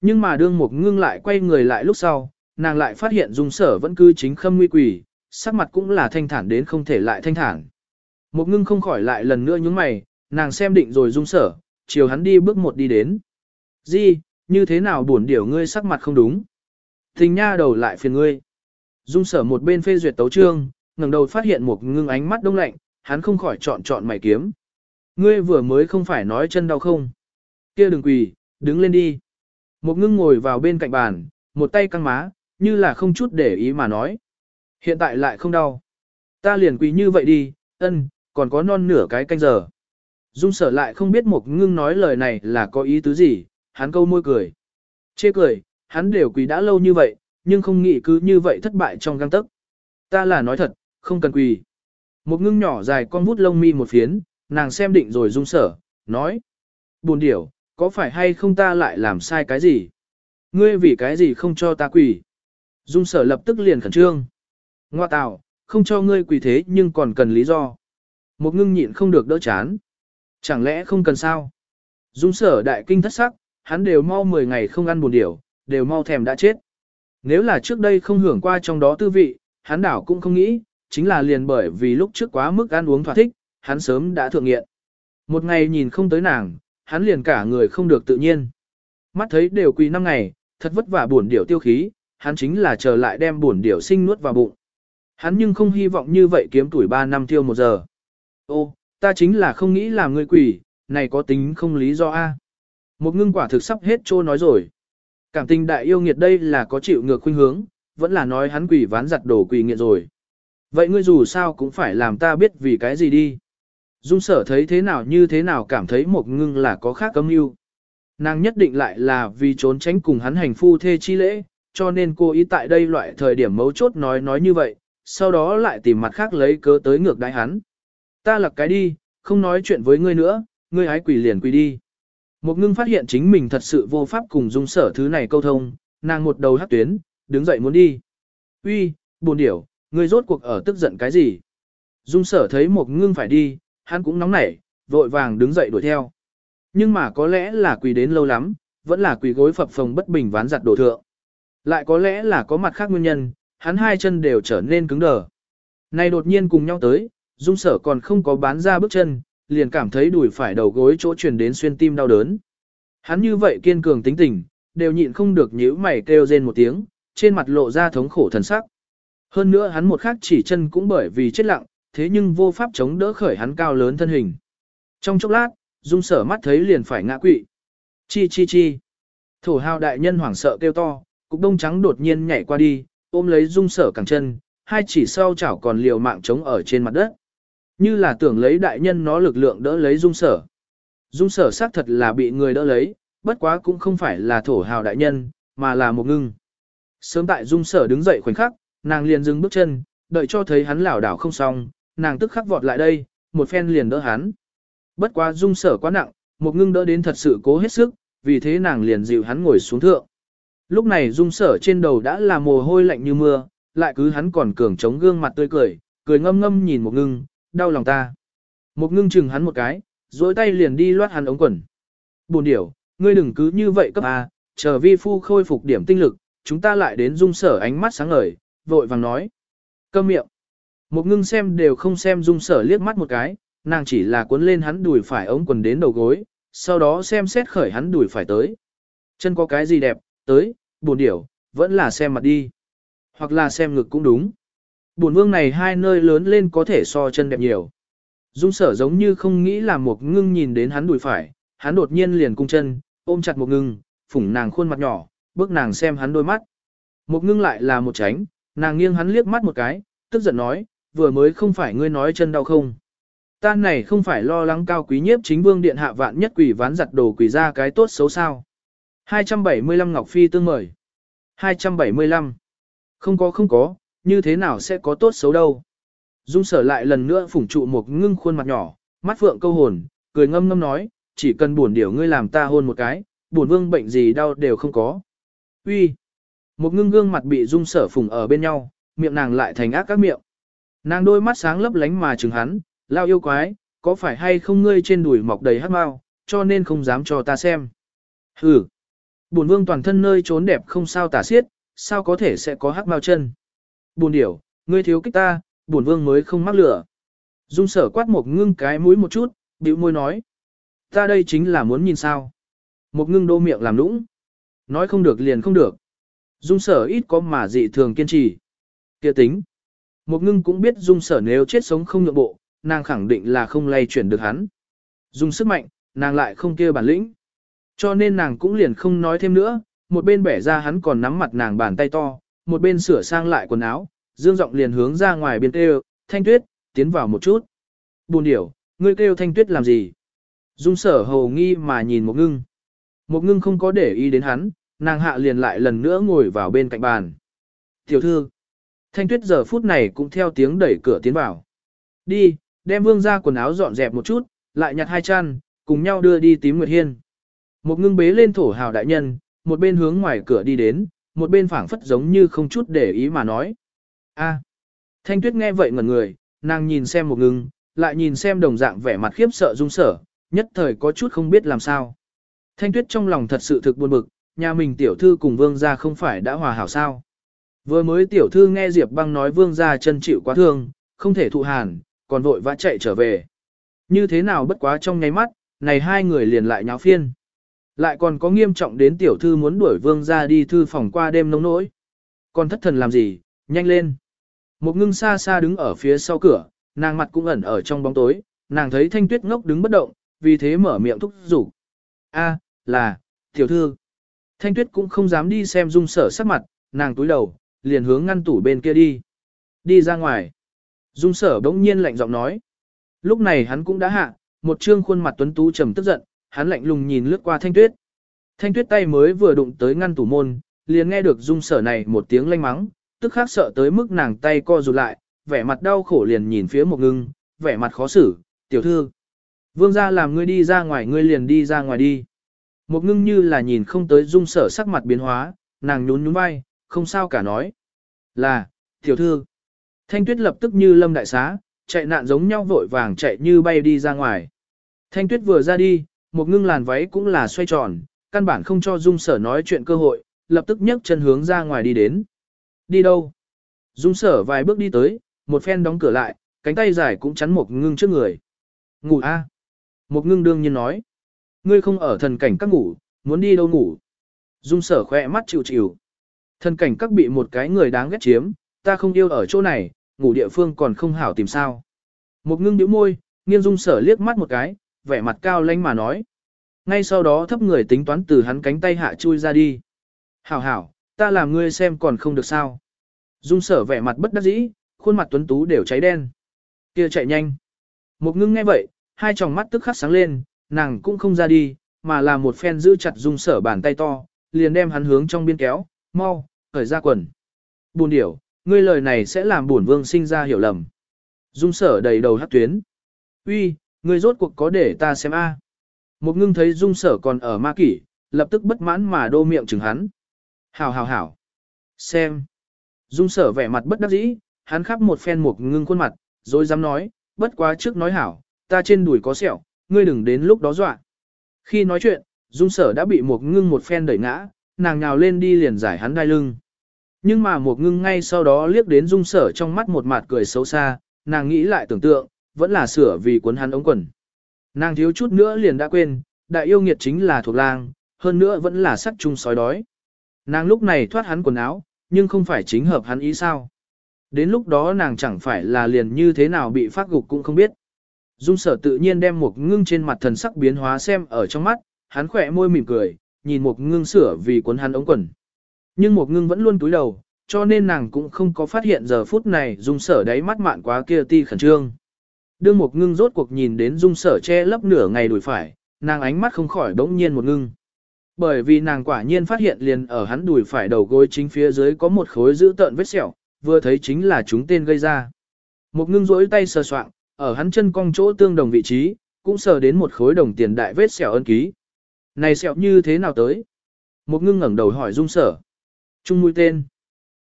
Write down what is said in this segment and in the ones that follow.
Nhưng mà đương một ngưng lại quay người lại lúc sau, nàng lại phát hiện dung sở vẫn cứ chính khâm nguy quỷ, sắc mặt cũng là thanh thản đến không thể lại thanh thản. Một ngưng không khỏi lại lần nữa nhướng mày, nàng xem định rồi dung sở, chiều hắn đi bước một đi đến. Di, như thế nào buồn điểu ngươi sắc mặt không đúng. Tình nha đầu lại phiền ngươi. Dung sở một bên phê duyệt tấu trương, ngẩng đầu phát hiện một ngưng ánh mắt đông lạnh, hắn không khỏi chọn chọn mày kiếm. Ngươi vừa mới không phải nói chân đau không? kia đừng quỳ, đứng lên đi. Một ngưng ngồi vào bên cạnh bàn, một tay căng má, như là không chút để ý mà nói. Hiện tại lại không đau. Ta liền quỳ như vậy đi, ân, còn có non nửa cái canh giờ. Dung sở lại không biết một ngưng nói lời này là có ý tứ gì, hắn câu môi cười. Chê cười, hắn đều quỳ đã lâu như vậy, nhưng không nghĩ cứ như vậy thất bại trong găng tức. Ta là nói thật, không cần quỳ. Một ngưng nhỏ dài con vút lông mi một phiến, nàng xem định rồi dung sở, nói. Buồn điểu, có phải hay không ta lại làm sai cái gì? Ngươi vì cái gì không cho ta quỳ? Dung sở lập tức liền khẩn trương. Ngoa tào, không cho ngươi quỳ thế nhưng còn cần lý do. Một ngưng nhịn không được đỡ chán. Chẳng lẽ không cần sao? Dung sở đại kinh thất sắc, hắn đều mau 10 ngày không ăn buồn điểu, đều mau thèm đã chết. Nếu là trước đây không hưởng qua trong đó tư vị, hắn đảo cũng không nghĩ, chính là liền bởi vì lúc trước quá mức ăn uống thỏa thích, hắn sớm đã thượng nghiện. Một ngày nhìn không tới nàng, hắn liền cả người không được tự nhiên. Mắt thấy đều quỳ năm ngày, thật vất vả buồn điểu tiêu khí, hắn chính là chờ lại đem buồn điểu sinh nuốt vào bụng. Hắn nhưng không hy vọng như vậy kiếm tuổi 3 năm tiêu một giờ. Ô, ta chính là không nghĩ làm người quỷ, này có tính không lý do a. Một ngưng quả thực sắp hết trô nói rồi. Cảm tình đại yêu nghiệt đây là có chịu ngược khuynh hướng, vẫn là nói hắn quỷ ván giặt đổ quỷ nghiệt rồi. Vậy ngươi dù sao cũng phải làm ta biết vì cái gì đi. Dung sở thấy thế nào như thế nào cảm thấy một ngưng là có khác cấm mưu. Nàng nhất định lại là vì trốn tránh cùng hắn hành phu thê chi lễ, cho nên cô ý tại đây loại thời điểm mấu chốt nói nói như vậy, sau đó lại tìm mặt khác lấy cớ tới ngược đáy hắn. Ta lặc cái đi, không nói chuyện với ngươi nữa, ngươi hái quỷ liền quỷ đi. Một ngưng phát hiện chính mình thật sự vô pháp cùng dung sở thứ này câu thông, nàng một đầu hát tuyến, đứng dậy muốn đi. Uy, buồn điểu, ngươi rốt cuộc ở tức giận cái gì? Dung sở thấy một ngưng phải đi, hắn cũng nóng nảy, vội vàng đứng dậy đuổi theo. Nhưng mà có lẽ là quỳ đến lâu lắm, vẫn là quỳ gối phập phồng bất bình ván giặt đổ thượng. Lại có lẽ là có mặt khác nguyên nhân, hắn hai chân đều trở nên cứng đờ. Này đột nhiên cùng nhau tới, dung sở còn không có bán ra bước chân, liền cảm thấy đùi phải đầu gối chỗ truyền đến xuyên tim đau đớn. Hắn như vậy kiên cường tính tình, đều nhịn không được nhíu mày kêu rên một tiếng, trên mặt lộ ra thống khổ thần sắc. Hơn nữa hắn một khắc chỉ chân cũng bởi vì chết lặng, thế nhưng vô pháp chống đỡ khởi hắn cao lớn thân hình. Trong chốc lát, dung sở mắt thấy liền phải ngã quỵ. Chi chi chi. Thổ hào đại nhân hoảng sợ kêu to, cục đông trắng đột nhiên nhảy qua đi, ôm lấy dung sở cẳng chân, hai chỉ sau chảo còn liều mạng chống ở trên mặt đất. Như là tưởng lấy đại nhân nó lực lượng đỡ lấy dung sở. Dung sở xác thật là bị người đỡ lấy, bất quá cũng không phải là thổ hào đại nhân, mà là một ngưng. Sớm tại dung sở đứng dậy khoảnh khắc, nàng liền dừng bước chân, đợi cho thấy hắn lảo đảo không xong, nàng tức khắc vọt lại đây, một phen liền đỡ hắn. Bất quá dung sở quá nặng, một ngưng đỡ đến thật sự cố hết sức, vì thế nàng liền dịu hắn ngồi xuống thượng. Lúc này dung sở trên đầu đã là mồ hôi lạnh như mưa, lại cứ hắn còn cường chống gương mặt tươi cười, cười ngâm ngâm nhìn một ngưng, đau lòng ta. Một ngưng chừng hắn một cái, dối tay liền đi loát hắn ống quần. Buồn điểu, ngươi đừng cứ như vậy cấp A, chờ vi phu khôi phục điểm tinh lực, chúng ta lại đến dung sở ánh mắt sáng ngời, vội vàng nói. Câm miệng. Một ngưng xem đều không xem dung sở liếc mắt một cái, nàng chỉ là cuốn lên hắn đùi phải ống quần đến đầu gối, sau đó xem xét khởi hắn đùi phải tới. Chân có cái gì đẹp, tới, buồn điểu, vẫn là xem mặt đi. Hoặc là xem ngực cũng đúng. Buồn vương này hai nơi lớn lên có thể so chân đẹp nhiều. Dung sở giống như không nghĩ là một ngưng nhìn đến hắn đùi phải, hắn đột nhiên liền cung chân, ôm chặt một ngưng, phủng nàng khuôn mặt nhỏ, bước nàng xem hắn đôi mắt. Một ngưng lại là một tránh, nàng nghiêng hắn liếc mắt một cái, tức giận nói, vừa mới không phải ngươi nói chân đau không. Ta này không phải lo lắng cao quý nhiếp chính vương điện hạ vạn nhất quỷ ván giặt đồ quỷ ra cái tốt xấu sao. 275 Ngọc Phi tương mời. 275. Không có không có, như thế nào sẽ có tốt xấu đâu. Dung sở lại lần nữa phủng trụ một ngưng khuôn mặt nhỏ, mắt phượng câu hồn, cười ngâm ngâm nói, chỉ cần buồn điểu ngươi làm ta hôn một cái, buồn vương bệnh gì đau đều không có. Uy, Một ngưng gương mặt bị dung sở phủng ở bên nhau, miệng nàng lại thành ác các miệng. Nàng đôi mắt sáng lấp lánh mà chừng hắn, lao yêu quái, có phải hay không ngươi trên đùi mọc đầy hát mau, cho nên không dám cho ta xem. Hừ. Bổn vương toàn thân nơi trốn đẹp không sao tả xiết, sao có thể sẽ có hắc mau chân. Buồn điểu, ngươi thiếu kích ta, bổn vương mới không mắc lửa. Dung sở quát một ngưng cái mũi một chút, bĩu môi nói. Ta đây chính là muốn nhìn sao. Một ngưng đô miệng làm lũng. Nói không được liền không được. Dung sở ít có mà dị thường kiên trì. kia tính. Một ngưng cũng biết dung sở nếu chết sống không nhượng bộ, nàng khẳng định là không lay chuyển được hắn. Dùng sức mạnh, nàng lại không kia bản lĩnh. Cho nên nàng cũng liền không nói thêm nữa, một bên bẻ ra hắn còn nắm mặt nàng bàn tay to, một bên sửa sang lại quần áo, dương giọng liền hướng ra ngoài biên kêu, thanh tuyết, tiến vào một chút. Buồn điểu, ngươi kêu thanh tuyết làm gì? Dung sở hầu nghi mà nhìn một ngưng. Một ngưng không có để ý đến hắn, nàng hạ liền lại lần nữa ngồi vào bên cạnh bàn. Tiểu thư, thanh tuyết giờ phút này cũng theo tiếng đẩy cửa tiến vào. Đi, đem vương ra quần áo dọn dẹp một chút, lại nhặt hai chăn, cùng nhau đưa đi tím nguyệt hiên. Một ngưng bế lên thổ hào đại nhân, một bên hướng ngoài cửa đi đến, một bên phảng phất giống như không chút để ý mà nói. a Thanh tuyết nghe vậy ngẩn người, nàng nhìn xem một ngưng, lại nhìn xem đồng dạng vẻ mặt khiếp sợ run sở, nhất thời có chút không biết làm sao. Thanh tuyết trong lòng thật sự thực buồn bực, nhà mình tiểu thư cùng vương gia không phải đã hòa hảo sao. Vừa mới tiểu thư nghe Diệp băng nói vương gia chân chịu quá thương, không thể thụ hàn, còn vội vã chạy trở về. Như thế nào bất quá trong nháy mắt, này hai người liền lại nháo phiên. Lại còn có nghiêm trọng đến tiểu thư muốn đuổi vương gia đi thư phòng qua đêm nông nỗi. Còn thất thần làm gì, nhanh lên. Một ngưng xa xa đứng ở phía sau cửa, nàng mặt cũng ẩn ở trong bóng tối, nàng thấy thanh tuyết ngốc đứng bất động, vì thế mở miệng thúc giục. A, là, tiểu thư. Thanh tuyết cũng không dám đi xem dung sở sắc mặt, nàng túi đầu, liền hướng ngăn tủ bên kia đi. Đi ra ngoài. Dung sở bỗng nhiên lạnh giọng nói. Lúc này hắn cũng đã hạ, một trương khuôn mặt tuấn tú trầm tức giận, hắn lạnh lùng nhìn lướt qua thanh tuyết. Thanh tuyết tay mới vừa đụng tới ngăn tủ môn, liền nghe được dung sở này một tiếng lanh mắng, tức khắc sợ tới mức nàng tay co rụt lại, vẻ mặt đau khổ liền nhìn phía một ngưng, vẻ mặt khó xử, tiểu thư. Vương gia làm ngươi đi ra ngoài ngươi liền đi ra ngoài đi. Một ngưng như là nhìn không tới dung sở sắc mặt biến hóa, nàng nhún nhún vai, không sao cả nói. Là, tiểu thư. Thanh tuyết lập tức như lâm đại xá, chạy nạn giống nhau vội vàng chạy như bay đi ra ngoài. Thanh tuyết vừa ra đi, một ngưng làn váy cũng là xoay tròn, căn bản không cho dung sở nói chuyện cơ hội, lập tức nhấc chân hướng ra ngoài đi đến. Đi đâu? Dung sở vài bước đi tới, một phen đóng cửa lại, cánh tay dài cũng chắn một ngưng trước người. Ngủ a Một ngưng đương nhiên nói. Ngươi không ở thần cảnh các ngủ, muốn đi đâu ngủ. Dung sở khỏe mắt chịu chịu. Thần cảnh các bị một cái người đáng ghét chiếm, ta không yêu ở chỗ này, ngủ địa phương còn không hảo tìm sao. Một ngưng nhíu môi, nghiêng dung sở liếc mắt một cái, vẻ mặt cao lanh mà nói. Ngay sau đó thấp người tính toán từ hắn cánh tay hạ chui ra đi. Hảo hảo, ta làm ngươi xem còn không được sao. Dung sở vẻ mặt bất đắc dĩ, khuôn mặt tuấn tú đều cháy đen. kia chạy nhanh. Một ngưng nghe vậy, hai tròng mắt tức khắc sáng lên, nàng cũng không ra đi, mà là một phen giữ chặt dung sở bàn tay to, liền đem hắn hướng trong biên kéo, mau, khởi ra quần. Buồn điểu, ngươi lời này sẽ làm buồn vương sinh ra hiểu lầm. Dung sở đầy đầu hát tuyến. Uy, ngươi rốt cuộc có để ta xem a? Một ngưng thấy dung sở còn ở ma kỷ, lập tức bất mãn mà đô miệng chừng hắn. Hảo hảo hảo. Xem. Dung sở vẻ mặt bất đắc dĩ, hắn khắp một phen một ngưng khuôn mặt, rồi dám nói, bất quá trước nói hảo, ta trên đùi có sẹo, ngươi đừng đến lúc đó dọa. Khi nói chuyện, dung sở đã bị một ngưng một phen đẩy ngã, nàng nhào lên đi liền giải hắn đai lưng. Nhưng mà một ngưng ngay sau đó liếc đến dung sở trong mắt một mặt cười xấu xa, nàng nghĩ lại tưởng tượng, vẫn là sửa vì cuốn hắn ống quần. Nàng thiếu chút nữa liền đã quên, đại yêu nghiệt chính là thuộc lang, hơn nữa vẫn là sắc chung sói đói. Nàng lúc này thoát hắn quần áo, nhưng không phải chính hợp hắn ý sao. Đến lúc đó nàng chẳng phải là liền như thế nào bị phát gục cũng không biết. Dung sở tự nhiên đem một ngưng trên mặt thần sắc biến hóa xem ở trong mắt, hắn khỏe môi mỉm cười, nhìn một ngưng sửa vì cuốn hắn ống quần. Nhưng một ngưng vẫn luôn túi đầu, cho nên nàng cũng không có phát hiện giờ phút này dung sở đáy mắt mạn quá kia ti khẩn trương. Đương một ngưng rốt cuộc nhìn đến dung sở che lấp nửa ngày đuổi phải, nàng ánh mắt không khỏi đống nhiên một ngưng. Bởi vì nàng quả nhiên phát hiện liền ở hắn đùi phải đầu gối chính phía dưới có một khối giữ tợn vết sẹo, vừa thấy chính là chúng tên gây ra. Một ngưng rỗi tay sờ soạng, ở hắn chân cong chỗ tương đồng vị trí, cũng sờ đến một khối đồng tiền đại vết sẹo ân ký. Này sẹo như thế nào tới? Một ngưng ngẩng đầu hỏi dung sở. Trung mũi tên.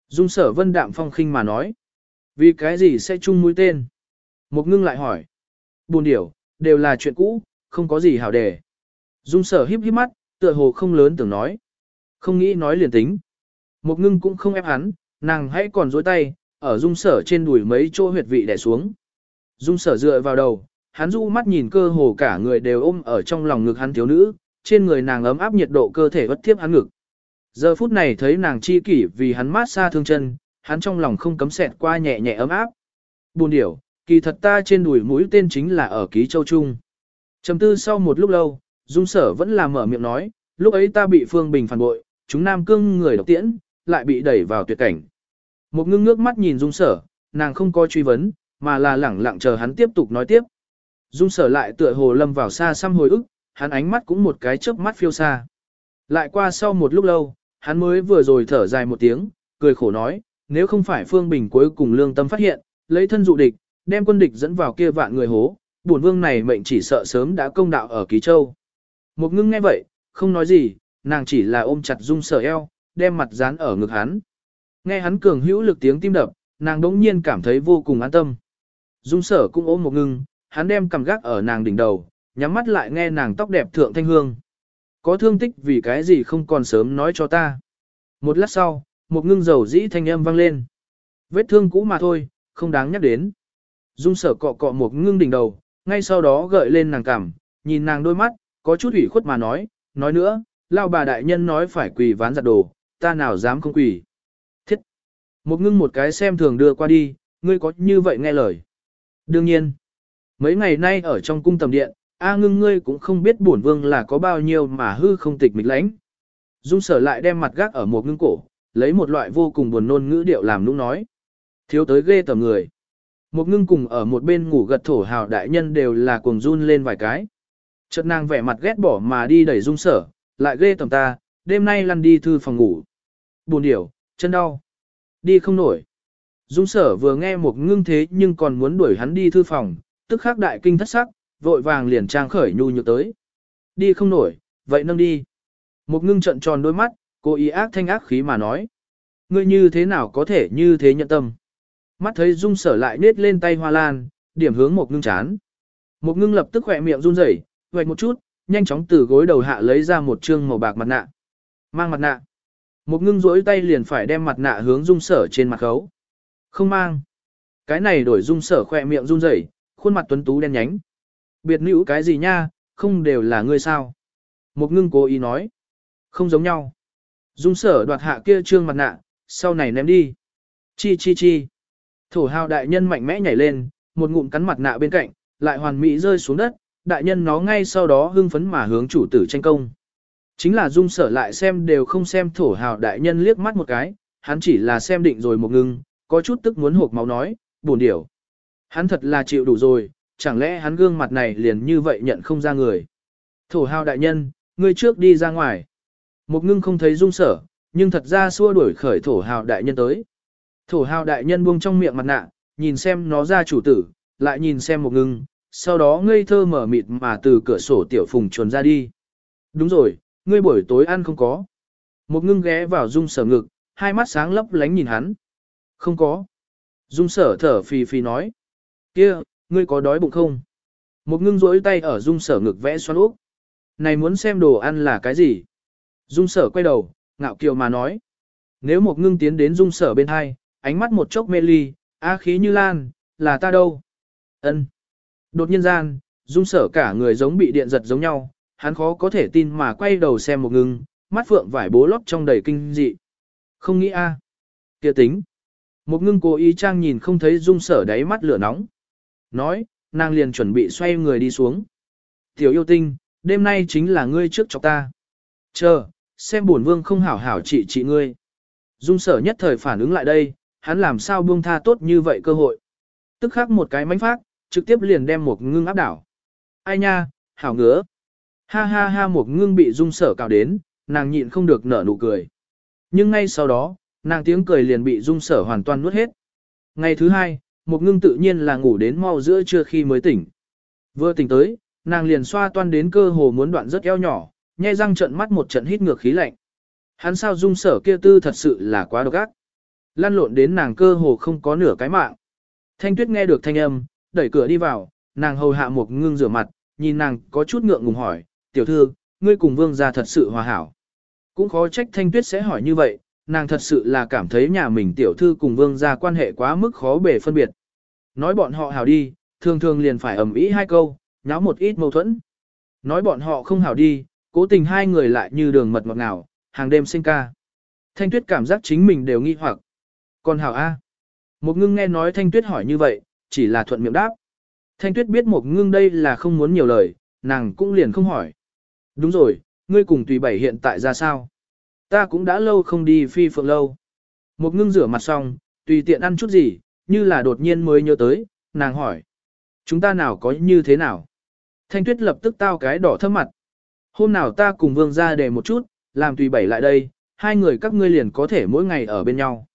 Dung sở vân đạm phong khinh mà nói. Vì cái gì sẽ chung mũi tên? Một ngưng lại hỏi. Buồn điểu, đều là chuyện cũ, không có gì hảo đề. Dung sở híp híp mắt, tựa hồ không lớn tưởng nói. Không nghĩ nói liền tính. Một ngưng cũng không ép hắn, nàng hãy còn dối tay, ở dung sở trên đùi mấy chỗ huyệt vị đè xuống. Dung sở dựa vào đầu, hắn du mắt nhìn cơ hồ cả người đều ôm ở trong lòng ngực hắn thiếu nữ, trên người nàng ấm áp nhiệt độ cơ thể bất thiếp hắn ngực. Giờ phút này thấy nàng chi kỷ vì hắn mát xa thương chân, hắn trong lòng không cấm xẹt qua nhẹ nhẹ ấm áp. Buồn điểu, kỳ thật ta trên đùi mũi tên chính là ở ký châu trung. Trầm tư sau một lúc lâu, dung sở vẫn là mở miệng nói, lúc ấy ta bị Phương Bình phản bội, chúng nam cương người độc tiễn, lại bị đẩy vào tuyệt cảnh. Một ngưng nước mắt nhìn dung sở, nàng không có truy vấn, mà là lẳng lặng chờ hắn tiếp tục nói tiếp. Dung sở lại tựa hồ lâm vào xa xăm hồi ức, hắn ánh mắt cũng một cái chớp mắt phiêu xa. Lại qua sau một lúc lâu, hắn mới vừa rồi thở dài một tiếng, cười khổ nói, nếu không phải Phương Bình cuối cùng lương tâm phát hiện, lấy thân dụ địch, đem quân địch dẫn vào kia vạn người hố, bổn vương này mệnh chỉ sợ sớm đã công đạo ở Ký Châu. Một ngưng nghe vậy, không nói gì, nàng chỉ là ôm chặt dung sở eo, đem mặt dán ở ngực hắn. Nghe hắn cường hữu lực tiếng tim đập, nàng đống nhiên cảm thấy vô cùng an tâm. Dung sở cũng ôm một ngưng, hắn đem cầm gác ở nàng đỉnh đầu, nhắm mắt lại nghe nàng tóc đẹp thượng thanh hương. Có thương tích vì cái gì không còn sớm nói cho ta. Một lát sau, một ngưng dầu dĩ thanh âm vang lên. Vết thương cũ mà thôi, không đáng nhắc đến. Dung sở cọ cọ một ngưng đỉnh đầu, ngay sau đó gợi lên nàng cảm, nhìn nàng đôi mắt, có chút ủy khuất mà nói, nói nữa, lao bà đại nhân nói phải quỳ ván giặt đồ, ta nào dám không quỳ. Thiết! Một ngưng một cái xem thường đưa qua đi, ngươi có như vậy nghe lời. Đương nhiên, mấy ngày nay ở trong cung tầm điện, A ngưng ngươi cũng không biết bổn vương là có bao nhiêu mà hư không tịch mịch lãnh. Dung sở lại đem mặt gác ở một ngưng cổ, lấy một loại vô cùng buồn nôn ngữ điệu làm nũng nói. Thiếu tới ghê tầm người. Một ngưng cùng ở một bên ngủ gật thổ hào đại nhân đều là cuồng run lên vài cái. Chợt nàng vẻ mặt ghét bỏ mà đi đẩy dung sở, lại ghê tầm ta, đêm nay lăn đi thư phòng ngủ. Buồn điểu, chân đau. Đi không nổi. Dung sở vừa nghe một ngưng thế nhưng còn muốn đuổi hắn đi thư phòng, tức khắc đại kinh thất sắc, vội vàng liền trang khởi nhu nhược tới. Đi không nổi, vậy nâng đi. Một ngưng trận tròn đôi mắt, cô ý ác thanh ác khí mà nói. Ngươi như thế nào có thể như thế nhận tâm. Mắt thấy dung sở lại nết lên tay hoa lan, điểm hướng một ngưng chán. Một ngưng lập tức khỏe miệng run rẩy, vạch một chút, nhanh chóng từ gối đầu hạ lấy ra một trương màu bạc mặt nạ. Mang mặt nạ. Một ngưng rỗi tay liền phải đem mặt nạ hướng dung sở trên mặt khấu. Không mang. Cái này đổi dung sở khỏe miệng run rẩy, khuôn mặt tuấn tú đen nhánh. Biệt nữ cái gì nha, không đều là ngươi sao. Một ngưng cố ý nói. Không giống nhau. Dung sở đoạt hạ kia trương mặt nạ, sau này ném đi. Chi chi chi. Thổ hào đại nhân mạnh mẽ nhảy lên, một ngụm cắn mặt nạ bên cạnh, lại hoàn mỹ rơi xuống đất, đại nhân nó ngay sau đó hưng phấn mà hướng chủ tử tranh công. Chính là dung sở lại xem đều không xem thổ hào đại nhân liếc mắt một cái, hắn chỉ là xem định rồi một ngưng, có chút tức muốn hộp máu nói, buồn điểu. Hắn thật là chịu đủ rồi, chẳng lẽ hắn gương mặt này liền như vậy nhận không ra người. Thổ hào đại nhân, ngươi trước đi ra ngoài. Một ngưng không thấy dung sở, nhưng thật ra xua đuổi khởi thổ hào đại nhân tới. Thổ hào đại nhân buông trong miệng mặt nạ, nhìn xem nó ra chủ tử, lại nhìn xem một ngưng, sau đó ngây thơ mở mịt mà từ cửa sổ tiểu phùng chuồn ra đi. Đúng rồi, ngươi buổi tối ăn không có. Một ngưng ghé vào dung sở ngực, hai mắt sáng lấp lánh nhìn hắn. Không có. Dung sở thở phì phì nói. kia, ngươi có đói bụng không? Một ngưng rỗi tay ở dung sở ngực vẽ xoắn úp. Này muốn xem đồ ăn là cái gì? Dung sở quay đầu, ngạo kiều mà nói. Nếu một ngưng tiến đến dung sở bên hai, ánh mắt một chốc mê ly, á khí như lan, là ta đâu? ân Đột nhiên gian, dung sở cả người giống bị điện giật giống nhau, hắn khó có thể tin mà quay đầu xem một ngưng, mắt phượng vải bố lót trong đầy kinh dị. Không nghĩ a à. kia tính. Một ngưng cố ý trang nhìn không thấy dung sở đáy mắt lửa nóng. Nói, nàng liền chuẩn bị xoay người đi xuống. Tiểu yêu tinh, đêm nay chính là ngươi trước chọc ta. Chờ, xem bổn vương không hảo hảo trị trị ngươi. Dung sở nhất thời phản ứng lại đây, hắn làm sao buông tha tốt như vậy cơ hội. Tức khắc một cái mánh phát, trực tiếp liền đem một ngưng áp đảo. Ai nha, hảo ngứa. Ha ha ha một ngưng bị dung sở cào đến, nàng nhịn không được nở nụ cười. Nhưng ngay sau đó, nàng tiếng cười liền bị dung sở hoàn toàn nuốt hết. Ngày thứ hai, một ngưng tự nhiên là ngủ đến mau giữa trưa khi mới tỉnh. Vừa tỉnh tới, nàng liền xoa toan đến cơ hồ muốn đoạn rất eo nhỏ, nhai răng trận mắt một trận hít ngược khí lạnh. Hắn sao dung sở kia tư thật sự là quá độc ác. Lăn lộn đến nàng cơ hồ không có nửa cái mạng. Thanh tuyết nghe được thanh âm, đẩy cửa đi vào, nàng hầu hạ một ngưng rửa mặt, nhìn nàng có chút ngượng ngùng hỏi, tiểu thư, ngươi cùng vương gia thật sự hòa hảo. cũng khó trách thanh tuyết sẽ hỏi như vậy, nàng thật sự là cảm thấy nhà mình tiểu thư cùng vương gia quan hệ quá mức khó bề phân biệt. Nói bọn họ hảo đi, thường thường liền phải ầm ĩ hai câu, nháo một ít mâu thuẫn. Nói bọn họ không hảo đi, cố tình hai người lại như đường mật ngọt ngào, hàng đêm sinh ca. Thanh tuyết cảm giác chính mình đều nghi hoặc. Còn hảo A. Một ngưng nghe nói thanh tuyết hỏi như vậy, chỉ là thuận miệng đáp. Thanh tuyết biết một ngưng đây là không muốn nhiều lời, nàng cũng liền không hỏi. Đúng rồi, ngươi cùng tùy bảy hiện tại ra sao? Ta cũng đã lâu không đi phi phượng lâu. Một ngưng rửa mặt xong, tùy tiện ăn chút gì, như là đột nhiên mới nhớ tới, nàng hỏi. Chúng ta nào có như thế nào? Thanh tuyết lập tức tao cái đỏ thâm mặt. Hôm nào ta cùng vương ra để một chút, làm tùy bảy lại đây, hai người các ngươi liền có thể mỗi ngày ở bên nhau.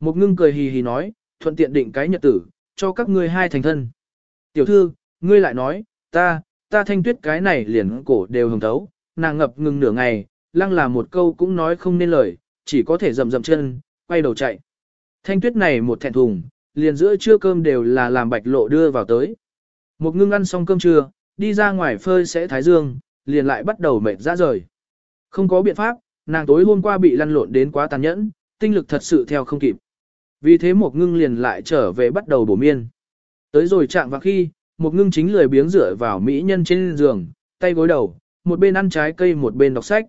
Một ngưng cười hì hì nói, thuận tiện định cái nhật tử, cho các ngươi hai thành thân. Tiểu thư, ngươi lại nói, ta, ta thanh tuyết cái này liền cổ đều hồng thấu, nàng ngập ngừng nửa ngày, lăng là một câu cũng nói không nên lời, chỉ có thể rầm rầm chân, quay đầu chạy. Thanh tuyết này một thẹn thùng, liền giữa trưa cơm đều là làm bạch lộ đưa vào tới. Một ngưng ăn xong cơm trưa, đi ra ngoài phơi sẽ thái dương, liền lại bắt đầu mệt ra rời. Không có biện pháp, nàng tối hôm qua bị lăn lộn đến quá tàn nhẫn, tinh lực thật sự theo không kịp. Vì thế một ngưng liền lại trở về bắt đầu bổ miên. Tới rồi chạm vào khi, một ngưng chính lười biếng rửa vào mỹ nhân trên giường, tay gối đầu, một bên ăn trái cây một bên đọc sách.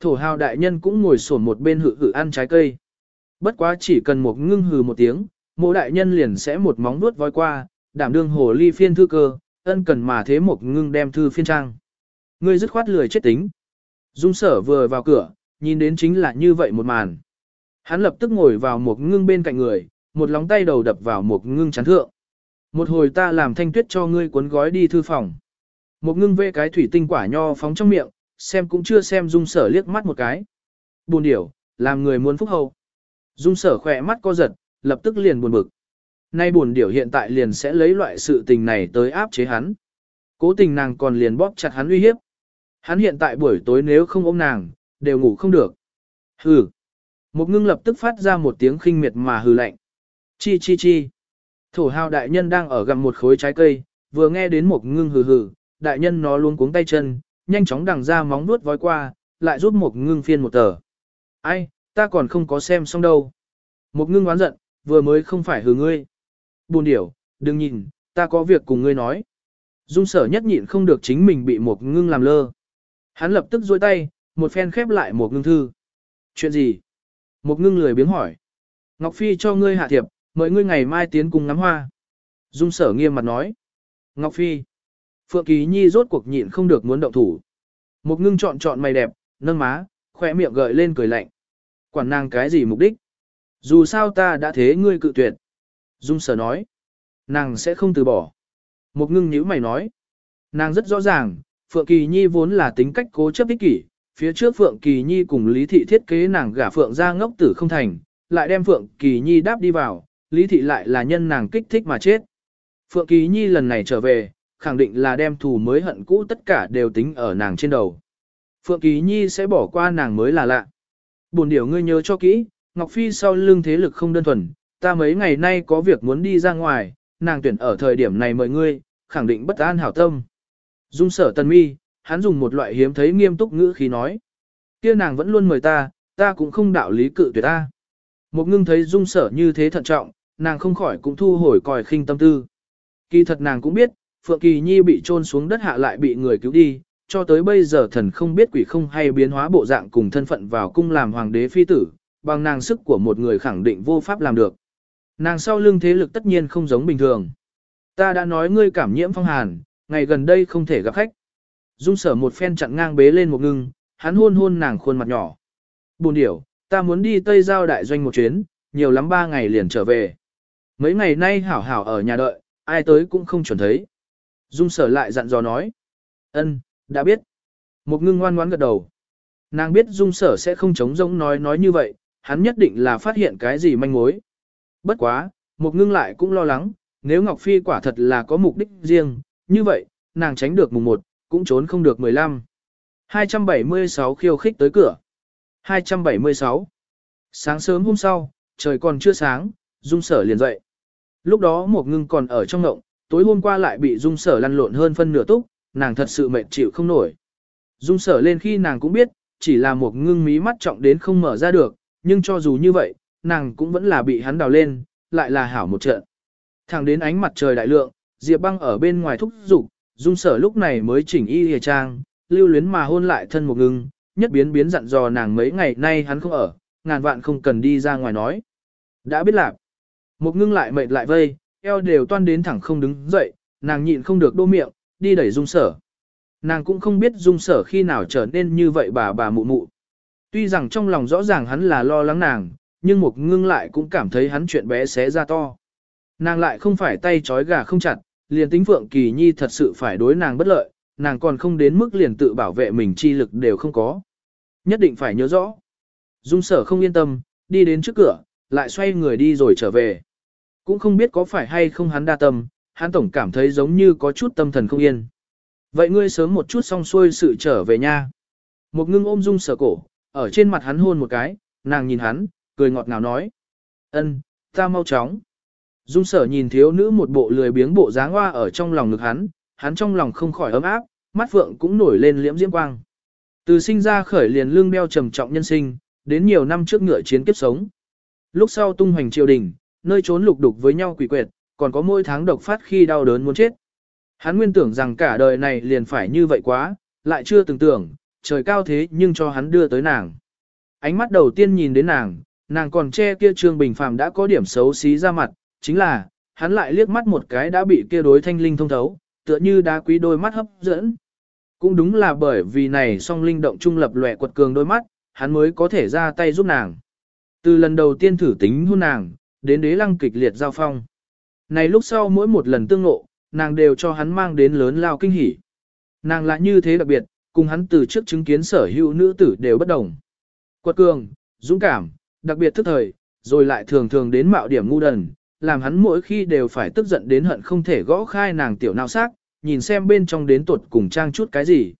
Thổ hào đại nhân cũng ngồi sổn một bên hự hự ăn trái cây. Bất quá chỉ cần một ngưng hừ một tiếng, mộ đại nhân liền sẽ một móng nuốt voi qua, đảm đương hồ ly phiên thư cơ, ân cần mà thế một ngưng đem thư phiên trang. Ngươi dứt khoát lười chết tính. Dung sở vừa vào cửa, nhìn đến chính là như vậy một màn. Hắn lập tức ngồi vào một ngưng bên cạnh người, một lóng tay đầu đập vào một ngưng chán thượng. Một hồi ta làm thanh tuyết cho ngươi cuốn gói đi thư phòng. Một ngưng vê cái thủy tinh quả nho phóng trong miệng, xem cũng chưa xem dung sở liếc mắt một cái. Buồn điểu, làm người muốn phúc hậu. Dung sở khỏe mắt co giật, lập tức liền buồn bực. Nay buồn điểu hiện tại liền sẽ lấy loại sự tình này tới áp chế hắn. Cố tình nàng còn liền bóp chặt hắn uy hiếp. Hắn hiện tại buổi tối nếu không ôm nàng, đều ngủ không được. Hừ. Một ngưng lập tức phát ra một tiếng khinh miệt mà hừ lạnh. Chi chi chi. Thổ hào đại nhân đang ở gặm một khối trái cây, vừa nghe đến một ngưng hừ hừ, đại nhân nó luôn cuống tay chân, nhanh chóng đằng ra móng nuốt vói qua, lại giúp một ngưng phiên một tờ. Ai, ta còn không có xem xong đâu. Một ngưng oán giận, vừa mới không phải hừ ngươi. Buồn điểu, đừng nhìn, ta có việc cùng ngươi nói. Dung sở nhất nhịn không được chính mình bị một ngưng làm lơ. Hắn lập tức duỗi tay, một phen khép lại một ngưng thư. Chuyện gì? Một ngưng lười biếng hỏi. Ngọc Phi cho ngươi hạ thiệp, mời ngươi ngày mai tiến cùng ngắm hoa. Dung sở nghiêm mặt nói. Ngọc Phi. Phượng Kỳ Nhi rốt cuộc nhịn không được muốn động thủ. Một ngưng chọn chọn mày đẹp, nâng má, khỏe miệng gợi lên cười lạnh. Quản nàng cái gì mục đích? Dù sao ta đã thế ngươi cự tuyệt. Dung sở nói. Nàng sẽ không từ bỏ. Một ngưng nhíu mày nói. Nàng rất rõ ràng, Phượng Kỳ Nhi vốn là tính cách cố chấp ích kỷ. Phía trước Phượng Kỳ Nhi cùng Lý Thị thiết kế nàng gả Phượng ra ngốc tử không thành, lại đem Phượng Kỳ Nhi đáp đi vào, Lý Thị lại là nhân nàng kích thích mà chết. Phượng Kỳ Nhi lần này trở về, khẳng định là đem thù mới hận cũ tất cả đều tính ở nàng trên đầu. Phượng Kỳ Nhi sẽ bỏ qua nàng mới là lạ. Buồn điều ngươi nhớ cho kỹ, Ngọc Phi sau lưng thế lực không đơn thuần, ta mấy ngày nay có việc muốn đi ra ngoài, nàng tuyển ở thời điểm này mời ngươi, khẳng định bất an hảo tâm. Dung sở tần mi, hắn dùng một loại hiếm thấy nghiêm túc ngữ khí nói. kia nàng vẫn luôn mời ta, ta cũng không đạo lý cự tuyệt ta. Một ngưng thấy dung sở như thế thận trọng, nàng không khỏi cũng thu hồi còi khinh tâm tư. Kỳ thật nàng cũng biết, Phượng Kỳ Nhi bị trôn xuống đất hạ lại bị người cứu đi, cho tới bây giờ thần không biết quỷ không hay biến hóa bộ dạng cùng thân phận vào cung làm hoàng đế phi tử, bằng nàng sức của một người khẳng định vô pháp làm được. Nàng sau lưng thế lực tất nhiên không giống bình thường. Ta đã nói ngươi cảm nhiễm phong hàn, ngày gần đây không thể gặp khách. Dung sở một phen chặn ngang bế lên một ngưng, hắn hôn hôn nàng khuôn mặt nhỏ. Buồn điểu, ta muốn đi Tây Giao đại doanh một chuyến, nhiều lắm ba ngày liền trở về. Mấy ngày nay hảo hảo ở nhà đợi, ai tới cũng không chuẩn thấy. Dung sở lại dặn dò nói. ân, đã biết. Một ngưng ngoan ngoãn gật đầu. Nàng biết dung sở sẽ không chống rỗng nói nói như vậy, hắn nhất định là phát hiện cái gì manh mối. Bất quá, một ngưng lại cũng lo lắng, nếu Ngọc Phi quả thật là có mục đích riêng, như vậy, nàng tránh được mùng 1, cũng trốn không được 15. 276 khiêu khích tới cửa. 276. Sáng sớm hôm sau, trời còn chưa sáng, dung sở liền dậy. Lúc đó một ngưng còn ở trong ngộng, tối hôm qua lại bị dung sở lăn lộn hơn phân nửa túc, nàng thật sự mệt chịu không nổi. Dung sở lên khi nàng cũng biết, chỉ là một ngưng mí mắt trọng đến không mở ra được, nhưng cho dù như vậy, nàng cũng vẫn là bị hắn đào lên, lại là hảo một trận. Thẳng đến ánh mặt trời đại lượng, Diệp băng ở bên ngoài thúc giục, dung sở lúc này mới chỉnh y hề trang, lưu luyến mà hôn lại thân một ngưng, nhất biến biến dặn dò nàng mấy ngày nay hắn không ở, ngàn vạn không cần đi ra ngoài nói. Đã biết lạc. Một ngưng lại mệt lại vây, eo đều toan đến thẳng không đứng dậy, nàng nhịn không được đô miệng, đi đẩy dung sở. Nàng cũng không biết dung sở khi nào trở nên như vậy bà bà mụ mụ. Tuy rằng trong lòng rõ ràng hắn là lo lắng nàng, nhưng một ngưng lại cũng cảm thấy hắn chuyện bé xé ra to. Nàng lại không phải tay trói gà không chặt, liền tính Phượng Kỳ Nhi thật sự phải đối nàng bất lợi, nàng còn không đến mức liền tự bảo vệ mình chi lực đều không có. Nhất định phải nhớ rõ. Dung sở không yên tâm, đi đến trước cửa, lại xoay người đi rồi trở về. Cũng không biết có phải hay không hắn đa tâm, hắn tổng cảm thấy giống như có chút tâm thần không yên. Vậy ngươi sớm một chút xong xuôi sự trở về nha. Một ngưng ôm dung sở cổ, ở trên mặt hắn hôn một cái, nàng nhìn hắn, cười ngọt ngào nói. ân, ta mau chóng. Dung sở nhìn thiếu nữ một bộ lười biếng bộ dáng hoa ở trong lòng ngực hắn, hắn trong lòng không khỏi ấm áp, mắt phượng cũng nổi lên liễm diễm quang. Từ sinh ra khởi liền lương đeo trầm trọng nhân sinh, đến nhiều năm trước ngựa chiến kiếp sống. Lúc sau tung hoành triều đình, nơi trốn lục đục với nhau quỷ quyệt, còn có mỗi tháng độc phát khi đau đớn muốn chết. Hắn nguyên tưởng rằng cả đời này liền phải như vậy quá, lại chưa từng tưởng, trời cao thế nhưng cho hắn đưa tới nàng. Ánh mắt đầu tiên nhìn đến nàng, nàng còn che kia trương bình phàm đã có điểm xấu xí ra mặt, chính là, hắn lại liếc mắt một cái đã bị kia đối thanh linh thông thấu, tựa như đá quý đôi mắt hấp dẫn. Cũng đúng là bởi vì này song linh động trung lập lòe quật cường đôi mắt, hắn mới có thể ra tay giúp nàng. Từ lần đầu tiên thử tính hôn nàng, đến đế lăng kịch liệt giao phong. Này lúc sau mỗi một lần tương ngộ, nàng đều cho hắn mang đến lớn lao kinh hỉ. Nàng lại như thế đặc biệt, cùng hắn từ trước chứng kiến sở hữu nữ tử đều bất đồng. Quật cường, dũng cảm, đặc biệt thức thời, rồi lại thường thường đến mạo điểm ngu đần, làm hắn mỗi khi đều phải tức giận đến hận không thể gõ khai nàng tiểu nào xác, nhìn xem bên trong đến tuột cùng trang chút cái gì.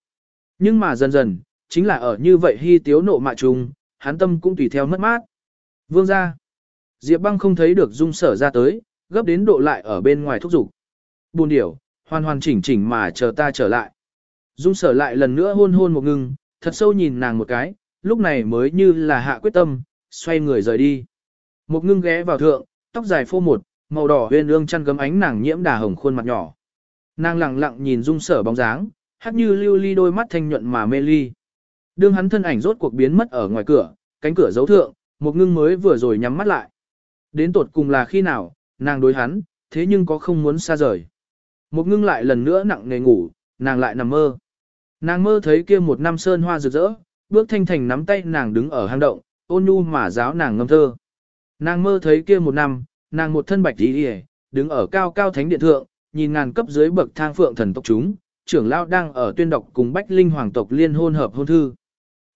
Nhưng mà dần dần, chính là ở như vậy hy tiếu nộ mạ trùng, hắn tâm cũng tùy theo mất mát. Vương ra. Diệp băng không thấy được dung sở ra tới, gấp đến độ lại ở bên ngoài thúc giục. Buồn điểu, hoàn hoàn chỉnh chỉnh mà chờ ta trở lại. Dung sở lại lần nữa hôn hôn một ngưng, thật sâu nhìn nàng một cái, lúc này mới như là hạ quyết tâm, xoay người rời đi. Một ngưng ghé vào thượng, tóc dài phô một, màu đỏ huyên ương chăn gấm ánh nàng nhiễm đà hồng khuôn mặt nhỏ. Nàng lặng lặng nhìn dung sở bóng dáng, hát như lưu ly đôi mắt thanh nhuận mà mê ly. Đương hắn thân ảnh rốt cuộc biến mất ở ngoài cửa, cánh cửa dấu thượng, một ngưng mới vừa rồi nhắm mắt lại. Đến tột cùng là khi nào, nàng đối hắn, thế nhưng có không muốn xa rời. Một ngưng lại lần nữa nặng nề ngủ, nàng lại nằm mơ. Nàng mơ thấy kia một năm sơn hoa rực rỡ, bước thanh thành nắm tay nàng đứng ở hang động, ôn nhu mà giáo nàng ngâm thơ. Nàng mơ thấy kia một năm, nàng một thân bạch đi đi đứng ở cao cao thánh điện thượng, nhìn ngàn cấp dưới bậc thang phượng thần tộc chúng, trưởng lao đang ở tuyên đọc cùng bách linh hoàng tộc liên hôn hợp hôn thư.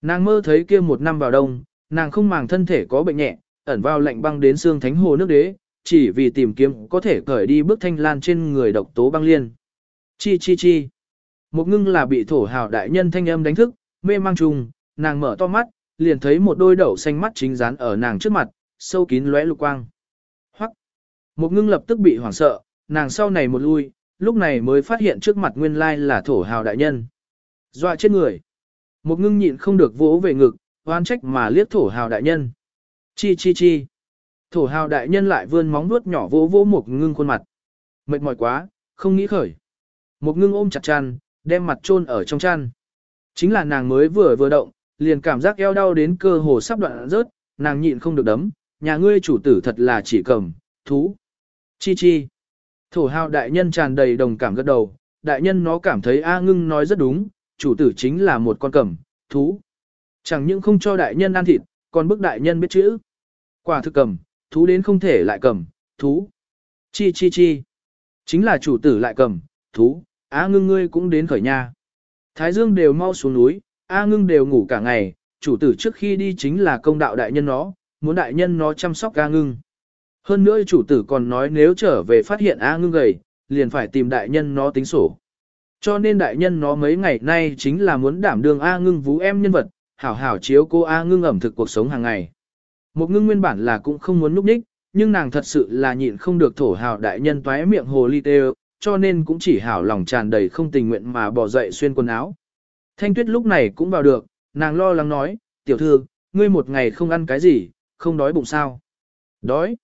Nàng mơ thấy kia một năm vào đông, nàng không màng thân thể có bệnh nhẹ, ẩn vào lạnh băng đến xương thánh hồ nước đế, chỉ vì tìm kiếm có thể cởi đi bước thanh lan trên người độc tố băng liên. Chi chi chi. Một ngưng là bị thổ hào đại nhân thanh âm đánh thức, mê mang trùng, nàng mở to mắt, liền thấy một đôi đậu xanh mắt chính dán ở nàng trước mặt, sâu kín lóe lục quang. Hoắc. Một ngưng lập tức bị hoảng sợ, nàng sau này một lui, lúc này mới phát hiện trước mặt nguyên lai là thổ hào đại nhân. Dọa chết người. Một ngưng nhịn không được vỗ về ngực, oan trách mà liếc thổ hào đại nhân. Chi chi chi. Thổ hào đại nhân lại vươn móng nuốt nhỏ vỗ vỗ một ngưng khuôn mặt. Mệt mỏi quá, không nghĩ khởi. Một ngưng ôm chặt chăn, đem mặt chôn ở trong chăn. Chính là nàng mới vừa vừa động, liền cảm giác eo đau đến cơ hồ sắp đoạn rớt, nàng nhịn không được đấm, nhà ngươi chủ tử thật là chỉ cầm, thú. Chi chi. Thổ hào đại nhân tràn đầy đồng cảm gật đầu, đại nhân nó cảm thấy A ngưng nói rất đúng, chủ tử chính là một con cầm, thú. Chẳng những không cho đại nhân ăn thịt, còn bức đại nhân biết chữ. Quả thực cầm, thú đến không thể lại cầm, thú. Chi chi chi. Chính là chủ tử lại cầm, thú, A ngưng ngươi cũng đến khởi nha. Thái dương đều mau xuống núi, A ngưng đều ngủ cả ngày, chủ tử trước khi đi chính là công đạo đại nhân nó, muốn đại nhân nó chăm sóc A ngưng. Hơn nữa chủ tử còn nói nếu trở về phát hiện A ngưng gầy, liền phải tìm đại nhân nó tính sổ. Cho nên đại nhân nó mấy ngày nay chính là muốn đảm đương A ngưng vú em nhân vật, hảo hảo chiếu cô A ngưng ẩm thực cuộc sống hàng ngày. Một ngưng nguyên bản là cũng không muốn núp đích, nhưng nàng thật sự là nhịn không được thổ hào đại nhân toé miệng hồ ly tê cho nên cũng chỉ hảo lòng tràn đầy không tình nguyện mà bỏ dậy xuyên quần áo. Thanh tuyết lúc này cũng vào được, nàng lo lắng nói, tiểu thư, ngươi một ngày không ăn cái gì, không đói bụng sao? Đói.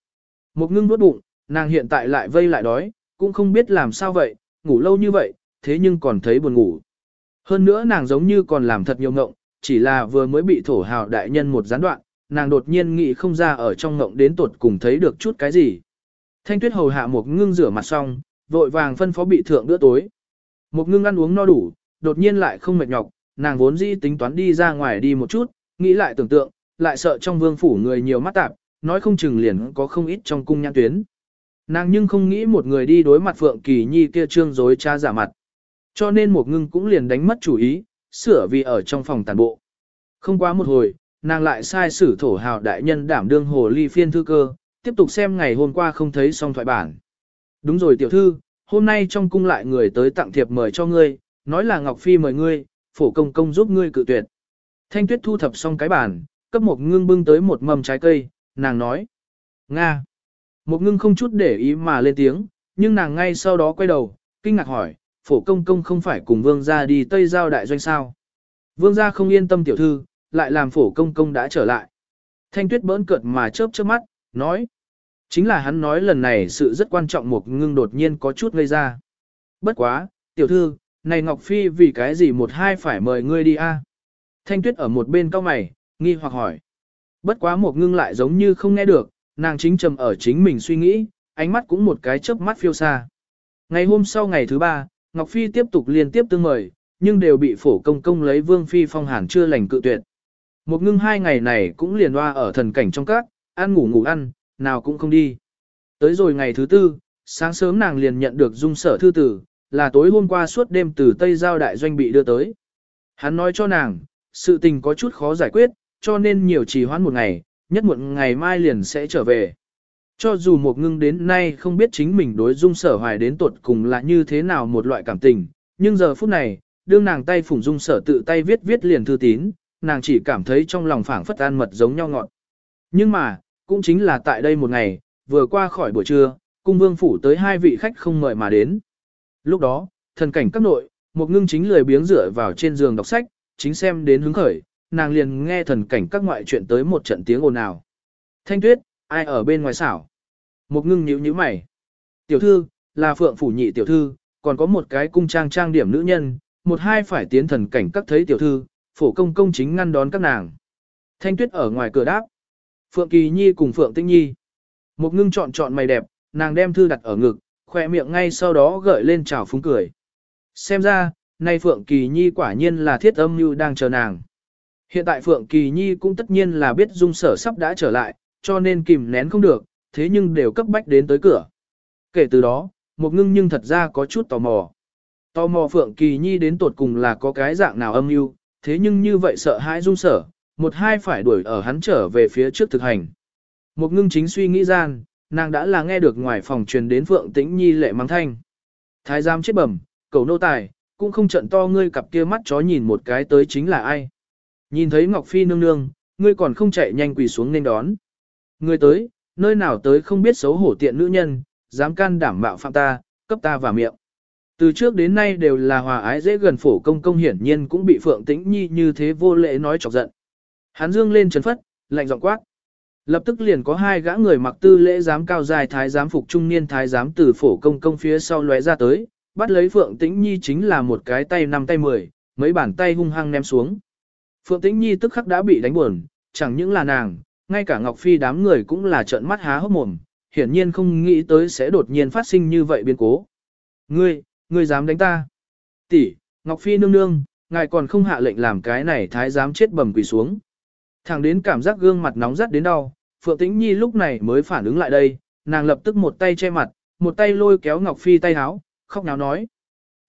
Một ngưng nuốt bụng, nàng hiện tại lại vây lại đói, cũng không biết làm sao vậy, ngủ lâu như vậy, thế nhưng còn thấy buồn ngủ. Hơn nữa nàng giống như còn làm thật nhiều ngộng, chỉ là vừa mới bị thổ hào đại nhân một gián đoạn, nàng đột nhiên nghĩ không ra ở trong ngộng đến tuột cùng thấy được chút cái gì. Thanh tuyết hầu hạ một ngưng rửa mặt xong, vội vàng phân phó bị thượng bữa tối. Một ngưng ăn uống no đủ, đột nhiên lại không mệt nhọc, nàng vốn dĩ tính toán đi ra ngoài đi một chút, nghĩ lại tưởng tượng, lại sợ trong vương phủ người nhiều mắt tạp, nói không chừng liền có không ít trong cung nhãn tuyến. Nàng nhưng không nghĩ một người đi đối mặt Phượng Kỳ Nhi kia trương dối cha giả mặt. Cho nên một ngưng cũng liền đánh mất chủ ý, sửa vì ở trong phòng tàn bộ. Không quá một hồi, nàng lại sai sử thổ hào đại nhân đảm đương hồ ly phiên thư cơ, tiếp tục xem ngày hôm qua không thấy xong thoại bản. Đúng rồi tiểu thư, hôm nay trong cung lại người tới tặng thiệp mời cho ngươi, nói là Ngọc Phi mời ngươi, phổ công công giúp ngươi cự tuyệt. Thanh tuyết thu thập xong cái bản, cấp một ngưng bưng tới một mầm trái cây, nàng nói. Nga. Một ngưng không chút để ý mà lên tiếng, nhưng nàng ngay sau đó quay đầu, kinh ngạc hỏi, phổ công công không phải cùng vương gia đi Tây Giao đại doanh sao. Vương gia không yên tâm tiểu thư, lại làm phổ công công đã trở lại. Thanh tuyết bỡn cợt mà chớp chớp mắt, nói. Chính là hắn nói lần này sự rất quan trọng một ngưng đột nhiên có chút gây ra. Bất quá, tiểu thư, này Ngọc Phi vì cái gì một hai phải mời ngươi đi a? Thanh tuyết ở một bên cao mày, nghi hoặc hỏi. Bất quá một ngưng lại giống như không nghe được, nàng chính trầm ở chính mình suy nghĩ, ánh mắt cũng một cái chớp mắt phiêu xa. Ngày hôm sau ngày thứ ba, Ngọc Phi tiếp tục liên tiếp tương mời, nhưng đều bị phổ công công lấy Vương Phi phong hàn chưa lành cự tuyệt. Một ngưng hai ngày này cũng liền hoa ở thần cảnh trong các, ăn ngủ ngủ ăn, nào cũng không đi. Tới rồi ngày thứ tư, sáng sớm nàng liền nhận được dung sở thư tử, là tối hôm qua suốt đêm từ Tây Giao Đại Doanh bị đưa tới. Hắn nói cho nàng, sự tình có chút khó giải quyết, cho nên nhiều trì hoãn một ngày, nhất muộn ngày mai liền sẽ trở về. Cho dù một ngưng đến nay không biết chính mình đối dung sở hoài đến tuột cùng là như thế nào một loại cảm tình, nhưng giờ phút này, đương nàng tay phủng dung sở tự tay viết viết liền thư tín, nàng chỉ cảm thấy trong lòng phảng phất an mật giống nhau ngọt. Nhưng mà, cũng chính là tại đây một ngày, vừa qua khỏi buổi trưa, cung vương phủ tới hai vị khách không mời mà đến. Lúc đó, thần cảnh các nội, một ngưng chính lười biếng rửa vào trên giường đọc sách, chính xem đến hứng khởi, nàng liền nghe thần cảnh các ngoại chuyện tới một trận tiếng ồn ào. Thanh tuyết, ai ở bên ngoài xảo? Một ngưng nhíu nhíu mày. Tiểu thư, là phượng phủ nhị tiểu thư, còn có một cái cung trang trang điểm nữ nhân, một hai phải tiến thần cảnh các thấy tiểu thư, phổ công công chính ngăn đón các nàng. Thanh tuyết ở ngoài cửa đáp. Phượng Kỳ Nhi cùng Phượng Tinh Nhi. Một ngưng chọn chọn mày đẹp, nàng đem thư đặt ở ngực, khỏe miệng ngay sau đó gợi lên trào phúng cười. Xem ra, nay Phượng Kỳ Nhi quả nhiên là thiết âm như đang chờ nàng. Hiện tại Phượng Kỳ Nhi cũng tất nhiên là biết dung sở sắp đã trở lại, cho nên kìm nén không được, thế nhưng đều cấp bách đến tới cửa. Kể từ đó, một ngưng nhưng thật ra có chút tò mò. Tò mò Phượng Kỳ Nhi đến tột cùng là có cái dạng nào âm mưu, thế nhưng như vậy sợ hãi run sở, một hai phải đuổi ở hắn trở về phía trước thực hành. Một ngưng chính suy nghĩ gian, nàng đã là nghe được ngoài phòng truyền đến Phượng Tĩnh Nhi lệ mang thanh. Thái giám chết bẩm, cầu nô tài, cũng không trận to ngươi cặp kia mắt chó nhìn một cái tới chính là ai. Nhìn thấy Ngọc Phi nương nương, ngươi còn không chạy nhanh quỳ xuống nên đón. Người tới, nơi nào tới không biết xấu hổ tiện nữ nhân, dám can đảm mạo phạm ta, cấp ta vào miệng. Từ trước đến nay đều là hòa ái dễ gần phổ công công hiển nhiên cũng bị Phượng Tĩnh Nhi như thế vô lễ nói chọc giận. Hắn dương lên trấn phất, lạnh giọng quát. Lập tức liền có hai gã người mặc tư lễ giám cao dài thái giám phục trung niên thái giám từ phổ công công phía sau lóe ra tới, bắt lấy Phượng Tĩnh Nhi chính là một cái tay năm tay mười, mấy bàn tay hung hăng ném xuống. Phượng Tĩnh Nhi tức khắc đã bị đánh buồn, chẳng những là nàng, ngay cả Ngọc Phi đám người cũng là trợn mắt há hốc mồm, hiển nhiên không nghĩ tới sẽ đột nhiên phát sinh như vậy biến cố. Ngươi, ngươi dám đánh ta? Tỷ, Ngọc Phi nương nương, ngài còn không hạ lệnh làm cái này thái giám chết bầm quỳ xuống. Thẳng đến cảm giác gương mặt nóng rát đến đau, Phượng Tĩnh Nhi lúc này mới phản ứng lại đây, nàng lập tức một tay che mặt, một tay lôi kéo Ngọc Phi tay háo, khóc náo nói.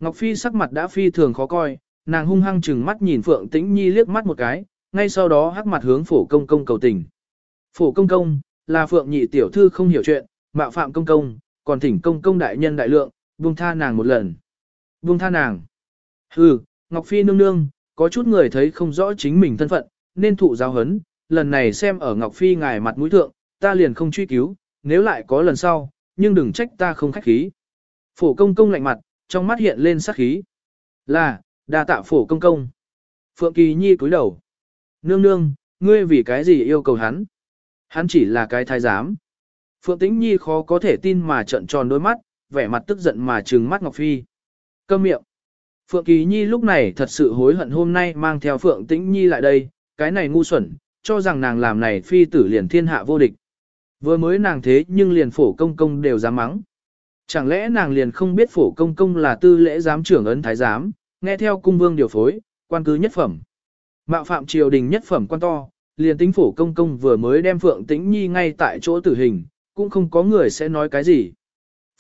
Ngọc Phi sắc mặt đã phi thường khó coi, nàng hung hăng chừng mắt nhìn Phượng Tĩnh Nhi liếc mắt một cái, ngay sau đó hắc mặt hướng phổ công công cầu tình. Phổ công công, là Phượng nhị tiểu thư không hiểu chuyện, mạo phạm công công, còn thỉnh công công đại nhân đại lượng, buông tha nàng một lần. Buông tha nàng. Hừ, Ngọc Phi nương nương, có chút người thấy không rõ chính mình thân phận, nên thụ giáo hấn, lần này xem ở Ngọc Phi ngài mặt mũi thượng, ta liền không truy cứu, nếu lại có lần sau, nhưng đừng trách ta không khách khí. Phổ công công lạnh mặt, trong mắt hiện lên sát khí. Là, đa tạ phổ công công. Phượng Kỳ Nhi cúi đầu. Nương nương, ngươi vì cái gì yêu cầu hắn? Hắn chỉ là cái thái giám. Phượng Tĩnh Nhi khó có thể tin mà trợn tròn đôi mắt, vẻ mặt tức giận mà trừng mắt Ngọc Phi. Câm miệng. Phượng Kỳ Nhi lúc này thật sự hối hận hôm nay mang theo Phượng Tĩnh Nhi lại đây, cái này ngu xuẩn, cho rằng nàng làm này phi tử liền thiên hạ vô địch. Vừa mới nàng thế nhưng liền phổ công công đều dám mắng. Chẳng lẽ nàng liền không biết phổ công công là tư lễ giám trưởng ấn thái giám, nghe theo cung vương điều phối, quan cứ nhất phẩm. Mạo phạm triều đình nhất phẩm quan to, liền tính phổ công công vừa mới đem Phượng Tĩnh Nhi ngay tại chỗ tử hình, cũng không có người sẽ nói cái gì.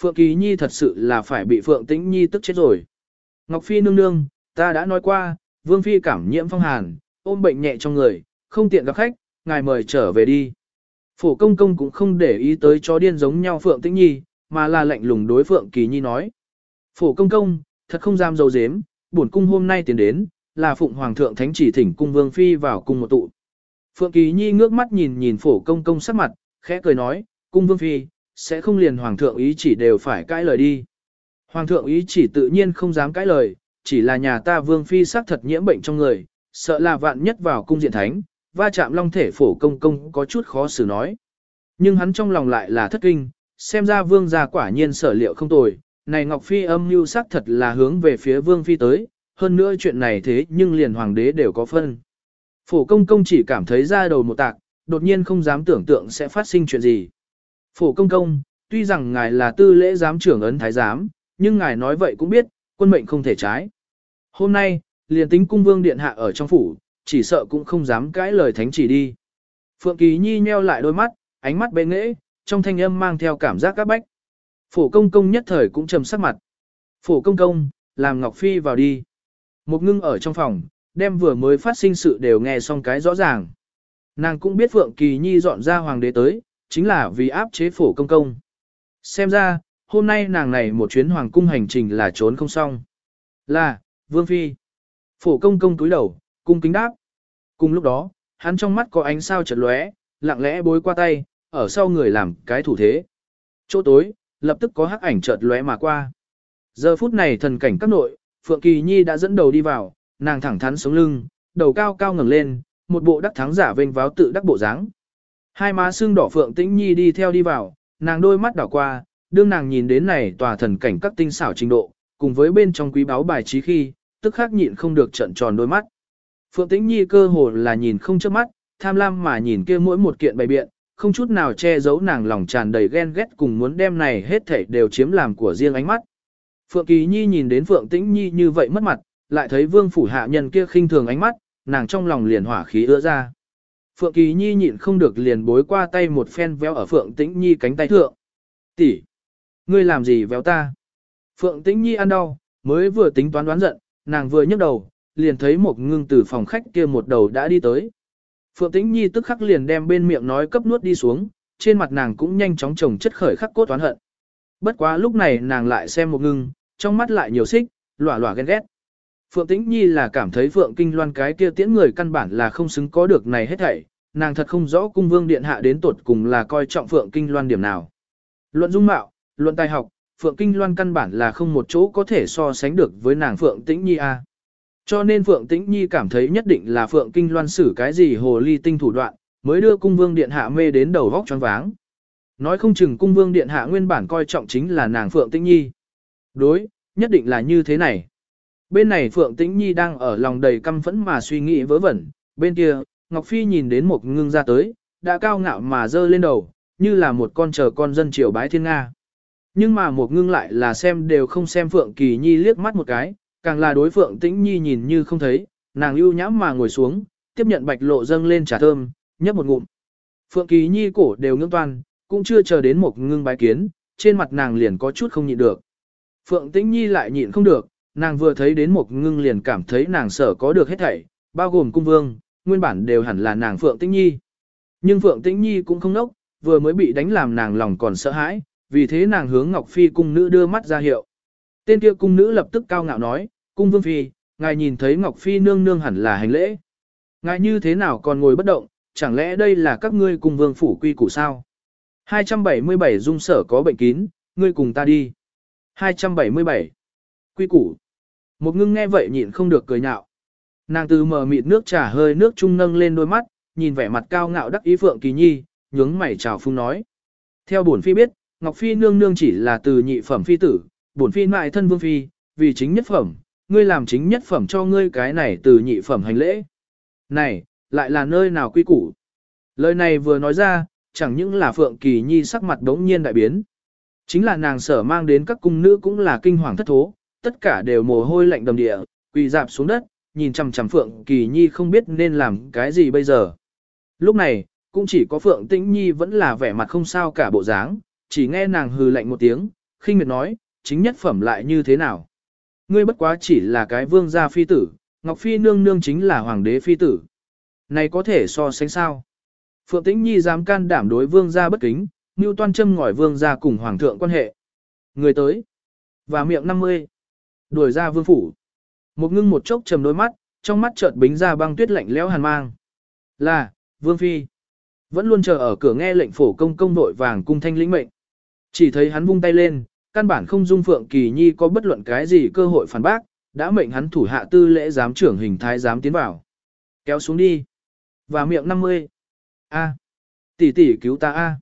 Phượng Kỳ Nhi thật sự là phải bị Phượng Tĩnh Nhi tức chết rồi. Ngọc Phi nương nương, ta đã nói qua, Vương Phi cảm nhiễm phong hàn, ôm bệnh nhẹ trong người, không tiện gặp khách, ngài mời trở về đi. Phổ công công cũng không để ý tới chó điên giống nhau Phượng Tĩnh Nhi, mà là lạnh lùng đối Phượng Kỳ Nhi nói. Phổ công công, thật không dám dầu dếm, bổn cung hôm nay tiến đến, là phụng hoàng thượng thánh chỉ thỉnh cung vương phi vào cung một tụ. Phượng Kỳ Nhi ngước mắt nhìn nhìn phổ công công sắc mặt, khẽ cười nói, cung vương phi, sẽ không liền hoàng thượng ý chỉ đều phải cãi lời đi. Hoàng thượng ý chỉ tự nhiên không dám cãi lời, chỉ là nhà ta vương phi xác thật nhiễm bệnh trong người, sợ là vạn nhất vào cung diện thánh, va chạm long thể phổ công công có chút khó xử nói. Nhưng hắn trong lòng lại là thất kinh, xem ra vương gia quả nhiên sở liệu không tồi, này Ngọc Phi âm mưu xác thật là hướng về phía vương phi tới, hơn nữa chuyện này thế nhưng liền hoàng đế đều có phân. Phổ công công chỉ cảm thấy ra đầu một tạc, đột nhiên không dám tưởng tượng sẽ phát sinh chuyện gì. Phổ công công, tuy rằng ngài là tư lễ giám trưởng ấn thái giám, nhưng ngài nói vậy cũng biết, quân mệnh không thể trái. Hôm nay, liền tính cung vương điện hạ ở trong phủ, chỉ sợ cũng không dám cãi lời thánh chỉ đi. Phượng Kỳ Nhi nheo lại đôi mắt, ánh mắt bệ nghễ, trong thanh âm mang theo cảm giác các bách. Phổ công công nhất thời cũng trầm sắc mặt. Phổ công công, làm Ngọc Phi vào đi. Một ngưng ở trong phòng, đem vừa mới phát sinh sự đều nghe xong cái rõ ràng. Nàng cũng biết Phượng Kỳ Nhi dọn ra hoàng đế tới, chính là vì áp chế phổ công công. Xem ra, hôm nay nàng này một chuyến hoàng cung hành trình là trốn không xong. Là, Vương Phi. Phổ công công túi đầu, cung kính đáp. Cùng lúc đó, hắn trong mắt có ánh sao chợt lóe, lặng lẽ bối qua tay, ở sau người làm cái thủ thế. Chỗ tối, lập tức có hắc ảnh chợt lóe mà qua. Giờ phút này thần cảnh các nội, Phượng Kỳ Nhi đã dẫn đầu đi vào, nàng thẳng thắn sống lưng, đầu cao cao ngẩng lên, một bộ đắc thắng giả vênh váo tự đắc bộ dáng. Hai má xương đỏ Phượng Tĩnh Nhi đi theo đi vào, nàng đôi mắt đảo qua, đương nàng nhìn đến này tòa thần cảnh các tinh xảo trình độ, cùng với bên trong quý báu bài trí khi, tức khắc nhịn không được trận tròn đôi mắt. Phượng Tĩnh Nhi cơ hồ là nhìn không chớp mắt, tham lam mà nhìn kia mỗi một kiện bày biện, không chút nào che giấu nàng lòng tràn đầy ghen ghét cùng muốn đem này hết thảy đều chiếm làm của riêng ánh mắt. Phượng Kỳ Nhi nhìn đến Phượng Tĩnh Nhi như vậy mất mặt, lại thấy Vương phủ hạ nhân kia khinh thường ánh mắt, nàng trong lòng liền hỏa khí ứa ra. Phượng Kỳ Nhi nhịn không được liền bối qua tay một phen véo ở Phượng Tĩnh Nhi cánh tay thượng. Tỷ, ngươi làm gì véo ta? Phượng Tĩnh Nhi ăn đau, mới vừa tính toán đoán giận, nàng vừa nhấc đầu, liền thấy một ngưng từ phòng khách kia một đầu đã đi tới. Phượng Tĩnh Nhi tức khắc liền đem bên miệng nói cấp nuốt đi xuống, trên mặt nàng cũng nhanh chóng trồng chất khởi khắc cốt toán hận. Bất quá lúc này nàng lại xem một ngưng, trong mắt lại nhiều xích, lỏa lỏa ghen ghét. Phượng Tĩnh Nhi là cảm thấy Phượng Kinh Loan cái kia tiễn người căn bản là không xứng có được này hết thảy, nàng thật không rõ cung vương điện hạ đến tột cùng là coi trọng Phượng Kinh Loan điểm nào. Luận dung mạo, luận tài học, Phượng Kinh Loan căn bản là không một chỗ có thể so sánh được với nàng Phượng Tĩnh Nhi a. Cho nên Phượng Tĩnh Nhi cảm thấy nhất định là Phượng Kinh Loan xử cái gì hồ ly tinh thủ đoạn, mới đưa cung vương điện hạ mê đến đầu vóc choáng váng. Nói không chừng cung vương điện hạ nguyên bản coi trọng chính là nàng Phượng Tĩnh Nhi. Đối, nhất định là như thế này. Bên này Phượng Tĩnh Nhi đang ở lòng đầy căm phẫn mà suy nghĩ vớ vẩn, bên kia, Ngọc Phi nhìn đến một ngưng ra tới, đã cao ngạo mà dơ lên đầu, như là một con chờ con dân triều bái thiên Nga. Nhưng mà một ngưng lại là xem đều không xem Phượng Kỳ Nhi liếc mắt một cái, càng là đối Phượng Tĩnh Nhi nhìn như không thấy, nàng ưu nhãm mà ngồi xuống, tiếp nhận bạch lộ dâng lên trà thơm, nhấp một ngụm. Phượng Kỳ Nhi cổ đều ngưỡng toan, cũng chưa chờ đến một ngưng bái kiến, trên mặt nàng liền có chút không nhịn được. Phượng Tĩnh Nhi lại nhịn không được, nàng vừa thấy đến một ngưng liền cảm thấy nàng sở có được hết thảy, bao gồm cung vương, nguyên bản đều hẳn là nàng Phượng Tĩnh Nhi. Nhưng Phượng Tĩnh Nhi cũng không nốc, vừa mới bị đánh làm nàng lòng còn sợ hãi, vì thế nàng hướng Ngọc Phi cung nữ đưa mắt ra hiệu. Tên kia cung nữ lập tức cao ngạo nói, cung vương phi, ngài nhìn thấy Ngọc Phi nương nương hẳn là hành lễ. Ngài như thế nào còn ngồi bất động, chẳng lẽ đây là các ngươi cung vương phủ quy củ sao? 277 dung sở có bệnh kín, ngươi cùng ta đi. 277. Quy củ. Một ngưng nghe vậy nhịn không được cười nhạo. Nàng từ mờ mịt nước trà hơi nước trung nâng lên đôi mắt, nhìn vẻ mặt cao ngạo đắc ý Phượng Kỳ Nhi, nhướng mày chào phung nói. Theo bổn phi biết, Ngọc Phi nương nương chỉ là từ nhị phẩm phi tử, bổn phi mại thân vương phi, vì chính nhất phẩm, ngươi làm chính nhất phẩm cho ngươi cái này từ nhị phẩm hành lễ. Này, lại là nơi nào quy củ? Lời này vừa nói ra, chẳng những là Phượng Kỳ Nhi sắc mặt đống nhiên đại biến. Chính là nàng sở mang đến các cung nữ cũng là kinh hoàng thất thố, tất cả đều mồ hôi lạnh đầm địa, quỳ dạp xuống đất, nhìn chằm chằm Phượng Kỳ Nhi không biết nên làm cái gì bây giờ. Lúc này, cũng chỉ có Phượng Tĩnh Nhi vẫn là vẻ mặt không sao cả bộ dáng, chỉ nghe nàng hừ lạnh một tiếng, khinh miệt nói, chính nhất phẩm lại như thế nào. Ngươi bất quá chỉ là cái vương gia phi tử, Ngọc Phi nương nương chính là hoàng đế phi tử. Này có thể so sánh sao? Phượng Tĩnh Nhi dám can đảm đối vương gia bất kính, Ngưu Toan châm ngòi vương gia cùng hoàng thượng quan hệ. Người tới. Và miệng 50. Đuổi ra vương phủ. Một ngưng một chốc trầm đôi mắt, trong mắt chợt bính ra băng tuyết lạnh lẽo hàn mang. Là, vương phi. Vẫn luôn chờ ở cửa nghe lệnh phổ công công đội vàng cung thanh lĩnh mệnh. Chỉ thấy hắn vung tay lên, căn bản không dung Phượng Kỳ Nhi có bất luận cái gì cơ hội phản bác, đã mệnh hắn thủ hạ tư lễ giám trưởng hình thái giám tiến vào. Kéo xuống đi. Và miệng 50. A. Tỷ tỷ cứu ta A.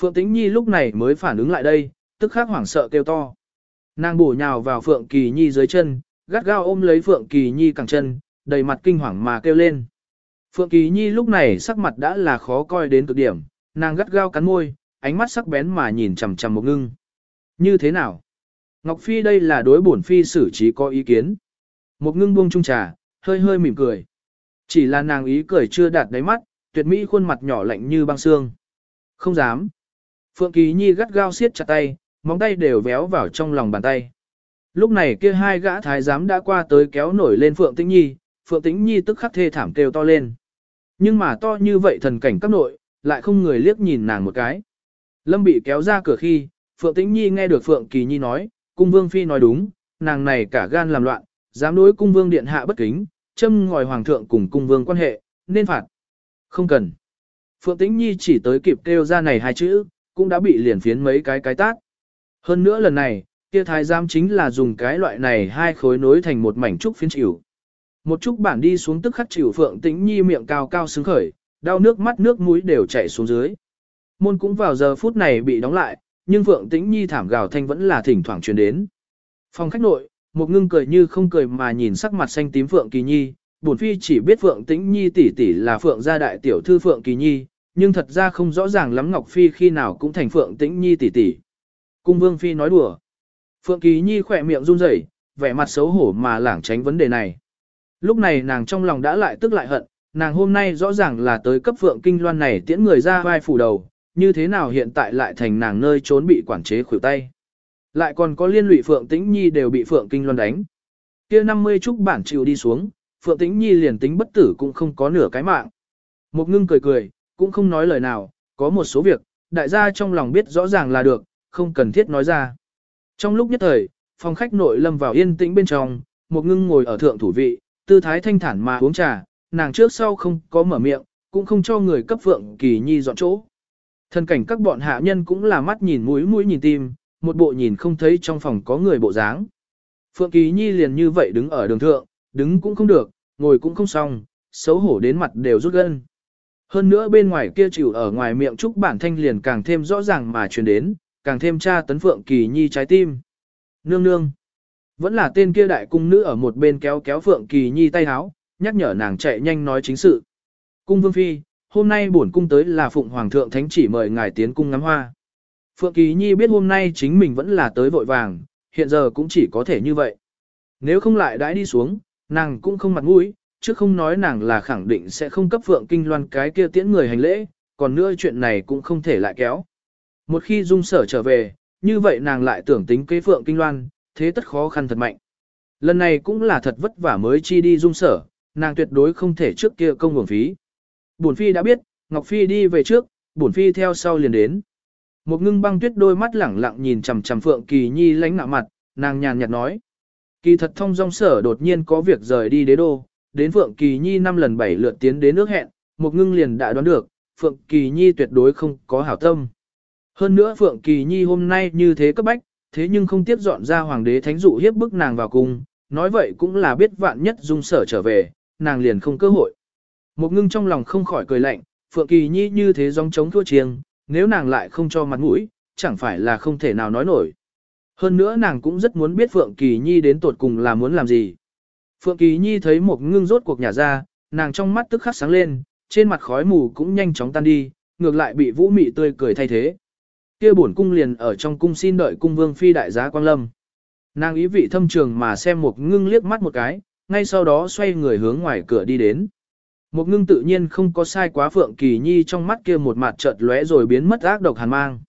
Phượng Tĩnh Nhi lúc này mới phản ứng lại đây, tức khắc hoảng sợ kêu to. Nàng bổ nhào vào Phượng Kỳ Nhi dưới chân, gắt gao ôm lấy Phượng Kỳ Nhi cẳng chân, đầy mặt kinh hoàng mà kêu lên. Phượng Kỳ Nhi lúc này sắc mặt đã là khó coi đến cực điểm, nàng gắt gao cắn môi, ánh mắt sắc bén mà nhìn chằm chằm một ngưng. Như thế nào? Ngọc Phi đây là đối bổn Phi xử trí có ý kiến. Một ngưng buông trung trà, hơi hơi mỉm cười. Chỉ là nàng ý cười chưa đạt đáy mắt, tuyệt mỹ khuôn mặt nhỏ lạnh như băng xương. Không dám. Phượng Kỳ Nhi gắt gao siết chặt tay, móng tay đều véo vào trong lòng bàn tay. Lúc này kia hai gã thái giám đã qua tới kéo nổi lên Phượng Tĩnh Nhi, Phượng Tĩnh Nhi tức khắc thê thảm kêu to lên. Nhưng mà to như vậy thần cảnh các nội, lại không người liếc nhìn nàng một cái. Lâm bị kéo ra cửa khi, Phượng Tĩnh Nhi nghe được Phượng Kỳ Nhi nói, cung vương phi nói đúng, nàng này cả gan làm loạn, dám đối cung vương điện hạ bất kính, châm ngòi hoàng thượng cùng cung vương quan hệ, nên phạt. Không cần. Phượng Tĩnh Nhi chỉ tới kịp kêu ra này hai chữ, cũng đã bị liền phiến mấy cái cái tác. Hơn nữa lần này, kia thái giám chính là dùng cái loại này hai khối nối thành một mảnh trúc phiến chịu. Một chút bản đi xuống tức khắc chịu Phượng Tĩnh Nhi miệng cao cao sướng khởi, đau nước mắt nước mũi đều chảy xuống dưới. Môn cũng vào giờ phút này bị đóng lại, nhưng Phượng Tĩnh Nhi thảm gào thanh vẫn là thỉnh thoảng truyền đến. Phòng khách nội, một ngưng cười như không cười mà nhìn sắc mặt xanh tím Phượng Kỳ Nhi, bổn phi chỉ biết Phượng Tĩnh Nhi tỷ tỷ là Phượng gia đại tiểu thư Phượng Kỳ Nhi, nhưng thật ra không rõ ràng lắm Ngọc Phi khi nào cũng thành Phượng Tĩnh Nhi tỷ tỷ. Cung Vương Phi nói đùa. Phượng Kỳ Nhi khỏe miệng run rẩy, vẻ mặt xấu hổ mà lảng tránh vấn đề này. Lúc này nàng trong lòng đã lại tức lại hận, nàng hôm nay rõ ràng là tới cấp Phượng Kinh Loan này tiễn người ra vai phủ đầu, như thế nào hiện tại lại thành nàng nơi trốn bị quản chế khuỷu tay. Lại còn có liên lụy Phượng Tĩnh Nhi đều bị Phượng Kinh Loan đánh. kia 50 trúc bản chịu đi xuống, Phượng Tĩnh Nhi liền tính bất tử cũng không có nửa cái mạng. Một ngưng cười cười, cũng không nói lời nào, có một số việc, đại gia trong lòng biết rõ ràng là được, không cần thiết nói ra. Trong lúc nhất thời, phòng khách nội lâm vào yên tĩnh bên trong, một ngưng ngồi ở thượng thủ vị, tư thái thanh thản mà uống trà, nàng trước sau không có mở miệng, cũng không cho người cấp Phượng Kỳ Nhi dọn chỗ. Thân cảnh các bọn hạ nhân cũng là mắt nhìn mũi mũi nhìn tim, một bộ nhìn không thấy trong phòng có người bộ dáng. Phượng Kỳ Nhi liền như vậy đứng ở đường thượng, đứng cũng không được, ngồi cũng không xong, xấu hổ đến mặt đều rút gân. Hơn nữa bên ngoài kia chịu ở ngoài miệng trúc bản thanh liền càng thêm rõ ràng mà truyền đến, càng thêm tra tấn Phượng Kỳ Nhi trái tim. Nương nương. Vẫn là tên kia đại cung nữ ở một bên kéo kéo Phượng Kỳ Nhi tay háo, nhắc nhở nàng chạy nhanh nói chính sự. Cung Vương Phi, hôm nay bổn cung tới là Phụng Hoàng thượng Thánh chỉ mời ngài tiến cung ngắm hoa. Phượng Kỳ Nhi biết hôm nay chính mình vẫn là tới vội vàng, hiện giờ cũng chỉ có thể như vậy. Nếu không lại đãi đi xuống, nàng cũng không mặt mũi, chứ không nói nàng là khẳng định sẽ không cấp Phượng Kinh Loan cái kia tiễn người hành lễ, còn nữa chuyện này cũng không thể lại kéo. Một khi dung sở trở về, như vậy nàng lại tưởng tính kế Phượng Kinh Loan, thế tất khó khăn thật mạnh. Lần này cũng là thật vất vả mới chi đi dung sở, nàng tuyệt đối không thể trước kia công hưởng phí. Bổn Phi đã biết, Ngọc Phi đi về trước, Bổn Phi theo sau liền đến. Một ngưng băng tuyết đôi mắt lẳng lặng nhìn chằm chằm Phượng Kỳ Nhi lánh nạ mặt, nàng nhàn nhạt nói. Kỳ thật thông dong sở đột nhiên có việc rời đi đế đô, đến Phượng Kỳ Nhi năm lần bảy lượt tiến đến nước hẹn, một ngưng liền đã đoán được, Phượng Kỳ Nhi tuyệt đối không có hảo tâm. Hơn nữa Phượng Kỳ Nhi hôm nay như thế cấp bách, thế nhưng không tiếp dọn ra hoàng đế thánh dụ hiếp bức nàng vào cung, nói vậy cũng là biết vạn nhất dung sở trở về, nàng liền không cơ hội. Một ngưng trong lòng không khỏi cười lạnh, Phượng Kỳ Nhi như thế gióng chống thua chiêng, nếu nàng lại không cho mặt mũi, chẳng phải là không thể nào nói nổi. Hơn nữa nàng cũng rất muốn biết Phượng Kỳ Nhi đến tột cùng là muốn làm gì. Phượng Kỳ Nhi thấy một ngưng rốt cuộc nhà ra, nàng trong mắt tức khắc sáng lên, trên mặt khói mù cũng nhanh chóng tan đi, ngược lại bị vũ mị tươi cười thay thế. Kia bổn cung liền ở trong cung xin đợi cung vương phi đại giá quang lâm. Nàng ý vị thâm trường mà xem một ngưng liếc mắt một cái, ngay sau đó xoay người hướng ngoài cửa đi đến. Một ngưng tự nhiên không có sai quá Phượng Kỳ Nhi trong mắt kia một mặt chợt lóe rồi biến mất ác độc hàn mang.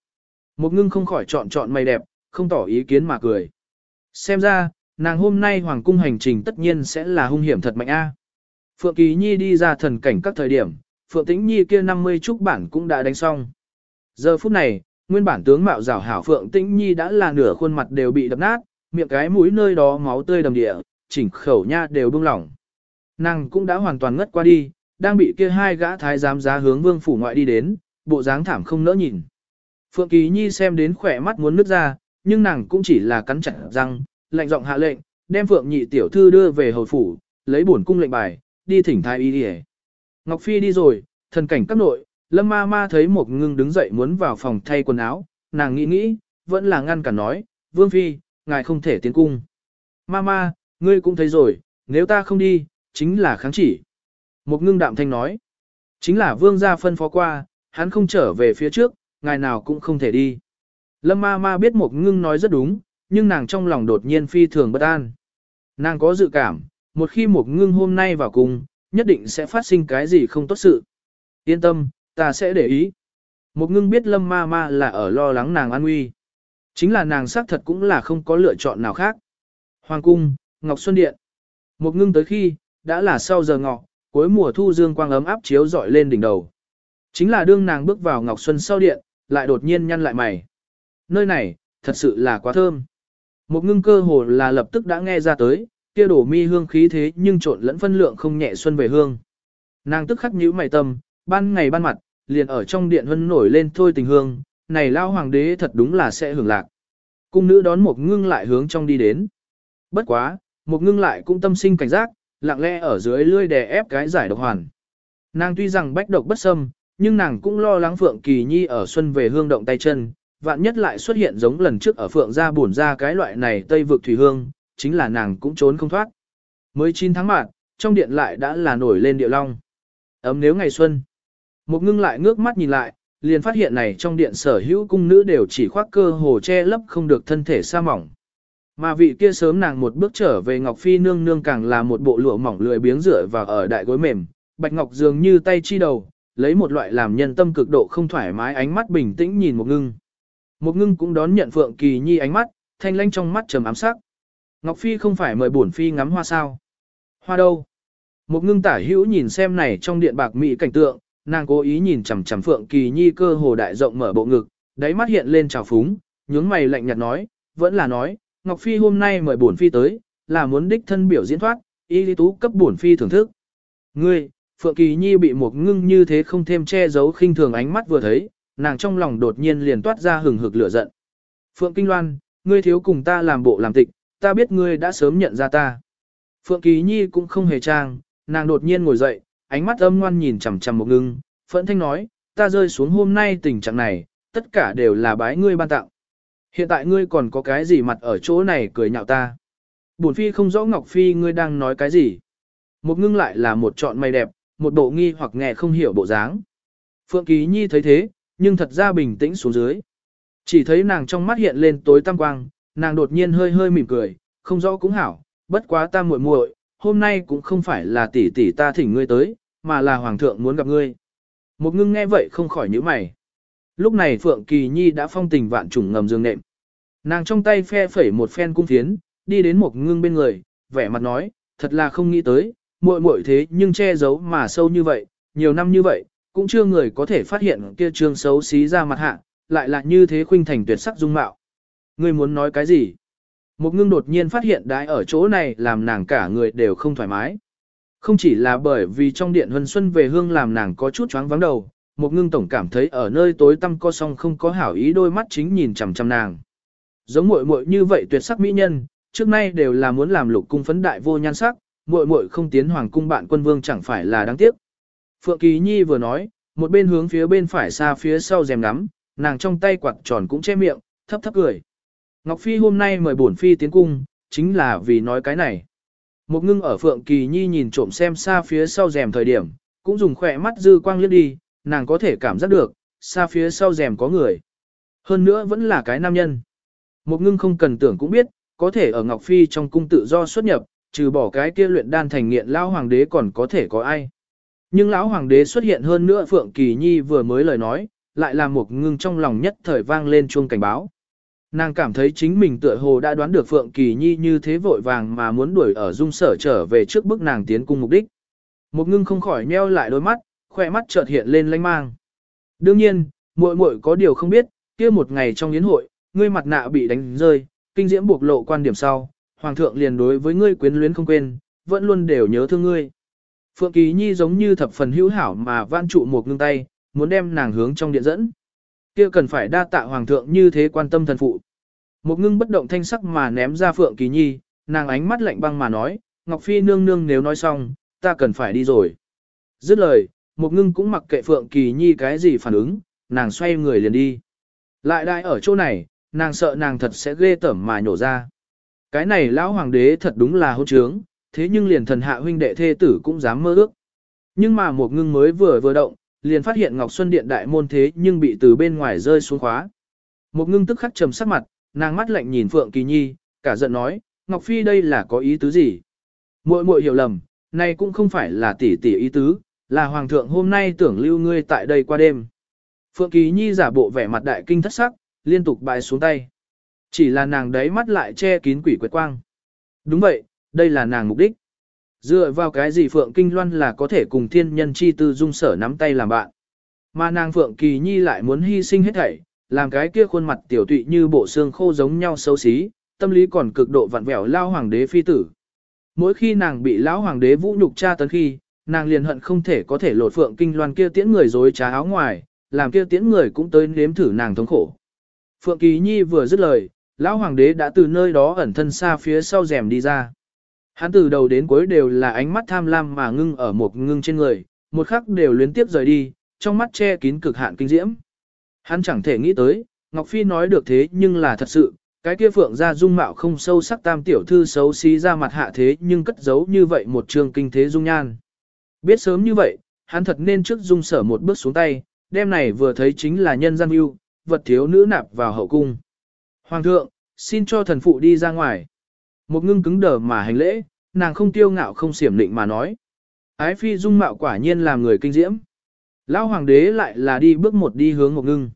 Một ngưng không khỏi chọn chọn mày đẹp, không tỏ ý kiến mà cười. Xem ra, nàng hôm nay hoàng cung hành trình tất nhiên sẽ là hung hiểm thật mạnh a. Phượng Kỳ Nhi đi ra thần cảnh các thời điểm, Phượng Tĩnh Nhi kia 50 trúc bản cũng đã đánh xong. Giờ phút này, nguyên bản tướng mạo rào hảo Phượng Tĩnh Nhi đã là nửa khuôn mặt đều bị đập nát, miệng cái mũi nơi đó máu tươi đầm địa, chỉnh khẩu nha đều bung lỏng. Nàng cũng đã hoàn toàn ngất qua đi, đang bị kia hai gã thái giám giá hướng vương phủ ngoại đi đến, bộ dáng thảm không nỡ nhìn. Phượng Kỳ Nhi xem đến khỏe mắt muốn nứt ra, nhưng nàng cũng chỉ là cắn chặt răng, lạnh giọng hạ lệnh, đem Phượng nhị tiểu thư đưa về hồi phủ, lấy bổn cung lệnh bài, đi thỉnh thái y đi Ngọc Phi đi rồi, thần cảnh các nội, Lâm ma ma thấy một ngưng đứng dậy muốn vào phòng thay quần áo, nàng nghĩ nghĩ, vẫn là ngăn cản nói, Vương Phi, ngài không thể tiến cung. Ma ma, ngươi cũng thấy rồi, nếu ta không đi, chính là kháng chỉ. Một ngưng đạm thanh nói, chính là vương gia phân phó qua, hắn không trở về phía trước, ngài nào cũng không thể đi. Lâm ma ma biết một ngưng nói rất đúng, nhưng nàng trong lòng đột nhiên phi thường bất an. Nàng có dự cảm, một khi một ngưng hôm nay vào cung, nhất định sẽ phát sinh cái gì không tốt sự. Yên tâm, ta sẽ để ý. Một ngưng biết lâm ma ma là ở lo lắng nàng an nguy. Chính là nàng xác thật cũng là không có lựa chọn nào khác. Hoàng cung, Ngọc Xuân Điện. Một ngưng tới khi, đã là sau giờ ngọ, cuối mùa thu dương quang ấm áp chiếu dọi lên đỉnh đầu. Chính là đương nàng bước vào Ngọc Xuân sau điện, lại đột nhiên nhăn lại mày. Nơi này, thật sự là quá thơm. Một ngưng cơ hồ là lập tức đã nghe ra tới, kia đổ mi hương khí thế nhưng trộn lẫn phân lượng không nhẹ xuân về hương. Nàng tức khắc nhíu mày tâm, ban ngày ban mặt, liền ở trong điện hân nổi lên thôi tình hương, này lao hoàng đế thật đúng là sẽ hưởng lạc. Cung nữ đón một ngưng lại hướng trong đi đến. Bất quá, một ngưng lại cũng tâm sinh cảnh giác, lặng lẽ ở dưới lươi đè ép cái giải độc hoàn. Nàng tuy rằng bách độc bất xâm, nhưng nàng cũng lo lắng Phượng Kỳ Nhi ở xuân về hương động tay chân, vạn nhất lại xuất hiện giống lần trước ở Phượng gia buồn ra cái loại này tây vực thủy hương, chính là nàng cũng trốn không thoát. Mới 9 tháng mạng, trong điện lại đã là nổi lên địa long. Ấm nếu ngày xuân. Một ngưng lại ngước mắt nhìn lại, liền phát hiện này trong điện sở hữu cung nữ đều chỉ khoác cơ hồ che lấp không được thân thể sa mỏng. Mà vị kia sớm nàng một bước trở về Ngọc Phi nương nương càng là một bộ lụa mỏng lười biếng rửa và ở đại gối mềm, Bạch Ngọc dường như tay chi đầu, lấy một loại làm nhân tâm cực độ không thoải mái ánh mắt bình tĩnh nhìn một ngưng. Một ngưng cũng đón nhận Phượng Kỳ Nhi ánh mắt, thanh lanh trong mắt trầm ám sắc. Ngọc Phi không phải mời bổn Phi ngắm hoa sao? Hoa đâu? Một ngưng tả hữu nhìn xem này trong điện bạc mỹ cảnh tượng, nàng cố ý nhìn chằm chằm Phượng Kỳ Nhi cơ hồ đại rộng mở bộ ngực, đáy mắt hiện lên trào phúng, nhướng mày lạnh nhạt nói, vẫn là nói, Ngọc Phi hôm nay mời bổn Phi tới, là muốn đích thân biểu diễn thoát, y lý tú cấp bổn Phi thưởng thức. Ngươi, Phượng Kỳ Nhi bị một ngưng như thế không thêm che giấu khinh thường ánh mắt vừa thấy, nàng trong lòng đột nhiên liền toát ra hừng hực lửa giận. Phượng Kinh Loan, ngươi thiếu cùng ta làm bộ làm tịch, ta biết ngươi đã sớm nhận ra ta. Phượng Kỳ Nhi cũng không hề trang, nàng đột nhiên ngồi dậy, ánh mắt âm ngoan nhìn chằm chằm một ngưng, phẫn thanh nói, ta rơi xuống hôm nay tình trạng này, tất cả đều là bái ngươi ban tặng. Hiện tại ngươi còn có cái gì mặt ở chỗ này cười nhạo ta. Bổn phi không rõ Ngọc Phi ngươi đang nói cái gì. Một ngưng lại là một trọn mày đẹp, một bộ nghi hoặc nghe không hiểu bộ dáng. Phượng Ký Nhi thấy thế, nhưng thật ra bình tĩnh xuống dưới. Chỉ thấy nàng trong mắt hiện lên tối tăm quang, nàng đột nhiên hơi hơi mỉm cười, không rõ cũng hảo, bất quá ta muội muội, hôm nay cũng không phải là tỷ tỷ ta thỉnh ngươi tới, mà là hoàng thượng muốn gặp ngươi. Một ngưng nghe vậy không khỏi nhíu mày. Lúc này Phượng Kỳ Nhi đã phong tình vạn trùng ngầm dương nệm. Nàng trong tay phe phẩy một phen cung phiến, đi đến một ngưng bên người, vẻ mặt nói, thật là không nghĩ tới, muội muội thế nhưng che giấu mà sâu như vậy, nhiều năm như vậy, cũng chưa người có thể phát hiện kia trương xấu xí ra mặt hạ, lại là như thế khuynh thành tuyệt sắc dung mạo. Ngươi muốn nói cái gì? Một ngưng đột nhiên phát hiện đái ở chỗ này làm nàng cả người đều không thoải mái. Không chỉ là bởi vì trong điện huân xuân về hương làm nàng có chút choáng vắng đầu, một ngưng tổng cảm thấy ở nơi tối tăm co song không có hảo ý đôi mắt chính nhìn chằm chằm nàng. Giống muội muội như vậy tuyệt sắc mỹ nhân, trước nay đều là muốn làm lục cung phấn đại vô nhan sắc, muội muội không tiến hoàng cung bạn quân vương chẳng phải là đáng tiếc. Phượng Kỳ Nhi vừa nói, một bên hướng phía bên phải xa phía sau rèm ngắm, nàng trong tay quạt tròn cũng che miệng, thấp thấp cười. Ngọc Phi hôm nay mời bổn Phi tiến cung, chính là vì nói cái này. Một ngưng ở Phượng Kỳ Nhi nhìn trộm xem xa phía sau rèm thời điểm, cũng dùng khỏe mắt dư quang liếc đi, nàng có thể cảm giác được, xa phía sau rèm có người. Hơn nữa vẫn là cái nam nhân. Một ngưng không cần tưởng cũng biết, có thể ở Ngọc Phi trong cung tự do xuất nhập, trừ bỏ cái kia luyện đan thành nghiện lão hoàng đế còn có thể có ai. Nhưng lão hoàng đế xuất hiện hơn nữa Phượng Kỳ Nhi vừa mới lời nói, lại làm một ngưng trong lòng nhất thời vang lên chuông cảnh báo. Nàng cảm thấy chính mình tựa hồ đã đoán được Phượng Kỳ Nhi như thế vội vàng mà muốn đuổi ở dung sở trở về trước bước nàng tiến cung mục đích. Một ngưng không khỏi nheo lại đôi mắt, khỏe mắt chợt hiện lên lanh mang. Đương nhiên, muội muội có điều không biết, kia một ngày trong yến hội, ngươi mặt nạ bị đánh rơi, kinh diễm buộc lộ quan điểm sau, hoàng thượng liền đối với ngươi quyến luyến không quên, vẫn luôn đều nhớ thương ngươi. Phượng Kỳ Nhi giống như thập phần hữu hảo mà van trụ một ngưng tay, muốn đem nàng hướng trong điện dẫn. Kia cần phải đa tạ hoàng thượng như thế quan tâm thần phụ. Một ngưng bất động thanh sắc mà ném ra Phượng Kỳ Nhi, nàng ánh mắt lạnh băng mà nói, Ngọc Phi nương nương nếu nói xong, ta cần phải đi rồi. Dứt lời, một ngưng cũng mặc kệ Phượng Kỳ Nhi cái gì phản ứng, nàng xoay người liền đi. Lại đại ở chỗ này, nàng sợ nàng thật sẽ ghê tởm mà nhổ ra. Cái này lão hoàng đế thật đúng là hôn trướng, thế nhưng liền thần hạ huynh đệ thê tử cũng dám mơ ước. Nhưng mà một ngưng mới vừa vừa động, liền phát hiện Ngọc Xuân Điện đại môn thế nhưng bị từ bên ngoài rơi xuống khóa. Một ngưng tức khắc trầm sắc mặt, nàng mắt lạnh nhìn Phượng Kỳ Nhi, cả giận nói, Ngọc Phi đây là có ý tứ gì? Muội muội hiểu lầm, này cũng không phải là tỷ tỷ ý tứ, là hoàng thượng hôm nay tưởng lưu ngươi tại đây qua đêm. Phượng Kỳ Nhi giả bộ vẻ mặt đại kinh thất sắc, liên tục bài xuống tay. Chỉ là nàng đấy mắt lại che kín quỷ quyệt quang. Đúng vậy, đây là nàng mục đích. Dựa vào cái gì Phượng Kinh Loan là có thể cùng thiên nhân chi tư dung sở nắm tay làm bạn. Mà nàng Phượng Kỳ Nhi lại muốn hy sinh hết thảy, làm cái kia khuôn mặt tiểu tụy như bộ xương khô giống nhau xấu xí, tâm lý còn cực độ vặn vẹo lao hoàng đế phi tử. Mỗi khi nàng bị lão hoàng đế vũ nhục tra tấn khi, nàng liền hận không thể có thể lột Phượng Kinh Loan kia tiễn người dối trá áo ngoài, làm kia tiễn người cũng tới nếm thử nàng thống khổ. Phượng Kỳ Nhi vừa dứt lời, lão hoàng đế đã từ nơi đó ẩn thân xa phía sau rèm đi ra. Hắn từ đầu đến cuối đều là ánh mắt tham lam mà ngưng ở một ngưng trên người, một khắc đều luyến tiếp rời đi, trong mắt che kín cực hạn kinh diễm. Hắn chẳng thể nghĩ tới, Ngọc Phi nói được thế nhưng là thật sự, cái kia phượng ra dung mạo không sâu sắc tam tiểu thư xấu xí ra mặt hạ thế nhưng cất giấu như vậy một trường kinh thế dung nhan. Biết sớm như vậy, hắn thật nên trước dung sở một bước xuống tay, đêm này vừa thấy chính là nhân gian yêu, vật thiếu nữ nạp vào hậu cung. Hoàng thượng, xin cho thần phụ đi ra ngoài. Một ngưng cứng đờ mà hành lễ, nàng không tiêu ngạo không xiểm định mà nói. Ái phi dung mạo quả nhiên làm người kinh diễm. Lão hoàng đế lại là đi bước một đi hướng một ngưng.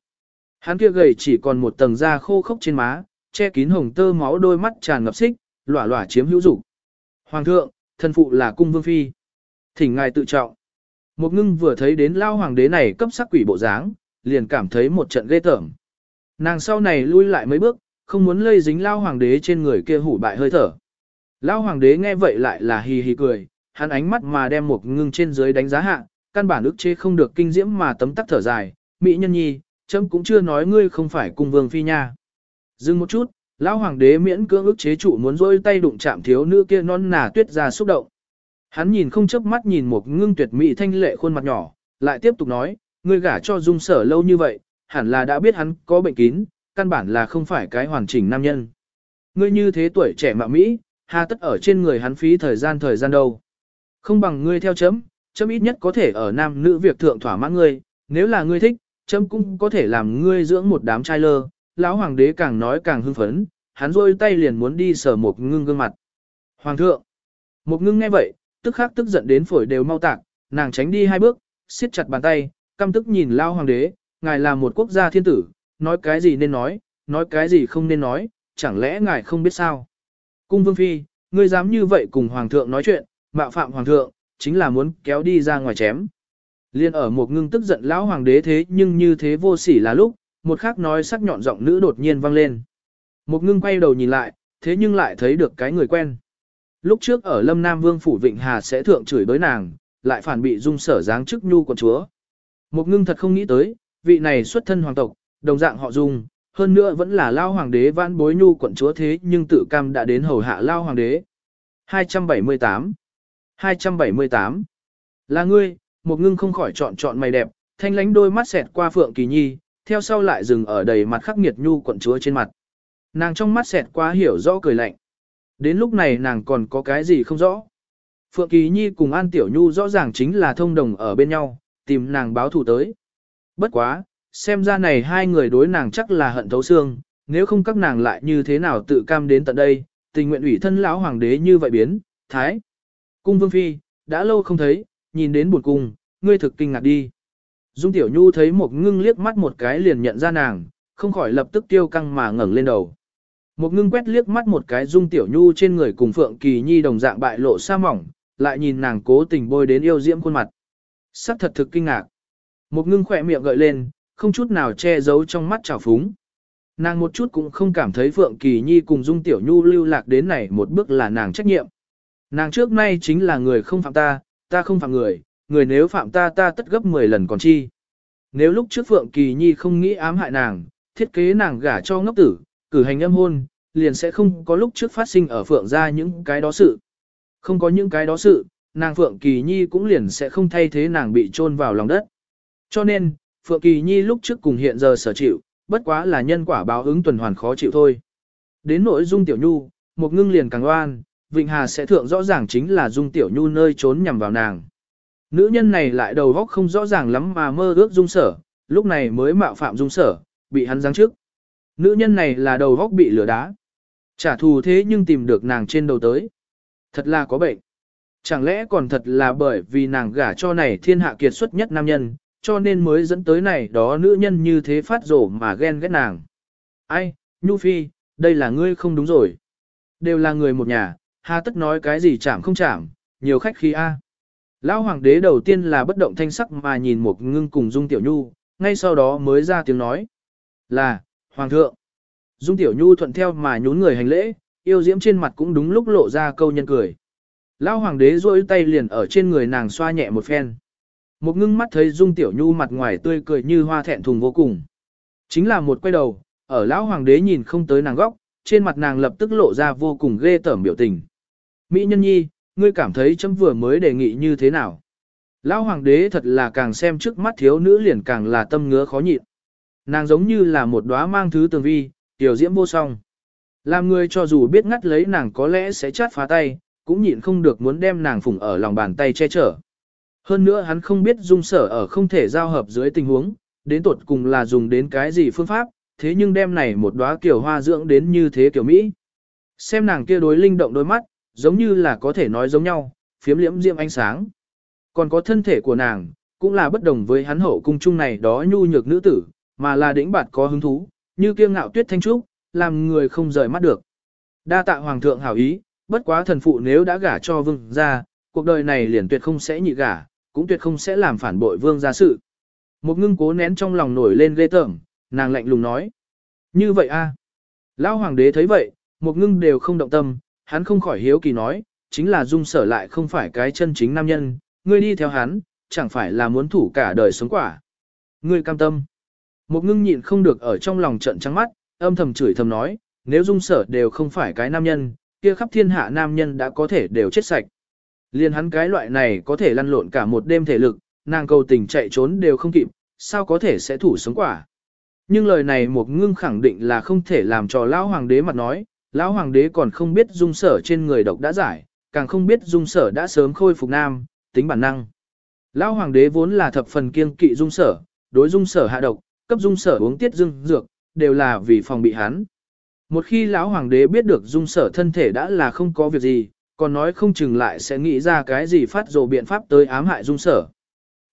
Hắn kia gầy chỉ còn một tầng da khô khốc trên má, che kín hồng tơ máu đôi mắt tràn ngập xích, lỏa lỏa chiếm hữu dục. Hoàng thượng, thân phụ là cung vương phi. Thỉnh ngài tự trọng. Một ngưng vừa thấy đến lao hoàng đế này cấp sắc quỷ bộ dáng, liền cảm thấy một trận ghê tởm. Nàng sau này lui lại mấy bước, không muốn lây dính lao hoàng đế trên người kia hủ bại hơi thở. Lao hoàng đế nghe vậy lại là hì hì cười, hắn ánh mắt mà đem một ngưng trên dưới đánh giá hạ, căn bản ức chế không được kinh diễm mà tấm tắc thở dài, mỹ nhân nhi, chấm cũng chưa nói ngươi không phải cung vương phi nha. Dừng một chút, lão hoàng đế miễn cưỡng ức chế trụ muốn rôi tay đụng chạm thiếu nữ kia non nà tuyết ra xúc động. Hắn nhìn không chớp mắt nhìn một ngưng tuyệt mỹ thanh lệ khuôn mặt nhỏ, lại tiếp tục nói, ngươi gả cho dung sở lâu như vậy, hẳn là đã biết hắn có bệnh kín, căn bản là không phải cái hoàn chỉnh nam nhân. Ngươi như thế tuổi trẻ mạo Mỹ, hà tất ở trên người hắn phí thời gian thời gian đâu. Không bằng ngươi theo chấm, chấm ít nhất có thể ở nam nữ việc thượng thỏa mãn ngươi, nếu là ngươi thích, chấm cũng có thể làm ngươi dưỡng một đám trai lơ. Lão hoàng đế càng nói càng hưng phấn, hắn rôi tay liền muốn đi sờ một ngưng gương mặt. Hoàng thượng, một ngưng nghe vậy, tức khắc tức giận đến phổi đều mau tạc, nàng tránh đi hai bước, siết chặt bàn tay, căm tức nhìn lao hoàng đế, ngài là một quốc gia thiên tử, nói cái gì nên nói, nói cái gì không nên nói, chẳng lẽ ngài không biết sao. Cung vương phi, ngươi dám như vậy cùng hoàng thượng nói chuyện, mạo phạm hoàng thượng, chính là muốn kéo đi ra ngoài chém. Liên ở một ngưng tức giận lão hoàng đế thế nhưng như thế vô sỉ là lúc, một khắc nói sắc nhọn giọng nữ đột nhiên vang lên. Một ngưng quay đầu nhìn lại, thế nhưng lại thấy được cái người quen. Lúc trước ở Lâm Nam Vương Phủ Vịnh Hà sẽ thượng chửi đối nàng, lại phản bị dung sở giáng chức nhu quận chúa. Một ngưng thật không nghĩ tới, vị này xuất thân hoàng tộc, đồng dạng họ dung, hơn nữa vẫn là lao hoàng đế vãn bối nhu quận chúa thế nhưng tự cam đã đến hầu hạ lao hoàng đế. 278 278 Là ngươi, một ngưng không khỏi chọn chọn mày đẹp, thanh lánh đôi mắt xẹt qua Phượng Kỳ Nhi, theo sau lại dừng ở đầy mặt khắc nghiệt nhu quận chúa trên mặt. Nàng trong mắt xẹt qua hiểu rõ cười lạnh. Đến lúc này nàng còn có cái gì không rõ. Phượng Kỳ Nhi cùng An Tiểu Nhu rõ ràng chính là thông đồng ở bên nhau, tìm nàng báo thù tới. Bất quá, xem ra này hai người đối nàng chắc là hận thấu xương, nếu không các nàng lại như thế nào tự cam đến tận đây, tình nguyện ủy thân lão hoàng đế như vậy biến, thái. Cung Vương Phi, đã lâu không thấy, nhìn đến buồn cung, ngươi thực kinh ngạc đi. Dung Tiểu Nhu thấy một ngưng liếc mắt một cái liền nhận ra nàng, không khỏi lập tức tiêu căng mà ngẩng lên đầu. Một ngưng quét liếc mắt một cái Dung Tiểu Nhu trên người cùng Phượng Kỳ Nhi đồng dạng bại lộ sa mỏng, lại nhìn nàng cố tình bôi đến yêu diễm khuôn mặt. Sắc thật thực kinh ngạc. Một ngưng khỏe miệng gợi lên, không chút nào che giấu trong mắt trào phúng. Nàng một chút cũng không cảm thấy Phượng Kỳ Nhi cùng Dung Tiểu Nhu lưu lạc đến này một bước là nàng trách nhiệm. Nàng trước nay chính là người không phạm ta, ta không phạm người, người nếu phạm ta ta tất gấp 10 lần còn chi. Nếu lúc trước Phượng Kỳ Nhi không nghĩ ám hại nàng, thiết kế nàng gả cho ngốc tử, cử hành âm hôn, liền sẽ không có lúc trước phát sinh ở Phượng ra những cái đó sự. Không có những cái đó sự, nàng Phượng Kỳ Nhi cũng liền sẽ không thay thế nàng bị chôn vào lòng đất. Cho nên, Phượng Kỳ Nhi lúc trước cùng hiện giờ sở chịu, bất quá là nhân quả báo ứng tuần hoàn khó chịu thôi. Đến nội dung tiểu nhu, một ngưng liền càng oan, Vịnh Hà sẽ thượng rõ ràng chính là dung tiểu nhu nơi trốn nhằm vào nàng. Nữ nhân này lại đầu góc không rõ ràng lắm mà mơ ước dung sở, lúc này mới mạo phạm dung sở, bị hắn giáng trước. Nữ nhân này là đầu góc bị lửa đá. Trả thù thế nhưng tìm được nàng trên đầu tới. Thật là có bệnh. Chẳng lẽ còn thật là bởi vì nàng gả cho này thiên hạ kiệt xuất nhất nam nhân, cho nên mới dẫn tới này đó nữ nhân như thế phát rổ mà ghen ghét nàng. Ai, Nhu Phi, đây là ngươi không đúng rồi. Đều là người một nhà, hà tất nói cái gì chảm không chảm, nhiều khách khí a. Lão hoàng đế đầu tiên là bất động thanh sắc mà nhìn một ngưng cùng Dung Tiểu Nhu, ngay sau đó mới ra tiếng nói. Là, Hoàng thượng. Dung Tiểu Nhu thuận theo mà nhún người hành lễ, yêu diễm trên mặt cũng đúng lúc lộ ra câu nhân cười. Lão hoàng đế rôi tay liền ở trên người nàng xoa nhẹ một phen. Một ngưng mắt thấy Dung Tiểu Nhu mặt ngoài tươi cười như hoa thẹn thùng vô cùng. Chính là một quay đầu, ở lão hoàng đế nhìn không tới nàng góc, trên mặt nàng lập tức lộ ra vô cùng ghê tởm biểu tình. Mỹ nhân nhi, ngươi cảm thấy chấm vừa mới đề nghị như thế nào? Lão hoàng đế thật là càng xem trước mắt thiếu nữ liền càng là tâm ngứa khó nhịn. Nàng giống như là một đóa mang thứ tường vi, tiểu diễm vô song. Làm người cho dù biết ngắt lấy nàng có lẽ sẽ chát phá tay, cũng nhịn không được muốn đem nàng phủng ở lòng bàn tay che chở. Hơn nữa hắn không biết dung sở ở không thể giao hợp dưới tình huống, đến tột cùng là dùng đến cái gì phương pháp, thế nhưng đem này một đóa kiểu hoa dưỡng đến như thế kiểu Mỹ. Xem nàng kia đối linh động đôi mắt, giống như là có thể nói giống nhau, phiếm liễm diệm ánh sáng. Còn có thân thể của nàng, cũng là bất đồng với hắn hậu cung chung này đó nhu nhược nữ tử, mà là đỉnh bạt có hứng thú, như kiêng ngạo tuyết thanh trúc, làm người không rời mắt được. Đa tạ hoàng thượng hảo ý, bất quá thần phụ nếu đã gả cho vương gia, cuộc đời này liền tuyệt không sẽ nhị gả, cũng tuyệt không sẽ làm phản bội vương gia sự. Một ngưng cố nén trong lòng nổi lên ghê tởm, nàng lạnh lùng nói. Như vậy a Lão hoàng đế thấy vậy, một ngưng đều không động tâm, hắn không khỏi hiếu kỳ nói, chính là dung sở lại không phải cái chân chính nam nhân, ngươi đi theo hắn, chẳng phải là muốn thủ cả đời sống quả. Ngươi cam tâm. Một ngưng nhịn không được ở trong lòng trận trắng mắt, âm thầm chửi thầm nói, nếu dung sở đều không phải cái nam nhân, kia khắp thiên hạ nam nhân đã có thể đều chết sạch. Liên hắn cái loại này có thể lăn lộn cả một đêm thể lực, nàng cầu tình chạy trốn đều không kịp, sao có thể sẽ thủ sống quả. Nhưng lời này một ngưng khẳng định là không thể làm cho lão hoàng đế mặt nói, lão hoàng đế còn không biết dung sở trên người độc đã giải, càng không biết dung sở đã sớm khôi phục nam, tính bản năng. Lão hoàng đế vốn là thập phần kiêng kỵ dung sở, đối dung sở hạ độc, cấp dung sở uống tiết dương dược, đều là vì phòng bị hắn. Một khi lão hoàng đế biết được dung sở thân thể đã là không có việc gì, còn nói không chừng lại sẽ nghĩ ra cái gì phát dồ biện pháp tới ám hại dung sở.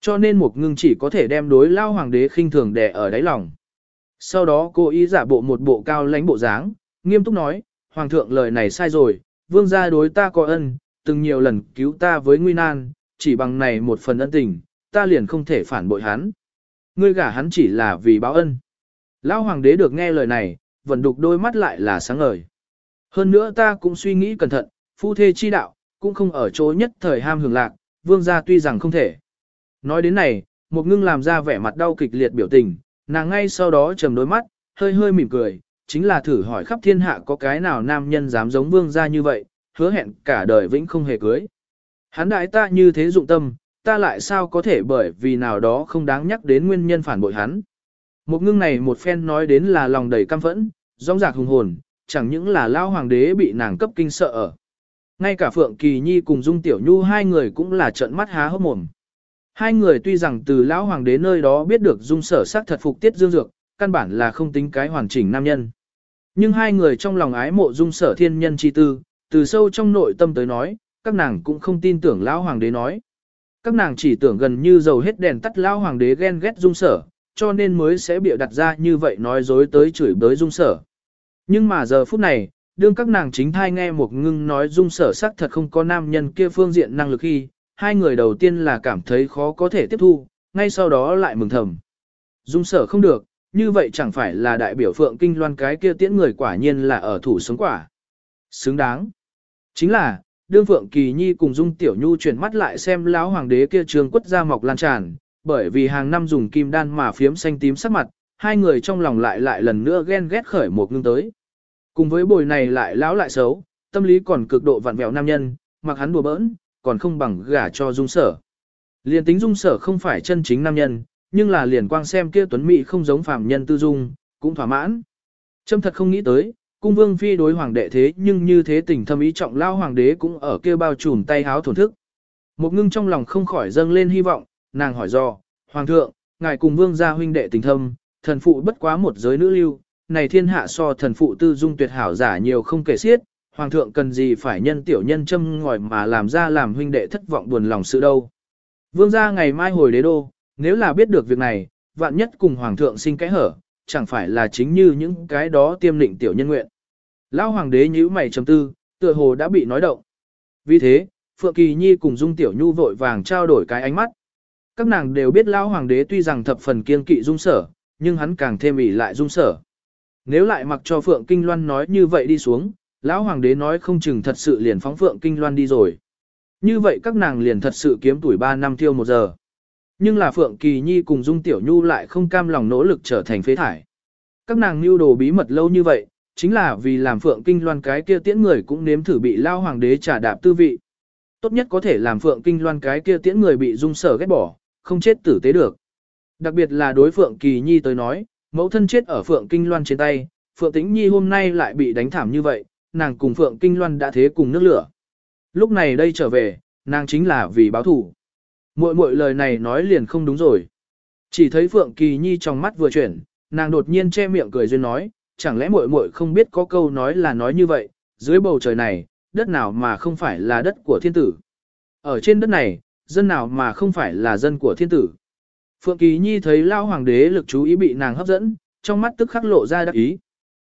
Cho nên một ngưng chỉ có thể đem đối lao hoàng đế khinh thường đè ở đáy lòng. Sau đó cô ý giả bộ một bộ cao lãnh bộ dáng, nghiêm túc nói, hoàng thượng lời này sai rồi, vương gia đối ta có ân, từng nhiều lần cứu ta với nguy nan, chỉ bằng này một phần ân tình, ta liền không thể phản bội hắn. Ngươi gả hắn chỉ là vì báo ân. Lão hoàng đế được nghe lời này, vẫn đục đôi mắt lại là sáng ngời. Hơn nữa ta cũng suy nghĩ cẩn thận, phu thê chi đạo, cũng không ở chỗ nhất thời ham hưởng lạc, vương gia tuy rằng không thể. Nói đến này, một ngưng làm ra vẻ mặt đau kịch liệt biểu tình, nàng ngay sau đó trầm đôi mắt, hơi hơi mỉm cười, chính là thử hỏi khắp thiên hạ có cái nào nam nhân dám giống vương gia như vậy, hứa hẹn cả đời vĩnh không hề cưới. Hắn đại ta như thế dụng tâm, ta lại sao có thể bởi vì nào đó không đáng nhắc đến nguyên nhân phản bội hắn. Một ngưng này một phen nói đến là lòng đầy căm phẫn, rong rạc hùng hồn, chẳng những là lao hoàng đế bị nàng cấp kinh sợ ở. Ngay cả Phượng Kỳ Nhi cùng Dung Tiểu Nhu hai người cũng là trợn mắt há hốc mồm. Hai người tuy rằng từ lão hoàng đế nơi đó biết được Dung sở sắc thật phục tiết dương dược, căn bản là không tính cái hoàn chỉnh nam nhân. Nhưng hai người trong lòng ái mộ Dung sở thiên nhân chi tư, từ sâu trong nội tâm tới nói, các nàng cũng không tin tưởng lão hoàng đế nói. Các nàng chỉ tưởng gần như dầu hết đèn tắt lão hoàng đế ghen ghét Dung sở, cho nên mới sẽ bịa đặt ra như vậy nói dối tới chửi bới Dung sở. Nhưng mà giờ phút này, đương các nàng chính thai nghe một ngưng nói dung sở sắc thật không có nam nhân kia phương diện năng lực khi, hai người đầu tiên là cảm thấy khó có thể tiếp thu, ngay sau đó lại mừng thầm. Dung sở không được, như vậy chẳng phải là đại biểu phượng kinh loan cái kia tiễn người quả nhiên là ở thủ sống quả. Xứng đáng. Chính là, đương phượng kỳ nhi cùng dung tiểu nhu chuyển mắt lại xem lão hoàng đế kia trường quất ra mọc lan tràn, bởi vì hàng năm dùng kim đan mà phiếm xanh tím sắc mặt, hai người trong lòng lại lại lần nữa ghen ghét khởi một ngưng tới. Cùng với bồi này lại lão lại xấu, tâm lý còn cực độ vặn vẹo nam nhân, mặc hắn đùa bỡn, còn không bằng gả cho dung sở. Liền tính dung sở không phải chân chính nam nhân, nhưng là liền quang xem kia tuấn mỹ không giống phàm nhân tư dung, cũng thỏa mãn. Trâm thật không nghĩ tới, cung vương phi đối hoàng đệ thế nhưng như thế tình thâm ý trọng lao hoàng đế cũng ở kia bao trùm tay háo thổn thức. Một ngưng trong lòng không khỏi dâng lên hy vọng, nàng hỏi do, hoàng thượng, ngài cùng vương gia huynh đệ tình thâm, thần phụ bất quá một giới nữ lưu, này thiên hạ so thần phụ tư dung tuyệt hảo giả nhiều không kể xiết, hoàng thượng cần gì phải nhân tiểu nhân châm ngòi mà làm ra làm huynh đệ thất vọng buồn lòng sự đâu. Vương gia ngày mai hồi đế đô, nếu là biết được việc này, vạn nhất cùng hoàng thượng sinh cái hở, chẳng phải là chính như những cái đó tiêm định tiểu nhân nguyện. Lão hoàng đế nhíu mày trầm tư, tựa hồ đã bị nói động. Vì thế, Phượng Kỳ Nhi cùng Dung Tiểu Nhu vội vàng trao đổi cái ánh mắt. Các nàng đều biết Lão hoàng đế tuy rằng thập phần kiên kỵ Dung Sở, nhưng hắn càng thêm ỷ lại Dung Sở. Nếu lại mặc cho Phượng Kinh Loan nói như vậy đi xuống, lão hoàng đế nói không chừng thật sự liền phóng Phượng Kinh Loan đi rồi. Như vậy các nàng liền thật sự kiếm tuổi 3 năm tiêu một giờ. Nhưng là Phượng Kỳ Nhi cùng Dung Tiểu Nhu lại không cam lòng nỗ lực trở thành phế thải. Các nàng lưu đồ bí mật lâu như vậy, chính là vì làm Phượng Kinh Loan cái kia tiễn người cũng nếm thử bị lao hoàng đế trả đạp tư vị. Tốt nhất có thể làm Phượng Kinh Loan cái kia tiễn người bị dung sở ghét bỏ, không chết tử tế được. Đặc biệt là đối Phượng Kỳ Nhi tới nói, Mẫu thân chết ở Phượng Kinh Loan trên tay, Phượng Tĩnh Nhi hôm nay lại bị đánh thảm như vậy, nàng cùng Phượng Kinh Loan đã thế cùng nước lửa. Lúc này đây trở về, nàng chính là vì báo thủ. Muội muội lời này nói liền không đúng rồi. Chỉ thấy Phượng Kỳ Nhi trong mắt vừa chuyển, nàng đột nhiên che miệng cười duyên nói, chẳng lẽ muội muội không biết có câu nói là nói như vậy, dưới bầu trời này, đất nào mà không phải là đất của thiên tử. Ở trên đất này, dân nào mà không phải là dân của thiên tử. Phượng Kỳ Nhi thấy lao hoàng đế lực chú ý bị nàng hấp dẫn, trong mắt tức khắc lộ ra đắc ý.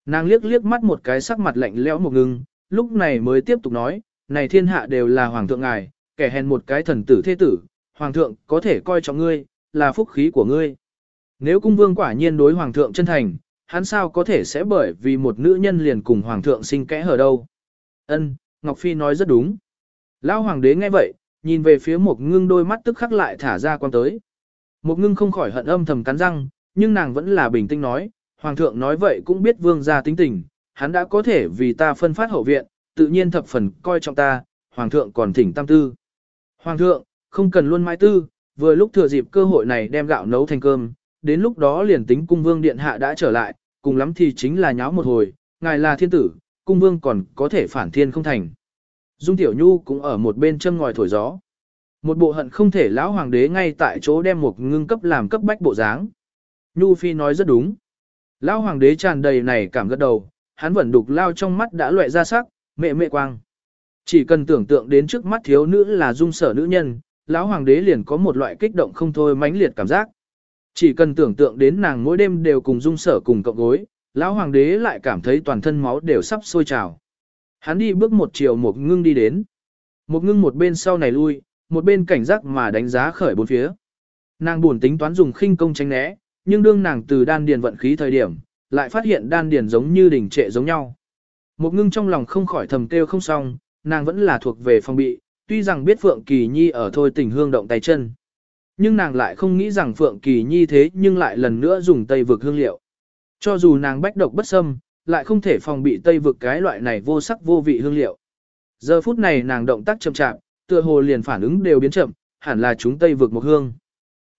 Nàng liếc liếc mắt một cái sắc mặt lạnh lẽo một ngưng, lúc này mới tiếp tục nói, này thiên hạ đều là hoàng thượng ngài, kẻ hèn một cái thần tử thế tử, hoàng thượng có thể coi trọng ngươi, là phúc khí của ngươi. Nếu cung vương quả nhiên đối hoàng thượng chân thành, hắn sao có thể sẽ bởi vì một nữ nhân liền cùng hoàng thượng sinh kẽ hở đâu. Ân, Ngọc Phi nói rất đúng. Lão hoàng đế nghe vậy, nhìn về phía một ngưng đôi mắt tức khắc lại thả ra quan tới. Một ngưng không khỏi hận âm thầm cắn răng, nhưng nàng vẫn là bình tĩnh nói, Hoàng thượng nói vậy cũng biết vương gia tính tình, hắn đã có thể vì ta phân phát hậu viện, tự nhiên thập phần coi trọng ta, Hoàng thượng còn thỉnh tam tư. Hoàng thượng, không cần luôn mãi tư, vừa lúc thừa dịp cơ hội này đem gạo nấu thành cơm, đến lúc đó liền tính cung vương điện hạ đã trở lại, cùng lắm thì chính là nháo một hồi, ngài là thiên tử, cung vương còn có thể phản thiên không thành. Dung Tiểu Nhu cũng ở một bên châm ngòi thổi gió. Một bộ hận không thể lão hoàng đế ngay tại chỗ đem một ngưng cấp làm cấp bách bộ dáng. Nhu Phi nói rất đúng. Lão hoàng đế tràn đầy này cảm gật đầu, hắn vẫn đục lao trong mắt đã loại ra sắc, mẹ mẹ quang. Chỉ cần tưởng tượng đến trước mắt thiếu nữ là dung sở nữ nhân, lão hoàng đế liền có một loại kích động không thôi mãnh liệt cảm giác. Chỉ cần tưởng tượng đến nàng mỗi đêm đều cùng dung sở cùng cộng gối, lão hoàng đế lại cảm thấy toàn thân máu đều sắp sôi trào. Hắn đi bước một chiều một ngưng đi đến. Một ngưng một bên sau này lui, một bên cảnh giác mà đánh giá khởi bốn phía. Nàng buồn tính toán dùng khinh công tránh né, nhưng đương nàng từ đan điền vận khí thời điểm, lại phát hiện đan điền giống như đỉnh trệ giống nhau. Một ngưng trong lòng không khỏi thầm kêu không xong, nàng vẫn là thuộc về phòng bị, tuy rằng biết Phượng Kỳ Nhi ở thôi tình hương động tay chân. Nhưng nàng lại không nghĩ rằng Phượng Kỳ Nhi thế nhưng lại lần nữa dùng tây vực hương liệu. Cho dù nàng bách độc bất xâm, lại không thể phòng bị tây vực cái loại này vô sắc vô vị hương liệu. Giờ phút này nàng động tác chậm chạp, tựa hồ liền phản ứng đều biến chậm, hẳn là chúng tây vực một hương.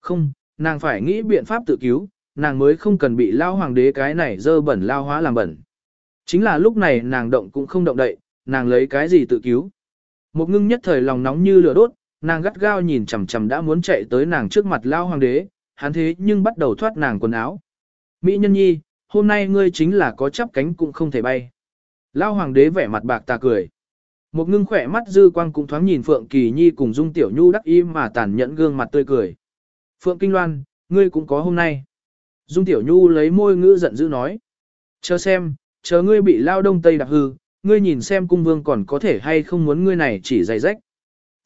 Không, nàng phải nghĩ biện pháp tự cứu, nàng mới không cần bị lao hoàng đế cái này dơ bẩn lao hóa làm bẩn. Chính là lúc này nàng động cũng không động đậy, nàng lấy cái gì tự cứu. Một ngưng nhất thời lòng nóng như lửa đốt, nàng gắt gao nhìn chằm chằm đã muốn chạy tới nàng trước mặt lao hoàng đế, hắn thế nhưng bắt đầu thoát nàng quần áo. Mỹ nhân nhi, hôm nay ngươi chính là có chắp cánh cũng không thể bay. Lao hoàng đế vẻ mặt bạc ta cười. Một ngưng khỏe mắt dư quang cũng thoáng nhìn Phượng Kỳ Nhi cùng Dung Tiểu Nhu đắc im mà tàn nhẫn gương mặt tươi cười. Phượng Kinh Loan, ngươi cũng có hôm nay. Dung Tiểu Nhu lấy môi ngữ giận dữ nói. Chờ xem, chờ ngươi bị lao đông tây đạp hư, ngươi nhìn xem cung vương còn có thể hay không muốn ngươi này chỉ dày rách.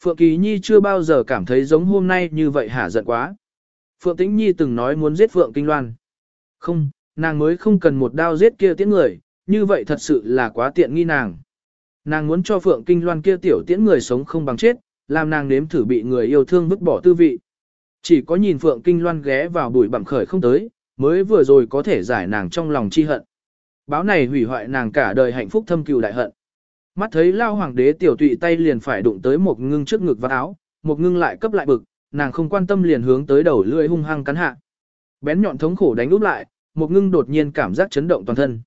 Phượng Kỳ Nhi chưa bao giờ cảm thấy giống hôm nay như vậy hả giận quá. Phượng Tĩnh Nhi từng nói muốn giết Phượng Kinh Loan. Không, nàng mới không cần một đao giết kia tiễn người, như vậy thật sự là quá tiện nghi nàng. Nàng muốn cho Phượng Kinh Loan kia tiểu tiễn người sống không bằng chết, làm nàng nếm thử bị người yêu thương vứt bỏ tư vị. Chỉ có nhìn Phượng Kinh Loan ghé vào bụi bặm khởi không tới, mới vừa rồi có thể giải nàng trong lòng chi hận. Báo này hủy hoại nàng cả đời hạnh phúc thâm cừu đại hận. Mắt thấy lao hoàng đế tiểu tụy tay liền phải đụng tới một ngưng trước ngực và áo, một ngưng lại cấp lại bực, nàng không quan tâm liền hướng tới đầu lưỡi hung hăng cắn hạ. Bén nhọn thống khổ đánh úp lại, một ngưng đột nhiên cảm giác chấn động toàn thân.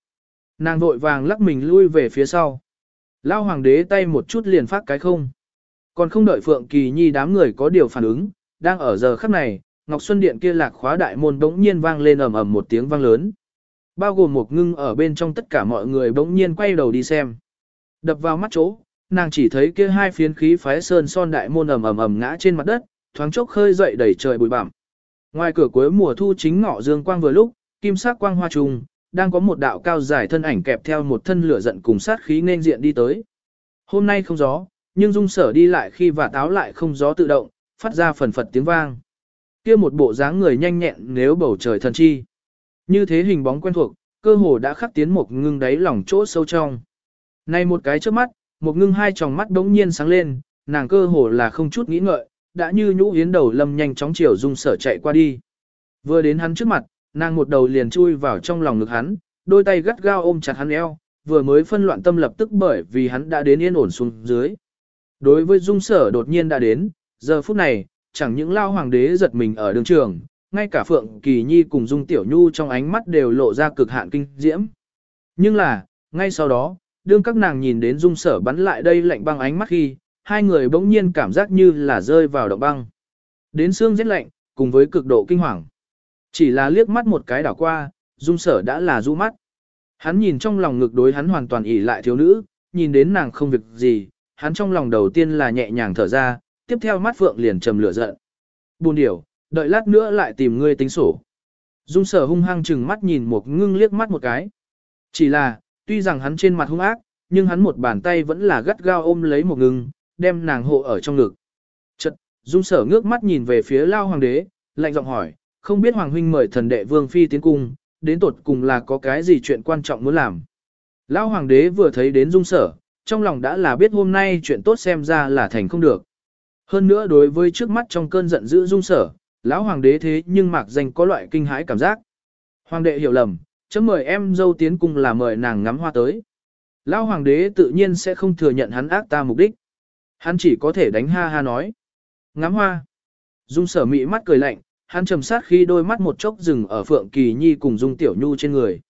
Nàng vội vàng lắc mình lui về phía sau. Lao hoàng đế tay một chút liền phát cái không. Còn không đợi Phượng Kỳ Nhi đám người có điều phản ứng, đang ở giờ khắc này, Ngọc Xuân Điện kia lạc khóa đại môn bỗng nhiên vang lên ầm ầm một tiếng vang lớn. Bao gồm một ngưng ở bên trong tất cả mọi người bỗng nhiên quay đầu đi xem. Đập vào mắt chỗ, nàng chỉ thấy kia hai phiến khí phái sơn son đại môn ầm ầm ầm ngã trên mặt đất, thoáng chốc khơi dậy đầy trời bụi bặm. Ngoài cửa cuối mùa thu chính ngọ dương quang vừa lúc, kim sắc quang hoa trùng, đang có một đạo cao dài thân ảnh kẹp theo một thân lửa giận cùng sát khí nên diện đi tới. Hôm nay không gió, nhưng dung sở đi lại khi và táo lại không gió tự động, phát ra phần phật tiếng vang. Kia một bộ dáng người nhanh nhẹn nếu bầu trời thần chi. Như thế hình bóng quen thuộc, cơ hồ đã khắc tiến một ngưng đáy lòng chỗ sâu trong. Này một cái trước mắt, một ngưng hai tròng mắt đống nhiên sáng lên, nàng cơ hồ là không chút nghĩ ngợi, đã như nhũ yến đầu lâm nhanh chóng chiều dung sở chạy qua đi. Vừa đến hắn trước mặt, nàng một đầu liền chui vào trong lòng ngực hắn, đôi tay gắt gao ôm chặt hắn eo, vừa mới phân loạn tâm lập tức bởi vì hắn đã đến yên ổn xuống dưới. Đối với dung sở đột nhiên đã đến, giờ phút này, chẳng những lao hoàng đế giật mình ở đường trường, ngay cả Phượng Kỳ Nhi cùng Dung Tiểu Nhu trong ánh mắt đều lộ ra cực hạn kinh diễm. Nhưng là, ngay sau đó, đương các nàng nhìn đến Dung sở bắn lại đây lạnh băng ánh mắt khi, hai người bỗng nhiên cảm giác như là rơi vào động băng. Đến xương rét lạnh, cùng với cực độ kinh hoàng. Chỉ là liếc mắt một cái đảo qua, Dung sở đã là du mắt. Hắn nhìn trong lòng ngực đối hắn hoàn toàn ỉ lại thiếu nữ, nhìn đến nàng không việc gì, hắn trong lòng đầu tiên là nhẹ nhàng thở ra, tiếp theo mắt phượng liền trầm lửa giận. Buồn điểu, đợi lát nữa lại tìm ngươi tính sổ. Dung sở hung hăng chừng mắt nhìn một ngưng liếc mắt một cái. Chỉ là, tuy rằng hắn trên mặt hung ác, nhưng hắn một bàn tay vẫn là gắt gao ôm lấy một ngưng, đem nàng hộ ở trong ngực. Chật, dung sở ngước mắt nhìn về phía lao hoàng đế, lạnh giọng hỏi, không biết hoàng huynh mời thần đệ vương phi tiến cung, đến tột cùng là có cái gì chuyện quan trọng muốn làm. Lão hoàng đế vừa thấy đến dung sở, trong lòng đã là biết hôm nay chuyện tốt xem ra là thành không được. Hơn nữa đối với trước mắt trong cơn giận dữ dung sở, lão hoàng đế thế nhưng mạc danh có loại kinh hãi cảm giác. Hoàng đệ hiểu lầm, chấm mời em dâu tiến cung là mời nàng ngắm hoa tới. Lão hoàng đế tự nhiên sẽ không thừa nhận hắn ác ta mục đích. Hắn chỉ có thể đánh ha ha nói. Ngắm hoa. Dung sở mị mắt cười lạnh, hắn trầm sát khi đôi mắt một chốc dừng ở Phượng Kỳ Nhi cùng Dung Tiểu Nhu trên người.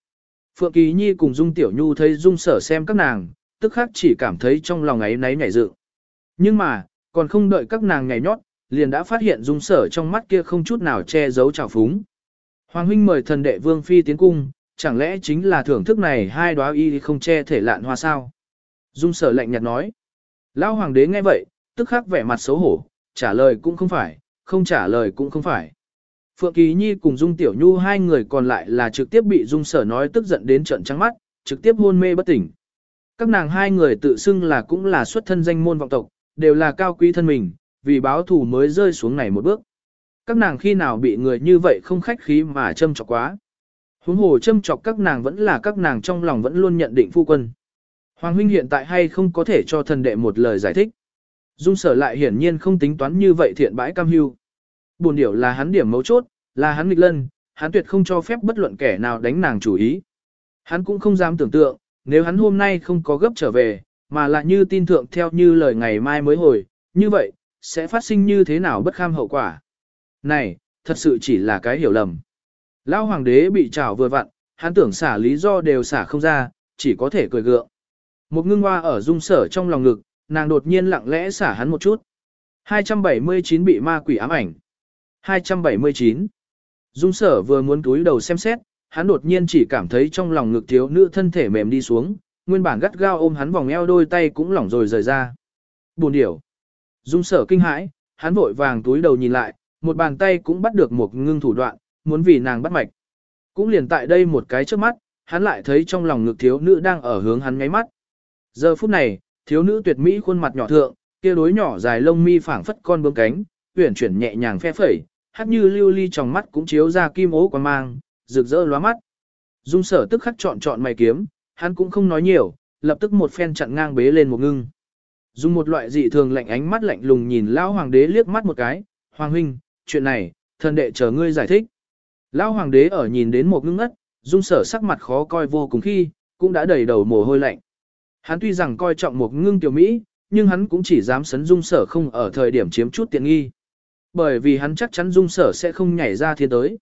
Phượng Kỳ Nhi cùng Dung Tiểu Nhu thấy Dung sở xem các nàng, tức khắc chỉ cảm thấy trong lòng ấy náy nhảy dựng. Nhưng mà, còn không đợi các nàng nhảy nhót, liền đã phát hiện dung sở trong mắt kia không chút nào che giấu trào phúng. Hoàng huynh mời thần đệ vương phi tiến cung, chẳng lẽ chính là thưởng thức này hai đóa y không che thể lạn hoa sao? Dung sở lạnh nhạt nói. Lão hoàng đế nghe vậy, tức khắc vẻ mặt xấu hổ, trả lời cũng không phải, không trả lời cũng không phải. Phượng Kỳ Nhi cùng Dung Tiểu Nhu hai người còn lại là trực tiếp bị Dung Sở nói tức giận đến trận trắng mắt, trực tiếp hôn mê bất tỉnh. Các nàng hai người tự xưng là cũng là xuất thân danh môn vọng tộc, đều là cao quý thân mình, vì báo thù mới rơi xuống này một bước. Các nàng khi nào bị người như vậy không khách khí mà châm chọc quá. Huống hồ châm chọc các nàng vẫn là các nàng trong lòng vẫn luôn nhận định phu quân. Hoàng huynh hiện tại hay không có thể cho thần đệ một lời giải thích. Dung sở lại hiển nhiên không tính toán như vậy thiện bãi cam hưu. Buồn điểu là hắn điểm mấu chốt, là hắn nghịch lân, hắn tuyệt không cho phép bất luận kẻ nào đánh nàng chủ ý. Hắn cũng không dám tưởng tượng, nếu hắn hôm nay không có gấp trở về, mà lại như tin thượng theo như lời ngày mai mới hồi, Như vậy, sẽ phát sinh như thế nào bất kham hậu quả? Này, thật sự chỉ là cái hiểu lầm. Lão hoàng đế bị trảo vừa vặn, hắn tưởng xả lý do đều xả không ra, chỉ có thể cười gượng. Một ngưng hoa ở dung sở trong lòng ngực, nàng đột nhiên lặng lẽ xả hắn một chút. 279 bị ma quỷ ám ảnh. 279. Dung sở vừa muốn túi đầu xem xét, hắn đột nhiên chỉ cảm thấy trong lòng ngực thiếu nữ thân thể mềm đi xuống, nguyên bản gắt gao ôm hắn vòng eo đôi tay cũng lỏng rồi rời ra. Buồn điểu. Dung sở kinh hãi, hắn vội vàng túi đầu nhìn lại, một bàn tay cũng bắt được một ngưng thủ đoạn, muốn vì nàng bắt mạch. Cũng liền tại đây một cái trước mắt, hắn lại thấy trong lòng ngực thiếu nữ đang ở hướng hắn ngáy mắt. Giờ phút này, thiếu nữ tuyệt mỹ khuôn mặt nhỏ thượng, kia đối nhỏ dài lông mi phảng phất con bướm cánh, uyển chuyển nhẹ nhàng phe phẩy, hát như lưu ly trong mắt cũng chiếu ra kim ố quan mang, rực rỡ lóa mắt. Dung sở tức khắc chọn chọn mày kiếm, hắn cũng không nói nhiều, lập tức một phen chặn ngang bế lên một ngưng. Dùng một loại dị thường lạnh ánh mắt lạnh lùng nhìn lão hoàng đế liếc mắt một cái, hoàng huynh, chuyện này, thần đệ chờ ngươi giải thích. Lão hoàng đế ở nhìn đến một ngưng ngất, dung sở sắc mặt khó coi vô cùng khi, cũng đã đầy đầu mồ hôi lạnh. Hắn tuy rằng coi trọng một ngưng tiểu Mỹ, nhưng hắn cũng chỉ dám sấn dung sở không ở thời điểm chiếm chút tiện nghi. Bởi vì hắn chắc chắn dung sở sẽ không nhảy ra thiên tới.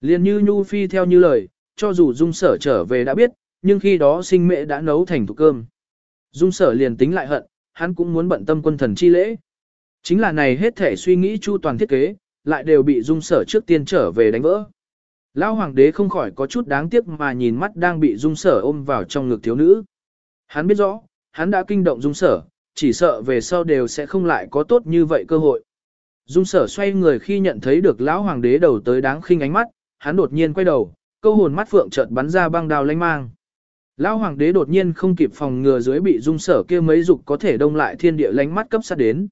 Liên như Nhu Phi theo như lời, cho dù dung sở trở về đã biết, nhưng khi đó sinh mẹ đã nấu thành thục cơm. Dung sở liền tính lại hận, hắn cũng muốn bận tâm quân thần chi lễ. Chính là này hết thể suy nghĩ chu toàn thiết kế, lại đều bị dung sở trước tiên trở về đánh vỡ. Lão hoàng đế không khỏi có chút đáng tiếc mà nhìn mắt đang bị dung sở ôm vào trong ngực thiếu nữ. Hắn biết rõ, hắn đã kinh động dung sở, chỉ sợ về sau đều sẽ không lại có tốt như vậy cơ hội. Dung sở xoay người khi nhận thấy được lão hoàng đế đầu tới đáng khinh ánh mắt, hắn đột nhiên quay đầu, câu hồn mắt phượng chợt bắn ra băng đào lanh mang. Lão hoàng đế đột nhiên không kịp phòng ngừa dưới bị dung sở kia mấy dục có thể đông lại thiên địa lánh mắt cấp sát đến.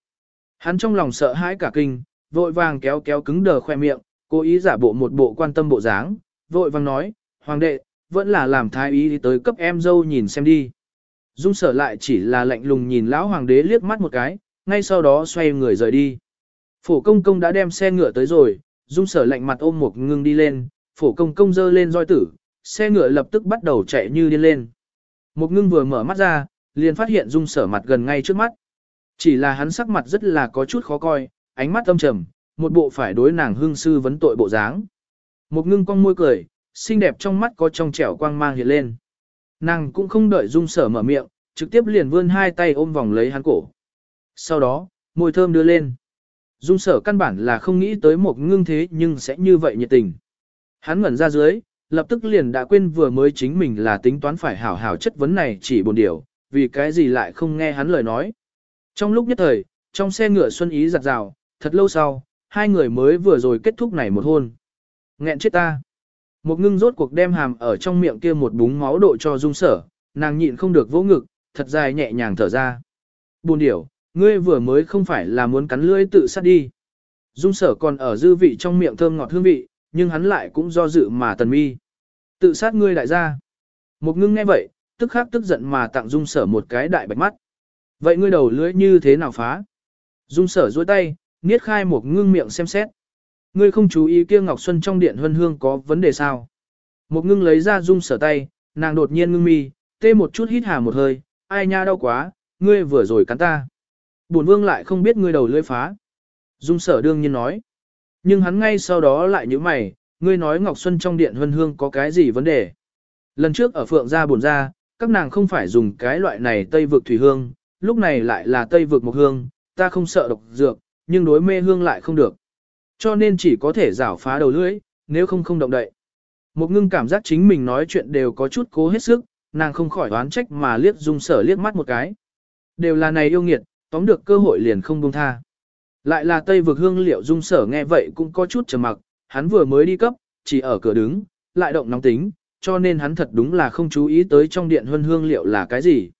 Hắn trong lòng sợ hãi cả kinh, vội vàng kéo kéo cứng đờ khoe miệng, cố ý giả bộ một bộ quan tâm bộ dáng, vội vàng nói, hoàng đệ, vẫn là làm thái ý tới cấp em dâu nhìn xem đi. Dung sở lại chỉ là lạnh lùng nhìn lão hoàng đế liếc mắt một cái, ngay sau đó xoay người rời đi. Phổ công công đã đem xe ngựa tới rồi, dung sở lạnh mặt ôm một ngưng đi lên, phổ công công dơ lên roi tử, xe ngựa lập tức bắt đầu chạy như điên lên. Một ngưng vừa mở mắt ra, liền phát hiện dung sở mặt gần ngay trước mắt. Chỉ là hắn sắc mặt rất là có chút khó coi, ánh mắt âm trầm, một bộ phải đối nàng hương sư vấn tội bộ dáng. Một ngưng cong môi cười, xinh đẹp trong mắt có trong trẻo quang mang hiện lên. Nàng cũng không đợi dung sở mở miệng, trực tiếp liền vươn hai tay ôm vòng lấy hắn cổ. Sau đó, môi thơm đưa lên. Dung sở căn bản là không nghĩ tới một ngưng thế nhưng sẽ như vậy nhiệt tình. Hắn ngẩn ra dưới, lập tức liền đã quên vừa mới chính mình là tính toán phải hảo hảo chất vấn này chỉ buồn điều, vì cái gì lại không nghe hắn lời nói. Trong lúc nhất thời, trong xe ngựa xuân ý giặt rào, thật lâu sau, hai người mới vừa rồi kết thúc này một hôn. Nghẹn chết ta. Một ngưng rốt cuộc đem hàm ở trong miệng kia một búng máu độ cho dung sở, nàng nhịn không được vỗ ngực, thật dài nhẹ nhàng thở ra. Buồn điểu, ngươi vừa mới không phải là muốn cắn lưỡi tự sát đi. Dung sở còn ở dư vị trong miệng thơm ngọt hương vị, nhưng hắn lại cũng do dự mà tần mi. Tự sát ngươi đại gia. Một ngưng nghe vậy, tức khắc tức giận mà tặng dung sở một cái đại bạch mắt. Vậy ngươi đầu lưỡi như thế nào phá? Dung sở duỗi tay, niết khai một ngưng miệng xem xét. Ngươi không chú ý kia Ngọc Xuân trong điện huân hương có vấn đề sao? Một ngưng lấy ra dung sở tay, nàng đột nhiên ngưng mi, tê một chút hít hà một hơi, ai nha đau quá, ngươi vừa rồi cắn ta. Bổn vương lại không biết ngươi đầu lưỡi phá. Dung sở đương nhiên nói. Nhưng hắn ngay sau đó lại như mày, ngươi nói Ngọc Xuân trong điện huân hương có cái gì vấn đề. Lần trước ở phượng gia buồn ra, các nàng không phải dùng cái loại này tây vực thủy hương, lúc này lại là tây vực mộc hương, ta không sợ độc dược, nhưng đối mê hương lại không được. Cho nên chỉ có thể rảo phá đầu lưỡi, nếu không không động đậy. Một ngưng cảm giác chính mình nói chuyện đều có chút cố hết sức, nàng không khỏi đoán trách mà liếc dung sở liếc mắt một cái. Đều là này yêu nghiệt, tóm được cơ hội liền không buông tha. Lại là Tây vực hương liệu dung sở nghe vậy cũng có chút trầm mặc, hắn vừa mới đi cấp, chỉ ở cửa đứng, lại động nóng tính, cho nên hắn thật đúng là không chú ý tới trong điện huân hương liệu là cái gì.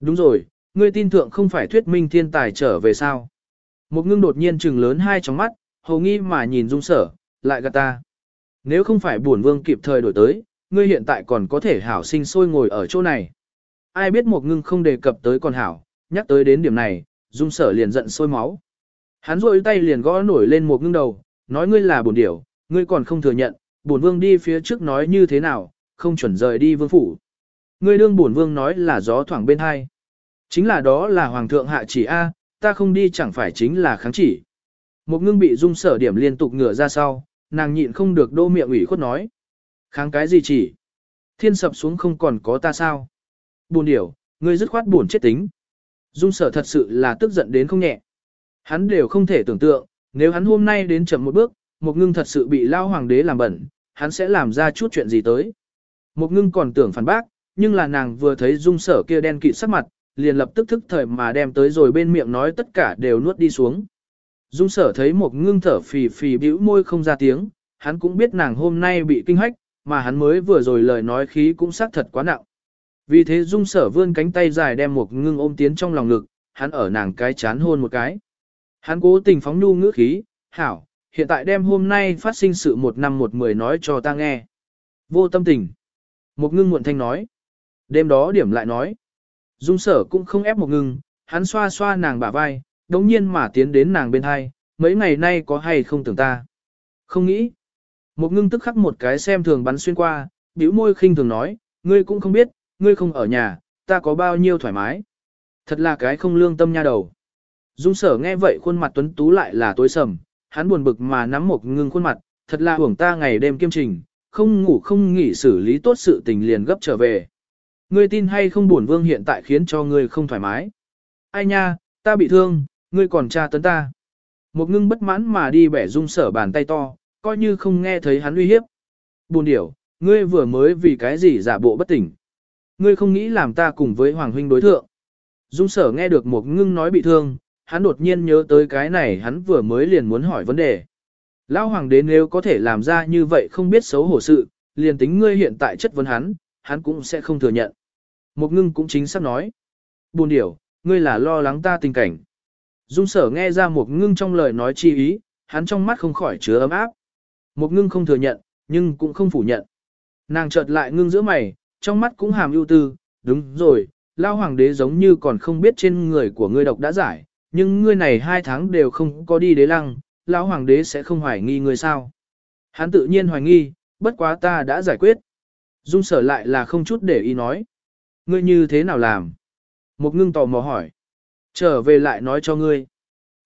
Đúng rồi, ngươi tin thượng không phải thuyết minh thiên tài trở về sao. Một ngưng đột nhiên trừng lớn hai trong mắt, hầu nghi mà nhìn dung sở, lại gạt ta. Nếu không phải buồn vương kịp thời đổi tới, ngươi hiện tại còn có thể hảo sinh sôi ngồi ở chỗ này. Ai biết một ngưng không đề cập tới còn hảo, nhắc tới đến điểm này, dung sở liền giận sôi máu. Hắn rôi tay liền gõ nổi lên một ngưng đầu, nói ngươi là bổn điểu, ngươi còn không thừa nhận, bổn vương đi phía trước nói như thế nào, không chuẩn rời đi vương phủ. Ngươi đương bổn vương nói là gió thoảng bên hai. Chính là đó là hoàng thượng hạ chỉ A, ta không đi chẳng phải chính là kháng chỉ. Một ngưng bị dung sở điểm liên tục ngửa ra sau, nàng nhịn không được đô miệng ủy khuất nói. Kháng cái gì chỉ? Thiên sập xuống không còn có ta sao? Buồn điểu, ngươi dứt khoát buồn chết tính. Dung sở thật sự là tức giận đến không nhẹ. Hắn đều không thể tưởng tượng, nếu hắn hôm nay đến chậm một bước, một ngưng thật sự bị lao hoàng đế làm bẩn, hắn sẽ làm ra chút chuyện gì tới. Một ngưng còn tưởng phản bác, nhưng là nàng vừa thấy dung sở kia đen kịt sắc mặt, liền lập tức thức thời mà đem tới rồi bên miệng nói tất cả đều nuốt đi xuống. Dung sở thấy một ngưng thở phì phì bĩu môi không ra tiếng, hắn cũng biết nàng hôm nay bị kinh hách, mà hắn mới vừa rồi lời nói khí cũng xác thật quá nặng. Vì thế dung sở vươn cánh tay dài đem một ngưng ôm tiến trong lòng ngực, hắn ở nàng cái chán hôn một cái. Hắn cố tình phóng nhu ngữ khí, hảo, hiện tại đem hôm nay phát sinh sự một năm một mười nói cho ta nghe. Vô tâm tình. Một ngưng muộn thanh nói. Đêm đó điểm lại nói. Dung sở cũng không ép một ngưng, hắn xoa xoa nàng bả vai, đống nhiên mà tiến đến nàng bên hai, mấy ngày nay có hay không tưởng ta. Không nghĩ. Một ngưng tức khắc một cái xem thường bắn xuyên qua, bĩu môi khinh thường nói, ngươi cũng không biết, ngươi không ở nhà, ta có bao nhiêu thoải mái. Thật là cái không lương tâm nha đầu. Dung sở nghe vậy khuôn mặt tuấn tú lại là tối sầm, hắn buồn bực mà nắm một ngưng khuôn mặt, thật là hưởng ta ngày đêm kiêm trình, không ngủ không nghỉ xử lý tốt sự tình liền gấp trở về. Ngươi tin hay không buồn vương hiện tại khiến cho ngươi không thoải mái. Ai nha, ta bị thương, ngươi còn tra tấn ta. Một ngưng bất mãn mà đi bẻ dung sở bàn tay to, coi như không nghe thấy hắn uy hiếp. Buồn điểu, ngươi vừa mới vì cái gì giả bộ bất tỉnh. Ngươi không nghĩ làm ta cùng với Hoàng huynh đối thượng. Dung sở nghe được một ngưng nói bị thương, hắn đột nhiên nhớ tới cái này hắn vừa mới liền muốn hỏi vấn đề. Lão hoàng đế nếu có thể làm ra như vậy không biết xấu hổ sự, liền tính ngươi hiện tại chất vấn hắn, hắn cũng sẽ không thừa nhận. Một ngưng cũng chính xác nói. Buồn điểu, ngươi là lo lắng ta tình cảnh. Dung sở nghe ra một ngưng trong lời nói chi ý, hắn trong mắt không khỏi chứa ấm áp. Một ngưng không thừa nhận, nhưng cũng không phủ nhận. Nàng chợt lại ngưng giữa mày, trong mắt cũng hàm ưu tư, đúng rồi, lao hoàng đế giống như còn không biết trên người của ngươi độc đã giải, nhưng ngươi này hai tháng đều không có đi đế lăng, lão hoàng đế sẽ không hoài nghi ngươi sao. Hắn tự nhiên hoài nghi, bất quá ta đã giải quyết. Dung sở lại là không chút để ý nói. Ngươi như thế nào làm? Một ngưng tò mò hỏi. Trở về lại nói cho ngươi.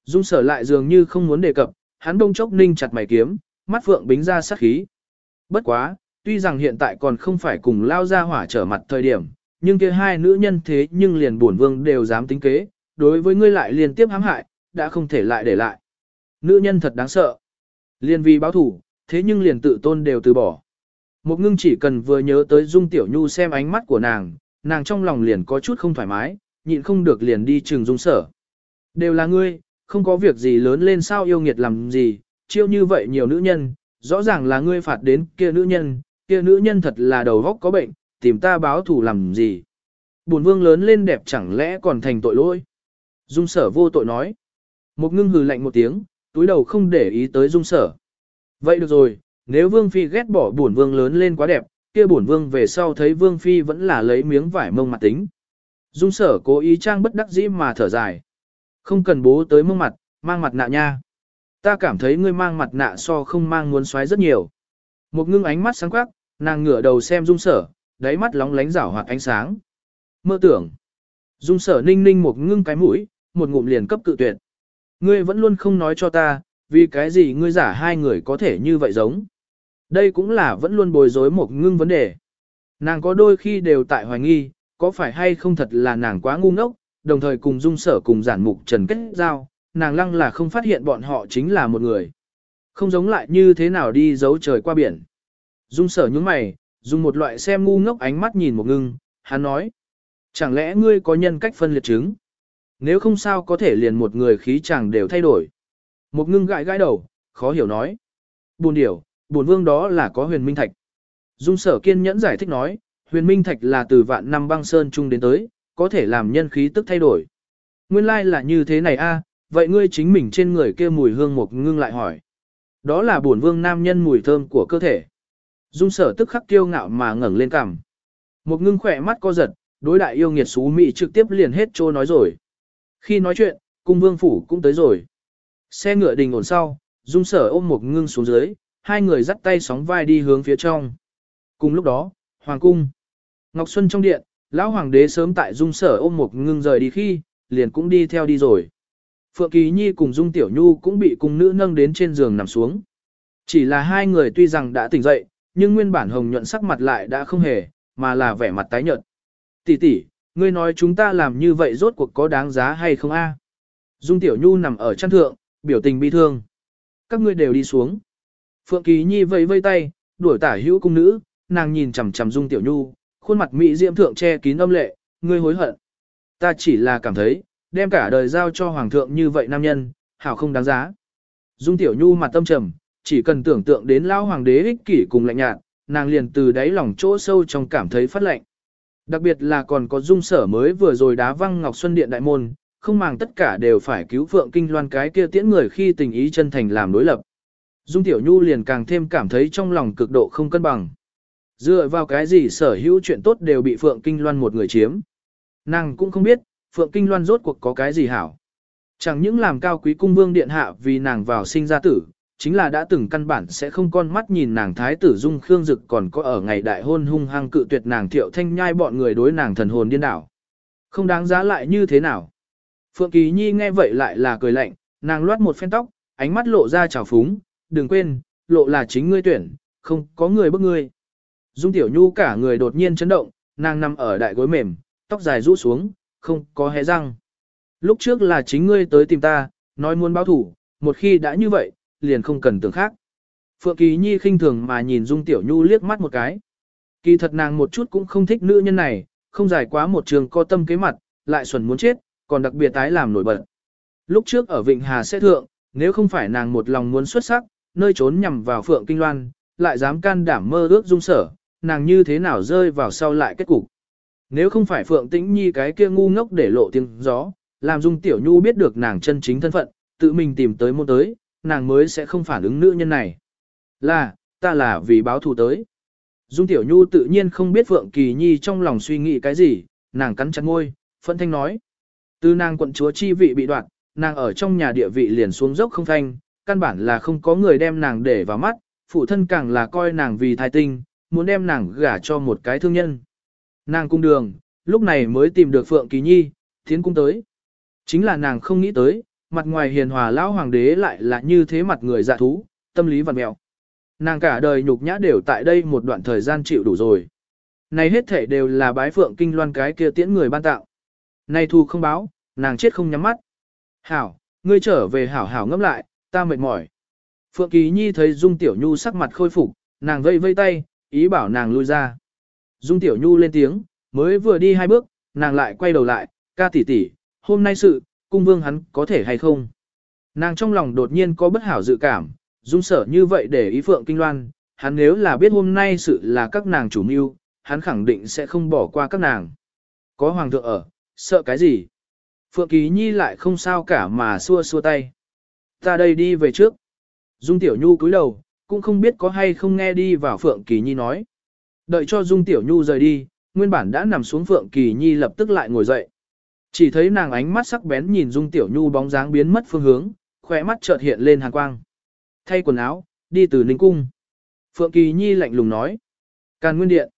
Dung sở lại dường như không muốn đề cập, hắn đông chốc ninh chặt mày kiếm, mắt phượng bính ra sát khí. Bất quá, tuy rằng hiện tại còn không phải cùng lao ra hỏa trở mặt thời điểm, nhưng kia hai nữ nhân thế nhưng liền bổn vương đều dám tính kế, đối với ngươi lại liên tiếp hãm hại, đã không thể lại để lại. Nữ nhân thật đáng sợ. Liên vì báo thủ, thế nhưng liền tự tôn đều từ bỏ. Một ngưng chỉ cần vừa nhớ tới Dung Tiểu Nhu xem ánh mắt của nàng, nàng trong lòng liền có chút không thoải mái, nhịn không được liền đi trừng Dung sở. Đều là ngươi, không có việc gì lớn lên sao yêu nghiệt làm gì, chiêu như vậy nhiều nữ nhân, rõ ràng là ngươi phạt đến kia nữ nhân, kia nữ nhân thật là đầu góc có bệnh, tìm ta báo thù làm gì. Bổn vương lớn lên đẹp chẳng lẽ còn thành tội lỗi. Dung sở vô tội nói. Một ngưng hừ lạnh một tiếng, túi đầu không để ý tới dung sở. Vậy được rồi, nếu vương phi ghét bỏ bổn vương lớn lên quá đẹp, kia bổn vương về sau thấy vương phi vẫn là lấy miếng vải mông mặt tính. Dung sở cố ý trang bất đắc dĩ mà thở dài. Không cần bố tới mông mặt, mang mặt nạ nha. Ta cảm thấy ngươi mang mặt nạ so không mang muốn xoáy rất nhiều. Một ngưng ánh mắt sáng quắc, nàng ngửa đầu xem dung sở, đáy mắt lóng lánh rảo hoạt ánh sáng. Mơ tưởng. Dung sở ninh ninh một ngưng cái mũi, một ngụm liền cấp cự tuyệt. Ngươi vẫn luôn không nói cho ta, vì cái gì ngươi giả hai người có thể như vậy giống. Đây cũng là vẫn luôn bồi rối một ngưng vấn đề. Nàng có đôi khi đều tại hoài nghi, có phải hay không thật là nàng quá ngu ngốc, đồng thời cùng dung sở cùng giản mục trần kết giao, nàng lăng là không phát hiện bọn họ chính là một người. Không giống lại như thế nào đi giấu trời qua biển. Dung sở nhướng mày, dùng một loại xem ngu ngốc ánh mắt nhìn một ngưng, hắn nói. Chẳng lẽ ngươi có nhân cách phân liệt chứng? Nếu không sao có thể liền một người khí chàng đều thay đổi. Một ngưng gãi gãi đầu, khó hiểu nói. Buồn điểu, buồn vương đó là có huyền minh thạch. Dung sở kiên nhẫn giải thích nói, huyền minh thạch là từ vạn năm băng sơn chung đến tới, có thể làm nhân khí tức thay đổi. Nguyên lai là như thế này a, vậy ngươi chính mình trên người kia mùi hương một ngưng lại hỏi. Đó là buồn vương nam nhân mùi thơm của cơ thể. Dung sở tức khắc kiêu ngạo mà ngẩng lên cằm. Một ngưng khỏe mắt co giật, đối đại yêu nghiệt xú mị trực tiếp liền hết trô nói rồi. Khi nói chuyện, cung vương phủ cũng tới rồi. Xe ngựa đình ổn sau, dung sở ôm một ngưng xuống dưới, hai người dắt tay sóng vai đi hướng phía trong. Cùng lúc đó, hoàng cung. Ngọc Xuân trong điện, lão hoàng đế sớm tại dung sở ôm một ngưng rời đi khi, liền cũng đi theo đi rồi. Phượng Kỳ Nhi cùng Dung Tiểu Nhu cũng bị cung nữ nâng đến trên giường nằm xuống. Chỉ là hai người tuy rằng đã tỉnh dậy, nhưng nguyên bản hồng nhuận sắc mặt lại đã không hề, mà là vẻ mặt tái nhợt. Tỷ tỷ, ngươi nói chúng ta làm như vậy rốt cuộc có đáng giá hay không a? Dung Tiểu Nhu nằm ở chăn thượng, biểu tình bi thương. Các ngươi đều đi xuống. Phượng Kỳ Nhi vẫy vây tay, đuổi tả hữu cung nữ, nàng nhìn chằm chằm Dung Tiểu Nhu, khuôn mặt mỹ diễm thượng che kín âm lệ, ngươi hối hận. Ta chỉ là cảm thấy, đem cả đời giao cho hoàng thượng như vậy nam nhân, hảo không đáng giá. Dung Tiểu Nhu mặt tâm trầm, chỉ cần tưởng tượng đến lao hoàng đế ích kỷ cùng lạnh nhạt, nàng liền từ đáy lòng chỗ sâu trong cảm thấy phát lạnh. Đặc biệt là còn có dung sở mới vừa rồi đá văng Ngọc Xuân Điện đại môn, không màng tất cả đều phải cứu Phượng Kinh Loan cái kia tiễn người khi tình ý chân thành làm đối lập. Dung Tiểu Nhu liền càng thêm cảm thấy trong lòng cực độ không cân bằng. Dựa vào cái gì sở hữu chuyện tốt đều bị Phượng Kinh Loan một người chiếm. Nàng cũng không biết, Phượng Kinh Loan rốt cuộc có cái gì hảo. Chẳng những làm cao quý cung vương điện hạ vì nàng vào sinh ra tử, chính là đã từng căn bản sẽ không con mắt nhìn nàng thái tử dung khương dực còn có ở ngày đại hôn hung hăng cự tuyệt nàng thiệu thanh nhai bọn người đối nàng thần hồn điên đảo. Không đáng giá lại như thế nào. Phượng Kỳ Nhi nghe vậy lại là cười lạnh, nàng loát một phen tóc, ánh mắt lộ ra trào phúng, đừng quên, lộ là chính ngươi tuyển, không có người bức ngươi. Dung Tiểu Nhu cả người đột nhiên chấn động, nàng nằm ở đại gối mềm, tóc dài rũ xuống, không có hé răng. Lúc trước là chính ngươi tới tìm ta, nói muốn báo thủ, một khi đã như vậy, liền không cần tưởng khác. Phượng Kỳ Nhi khinh thường mà nhìn Dung Tiểu Nhu liếc mắt một cái. Kỳ thật nàng một chút cũng không thích nữ nhân này, không dài quá một trường co tâm kế mặt, lại xuẩn muốn chết, còn đặc biệt tái làm nổi bật. Lúc trước ở Vịnh Hà sẽ thượng, nếu không phải nàng một lòng muốn xuất sắc, nơi trốn nhằm vào Phượng Kinh Loan, lại dám can đảm mơ ước dung sở, nàng như thế nào rơi vào sau lại kết cục. Nếu không phải Phượng Tĩnh Nhi cái kia ngu ngốc để lộ tiếng gió, làm Dung Tiểu Nhu biết được nàng chân chính thân phận, tự mình tìm tới môn tới, nàng mới sẽ không phản ứng nữ nhân này. Là, ta là vì báo thù tới. Dung Tiểu Nhu tự nhiên không biết Phượng Kỳ Nhi trong lòng suy nghĩ cái gì, nàng cắn chặt môi, phân thanh nói. Từ nàng quận chúa chi vị bị đoạn, nàng ở trong nhà địa vị liền xuống dốc không thanh, căn bản là không có người đem nàng để vào mắt, phụ thân càng là coi nàng vì thai tinh, muốn đem nàng gả cho một cái thương nhân. Nàng cung đường, lúc này mới tìm được Phượng Kỳ Nhi, tiến cung tới. Chính là nàng không nghĩ tới, mặt ngoài hiền hòa lão hoàng đế lại là như thế mặt người dạ thú, tâm lý vằn mẹo. Nàng cả đời nhục nhã đều tại đây một đoạn thời gian chịu đủ rồi. Này hết thể đều là bái phượng kinh loan cái kia tiễn người ban tạo. Này thu không báo, nàng chết không nhắm mắt. Hảo, ngươi trở về hảo hảo ngẫm lại, ta mệt mỏi. Phượng Kỳ Nhi thấy Dung Tiểu Nhu sắc mặt khôi phục, nàng vây vây tay, ý bảo nàng lui ra. Dung Tiểu Nhu lên tiếng, mới vừa đi hai bước, nàng lại quay đầu lại, ca tỷ tỷ, hôm nay sự, cung vương hắn có thể hay không. Nàng trong lòng đột nhiên có bất hảo dự cảm, dung sở như vậy để ý phượng kinh loan, hắn nếu là biết hôm nay sự là các nàng chủ mưu, hắn khẳng định sẽ không bỏ qua các nàng. Có hoàng thượng ở, sợ cái gì? Phượng Kỳ Nhi lại không sao cả mà xua xua tay. Ta đây đi về trước. Dung Tiểu Nhu cúi đầu, cũng không biết có hay không nghe đi vào Phượng Kỳ Nhi nói. Đợi cho Dung Tiểu Nhu rời đi, nguyên bản đã nằm xuống Phượng Kỳ Nhi lập tức lại ngồi dậy. Chỉ thấy nàng ánh mắt sắc bén nhìn Dung Tiểu Nhu bóng dáng biến mất phương hướng, khỏe mắt chợt hiện lên hàn quang. Thay quần áo, đi từ Ninh Cung. Phượng Kỳ Nhi lạnh lùng nói. Càn Nguyên Điện.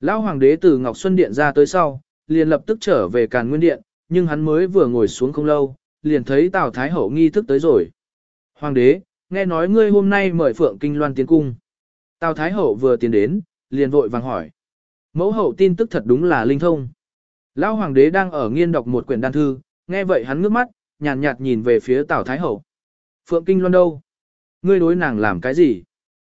Lão Hoàng đế từ Ngọc Xuân Điện ra tới sau, liền lập tức trở về Càn Nguyên Điện, nhưng hắn mới vừa ngồi xuống không lâu, liền thấy Tào Thái Hậu nghi thức tới rồi. Hoàng đế, nghe nói ngươi hôm nay mời Phượng Kinh Loan tiến cung. Tào Thái Hậu vừa tiến đến, liền vội vàng hỏi. Mẫu hậu tin tức thật đúng là linh thông. Lão hoàng đế đang ở nghiên đọc một quyển đan thư, nghe vậy hắn ngước mắt, nhàn nhạt, nhìn về phía Tào Thái Hậu. Phượng Kinh Loan đâu? Ngươi đối nàng làm cái gì?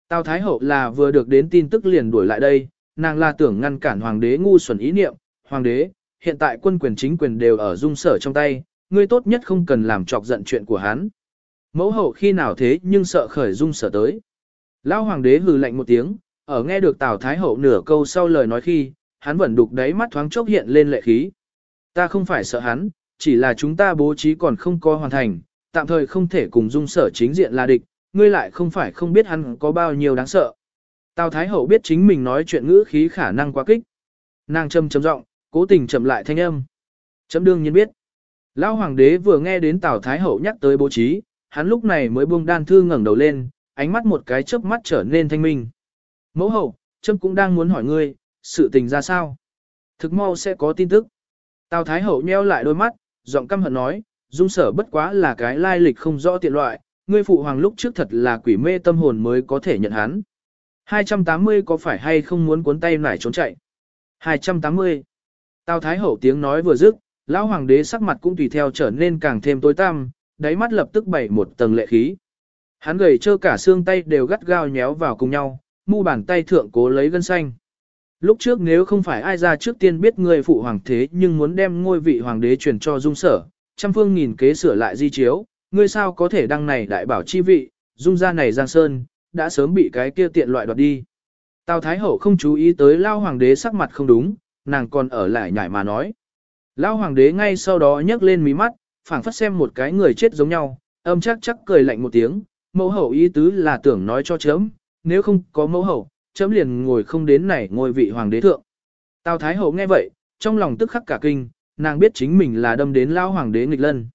Tào Thái Hậu là vừa được đến tin tức liền đuổi lại đây, nàng là tưởng ngăn cản hoàng đế ngu xuẩn ý niệm. Hoàng đế, hiện tại quân quyền chính quyền đều ở dung sở trong tay, ngươi tốt nhất không cần làm chọc giận chuyện của hắn. Mẫu hậu khi nào thế nhưng sợ khởi dung sở tới. Lão hoàng đế hừ lạnh một tiếng, ở nghe được Tào Thái Hậu nửa câu sau lời nói khi, hắn vẫn đục đáy mắt thoáng chốc hiện lên lệ khí. Ta không phải sợ hắn, chỉ là chúng ta bố trí còn không có hoàn thành, tạm thời không thể cùng dung sở chính diện là địch, ngươi lại không phải không biết hắn có bao nhiêu đáng sợ. Tào Thái Hậu biết chính mình nói chuyện ngữ khí khả năng quá kích. Nàng châm chấm giọng, cố tình chậm lại thanh âm. Chấm đương nhiên biết. Lão Hoàng đế vừa nghe đến Tào Thái Hậu nhắc tới bố trí, hắn lúc này mới buông đan thư ngẩng đầu lên, ánh mắt một cái chớp mắt trở nên thanh minh. Mẫu hậu, trâm cũng đang muốn hỏi ngươi, sự tình ra sao? Thực mau sẽ có tin tức. Tào Thái Hậu nheo lại đôi mắt, giọng căm hận nói, dung sở bất quá là cái lai lịch không rõ tiện loại, ngươi phụ hoàng lúc trước thật là quỷ mê tâm hồn mới có thể nhận hắn. 280 có phải hay không muốn cuốn tay nải trốn chạy? 280. Tào Thái Hậu tiếng nói vừa dứt, lão hoàng đế sắc mặt cũng tùy theo trở nên càng thêm tối tăm, đáy mắt lập tức bảy một tầng lệ khí. Hắn gầy trơ cả xương tay đều gắt gao nhéo vào cùng nhau, mu bàn tay thượng cố lấy gân xanh. Lúc trước nếu không phải ai ra trước tiên biết người phụ hoàng thế nhưng muốn đem ngôi vị hoàng đế truyền cho dung sở, trăm phương nghìn kế sửa lại di chiếu, ngươi sao có thể đăng này đại bảo chi vị, dung ra này giang sơn, đã sớm bị cái kia tiện loại đoạt đi. Tào Thái Hậu không chú ý tới lao hoàng đế sắc mặt không đúng, nàng còn ở lại nhảy mà nói. Lao hoàng đế ngay sau đó nhấc lên mí mắt, phảng phất xem một cái người chết giống nhau, âm chắc chắc cười lạnh một tiếng, mẫu hậu ý tứ là tưởng nói cho chấm, nếu không có mẫu hậu, chấm liền ngồi không đến này ngôi vị hoàng đế thượng. Tào Thái Hậu nghe vậy, trong lòng tức khắc cả kinh, nàng biết chính mình là đâm đến lao hoàng đế nghịch lân.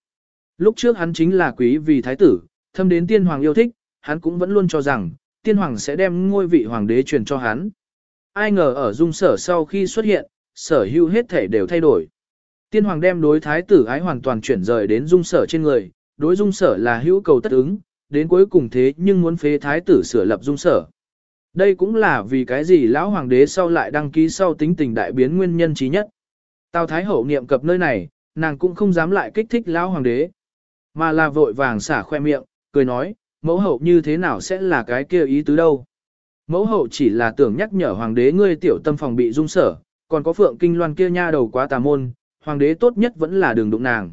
Lúc trước hắn chính là quý vì thái tử, thâm đến tiên hoàng yêu thích, hắn cũng vẫn luôn cho rằng, tiên hoàng sẽ đem ngôi vị hoàng đế truyền cho hắn. Ai ngờ ở dung sở sau khi xuất hiện, sở hữu hết thể đều thay đổi. Tiên hoàng đem đối thái tử ái hoàn toàn chuyển rời đến dung sở trên người, đối dung sở là hữu cầu tất ứng, đến cuối cùng thế nhưng muốn phế thái tử sửa lập dung sở. Đây cũng là vì cái gì lão hoàng đế sau lại đăng ký sau tính tình đại biến nguyên nhân trí nhất. Tào Thái Hậu niệm cập nơi này, nàng cũng không dám lại kích thích lão hoàng đế, mà là vội vàng xả khoe miệng, cười nói, mẫu hậu như thế nào sẽ là cái kia ý tứ đâu. Mẫu hậu chỉ là tưởng nhắc nhở hoàng đế ngươi tiểu tâm phòng bị dung sở, còn có phượng kinh loan kia nha đầu quá tà môn, hoàng đế tốt nhất vẫn là đường đụng nàng.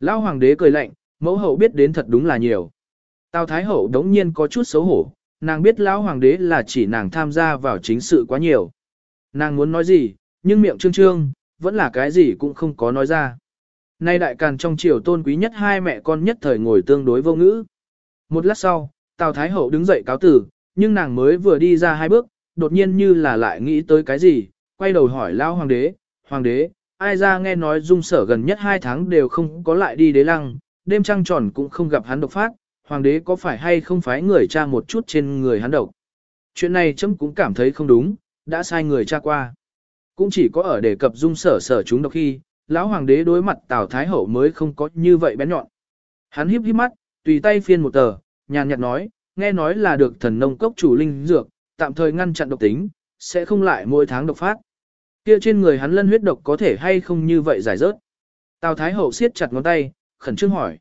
Lão hoàng đế cười lạnh, mẫu hậu biết đến thật đúng là nhiều. Tào Thái Hậu đống nhiên có chút xấu hổ, nàng biết lão hoàng đế là chỉ nàng tham gia vào chính sự quá nhiều. Nàng muốn nói gì, nhưng miệng trương trương, vẫn là cái gì cũng không có nói ra. Nay đại càn trong triều tôn quý nhất hai mẹ con nhất thời ngồi tương đối vô ngữ. Một lát sau, Tào Thái Hậu đứng dậy cáo tử, nhưng nàng mới vừa đi ra hai bước, đột nhiên như là lại nghĩ tới cái gì, quay đầu hỏi lão hoàng đế, hoàng đế, ai ra nghe nói dung sở gần nhất hai tháng đều không có lại đi đế lăng, đêm trăng tròn cũng không gặp hắn độc phát, hoàng đế có phải hay không phải người cha một chút trên người hắn độc. Chuyện này chấm cũng cảm thấy không đúng, đã sai người cha qua. Cũng chỉ có ở đề cập dung sở sở chúng độc khi, lão hoàng đế đối mặt Tào Thái Hậu mới không có như vậy bén nhọn. Hắn híp híp mắt, tùy tay phiên một tờ, nhàn nhạt nói, nghe nói là được thần nông cốc chủ linh dược, tạm thời ngăn chặn độc tính, sẽ không lại mỗi tháng độc phát. Kia trên người hắn lân huyết độc có thể hay không như vậy giải rớt. Tào Thái Hậu siết chặt ngón tay, khẩn trương hỏi.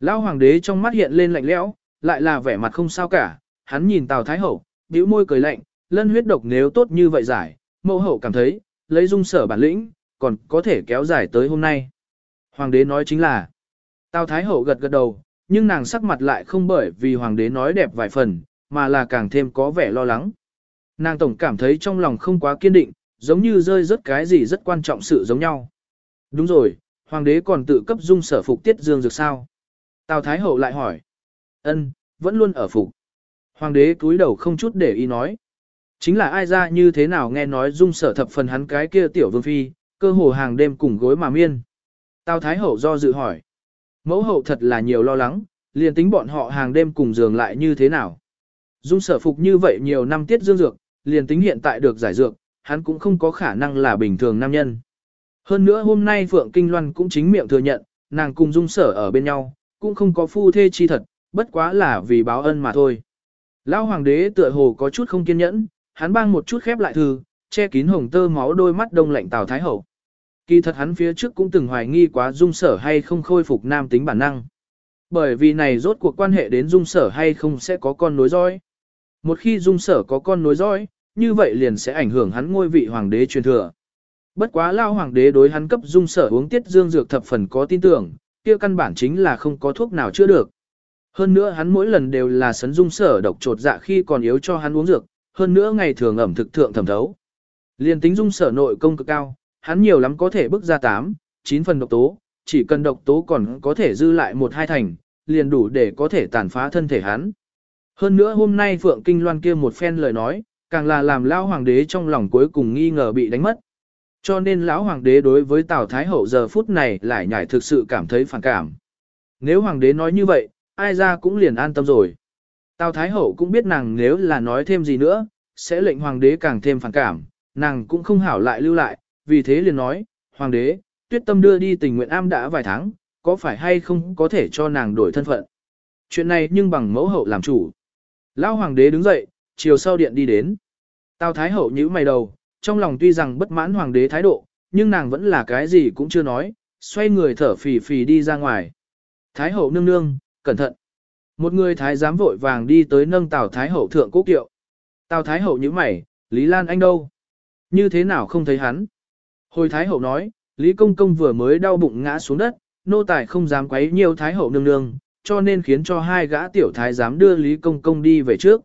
Lão hoàng đế trong mắt hiện lên lạnh lẽo, lại là vẻ mặt không sao cả, hắn nhìn Tào Thái Hậu, bĩu môi cười lạnh, lân huyết độc nếu tốt như vậy giải, mẫu hậu cảm thấy, lấy dung sở bản lĩnh, còn có thể kéo dài tới hôm nay. Hoàng đế nói chính là, Tào Thái Hậu gật gật đầu, nhưng nàng sắc mặt lại không bởi vì hoàng đế nói đẹp vài phần, mà là càng thêm có vẻ lo lắng. Nàng tổng cảm thấy trong lòng không quá kiên định, giống như rơi rớt cái gì rất quan trọng sự giống nhau. Đúng rồi, hoàng đế còn tự cấp dung sở phục tiết dương dược sao? Tào Thái Hậu lại hỏi. Ân, vẫn luôn ở phục. Hoàng đế cúi đầu không chút để ý nói. Chính là ai ra như thế nào nghe nói dung sở thập phần hắn cái kia tiểu vương phi, cơ hồ hàng đêm cùng gối mà miên. Tào Thái Hậu do dự hỏi. Mẫu hậu thật là nhiều lo lắng, liền tính bọn họ hàng đêm cùng giường lại như thế nào. Dung sở phục như vậy nhiều năm tiết dương dược, liền tính hiện tại được giải dược, hắn cũng không có khả năng là bình thường nam nhân. Hơn nữa hôm nay Phượng Kinh Loan cũng chính miệng thừa nhận, nàng cùng dung sở ở bên nhau, cũng không có phu thê chi thật, bất quá là vì báo ân mà thôi. Lão hoàng đế tựa hồ có chút không kiên nhẫn, hắn bang một chút khép lại thư, che kín hồng tơ máu đôi mắt đông lạnh Tào Thái Hậu. Kỳ thật hắn phía trước cũng từng hoài nghi quá dung sở hay không khôi phục nam tính bản năng. Bởi vì này rốt cuộc quan hệ đến dung sở hay không sẽ có con nối dõi. Một khi dung sở có con nối dõi, như vậy liền sẽ ảnh hưởng hắn ngôi vị hoàng đế truyền thừa. Bất quá lao hoàng đế đối hắn cấp dung sở uống tiết dương dược thập phần có tin tưởng, kia căn bản chính là không có thuốc nào chữa được. Hơn nữa hắn mỗi lần đều là sấn dung sở độc trột dạ khi còn yếu cho hắn uống dược, hơn nữa ngày thường ẩm thực thượng thẩm thấu. Liên tính dung sở nội công cực cao, hắn nhiều lắm có thể bước ra 8, 9 phần độc tố, chỉ cần độc tố còn có thể dư lại một hai thành, liền đủ để có thể tàn phá thân thể hắn. Hơn nữa hôm nay Phượng Kinh Loan kia một phen lời nói, càng là làm lão hoàng đế trong lòng cuối cùng nghi ngờ bị đánh mất. Cho nên lão hoàng đế đối với Tào Thái Hậu giờ phút này lại nhảy thực sự cảm thấy phản cảm. Nếu hoàng đế nói như vậy, ai ra cũng liền an tâm rồi. Tào Thái Hậu cũng biết nàng nếu là nói thêm gì nữa, sẽ lệnh hoàng đế càng thêm phản cảm, nàng cũng không hảo lại lưu lại, vì thế liền nói, hoàng đế, tuyết tâm đưa đi tình nguyện am đã vài tháng, có phải hay không có thể cho nàng đổi thân phận. Chuyện này nhưng bằng mẫu hậu làm chủ. Lão hoàng đế đứng dậy, chiều sau điện đi đến. Tào Thái hậu nhíu mày đầu, trong lòng tuy rằng bất mãn hoàng đế thái độ, nhưng nàng vẫn là cái gì cũng chưa nói, xoay người thở phì phì đi ra ngoài. Thái hậu nương nương, cẩn thận. Một người thái giám vội vàng đi tới nâng Tào Thái hậu thượng cố kiệu. Tào Thái hậu như mày, Lý Lan Anh đâu? Như thế nào không thấy hắn? Hồi Thái hậu nói, Lý Công Công vừa mới đau bụng ngã xuống đất, nô tài không dám quấy nhiều Thái hậu nương nương, cho nên khiến cho hai gã tiểu thái giám đưa Lý Công Công đi về trước.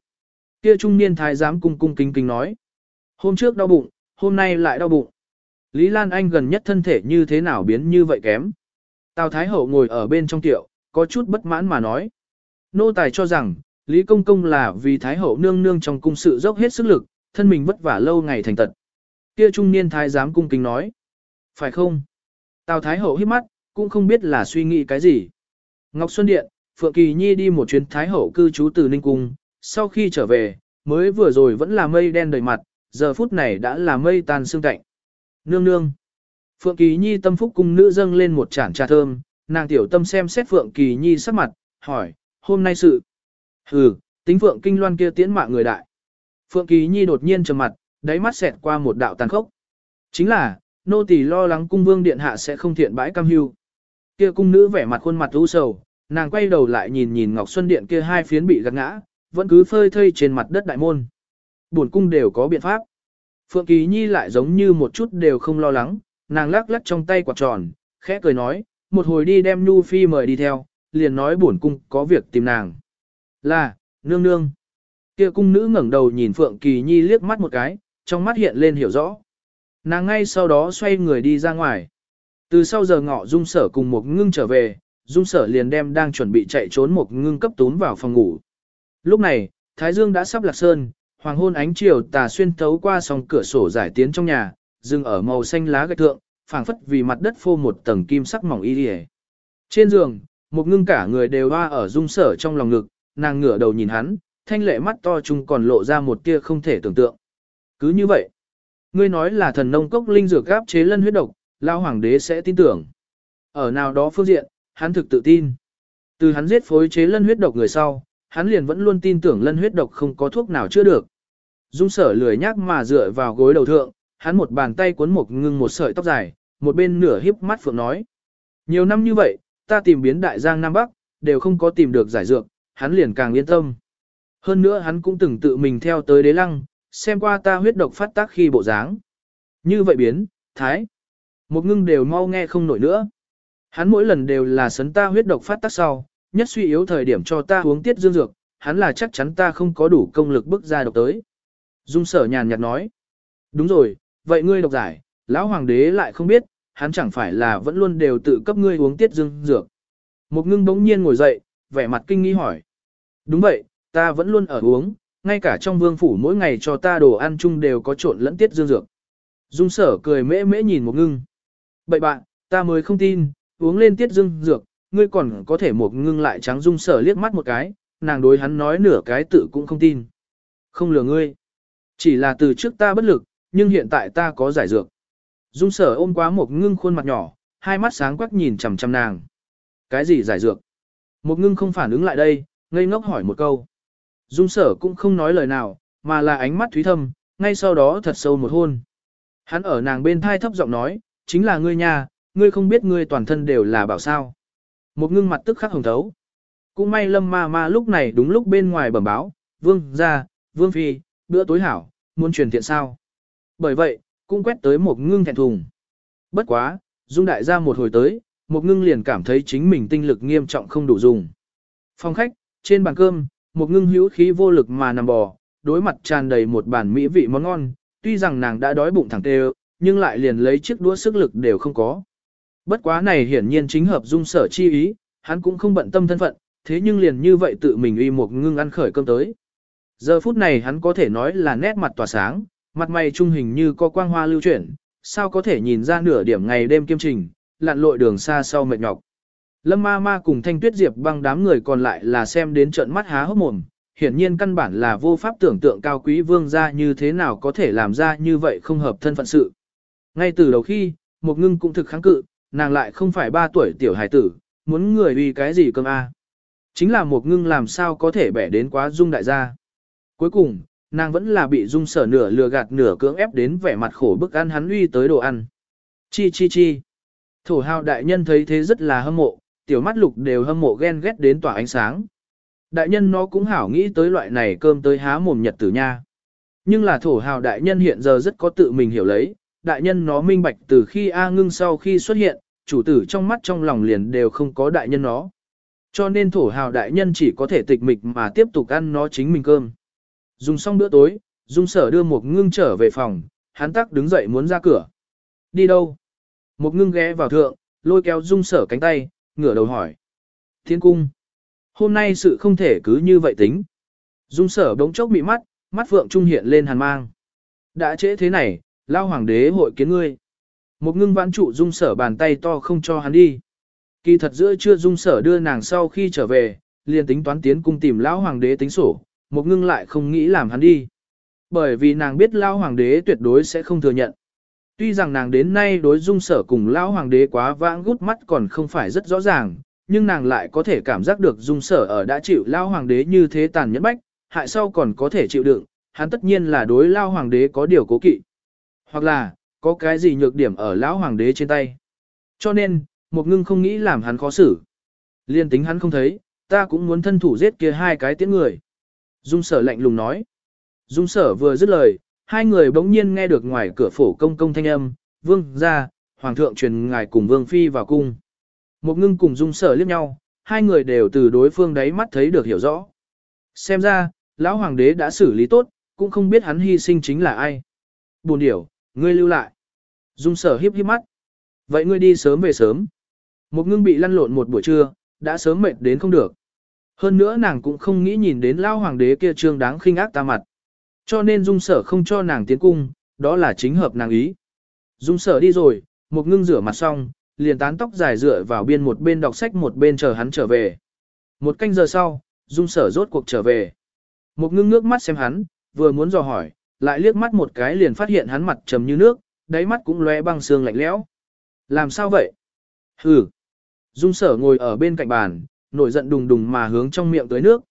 Kia trung niên thái giám cung cung kính kính nói. Hôm trước đau bụng, hôm nay lại đau bụng. Lý Lan Anh gần nhất thân thể như thế nào biến như vậy kém. Tào Thái Hậu ngồi ở bên trong tiệu, có chút bất mãn mà nói. Nô tài cho rằng, Lý Công Công là vì Thái Hậu nương nương trong cung sự dốc hết sức lực, thân mình vất vả lâu ngày thành tật. Kia trung niên thái giám cung kính nói. Phải không? Tào Thái Hậu hít mắt, cũng không biết là suy nghĩ cái gì. Ngọc Xuân Điện, Phượng Kỳ Nhi đi một chuyến Thái Hậu cư trú từ Ninh Cung, sau khi trở về, mới vừa rồi vẫn là mây đen đầy mặt, giờ phút này đã là mây tan sương cạnh. Nương nương. Phượng Kỳ Nhi tâm phúc cung nữ dâng lên một chản trà thơm, nàng tiểu tâm xem xét Phượng Kỳ Nhi sắc mặt, hỏi, hôm nay sự. Hừ, tính Phượng Kinh Loan kia tiễn mạng người đại. Phượng Kỳ Nhi đột nhiên trầm mặt, đáy mắt xẹt qua một đạo tàn khốc. Chính là, nô tỳ lo lắng cung vương điện hạ sẽ không thiện bãi cam hưu. Kia cung nữ vẻ mặt khuôn mặt u sầu, nàng quay đầu lại nhìn nhìn Ngọc Xuân Điện kia hai phiến bị gạt ngã, vẫn cứ phơi thây trên mặt đất đại môn. Buồn cung đều có biện pháp. Phượng Kỳ Nhi lại giống như một chút đều không lo lắng, nàng lắc lắc trong tay quạt tròn, khẽ cười nói, một hồi đi đem Nhu Phi mời đi theo, liền nói buồn cung có việc tìm nàng. Là, nương nương. Kia cung nữ ngẩng đầu nhìn Phượng Kỳ Nhi liếc mắt một cái, trong mắt hiện lên hiểu rõ. Nàng ngay sau đó xoay người đi ra ngoài. Từ sau giờ ngọ dung sở cùng một ngưng trở về, dung sở liền đem đang chuẩn bị chạy trốn một ngưng cấp tún vào phòng ngủ. Lúc này, Thái Dương đã sắp lạc sơn, hoàng hôn ánh chiều tà xuyên thấu qua song cửa sổ giải tiến trong nhà, dừng ở màu xanh lá gạch thượng, phảng phất vì mặt đất phô một tầng kim sắc mỏng y đi Trên giường, một ngưng cả người đều hoa ở dung sở trong lòng ngực, nàng ngửa đầu nhìn hắn, thanh lệ mắt to chung còn lộ ra một tia không thể tưởng tượng. Cứ như vậy, ngươi nói là thần nông cốc linh dược gáp chế lân huyết độc, lao hoàng đế sẽ tin tưởng. Ở nào đó phương diện, hắn thực tự tin. Từ hắn giết phối chế lân huyết độc người sau, hắn liền vẫn luôn tin tưởng lân huyết độc không có thuốc nào chữa được. Dung sở lười nhác mà dựa vào gối đầu thượng, hắn một bàn tay cuốn một ngưng một sợi tóc dài, một bên nửa hiếp mắt phượng nói. Nhiều năm như vậy, ta tìm biến đại giang Nam Bắc, đều không có tìm được giải dược, hắn liền càng yên tâm. Hơn nữa hắn cũng từng tự mình theo tới đế lăng, xem qua ta huyết độc phát tác khi bộ dáng. Như vậy biến, thái. Một ngưng đều mau nghe không nổi nữa. Hắn mỗi lần đều là sấn ta huyết độc phát tác sau, nhất suy yếu thời điểm cho ta uống tiết dương dược, hắn là chắc chắn ta không có đủ công lực bước ra độc tới. Dung sở nhàn nhạt nói. Đúng rồi, vậy ngươi độc giải, lão hoàng đế lại không biết, hắn chẳng phải là vẫn luôn đều tự cấp ngươi uống tiết dương dược. Một ngưng bỗng nhiên ngồi dậy, vẻ mặt kinh nghi hỏi. Đúng vậy, ta vẫn luôn ở uống, ngay cả trong vương phủ mỗi ngày cho ta đồ ăn chung đều có trộn lẫn tiết dương dược. Dung sở cười mễ mễ nhìn một ngưng. Bậy bạn, ta mới không tin, uống lên tiết dương dược, ngươi còn có thể một ngưng lại trắng dung sở liếc mắt một cái, nàng đối hắn nói nửa cái tự cũng không tin. Không lừa ngươi. Chỉ là từ trước ta bất lực, nhưng hiện tại ta có giải dược. Dung sở ôm quá một ngưng khuôn mặt nhỏ, hai mắt sáng quắc nhìn chằm chằm nàng. Cái gì giải dược? Một ngưng không phản ứng lại đây, ngây ngốc hỏi một câu. Dung sở cũng không nói lời nào, mà là ánh mắt thúy thâm, ngay sau đó thật sâu một hôn. Hắn ở nàng bên thai thấp giọng nói, chính là ngươi nha, ngươi không biết ngươi toàn thân đều là bảo sao. Một ngưng mặt tức khắc hồng thấu. Cũng may lâm ma ma lúc này đúng lúc bên ngoài bẩm báo, vương ra, vương phi, bữa tối hảo, muốn truyền thiện sao. Bởi vậy, cũng quét tới một ngưng thẹn thùng. Bất quá, dung đại gia một hồi tới, một ngưng liền cảm thấy chính mình tinh lực nghiêm trọng không đủ dùng. Phòng khách, trên bàn cơm, một ngưng hữu khí vô lực mà nằm bò, đối mặt tràn đầy một bàn mỹ vị món ngon, tuy rằng nàng đã đói bụng thẳng tê nhưng lại liền lấy chiếc đũa sức lực đều không có. Bất quá này hiển nhiên chính hợp dung sở chi ý, hắn cũng không bận tâm thân phận, thế nhưng liền như vậy tự mình uy một ngưng ăn khởi cơm tới. Giờ phút này hắn có thể nói là nét mặt tỏa sáng, mặt mày trung hình như có quang hoa lưu chuyển, sao có thể nhìn ra nửa điểm ngày đêm kiêm trình, lặn lội đường xa sau mệt nhọc. Lâm ma ma cùng thanh tuyết diệp băng đám người còn lại là xem đến trận mắt há hốc mồm, hiển nhiên căn bản là vô pháp tưởng tượng cao quý vương gia như thế nào có thể làm ra như vậy không hợp thân phận sự. Ngay từ đầu khi, một ngưng cũng thực kháng cự, nàng lại không phải ba tuổi tiểu hải tử, muốn người vì cái gì cơm a? Chính là một ngưng làm sao có thể bẻ đến quá dung đại gia. Cuối cùng, nàng vẫn là bị dung sở nửa lừa gạt nửa cưỡng ép đến vẻ mặt khổ bức ăn hắn uy tới đồ ăn. Chi chi chi. Thổ hào đại nhân thấy thế rất là hâm mộ, tiểu mắt lục đều hâm mộ ghen ghét đến tỏa ánh sáng. Đại nhân nó cũng hảo nghĩ tới loại này cơm tới há mồm nhật tử nha. Nhưng là thổ hào đại nhân hiện giờ rất có tự mình hiểu lấy, đại nhân nó minh bạch từ khi A ngưng sau khi xuất hiện, chủ tử trong mắt trong lòng liền đều không có đại nhân nó. Cho nên thổ hào đại nhân chỉ có thể tịch mịch mà tiếp tục ăn nó chính mình cơm. Dùng xong bữa tối, Dung sở đưa một ngưng trở về phòng, hắn tắc đứng dậy muốn ra cửa. Đi đâu? Một ngưng ghé vào thượng, lôi kéo Dung sở cánh tay, ngửa đầu hỏi. Thiên cung. Hôm nay sự không thể cứ như vậy tính. Dung sở đống chốc mị mắt, mắt phượng trung hiện lên hàn mang. Đã trễ thế này, lao hoàng đế hội kiến ngươi. Một ngưng vãn trụ dung sở bàn tay to không cho hắn đi. Kỳ thật giữa chưa dung sở đưa nàng sau khi trở về, liền tính toán tiến cung tìm lão hoàng đế tính sổ, một ngưng lại không nghĩ làm hắn đi. Bởi vì nàng biết lão hoàng đế tuyệt đối sẽ không thừa nhận. Tuy rằng nàng đến nay đối dung sở cùng lão hoàng đế quá vãng gút mắt còn không phải rất rõ ràng, nhưng nàng lại có thể cảm giác được dung sở ở đã chịu lão hoàng đế như thế tàn nhẫn bách, hại sau còn có thể chịu đựng, hắn tất nhiên là đối lão hoàng đế có điều cố kỵ. Hoặc là, có cái gì nhược điểm ở lão hoàng đế trên tay. Cho nên, một ngưng không nghĩ làm hắn khó xử. Liên tính hắn không thấy, ta cũng muốn thân thủ giết kia hai cái tiễn người. Dung sở lạnh lùng nói. Dung sở vừa dứt lời, hai người bỗng nhiên nghe được ngoài cửa phổ công công thanh âm, vương ra, hoàng thượng truyền ngài cùng vương phi vào cung. Một ngưng cùng dung sở liếc nhau, hai người đều từ đối phương đáy mắt thấy được hiểu rõ. Xem ra, lão hoàng đế đã xử lý tốt, cũng không biết hắn hy sinh chính là ai. Buồn điểu, ngươi lưu lại. Dung sở hiếp hiếp mắt. Vậy ngươi đi sớm về sớm. Một ngưng bị lăn lộn một buổi trưa, đã sớm mệt đến không được. Hơn nữa nàng cũng không nghĩ nhìn đến lao hoàng đế kia trương đáng khinh ác ta mặt. Cho nên dung sở không cho nàng tiến cung, đó là chính hợp nàng ý. Dung sở đi rồi, một ngưng rửa mặt xong, liền tán tóc dài dựa vào biên một bên đọc sách một bên chờ hắn trở về. Một canh giờ sau, dung sở rốt cuộc trở về. Một ngưng nước mắt xem hắn, vừa muốn dò hỏi, lại liếc mắt một cái liền phát hiện hắn mặt trầm như nước, đáy mắt cũng lóe băng sương lạnh lẽo. Làm sao vậy? Hừ. Dung sở ngồi ở bên cạnh bàn, nổi giận đùng đùng mà hướng trong miệng tới nước.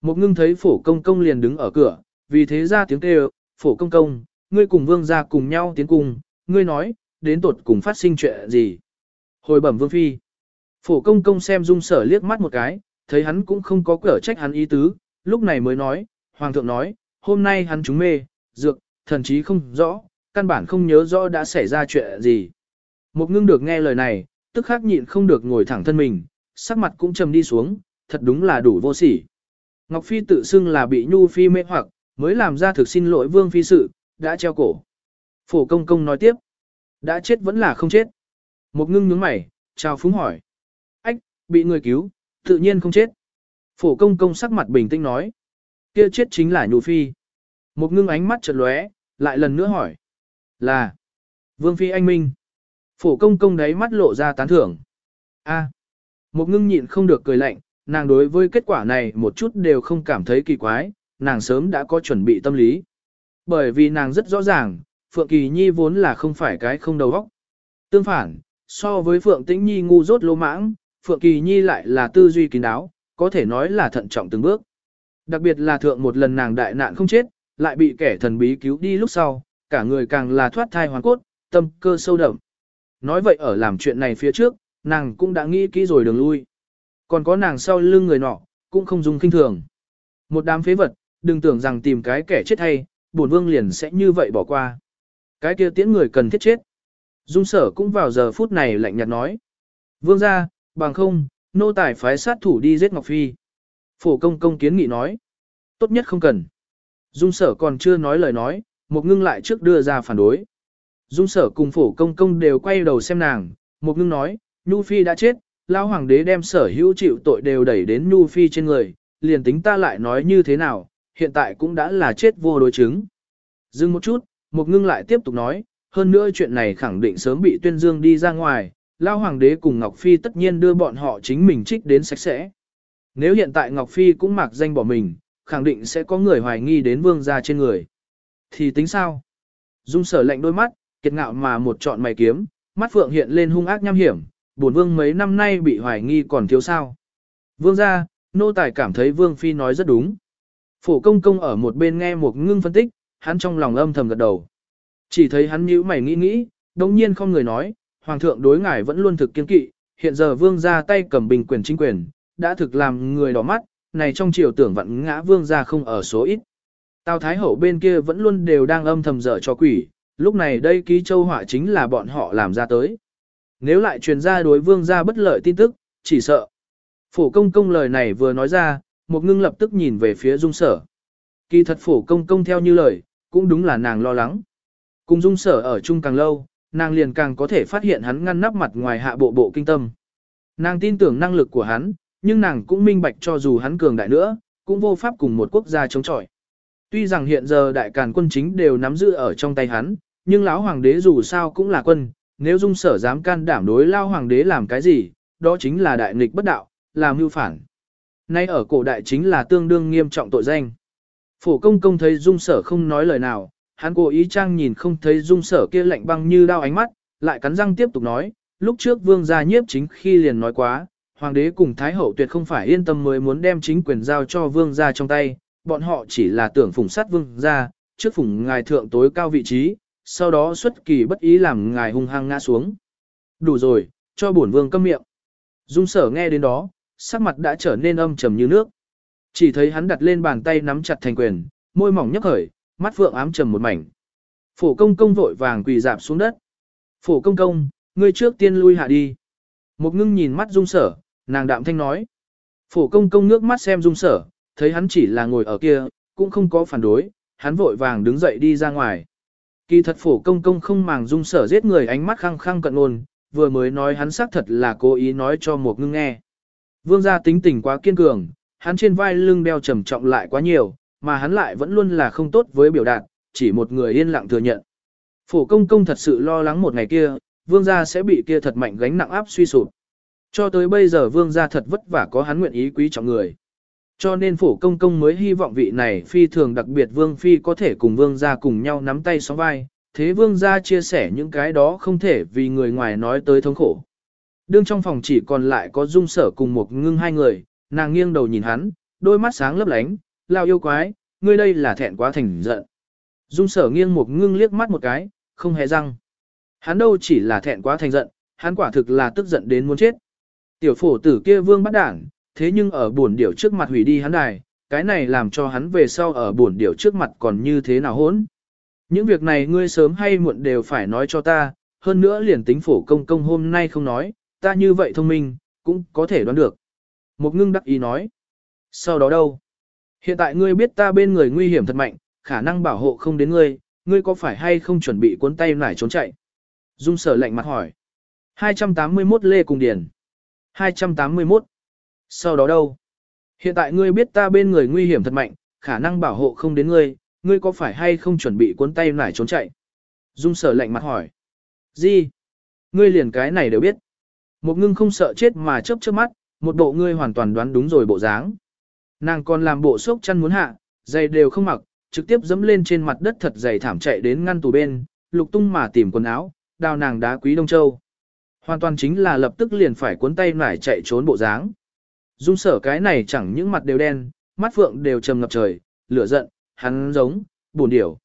Một ngưng thấy phổ công công liền đứng ở cửa, vì thế ra tiếng kêu, phổ công công, ngươi cùng vương ra cùng nhau tiến cùng, ngươi nói, đến tột cùng phát sinh chuyện gì. Hồi bẩm vương phi. Phổ công công xem dung sở liếc mắt một cái, thấy hắn cũng không có cửa trách hắn ý tứ, lúc này mới nói, hoàng thượng nói, hôm nay hắn trúng mê, dược, thần chí không rõ, căn bản không nhớ rõ đã xảy ra chuyện gì. Một ngưng được nghe lời này, tức khắc nhịn không được ngồi thẳng thân mình, sắc mặt cũng trầm đi xuống, thật đúng là đủ vô sỉ. Ngọc Phi tự xưng là bị Nhu Phi mê hoặc, mới làm ra thực xin lỗi Vương Phi sự, đã treo cổ. Phổ công công nói tiếp, đã chết vẫn là không chết. Một ngưng nhướng mày, chào phúng hỏi. Ách, bị người cứu, tự nhiên không chết. Phổ công công sắc mặt bình tĩnh nói. kia chết chính là Nhu Phi. Một ngưng ánh mắt chợt lóe, lại lần nữa hỏi. Là, Vương Phi anh minh. Phổ công công đấy mắt lộ ra tán thưởng. A. Một ngưng nhịn không được cười lạnh, nàng đối với kết quả này một chút đều không cảm thấy kỳ quái, nàng sớm đã có chuẩn bị tâm lý. Bởi vì nàng rất rõ ràng, Phượng Kỳ Nhi vốn là không phải cái không đầu óc. Tương phản, so với Phượng Tĩnh Nhi ngu dốt lô mãng, Phượng Kỳ Nhi lại là tư duy kín đáo, có thể nói là thận trọng từng bước. Đặc biệt là thượng một lần nàng đại nạn không chết, lại bị kẻ thần bí cứu đi lúc sau, cả người càng là thoát thai hoàn cốt, tâm cơ sâu đậm. Nói vậy ở làm chuyện này phía trước, nàng cũng đã nghĩ kỹ rồi đường lui. Còn có nàng sau lưng người nọ, cũng không dùng kinh thường. Một đám phế vật, đừng tưởng rằng tìm cái kẻ chết hay, bổn vương liền sẽ như vậy bỏ qua. Cái kia tiễn người cần thiết chết. Dung sở cũng vào giờ phút này lạnh nhạt nói. Vương ra, bằng không, nô tài phái sát thủ đi giết Ngọc Phi. Phổ công công kiến nghị nói. Tốt nhất không cần. Dung sở còn chưa nói lời nói, một ngưng lại trước đưa ra phản đối. Dung sở cùng phổ công công đều quay đầu xem nàng, một ngưng nói, Nhu Phi đã chết, lão hoàng đế đem sở hữu chịu tội đều đẩy đến Nhu Phi trên người, liền tính ta lại nói như thế nào, hiện tại cũng đã là chết vô đối chứng. Dừng một chút, một ngưng lại tiếp tục nói, hơn nữa chuyện này khẳng định sớm bị tuyên dương đi ra ngoài, lão hoàng đế cùng Ngọc Phi tất nhiên đưa bọn họ chính mình trích đến sạch sẽ. Nếu hiện tại Ngọc Phi cũng mặc danh bỏ mình, khẳng định sẽ có người hoài nghi đến vương gia trên người. Thì tính sao? Dung sở lạnh đôi mắt, kiệt ngạo mà một trọn mày kiếm, mắt phượng hiện lên hung ác nham hiểm, bổn vương mấy năm nay bị hoài nghi còn thiếu sao. Vương ra, nô tài cảm thấy vương phi nói rất đúng. Phổ công công ở một bên nghe một ngưng phân tích, hắn trong lòng âm thầm gật đầu. Chỉ thấy hắn nhíu mày nghĩ nghĩ, đồng nhiên không người nói, hoàng thượng đối ngài vẫn luôn thực kiên kỵ, hiện giờ vương ra tay cầm bình quyền chính quyền, đã thực làm người đỏ mắt, này trong triều tưởng vẫn ngã vương ra không ở số ít. Tào Thái Hậu bên kia vẫn luôn đều đang âm thầm dở cho quỷ, lúc này đây ký châu họa chính là bọn họ làm ra tới. Nếu lại truyền ra đối vương gia bất lợi tin tức, chỉ sợ. Phổ công công lời này vừa nói ra, một ngưng lập tức nhìn về phía dung sở. Kỳ thật phổ công công theo như lời, cũng đúng là nàng lo lắng. Cùng dung sở ở chung càng lâu, nàng liền càng có thể phát hiện hắn ngăn nắp mặt ngoài hạ bộ bộ kinh tâm. Nàng tin tưởng năng lực của hắn, nhưng nàng cũng minh bạch cho dù hắn cường đại nữa, cũng vô pháp cùng một quốc gia chống chọi. Tuy rằng hiện giờ đại càn quân chính đều nắm giữ ở trong tay hắn, nhưng lão hoàng đế dù sao cũng là quân, nếu dung sở dám can đảm đối lao hoàng đế làm cái gì, đó chính là đại nghịch bất đạo, làm mưu phản. Nay ở cổ đại chính là tương đương nghiêm trọng tội danh. Phổ công công thấy dung sở không nói lời nào, hắn cố ý trang nhìn không thấy dung sở kia lạnh băng như đao ánh mắt, lại cắn răng tiếp tục nói, lúc trước vương gia nhiếp chính khi liền nói quá, hoàng đế cùng thái hậu tuyệt không phải yên tâm mới muốn đem chính quyền giao cho vương gia trong tay, bọn họ chỉ là tưởng phủng sát vương gia, trước phủng ngài thượng tối cao vị trí, sau đó xuất kỳ bất ý làm ngài hung hăng ngã xuống. Đủ rồi, cho bổn vương câm miệng. Dung sở nghe đến đó, sắc mặt đã trở nên âm trầm như nước. Chỉ thấy hắn đặt lên bàn tay nắm chặt thành quyền, môi mỏng nhấc khởi, mắt vượng ám trầm một mảnh. Phổ công công vội vàng quỳ dạp xuống đất. Phổ công công, ngươi trước tiên lui hạ đi. Một ngưng nhìn mắt dung sở, nàng đạm thanh nói. Phổ công công ngước mắt xem dung sở, thấy hắn chỉ là ngồi ở kia, cũng không có phản đối, hắn vội vàng đứng dậy đi ra ngoài. Kỳ thật phổ công công không màng dung sở giết người ánh mắt khăng khăng cận ôn, vừa mới nói hắn xác thật là cố ý nói cho một ngưng nghe. Vương gia tính tình quá kiên cường, hắn trên vai lưng đeo trầm trọng lại quá nhiều, mà hắn lại vẫn luôn là không tốt với biểu đạt, chỉ một người yên lặng thừa nhận. Phổ công công thật sự lo lắng một ngày kia, vương gia sẽ bị kia thật mạnh gánh nặng áp suy sụp. Cho tới bây giờ vương gia thật vất vả có hắn nguyện ý quý trọng người. Cho nên phổ công công mới hy vọng vị này phi thường đặc biệt vương phi có thể cùng vương gia cùng nhau nắm tay sóng vai, thế vương gia chia sẻ những cái đó không thể vì người ngoài nói tới thống khổ. Đương trong phòng chỉ còn lại có dung sở cùng một ngưng hai người, nàng nghiêng đầu nhìn hắn, đôi mắt sáng lấp lánh, lao yêu quái, ngươi đây là thẹn quá thành giận. Dung sở nghiêng một ngưng liếc mắt một cái, không hề răng. Hắn đâu chỉ là thẹn quá thành giận, hắn quả thực là tức giận đến muốn chết. Tiểu phổ tử kia vương bắt đảng, thế nhưng ở buồn điểu trước mặt hủy đi hắn đài, cái này làm cho hắn về sau ở buồn điểu trước mặt còn như thế nào hỗn. Những việc này ngươi sớm hay muộn đều phải nói cho ta, hơn nữa liền tính phổ công công hôm nay không nói, ta như vậy thông minh, cũng có thể đoán được. Một ngưng đắc ý nói. Sau đó đâu? Hiện tại ngươi biết ta bên người nguy hiểm thật mạnh, khả năng bảo hộ không đến ngươi, ngươi có phải hay không chuẩn bị cuốn tay nải trốn chạy? Dung sở lạnh mặt hỏi. 281 Lê Cùng Điển. 281. Sau đó đâu? Hiện tại ngươi biết ta bên người nguy hiểm thật mạnh, khả năng bảo hộ không đến ngươi, ngươi có phải hay không chuẩn bị cuốn tay nải trốn chạy? Dung sở lạnh mặt hỏi. Gì? Ngươi liền cái này đều biết. Một ngưng không sợ chết mà chớp chớp mắt, một bộ ngươi hoàn toàn đoán đúng rồi bộ dáng. Nàng còn làm bộ sốc chăn muốn hạ, giày đều không mặc, trực tiếp dẫm lên trên mặt đất thật dày thảm chạy đến ngăn tủ bên, lục tung mà tìm quần áo, đào nàng đá quý đông châu. Hoàn toàn chính là lập tức liền phải cuốn tay nải chạy trốn bộ dáng. Dung sở cái này chẳng những mặt đều đen, mắt phượng đều trầm ngập trời, lửa giận, hắn giống, buồn điểu.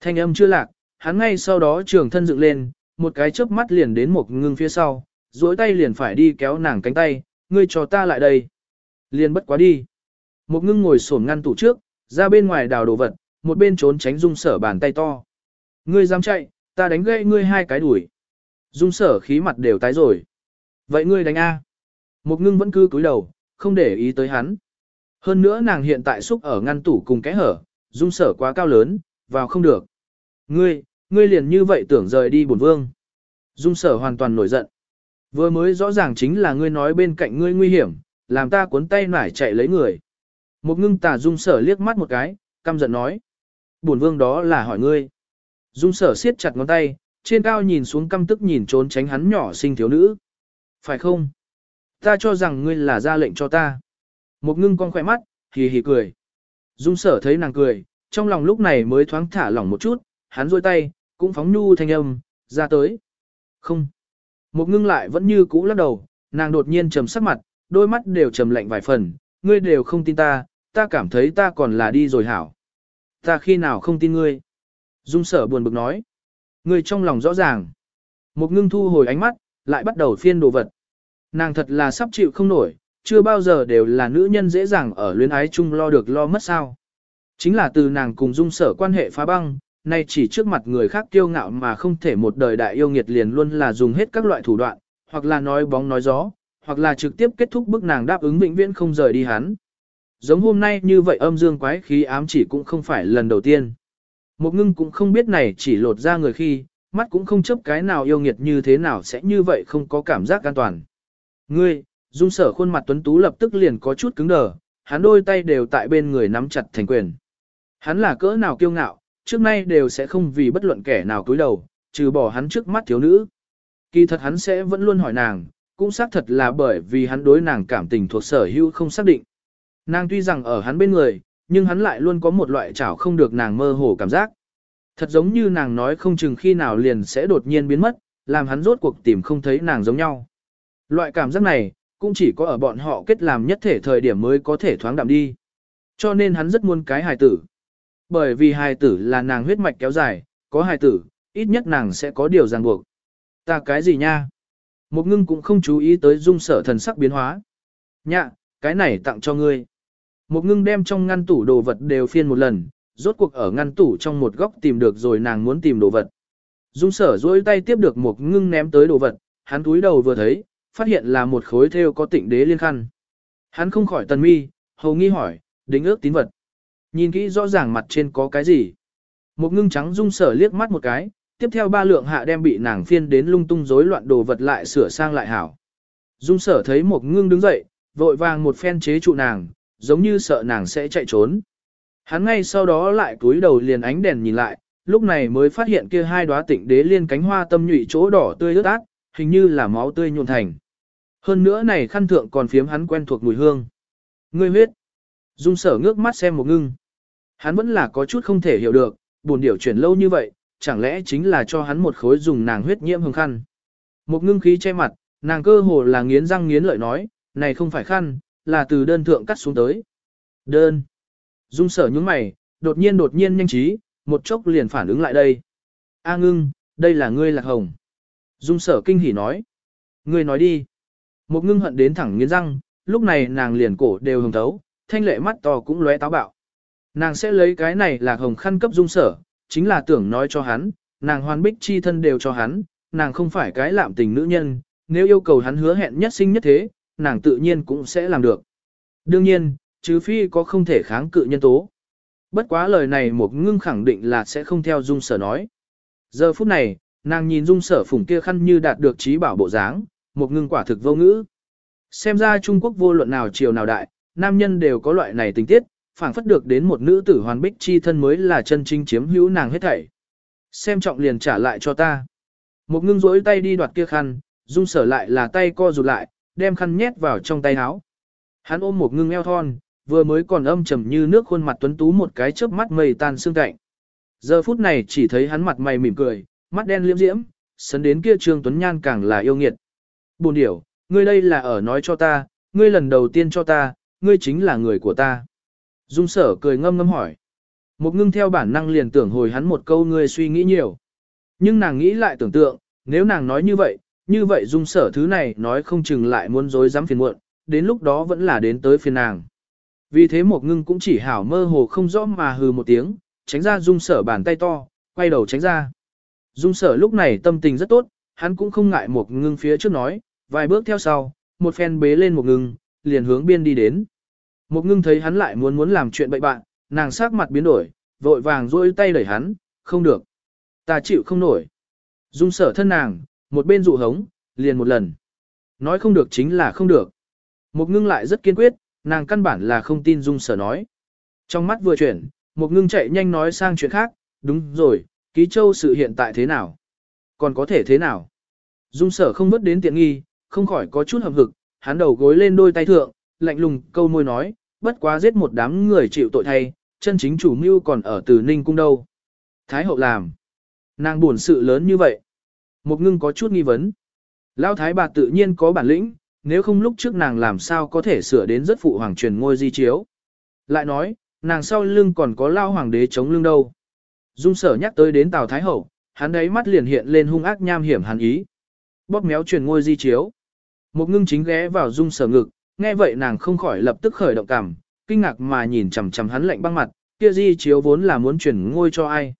Thanh âm chưa lạc, hắn ngay sau đó trường thân dựng lên, một cái chớp mắt liền đến một ngưng phía sau, duỗi tay liền phải đi kéo nàng cánh tay, ngươi cho ta lại đây. Liền bất quá đi. Một ngưng ngồi sổn ngăn tủ trước, ra bên ngoài đào đồ vật, một bên trốn tránh dung sở bàn tay to. Ngươi dám chạy, ta đánh gãy ngươi hai cái đuổi. Dung sở khí mặt đều tái rồi. Vậy ngươi đánh A. Một ngưng vẫn cứ cúi đầu, không để ý tới hắn. Hơn nữa nàng hiện tại xúc ở ngăn tủ cùng cái hở, dung sở quá cao lớn, vào không được. Ngươi, ngươi liền như vậy tưởng rời đi bổn vương. Dung sở hoàn toàn nổi giận. Vừa mới rõ ràng chính là ngươi nói bên cạnh ngươi nguy hiểm, làm ta cuốn tay nải chạy lấy người. Một ngưng tà dung sở liếc mắt một cái, căm giận nói. Bổn vương đó là hỏi ngươi. Dung sở siết chặt ngón tay, trên cao nhìn xuống căm tức nhìn trốn tránh hắn nhỏ sinh thiếu nữ. Phải không? Ta cho rằng ngươi là ra lệnh cho ta. Một ngưng con khỏe mắt, hì hì cười. Dung sở thấy nàng cười, trong lòng lúc này mới thoáng thả lỏng một chút, hắn rôi tay, cũng phóng nhu thanh âm, ra tới. Không. Một ngưng lại vẫn như cũ lắc đầu, nàng đột nhiên trầm sắc mặt, đôi mắt đều trầm lạnh vài phần, ngươi đều không tin ta, ta cảm thấy ta còn là đi rồi hảo. Ta khi nào không tin ngươi? Dung sở buồn bực nói. Ngươi trong lòng rõ ràng. Một ngưng thu hồi ánh mắt, lại bắt đầu phiên đồ vật. Nàng thật là sắp chịu không nổi, chưa bao giờ đều là nữ nhân dễ dàng ở luyến ái chung lo được lo mất sao. Chính là từ nàng cùng dung sở quan hệ phá băng, nay chỉ trước mặt người khác kiêu ngạo mà không thể một đời đại yêu nghiệt liền luôn là dùng hết các loại thủ đoạn, hoặc là nói bóng nói gió, hoặc là trực tiếp kết thúc bức nàng đáp ứng vĩnh viễn không rời đi hắn. Giống hôm nay như vậy âm dương quái khí ám chỉ cũng không phải lần đầu tiên. Một ngưng cũng không biết này chỉ lột ra người khi, mắt cũng không chấp cái nào yêu nghiệt như thế nào sẽ như vậy không có cảm giác an toàn. Ngươi, dung sở khuôn mặt tuấn tú lập tức liền có chút cứng đờ, hắn đôi tay đều tại bên người nắm chặt thành quyền. Hắn là cỡ nào kiêu ngạo, trước nay đều sẽ không vì bất luận kẻ nào cúi đầu, trừ bỏ hắn trước mắt thiếu nữ. Kỳ thật hắn sẽ vẫn luôn hỏi nàng, cũng xác thật là bởi vì hắn đối nàng cảm tình thuộc sở hữu không xác định. Nàng tuy rằng ở hắn bên người, nhưng hắn lại luôn có một loại chảo không được nàng mơ hồ cảm giác. Thật giống như nàng nói không chừng khi nào liền sẽ đột nhiên biến mất, làm hắn rốt cuộc tìm không thấy nàng giống nhau. Loại cảm giác này, cũng chỉ có ở bọn họ kết làm nhất thể thời điểm mới có thể thoáng đạm đi. Cho nên hắn rất muốn cái hài tử. Bởi vì hài tử là nàng huyết mạch kéo dài, có hài tử, ít nhất nàng sẽ có điều ràng buộc. Ta cái gì nha? Một ngưng cũng không chú ý tới dung sở thần sắc biến hóa. Nhạ, cái này tặng cho ngươi. Một ngưng đem trong ngăn tủ đồ vật đều phiên một lần, rốt cuộc ở ngăn tủ trong một góc tìm được rồi nàng muốn tìm đồ vật. Dung sở dối tay tiếp được một ngưng ném tới đồ vật, hắn túi đầu vừa thấy, phát hiện là một khối thêu có tịnh đế liên khăn. Hắn không khỏi tần mi, hầu nghi hỏi, đính ước tín vật. Nhìn kỹ rõ ràng mặt trên có cái gì. Một ngưng trắng dung sở liếc mắt một cái, tiếp theo ba lượng hạ đem bị nàng phiên đến lung tung rối loạn đồ vật lại sửa sang lại hảo. Dung sở thấy một ngưng đứng dậy, vội vàng một phen chế trụ nàng, giống như sợ nàng sẽ chạy trốn. Hắn ngay sau đó lại cúi đầu liền ánh đèn nhìn lại, lúc này mới phát hiện kia hai đóa tịnh đế liên cánh hoa tâm nhụy chỗ đỏ tươi ướt át, hình như là máu tươi nhuộn thành. Hơn nữa này khăn thượng còn phiếm hắn quen thuộc mùi hương. Ngươi huyết. Dung sở ngước mắt xem một ngưng. Hắn vẫn là có chút không thể hiểu được, buồn điểu chuyển lâu như vậy, chẳng lẽ chính là cho hắn một khối dùng nàng huyết nhiễm hương khăn. Một ngưng khí che mặt, nàng cơ hồ là nghiến răng nghiến lợi nói, này không phải khăn, là từ đơn thượng cắt xuống tới. Đơn. Dung sở nhướng mày, đột nhiên đột nhiên nhanh trí, một chốc liền phản ứng lại đây. A ngưng, đây là ngươi lạc hồng. Dung sở kinh hỉ nói. Ngươi nói đi. Một ngưng hận đến thẳng nghiến răng, lúc này nàng liền cổ đều hồng thấu, thanh lệ mắt to cũng lóe táo bạo. Nàng sẽ lấy cái này là hồng khăn cấp dung sở, chính là tưởng nói cho hắn, nàng hoàn bích chi thân đều cho hắn, nàng không phải cái lạm tình nữ nhân, nếu yêu cầu hắn hứa hẹn nhất sinh nhất thế, nàng tự nhiên cũng sẽ làm được. Đương nhiên, chứ phi có không thể kháng cự nhân tố. Bất quá lời này một ngưng khẳng định là sẽ không theo dung sở nói. Giờ phút này, nàng nhìn dung sở phủng kia khăn như đạt được trí bảo bộ dáng, một ngưng quả thực vô ngữ. Xem ra Trung Quốc vô luận nào chiều nào đại, nam nhân đều có loại này tình tiết, phảng phất được đến một nữ tử hoàn bích chi thân mới là chân chính chiếm hữu nàng hết thảy. Xem trọng liền trả lại cho ta. Một ngưng rỗi tay đi đoạt kia khăn, dung sở lại là tay co rụt lại, đem khăn nhét vào trong tay áo. Hắn ôm một ngưng eo thon, vừa mới còn âm trầm như nước khuôn mặt tuấn tú một cái chớp mắt mây tan xương cạnh. Giờ phút này chỉ thấy hắn mặt mày mỉm cười, mắt đen liễm diễm, sấn đến kia trương tuấn nhan càng là yêu nghiệt. Buồn điểu, ngươi đây là ở nói cho ta, ngươi lần đầu tiên cho ta, ngươi chính là người của ta. Dung sở cười ngâm ngâm hỏi. Một ngưng theo bản năng liền tưởng hồi hắn một câu ngươi suy nghĩ nhiều. Nhưng nàng nghĩ lại tưởng tượng, nếu nàng nói như vậy, như vậy dung sở thứ này nói không chừng lại muốn dối dám phiền muộn, đến lúc đó vẫn là đến tới phiền nàng. Vì thế một ngưng cũng chỉ hảo mơ hồ không rõ mà hừ một tiếng, tránh ra dung sở bàn tay to, quay đầu tránh ra. Dung sở lúc này tâm tình rất tốt, hắn cũng không ngại một ngưng phía trước nói, vài bước theo sau, một phen bế lên một ngưng, liền hướng biên đi đến. Một ngưng thấy hắn lại muốn muốn làm chuyện bậy bạn, nàng sắc mặt biến đổi, vội vàng rôi tay đẩy hắn, không được. Ta chịu không nổi. Dung sở thân nàng, một bên dụ hống, liền một lần. Nói không được chính là không được. Một ngưng lại rất kiên quyết, nàng căn bản là không tin dung sở nói. Trong mắt vừa chuyển, một ngưng chạy nhanh nói sang chuyện khác, đúng rồi, ký châu sự hiện tại thế nào? Còn có thể thế nào? Dung sở không mất đến tiện nghi, không khỏi có chút hầm hực, hắn đầu gối lên đôi tay thượng, lạnh lùng câu môi nói, bất quá giết một đám người chịu tội thay, chân chính chủ mưu còn ở từ Ninh Cung đâu. Thái hậu làm. Nàng buồn sự lớn như vậy. Một ngưng có chút nghi vấn. Lão thái bà tự nhiên có bản lĩnh, nếu không lúc trước nàng làm sao có thể sửa đến rất phụ hoàng truyền ngôi di chiếu. Lại nói, nàng sau lưng còn có lao hoàng đế chống lưng đâu. Dung sở nhắc tới đến Tào Thái Hậu, hắn đấy mắt liền hiện lên hung ác nham hiểm hắn ý. Bóp méo truyền ngôi di chiếu. Một ngưng chính ghé vào dung sở ngực, nghe vậy nàng không khỏi lập tức khởi động cảm, kinh ngạc mà nhìn chằm chằm hắn lạnh băng mặt, kia di chiếu vốn là muốn truyền ngôi cho ai.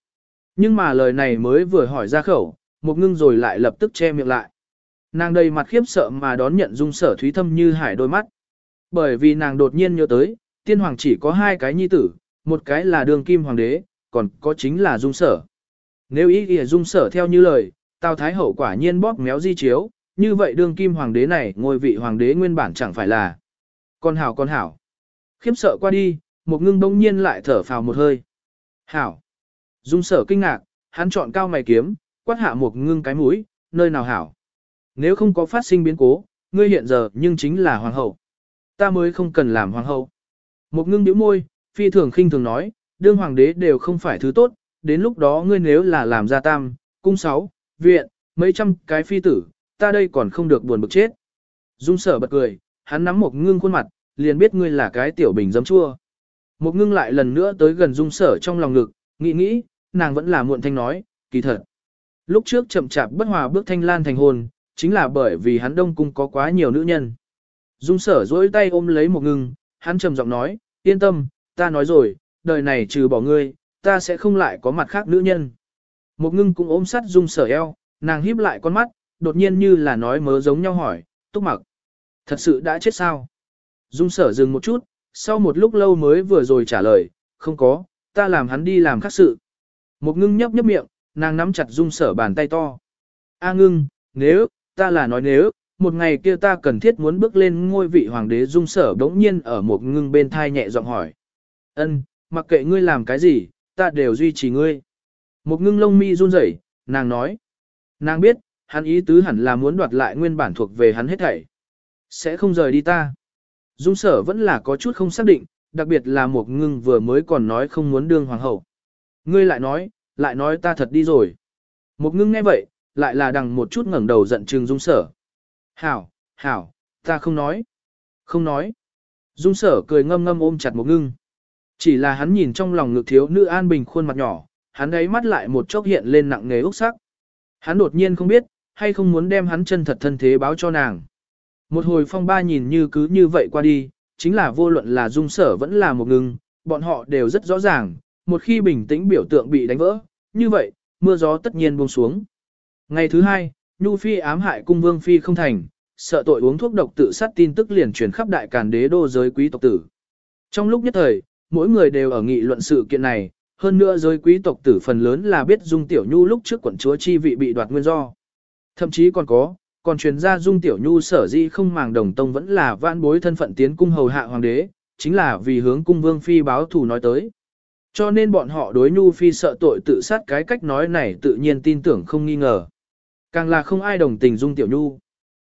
Nhưng mà lời này mới vừa hỏi ra khẩu, một ngưng rồi lại lập tức che miệng lại. Nàng đầy mặt khiếp sợ mà đón nhận dung sở thúy thâm như hải đôi mắt. Bởi vì nàng đột nhiên nhớ tới, tiên hoàng chỉ có hai cái nhi tử, một cái là đường kim hoàng đế, còn có chính là dung sở. Nếu ý nghĩa dung sở theo như lời, Tào Thái Hậu quả nhiên bóp méo di chiếu, như vậy đương kim hoàng đế này ngôi vị hoàng đế nguyên bản chẳng phải là. Con hảo con hảo. Khiếp sợ qua đi, một ngưng bỗng nhiên lại thở phào một hơi. Hảo. Dung sở kinh ngạc, hắn chọn cao mày kiếm, quát hạ một ngưng cái mũi, nơi nào hảo. Nếu không có phát sinh biến cố, ngươi hiện giờ nhưng chính là hoàng hậu. Ta mới không cần làm hoàng hậu. Một ngưng nhíu môi, phi thường khinh thường nói, đương hoàng đế đều không phải thứ tốt, đến lúc đó ngươi nếu là làm gia tam, cung sáu, viện, mấy trăm cái phi tử, ta đây còn không được buồn bực chết. Dung sở bật cười, hắn nắm một ngưng khuôn mặt, liền biết ngươi là cái tiểu bình dấm chua. Một ngưng lại lần nữa tới gần dung sở trong lòng ngực, nghĩ nghĩ, nàng vẫn là muộn thanh nói, kỳ thật. Lúc trước chậm chạp bất hòa bước thanh lan thành hôn, chính là bởi vì hắn đông cung có quá nhiều nữ nhân. Dung sở dỗi tay ôm lấy một ngưng, hắn trầm giọng nói, yên tâm, ta nói rồi, đời này trừ bỏ ngươi, ta sẽ không lại có mặt khác nữ nhân. Một ngưng cũng ôm sát dung sở eo, nàng híp lại con mắt, đột nhiên như là nói mớ giống nhau hỏi, túc mặc. Thật sự đã chết sao? Dung sở dừng một chút, sau một lúc lâu mới vừa rồi trả lời, không có, ta làm hắn đi làm khác sự. Một ngưng nhấp nhấp miệng, nàng nắm chặt dung sở bàn tay to. A ngưng, nếu, ta là nói nếu, một ngày kia ta cần thiết muốn bước lên ngôi vị hoàng đế dung sở đống nhiên ở một ngưng bên thai nhẹ giọng hỏi. ân mặc kệ ngươi làm cái gì, ta đều duy trì ngươi. Một ngưng lông mi run rẩy, nàng nói. Nàng biết, hắn ý tứ hẳn là muốn đoạt lại nguyên bản thuộc về hắn hết thảy. Sẽ không rời đi ta. Dung sở vẫn là có chút không xác định, đặc biệt là một ngưng vừa mới còn nói không muốn đương hoàng hậu. Ngươi lại nói, lại nói ta thật đi rồi. Một ngưng nghe vậy, lại là đằng một chút ngẩng đầu giận trừng dung sở. Hảo, hảo, ta không nói. Không nói. Dung sở cười ngâm ngâm ôm chặt một ngưng. Chỉ là hắn nhìn trong lòng ngực thiếu nữ an bình khuôn mặt nhỏ, hắn ấy mắt lại một chốc hiện lên nặng nề úc sắc. Hắn đột nhiên không biết, hay không muốn đem hắn chân thật thân thế báo cho nàng. Một hồi phong ba nhìn như cứ như vậy qua đi, chính là vô luận là dung sở vẫn là một ngừng, bọn họ đều rất rõ ràng, một khi bình tĩnh biểu tượng bị đánh vỡ, như vậy, mưa gió tất nhiên buông xuống. Ngày thứ hai, Nhu Phi ám hại cung vương Phi không thành, sợ tội uống thuốc độc tự sát tin tức liền truyền khắp đại càn đế đô giới quý tộc tử. Trong lúc nhất thời, mỗi người đều ở nghị luận sự kiện này, hơn nữa giới quý tộc tử phần lớn là biết Dung Tiểu Nhu lúc trước quận chúa chi vị bị đoạt nguyên do. Thậm chí còn có, còn truyền ra Dung Tiểu Nhu sở di không màng đồng tông vẫn là vãn bối thân phận tiến cung hầu hạ hoàng đế, chính là vì hướng cung vương phi báo thù nói tới. Cho nên bọn họ đối Nhu phi sợ tội tự sát cái cách nói này tự nhiên tin tưởng không nghi ngờ. Càng là không ai đồng tình Dung Tiểu Nhu.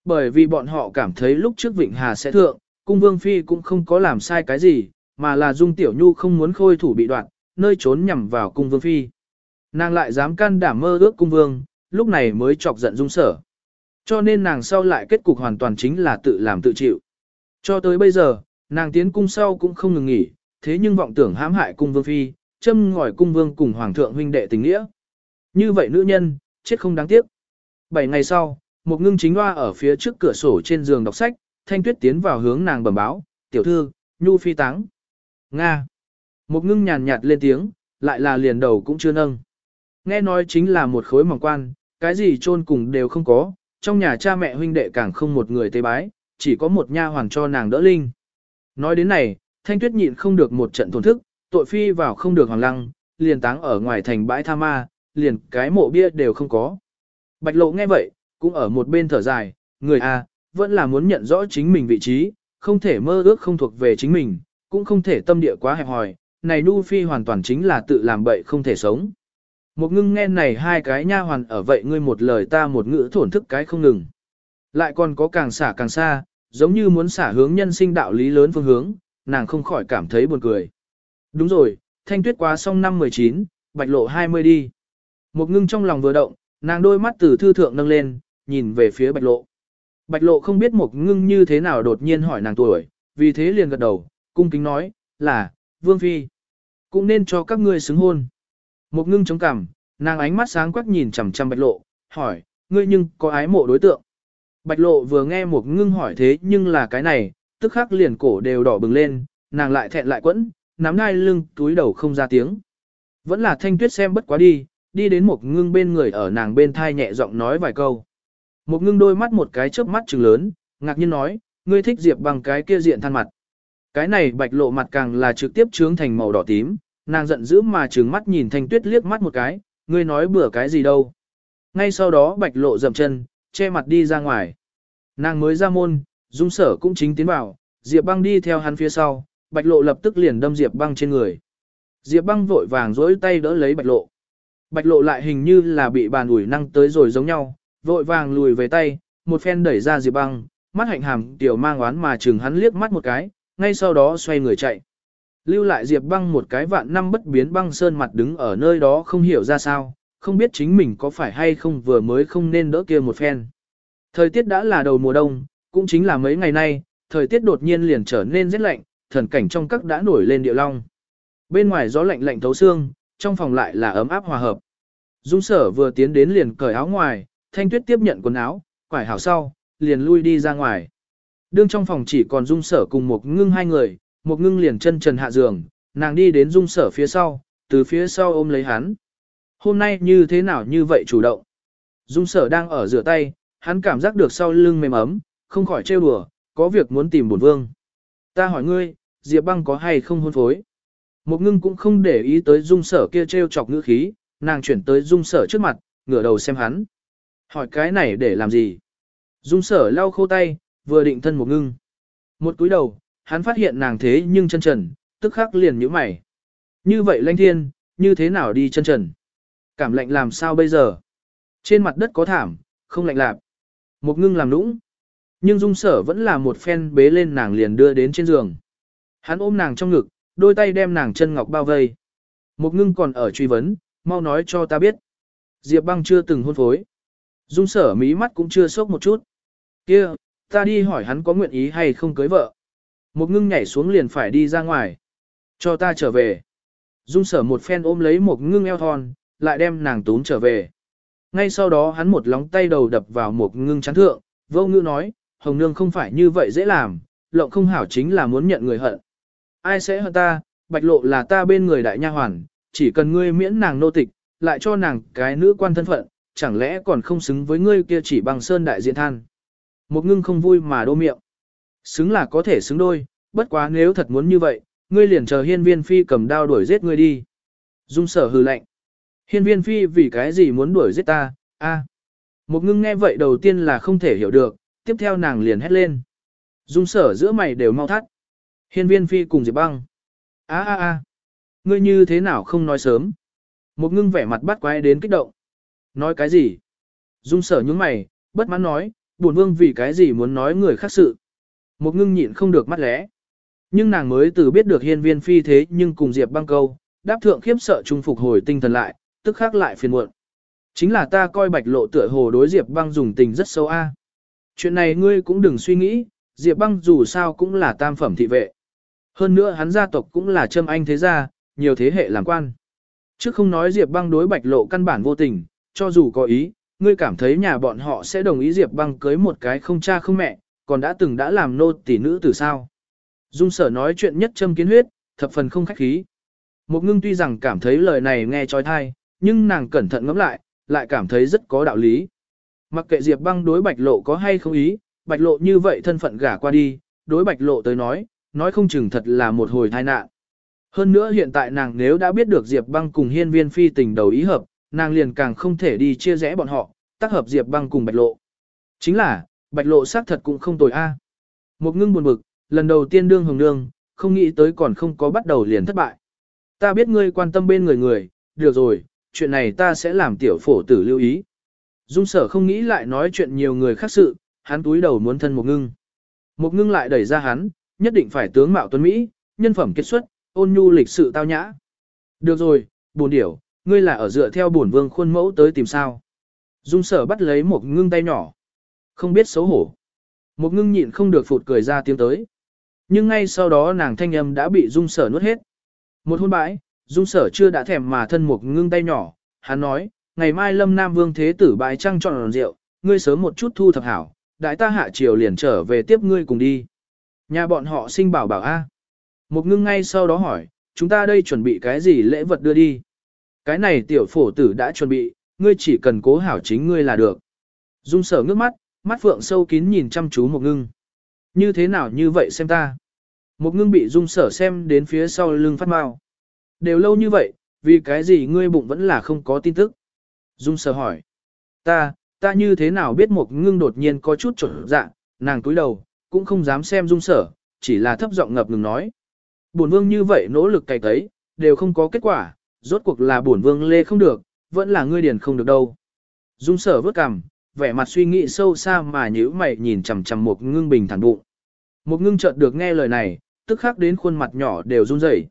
Bởi vì bọn họ cảm thấy lúc trước Vịnh Hà sẽ thượng, cung vương phi cũng không có làm sai cái gì, mà là Dung Tiểu Nhu không muốn khôi thủ bị đoạn, nơi trốn nhằm vào cung vương phi. Nàng lại dám can đảm mơ ước cung vương, lúc này mới chọc giận Dung sở. Cho nên nàng sau lại kết cục hoàn toàn chính là tự làm tự chịu. Cho tới bây giờ, nàng tiến cung sau cũng không ngừng nghỉ, thế nhưng vọng tưởng hãm hại cung vương phi, châm ngòi cung vương cùng hoàng thượng huynh đệ tình nghĩa. Như vậy nữ nhân, chết không đáng tiếc. Bảy ngày sau, một ngưng chính hoa ở phía trước cửa sổ trên giường đọc sách, thanh tuyết tiến vào hướng nàng bẩm báo, tiểu thư, nhu phi táng. Nga. Một ngưng nhàn nhạt lên tiếng, lại là liền đầu cũng chưa nâng. Nghe nói chính là một khối mỏng quan, cái gì chôn cùng đều không có, trong nhà cha mẹ huynh đệ càng không một người tế bái, chỉ có một nha hoàn cho nàng đỡ linh. Nói đến này, thanh tuyết nhịn không được một trận thổn thức, tội phi vào không được hoàng lăng, liền táng ở ngoài thành bãi tha ma, liền cái mộ bia đều không có. Bạch lộ nghe vậy, cũng ở một bên thở dài, người a vẫn là muốn nhận rõ chính mình vị trí, không thể mơ ước không thuộc về chính mình, cũng không thể tâm địa quá hẹp hòi, này Nu Phi hoàn toàn chính là tự làm bậy không thể sống. Một ngưng nghe này hai cái nha hoàn ở vậy ngươi một lời ta một ngữ thổn thức cái không ngừng. Lại còn có càng xả càng xa, giống như muốn xả hướng nhân sinh đạo lý lớn phương hướng, nàng không khỏi cảm thấy buồn cười. Đúng rồi, thanh tuyết quá xong năm 19, bạch lộ 20 đi. Một ngưng trong lòng vừa động, nàng đôi mắt từ thư thượng nâng lên, nhìn về phía bạch lộ. Bạch lộ không biết một ngưng như thế nào đột nhiên hỏi nàng tuổi, vì thế liền gật đầu, cung kính nói, là, Vương Phi. Cũng nên cho các ngươi xứng hôn. Một ngưng chống cằm, nàng ánh mắt sáng quắc nhìn chằm chằm bạch lộ, hỏi, ngươi nhưng có ái mộ đối tượng. Bạch lộ vừa nghe một ngưng hỏi thế nhưng là cái này, tức khắc liền cổ đều đỏ bừng lên, nàng lại thẹn lại quẫn, nắm ngai lưng, túi đầu không ra tiếng. Vẫn là thanh tuyết xem bất quá đi, đi đến một ngưng bên người ở nàng bên thai nhẹ giọng nói vài câu. Một ngưng đôi mắt một cái chớp mắt trừng lớn, ngạc nhiên nói, ngươi thích Diệp bằng cái kia diện than mặt. Cái này bạch lộ mặt càng là trực tiếp trướng thành màu đỏ tím, nàng giận dữ mà trừng mắt nhìn thanh tuyết liếc mắt một cái, ngươi nói bừa cái gì đâu. Ngay sau đó bạch lộ dậm chân, che mặt đi ra ngoài. Nàng mới ra môn, dung sở cũng chính tiến vào, Diệp băng đi theo hắn phía sau, bạch lộ lập tức liền đâm Diệp băng trên người. Diệp băng vội vàng dối tay đỡ lấy bạch lộ. Bạch lộ lại hình như là bị bàn ủi năng tới rồi giống nhau, vội vàng lùi về tay, một phen đẩy ra Diệp băng, mắt hạnh hàm tiểu mang oán mà chừng hắn liếc mắt một cái, ngay sau đó xoay người chạy. Lưu lại Diệp băng một cái vạn năm bất biến băng sơn mặt đứng ở nơi đó không hiểu ra sao, không biết chính mình có phải hay không vừa mới không nên đỡ kia một phen. Thời tiết đã là đầu mùa đông, cũng chính là mấy ngày nay, thời tiết đột nhiên liền trở nên rất lạnh, thần cảnh trong các đã nổi lên địa long. Bên ngoài gió lạnh lạnh thấu xương, trong phòng lại là ấm áp hòa hợp. Dung sở vừa tiến đến liền cởi áo ngoài, thanh tuyết tiếp nhận quần áo, quải hảo sau, liền lui đi ra ngoài. Đương trong phòng chỉ còn dung sở cùng một ngưng hai người, một ngưng liền chân trần hạ giường, nàng đi đến dung sở phía sau, từ phía sau ôm lấy hắn. Hôm nay như thế nào như vậy chủ động. Dung sở đang ở rửa tay, hắn cảm giác được sau lưng mềm ấm, không khỏi trêu đùa, có việc muốn tìm bổn vương. Ta hỏi ngươi, Diệp băng có hay không hôn phối? Một ngưng cũng không để ý tới dung sở kia trêu chọc ngữ khí, nàng chuyển tới dung sở trước mặt, ngửa đầu xem hắn. Hỏi cái này để làm gì? Dung sở lau khô tay, vừa định thân một ngưng. Một cúi đầu, hắn phát hiện nàng thế nhưng chân trần, tức khắc liền nhíu mày. Như vậy lanh thiên, như thế nào đi chân trần? Cảm lạnh làm sao bây giờ? Trên mặt đất có thảm, không lạnh lạp. Một ngưng làm nũng. Nhưng dung sở vẫn là một phen bế lên nàng liền đưa đến trên giường. Hắn ôm nàng trong ngực, đôi tay đem nàng chân ngọc bao vây. Một ngưng còn ở truy vấn, mau nói cho ta biết. Diệp băng chưa từng hôn phối. Dung sở mí mắt cũng chưa sốc một chút. kia ta đi hỏi hắn có nguyện ý hay không cưới vợ. Một ngưng nhảy xuống liền phải đi ra ngoài. Cho ta trở về. Dung sở một phen ôm lấy một ngưng eo thon, lại đem nàng tún trở về. Ngay sau đó hắn một lóng tay đầu đập vào một ngưng chán thượng, vô ngữ nói, hồng nương không phải như vậy dễ làm, lộng không hảo chính là muốn nhận người hận. Ai sẽ hận ta, bạch lộ là ta bên người đại nha hoàn, chỉ cần ngươi miễn nàng nô tịch, lại cho nàng cái nữ quan thân phận, chẳng lẽ còn không xứng với ngươi kia chỉ bằng sơn đại diện than. Một ngưng không vui mà đô miệng. Xứng là có thể xứng đôi, bất quá nếu thật muốn như vậy, ngươi liền chờ hiên viên phi cầm đao đuổi giết ngươi đi. Dung sở hừ lạnh. Hiên viên phi vì cái gì muốn đuổi giết ta, a Một ngưng nghe vậy đầu tiên là không thể hiểu được, tiếp theo nàng liền hét lên. Dung sở giữa mày đều mau thắt. Hiên viên phi cùng Diệp băng. a a a Ngươi như thế nào không nói sớm? Một ngưng vẻ mặt bắt quái đến kích động. Nói cái gì? Dung sở nhướng mày, bất mãn nói, buồn vương vì cái gì muốn nói người khác sự. Một ngưng nhịn không được mắt lẽ. Nhưng nàng mới từ biết được hiên viên phi thế nhưng cùng Diệp băng câu, đáp thượng khiếp sợ trung phục hồi tinh thần lại, tức khác lại phiền muộn. Chính là ta coi bạch lộ tựa hồ đối Diệp băng dùng tình rất sâu a. Chuyện này ngươi cũng đừng suy nghĩ, Diệp băng dù sao cũng là tam phẩm thị vệ. Hơn nữa hắn gia tộc cũng là châm anh thế gia, nhiều thế hệ làm quan. Chứ không nói Diệp băng đối bạch lộ căn bản vô tình, cho dù có ý, ngươi cảm thấy nhà bọn họ sẽ đồng ý Diệp băng cưới một cái không cha không mẹ, còn đã từng đã làm nô tỷ nữ từ sao. Dung sở nói chuyện nhất châm kiến huyết, thập phần không khách khí. Một ngưng tuy rằng cảm thấy lời này nghe trói thai, nhưng nàng cẩn thận ngẫm lại, lại cảm thấy rất có đạo lý. Mặc kệ Diệp băng đối bạch lộ có hay không ý, bạch lộ như vậy thân phận gả qua đi, đối bạch lộ tới nói, nói không chừng thật là một hồi tai nạn. Hơn nữa hiện tại nàng nếu đã biết được Diệp băng cùng hiên viên phi tình đầu ý hợp, nàng liền càng không thể đi chia rẽ bọn họ, tác hợp Diệp băng cùng bạch lộ. Chính là, bạch lộ xác thật cũng không tồi a. Một ngưng buồn bực, lần đầu tiên đương hồng nương, không nghĩ tới còn không có bắt đầu liền thất bại. Ta biết ngươi quan tâm bên người người, được rồi, chuyện này ta sẽ làm tiểu phổ tử lưu ý. Dung sở không nghĩ lại nói chuyện nhiều người khác sự, hắn túi đầu muốn thân một ngưng. Một ngưng lại đẩy ra hắn, nhất định phải tướng mạo tuấn Mỹ, nhân phẩm kết xuất, ôn nhu lịch sự tao nhã. Được rồi, buồn điểu, ngươi là ở dựa theo bổn vương khuôn mẫu tới tìm sao. Dung sở bắt lấy một ngưng tay nhỏ. Không biết xấu hổ. Một ngưng nhịn không được phụt cười ra tiếng tới. Nhưng ngay sau đó nàng thanh âm đã bị dung sở nuốt hết. Một hôn bãi, dung sở chưa đã thèm mà thân một ngưng tay nhỏ, hắn nói, ngày mai lâm nam vương thế tử bãi trăng trọn rượu, ngươi sớm một chút thu thập hảo, đại ta hạ triều liền trở về tiếp ngươi cùng đi. Nhà bọn họ sinh bảo bảo A. Một ngưng ngay sau đó hỏi, chúng ta đây chuẩn bị cái gì lễ vật đưa đi. Cái này tiểu phổ tử đã chuẩn bị, ngươi chỉ cần cố hảo chính ngươi là được. Dung sở ngước mắt, mắt phượng sâu kín nhìn chăm chú một ngưng. Như thế nào như vậy xem ta. Một ngưng bị dung sở xem đến phía sau lưng phát mau. Đều lâu như vậy, vì cái gì ngươi bụng vẫn là không có tin tức. Dung sở hỏi. Ta, ta như thế nào biết một ngưng đột nhiên có chút trở dạ, nàng túi đầu, cũng không dám xem dung sở, chỉ là thấp giọng ngập ngừng nói. Buồn vương như vậy nỗ lực cày thấy, đều không có kết quả, rốt cuộc là bổn vương lê không được, vẫn là ngươi điền không được đâu. Dung sở vớt cằm, vẻ mặt suy nghĩ sâu xa mà nhíu mày nhìn chằm chằm một ngưng bình thản bụng. Một ngưng chợt được nghe lời này, tức khắc đến khuôn mặt nhỏ đều run rẩy.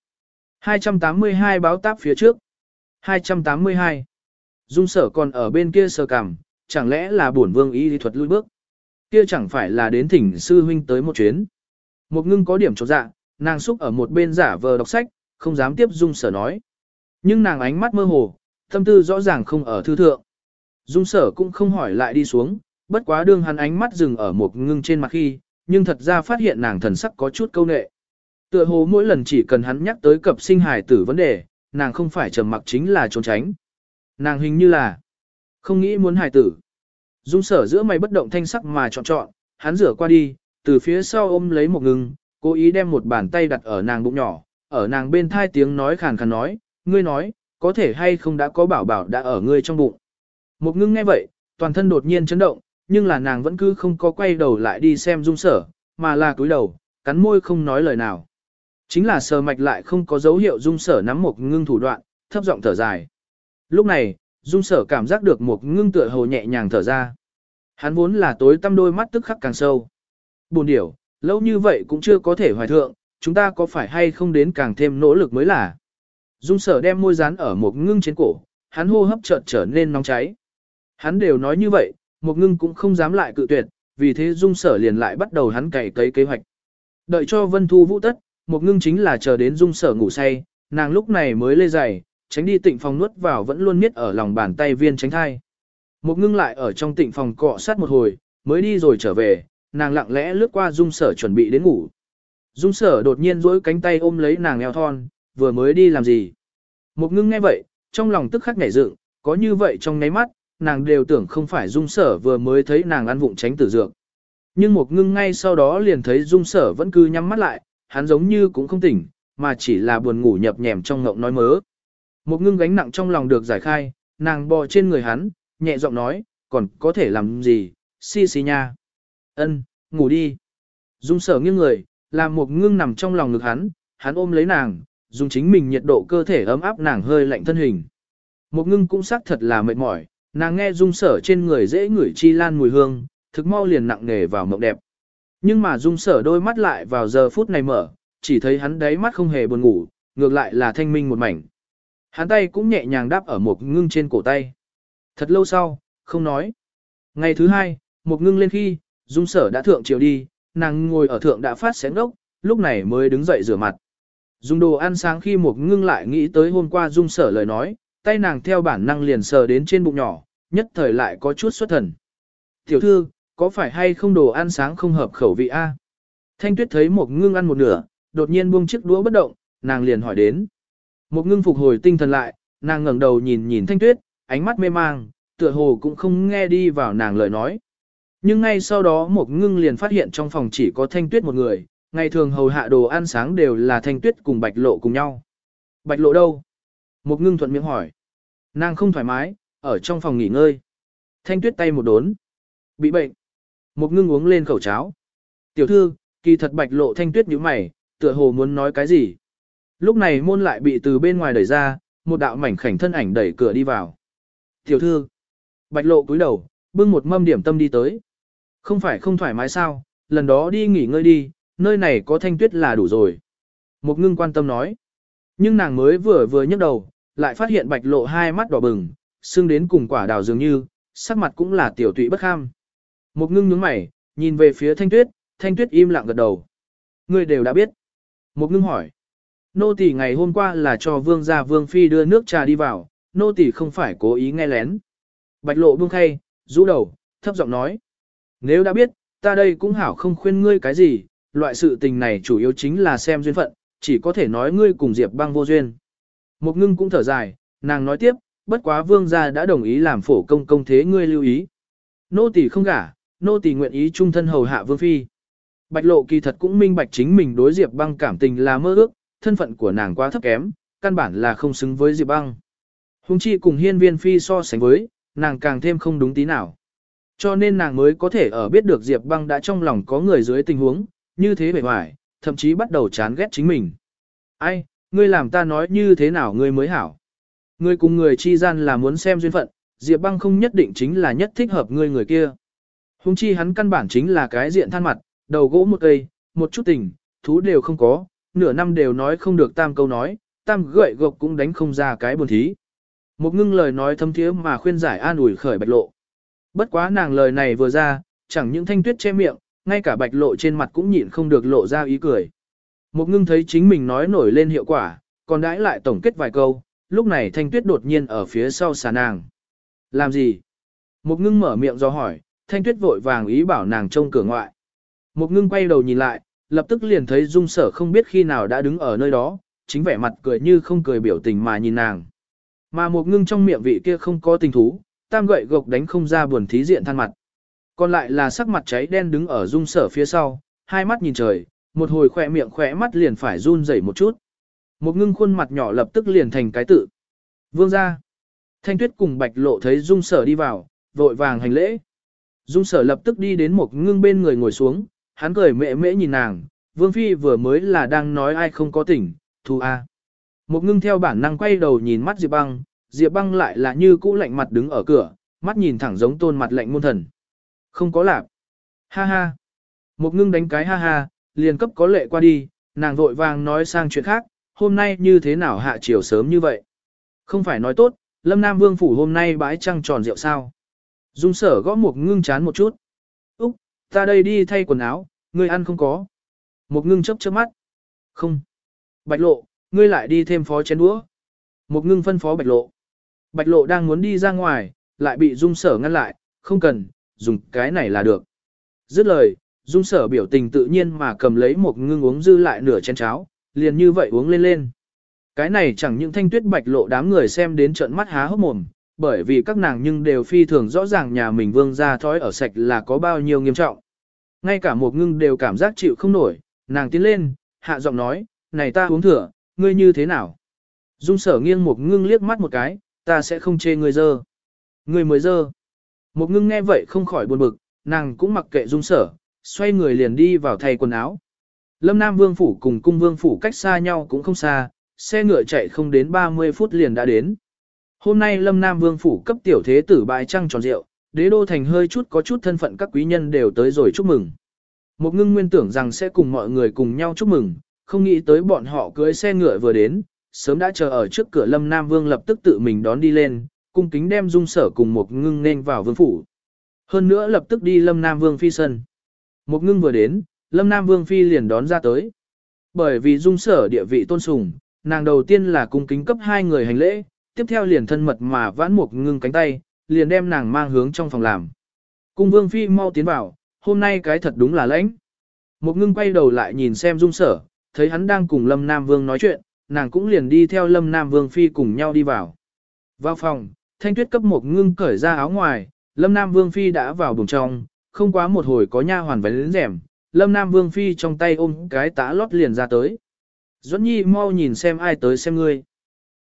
282 báo táp phía trước. 282. Dung sở còn ở bên kia sờ cằm, chẳng lẽ là bổn vương ý lý thuật lui bước. Kia chẳng phải là đến thỉnh sư huynh tới một chuyến. Một ngưng có điểm trọt dạ, nàng xúc ở một bên giả vờ đọc sách, không dám tiếp dung sở nói. Nhưng nàng ánh mắt mơ hồ, tâm tư rõ ràng không ở thư thượng. Dung sở cũng không hỏi lại đi xuống, bất quá đương hắn ánh mắt dừng ở một ngưng trên mặt khi, nhưng thật ra phát hiện nàng thần sắc có chút câu nệ. Tựa hồ mỗi lần chỉ cần hắn nhắc tới cập sinh hài tử vấn đề, nàng không phải trầm mặc chính là trốn tránh. Nàng hình như là không nghĩ muốn hài tử. Dung sở giữa mày bất động thanh sắc mà chọn chọn, hắn rửa qua đi, từ phía sau ôm lấy một ngưng, cố ý đem một bàn tay đặt ở nàng bụng nhỏ, ở nàng bên thai tiếng nói khàn khàn nói, ngươi nói, có thể hay không đã có bảo bảo đã ở ngươi trong bụng. Một ngưng nghe vậy, toàn thân đột nhiên chấn động, nhưng là nàng vẫn cứ không có quay đầu lại đi xem dung sở, mà là cúi đầu, cắn môi không nói lời nào. Chính là sờ mạch lại không có dấu hiệu dung sở nắm một ngưng thủ đoạn, thấp giọng thở dài. Lúc này, dung sở cảm giác được một ngưng tựa hồ nhẹ nhàng thở ra. Hắn vốn là tối tăm đôi mắt tức khắc càng sâu. Buồn điểu, lâu như vậy cũng chưa có thể hoài thượng, chúng ta có phải hay không đến càng thêm nỗ lực mới là. Dung sở đem môi dán ở một ngưng trên cổ, hắn hô hấp chợt trở nên nóng cháy. Hắn đều nói như vậy, một ngưng cũng không dám lại cự tuyệt, vì thế dung sở liền lại bắt đầu hắn cày cấy kế hoạch. Đợi cho vân thu vũ tất, một ngưng chính là chờ đến dung sở ngủ say, nàng lúc này mới lê giày, tránh đi tịnh phòng nuốt vào vẫn luôn miết ở lòng bàn tay viên tránh thai. Một ngưng lại ở trong tịnh phòng cọ sát một hồi, mới đi rồi trở về, nàng lặng lẽ lướt qua dung sở chuẩn bị đến ngủ. Dung sở đột nhiên duỗi cánh tay ôm lấy nàng eo thon, vừa mới đi làm gì. Một ngưng nghe vậy, trong lòng tức khắc nhảy dựng, có như vậy trong ngáy mắt, nàng đều tưởng không phải dung sở vừa mới thấy nàng ăn vụng tránh tử dược. Nhưng một ngưng ngay sau đó liền thấy dung sở vẫn cứ nhắm mắt lại, hắn giống như cũng không tỉnh, mà chỉ là buồn ngủ nhập nhèm trong ngộng nói mớ. Một ngưng gánh nặng trong lòng được giải khai, nàng bò trên người hắn, nhẹ giọng nói, còn có thể làm gì, si si nha. ân ngủ đi. Dung sở nghiêng người, làm một ngưng nằm trong lòng ngực hắn, hắn ôm lấy nàng, dùng chính mình nhiệt độ cơ thể ấm áp nàng hơi lạnh thân hình. Một ngưng cũng xác thật là mệt mỏi, nàng nghe dung sở trên người dễ ngửi chi lan mùi hương, thực mau liền nặng nề vào mộng đẹp. Nhưng mà dung sở đôi mắt lại vào giờ phút này mở, chỉ thấy hắn đáy mắt không hề buồn ngủ, ngược lại là thanh minh một mảnh. Hắn tay cũng nhẹ nhàng đáp ở một ngưng trên cổ tay. Thật lâu sau, không nói. Ngày thứ hai, một ngưng lên khi, dung sở đã thượng chiều đi, nàng ngồi ở thượng đã phát xén ốc, lúc này mới đứng dậy rửa mặt. Dùng đồ ăn sáng khi một ngưng lại nghĩ tới hôm qua dung sở lời nói, tay nàng theo bản năng liền sờ đến trên bụng nhỏ, nhất thời lại có chút xuất thần. Tiểu thư, có phải hay không đồ ăn sáng không hợp khẩu vị a? Thanh tuyết thấy một ngưng ăn một nửa, đột nhiên buông chiếc đũa bất động, nàng liền hỏi đến. Một ngưng phục hồi tinh thần lại, nàng ngẩng đầu nhìn nhìn thanh tuyết, ánh mắt mê mang, tựa hồ cũng không nghe đi vào nàng lời nói. Nhưng ngay sau đó một ngưng liền phát hiện trong phòng chỉ có thanh tuyết một người, ngày thường hầu hạ đồ ăn sáng đều là thanh tuyết cùng bạch lộ cùng nhau. Bạch lộ đâu? Một ngưng thuận miệng hỏi. Nàng không thoải mái, ở trong phòng nghỉ ngơi. Thanh tuyết tay một đốn. Bị bệnh. Một ngưng uống lên khẩu cháo. Tiểu thư, kỳ thật bạch lộ thanh tuyết như mày, tựa hồ muốn nói cái gì. Lúc này môn lại bị từ bên ngoài đẩy ra, một đạo mảnh khảnh thân ảnh đẩy cửa đi vào. Tiểu thư. Bạch lộ cúi đầu, bưng một mâm điểm tâm đi tới. Không phải không thoải mái sao, lần đó đi nghỉ ngơi đi, nơi này có thanh tuyết là đủ rồi. Một ngưng quan tâm nói. Nhưng nàng mới vừa vừa nhấc đầu, lại phát hiện bạch lộ hai mắt đỏ bừng, xương đến cùng quả đào dường như, sắc mặt cũng là tiểu tụy bất kham. Một ngưng nhướng mày, nhìn về phía thanh tuyết, thanh tuyết im lặng gật đầu. người đều đã biết. Một ngưng hỏi. Nô tỳ ngày hôm qua là cho vương gia vương phi đưa nước trà đi vào, nô tỳ không phải cố ý nghe lén. Bạch lộ buông khay, rũ đầu, thấp giọng nói. Nếu đã biết, ta đây cũng hảo không khuyên ngươi cái gì, loại sự tình này chủ yếu chính là xem duyên phận, chỉ có thể nói ngươi cùng Diệp băng vô duyên. Một ngưng cũng thở dài, nàng nói tiếp, bất quá vương gia đã đồng ý làm phổ công công thế ngươi lưu ý. Nô tỳ không gả, nô tỳ nguyện ý trung thân hầu hạ vương phi. Bạch lộ kỳ thật cũng minh bạch chính mình đối Diệp băng cảm tình là mơ ước, thân phận của nàng quá thấp kém, căn bản là không xứng với Diệp băng. Hùng chi cùng hiên viên phi so sánh với, nàng càng thêm không đúng tí nào. Cho nên nàng mới có thể ở biết được Diệp băng đã trong lòng có người dưới tình huống, như thế bề ngoài, thậm chí bắt đầu chán ghét chính mình. Ai, ngươi làm ta nói như thế nào ngươi mới hảo. Ngươi cùng người chi gian là muốn xem duyên phận, Diệp băng không nhất định chính là nhất thích hợp ngươi người kia. Hùng chi hắn căn bản chính là cái diện than mặt, đầu gỗ một cây, một chút tình, thú đều không có, nửa năm đều nói không được tam câu nói, tam gậy gộc cũng đánh không ra cái buồn thí. Một ngưng lời nói thâm thiế mà khuyên giải an ủi khởi bạch lộ. Bất quá nàng lời này vừa ra, chẳng những thanh tuyết che miệng, ngay cả bạch lộ trên mặt cũng nhịn không được lộ ra ý cười. Một ngưng thấy chính mình nói nổi lên hiệu quả, còn đãi lại tổng kết vài câu, lúc này thanh tuyết đột nhiên ở phía sau xà nàng. Làm gì? Một ngưng mở miệng do hỏi, thanh tuyết vội vàng ý bảo nàng trông cửa ngoại. Một ngưng quay đầu nhìn lại, lập tức liền thấy dung sở không biết khi nào đã đứng ở nơi đó, chính vẻ mặt cười như không cười biểu tình mà nhìn nàng. Mà một ngưng trong miệng vị kia không có tình thú, tam gậy gộc đánh không ra buồn thí diện than mặt. Còn lại là sắc mặt cháy đen đứng ở dung sở phía sau, hai mắt nhìn trời, một hồi khỏe miệng khỏe mắt liền phải run rẩy một chút. Một ngưng khuôn mặt nhỏ lập tức liền thành cái tự. Vương ra. Thanh tuyết cùng bạch lộ thấy dung sở đi vào, vội vàng hành lễ. Dung sở lập tức đi đến một ngưng bên người ngồi xuống, hắn cười mẹ mễ nhìn nàng, vương phi vừa mới là đang nói ai không có tỉnh, thu a. Một ngưng theo bản năng quay đầu nhìn mắt Diệp băng, Diệp băng lại là như cũ lạnh mặt đứng ở cửa, mắt nhìn thẳng giống tôn mặt lạnh môn thần. Không có lạp. Ha ha. Một ngưng đánh cái ha ha, liền cấp có lệ qua đi, nàng vội vàng nói sang chuyện khác, hôm nay như thế nào hạ chiều sớm như vậy. Không phải nói tốt, Lâm Nam Vương Phủ hôm nay bãi trăng tròn rượu sao. Dung sở gõ một ngưng chán một chút. Úc, ta đây đi thay quần áo, ngươi ăn không có. Một ngưng chấp chớp mắt. Không. Bạch lộ, ngươi lại đi thêm phó chén đũa. Một ngưng phân phó bạch lộ. Bạch lộ đang muốn đi ra ngoài, lại bị dung sở ngăn lại, không cần, dùng cái này là được. Dứt lời, dung sở biểu tình tự nhiên mà cầm lấy một ngưng uống dư lại nửa chén cháo, liền như vậy uống lên lên. Cái này chẳng những thanh tuyết bạch lộ đám người xem đến trận mắt há hốc mồm, bởi vì các nàng nhưng đều phi thường rõ ràng nhà mình vương ra thói ở sạch là có bao nhiêu nghiêm trọng. Ngay cả một ngưng đều cảm giác chịu không nổi, nàng tiến lên, hạ giọng nói, này ta uống thừa, ngươi như thế nào? Dung sở nghiêng một ngưng liếc mắt một cái, ta sẽ không chê ngươi dơ. Ngươi mới dơ. Một ngưng nghe vậy không khỏi buồn bực, nàng cũng mặc kệ dung sở, xoay người liền đi vào thay quần áo. Lâm Nam Vương Phủ cùng cung Vương Phủ cách xa nhau cũng không xa, xe ngựa chạy không đến 30 phút liền đã đến. Hôm nay Lâm Nam Vương Phủ cấp tiểu thế tử bãi trăng tròn rượu, đế đô thành hơi chút có chút thân phận các quý nhân đều tới rồi chúc mừng. Một ngưng nguyên tưởng rằng sẽ cùng mọi người cùng nhau chúc mừng, không nghĩ tới bọn họ cưới xe ngựa vừa đến, sớm đã chờ ở trước cửa Lâm Nam Vương lập tức tự mình đón đi lên, cung kính đem dung sở cùng một ngưng nên vào vương phủ. Hơn nữa lập tức đi Lâm Nam Vương phi sân. Một ngưng vừa đến, Lâm Nam Vương phi liền đón ra tới. Bởi vì dung sở địa vị tôn sùng, nàng đầu tiên là cung kính cấp hai người hành lễ, tiếp theo liền thân mật mà vãn một ngưng cánh tay, liền đem nàng mang hướng trong phòng làm. Cung Vương phi mau tiến vào, hôm nay cái thật đúng là lãnh. Một ngưng quay đầu lại nhìn xem dung sở, thấy hắn đang cùng Lâm Nam Vương nói chuyện, nàng cũng liền đi theo Lâm Nam Vương Phi cùng nhau đi vào. Vào phòng, Thanh Tuyết cấp một ngưng cởi ra áo ngoài, Lâm Nam Vương Phi đã vào buồng trong, không quá một hồi có nha hoàn vén lên rèm, Lâm Nam Vương Phi trong tay ôm cái tã lót liền ra tới. Duẫn Nhi mau nhìn xem ai tới xem ngươi.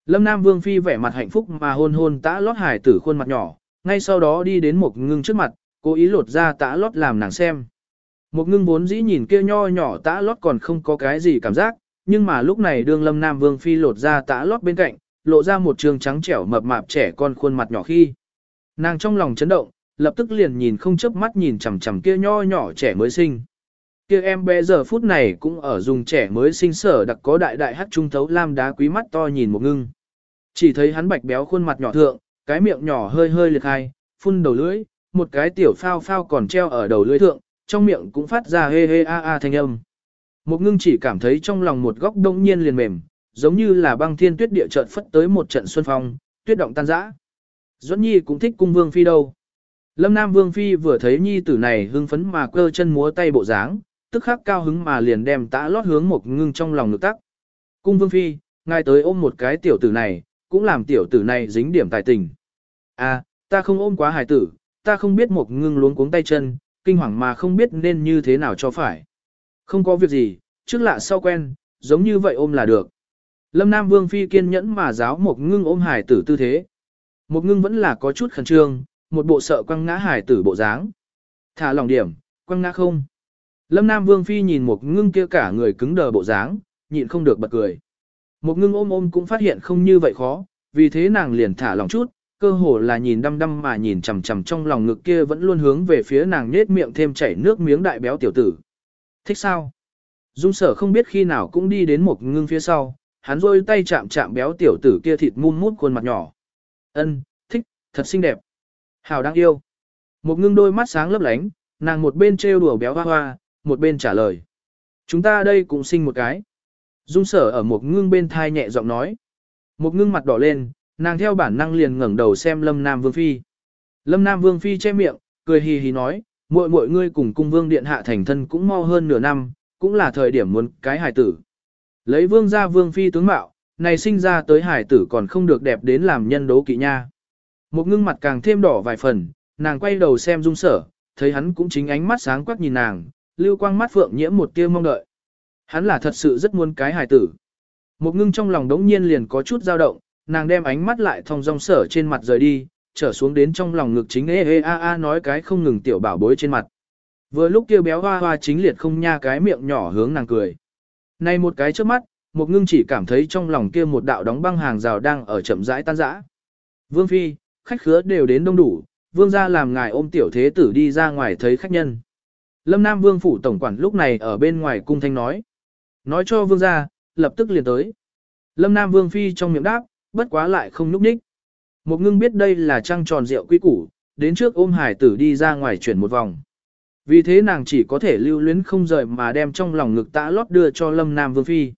Lâm Nam Vương Phi vẻ mặt hạnh phúc mà hôn hôn tã lót hải tử khuôn mặt nhỏ, ngay sau đó đi đến một ngưng trước mặt, cố ý lột ra tã lót làm nàng xem. Một ngưng vốn dĩ nhìn kia nho nhỏ tã lót còn không có cái gì cảm giác, nhưng mà lúc này đương lâm nam vương phi lột ra tã lót bên cạnh, lộ ra một trường trắng trẻo mập mạp trẻ con khuôn mặt nhỏ khi. Nàng trong lòng chấn động, lập tức liền nhìn không chớp mắt nhìn chằm chằm kia nho nhỏ trẻ mới sinh. Kia em bé giờ phút này cũng ở dùng trẻ mới sinh sở đặc có đại đại hát trung thấu lam đá quý mắt to nhìn một ngưng. Chỉ thấy hắn bạch béo khuôn mặt nhỏ thượng, cái miệng nhỏ hơi hơi liệt hai, phun đầu lưỡi, một cái tiểu phao phao còn treo ở đầu lưỡi thượng, trong miệng cũng phát ra hê hê a a thanh âm. Một ngưng chỉ cảm thấy trong lòng một góc đông nhiên liền mềm, giống như là băng thiên tuyết địa trận phất tới một trận xuân phong, tuyết động tan rã. Duẫn Nhi cũng thích cung vương phi đâu. Lâm Nam Vương Phi vừa thấy nhi tử này hưng phấn mà cơ chân múa tay bộ dáng, tức khắc cao hứng mà liền đem tã lót hướng một ngưng trong lòng ngực tắc. Cung Vương Phi, ngài tới ôm một cái tiểu tử này, cũng làm tiểu tử này dính điểm tài tình. À, ta không ôm quá hài tử, ta không biết một ngưng luống cuống tay chân, kinh hoàng mà không biết nên như thế nào cho phải. Không có việc gì, trước lạ sau quen, giống như vậy ôm là được. Lâm Nam Vương Phi kiên nhẫn mà giáo một ngưng ôm hài tử tư thế. Một ngưng vẫn là có chút khẩn trương, một bộ sợ quăng ngã hài tử bộ dáng. Thả lòng điểm, quăng ngã không. Lâm Nam Vương Phi nhìn một ngưng kia cả người cứng đờ bộ dáng, nhịn không được bật cười. Một ngưng ôm ôm cũng phát hiện không như vậy khó, vì thế nàng liền thả lòng chút, cơ hồ là nhìn đăm đăm mà nhìn chằm chằm trong lòng ngực kia vẫn luôn hướng về phía nàng nết miệng thêm chảy nước miếng đại béo tiểu tử. Thích sao? Dung sở không biết khi nào cũng đi đến một ngưng phía sau, hắn rôi tay chạm chạm béo tiểu tử kia thịt mum mút khuôn mặt nhỏ. Ân, thích, thật xinh đẹp. Hào đang yêu. Một ngưng đôi mắt sáng lấp lánh, nàng một bên trêu đùa béo hoa hoa, một bên trả lời. Chúng ta đây cũng sinh một cái. Dung sở ở một ngưng bên thai nhẹ giọng nói. Một ngưng mặt đỏ lên, nàng theo bản năng liền ngẩng đầu xem Lâm Nam Vương Phi. Lâm Nam Vương Phi che miệng, cười hì hì nói, muội muội ngươi cùng cung vương điện hạ thành thân cũng mau hơn nửa năm, cũng là thời điểm muốn cái hài tử. Lấy vương gia vương phi tướng mạo, này sinh ra tới hải tử còn không được đẹp đến làm nhân đố kỵ nha. Một ngưng mặt càng thêm đỏ vài phần, nàng quay đầu xem dung sở, thấy hắn cũng chính ánh mắt sáng quắc nhìn nàng, lưu quang mắt phượng nhiễm một tia mong đợi. Hắn là thật sự rất muốn cái hài tử. Một ngưng trong lòng đống nhiên liền có chút dao động, nàng đem ánh mắt lại thong dong sở trên mặt rời đi, trở xuống đến trong lòng ngực chính ê ê a a nói cái không ngừng tiểu bảo bối trên mặt. Vừa lúc kia béo hoa hoa chính liệt không nha cái miệng nhỏ hướng nàng cười. Này một cái trước mắt, một ngưng chỉ cảm thấy trong lòng kia một đạo đóng băng hàng rào đang ở chậm rãi tan rã. Vương Phi, khách khứa đều đến đông đủ, vương gia làm ngài ôm tiểu thế tử đi ra ngoài thấy khách nhân. Lâm Nam Vương phủ tổng quản lúc này ở bên ngoài cung thanh nói. Nói cho vương gia, lập tức liền tới. Lâm Nam Vương Phi trong miệng đáp, bất quá lại không núp ních. Một ngưng biết đây là trăng tròn rượu quý củ, đến trước ôm hải tử đi ra ngoài chuyển một vòng. Vì thế nàng chỉ có thể lưu luyến không rời mà đem trong lòng ngực tã lót đưa cho Lâm Nam Vương Phi.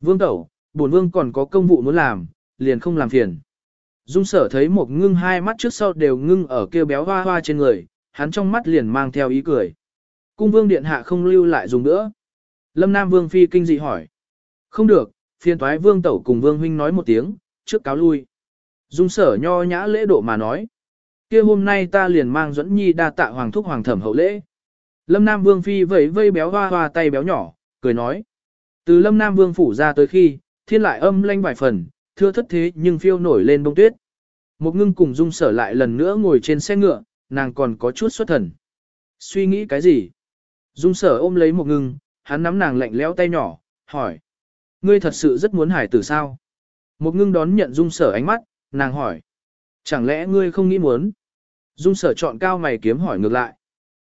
Vương Tẩu, bổn vương còn có công vụ muốn làm, liền không làm phiền. Dung sở thấy một ngưng hai mắt trước sau đều ngưng ở kia béo hoa hoa trên người, hắn trong mắt liền mang theo ý cười. Cung vương điện hạ không lưu lại dùng nữa. Lâm Nam Vương Phi kinh dị hỏi. Không được, phiền toái vương tẩu cùng vương huynh nói một tiếng, trước cáo lui. Dung sở nho nhã lễ độ mà nói. kia hôm nay ta liền mang dẫn nhi đa tạ hoàng thúc hoàng thẩm hậu lễ. Lâm Nam Vương Phi vẫy vây béo hoa hoa tay béo nhỏ, cười nói. Từ Lâm Nam Vương phủ ra tới khi, thiên lại âm lanh vài phần, thưa thất thế nhưng phiêu nổi lên bông tuyết. Một ngưng cùng dung sở lại lần nữa ngồi trên xe ngựa, nàng còn có chút xuất thần. Suy nghĩ cái gì? Dung sở ôm lấy một ngưng, hắn nắm nàng lạnh lẽo tay nhỏ, hỏi. Ngươi thật sự rất muốn hải tử sao? Một ngưng đón nhận dung sở ánh mắt, nàng hỏi. Chẳng lẽ ngươi không nghĩ muốn? Dung sở chọn cao mày kiếm hỏi ngược lại.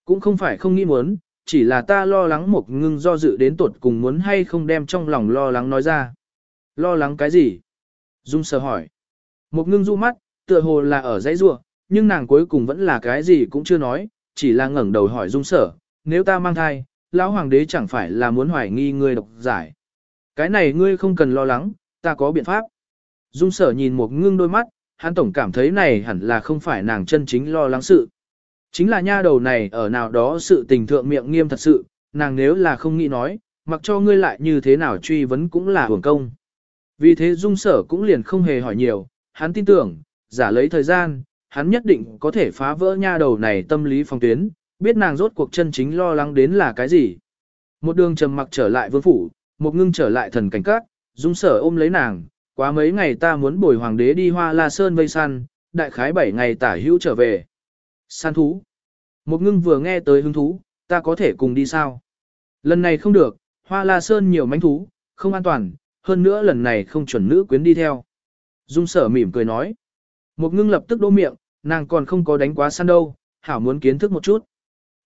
Cũng không phải không nghĩ muốn, chỉ là ta lo lắng một ngưng do dự đến tột cùng muốn hay không đem trong lòng lo lắng nói ra. Lo lắng cái gì? Dung sở hỏi. Một ngưng du mắt, tựa hồ là ở dãy rua, nhưng nàng cuối cùng vẫn là cái gì cũng chưa nói, chỉ là ngẩng đầu hỏi dung sở, nếu ta mang thai, lão hoàng đế chẳng phải là muốn hoài nghi ngươi độc giải. Cái này ngươi không cần lo lắng, ta có biện pháp. Dung sở nhìn một ngưng đôi mắt, hắn tổng cảm thấy này hẳn là không phải nàng chân chính lo lắng sự. Chính là nha đầu này ở nào đó sự tình thượng miệng nghiêm thật sự, nàng nếu là không nghĩ nói, mặc cho ngươi lại như thế nào truy vấn cũng là hưởng công. Vì thế dung sở cũng liền không hề hỏi nhiều, hắn tin tưởng, giả lấy thời gian, hắn nhất định có thể phá vỡ nha đầu này tâm lý phong tuyến, biết nàng rốt cuộc chân chính lo lắng đến là cái gì. Một đường trầm mặc trở lại vương phủ, một ngưng trở lại thần cảnh các, dung sở ôm lấy nàng, quá mấy ngày ta muốn bồi hoàng đế đi hoa la sơn vây săn, đại khái bảy ngày tả hữu trở về. Săn thú. Một ngưng vừa nghe tới hứng thú, ta có thể cùng đi sao? Lần này không được, hoa la sơn nhiều mánh thú, không an toàn, hơn nữa lần này không chuẩn nữ quyến đi theo. Dung sở mỉm cười nói. Một ngưng lập tức đô miệng, nàng còn không có đánh quá săn đâu, hảo muốn kiến thức một chút.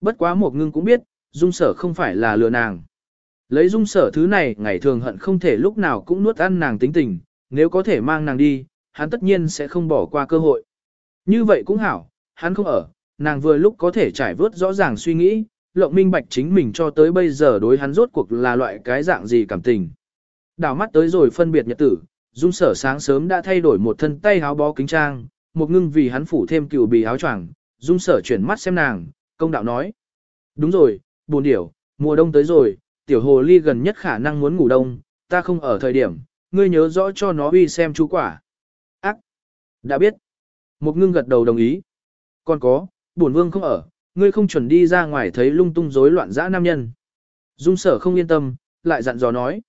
Bất quá một ngưng cũng biết, dung sở không phải là lừa nàng. Lấy dung sở thứ này ngày thường hận không thể lúc nào cũng nuốt ăn nàng tính tình, nếu có thể mang nàng đi, hắn tất nhiên sẽ không bỏ qua cơ hội. Như vậy cũng hảo, hắn không ở, nàng vừa lúc có thể trải vớt rõ ràng suy nghĩ, lộng minh bạch chính mình cho tới bây giờ đối hắn rốt cuộc là loại cái dạng gì cảm tình. Đảo mắt tới rồi phân biệt nhật tử, dung sở sáng sớm đã thay đổi một thân tay áo bó kính trang, một ngưng vì hắn phủ thêm cựu bì áo choàng, dung sở chuyển mắt xem nàng, công đạo nói. Đúng rồi, buồn điểu, mùa đông tới rồi, tiểu hồ ly gần nhất khả năng muốn ngủ đông, ta không ở thời điểm, ngươi nhớ rõ cho nó uy xem chú quả. Ác! Đã biết. Một ngưng gật đầu đồng ý. Còn có, bổn vương không ở, ngươi không chuẩn đi ra ngoài thấy lung tung rối loạn dã nam nhân. Dung sở không yên tâm, lại dặn dò nói.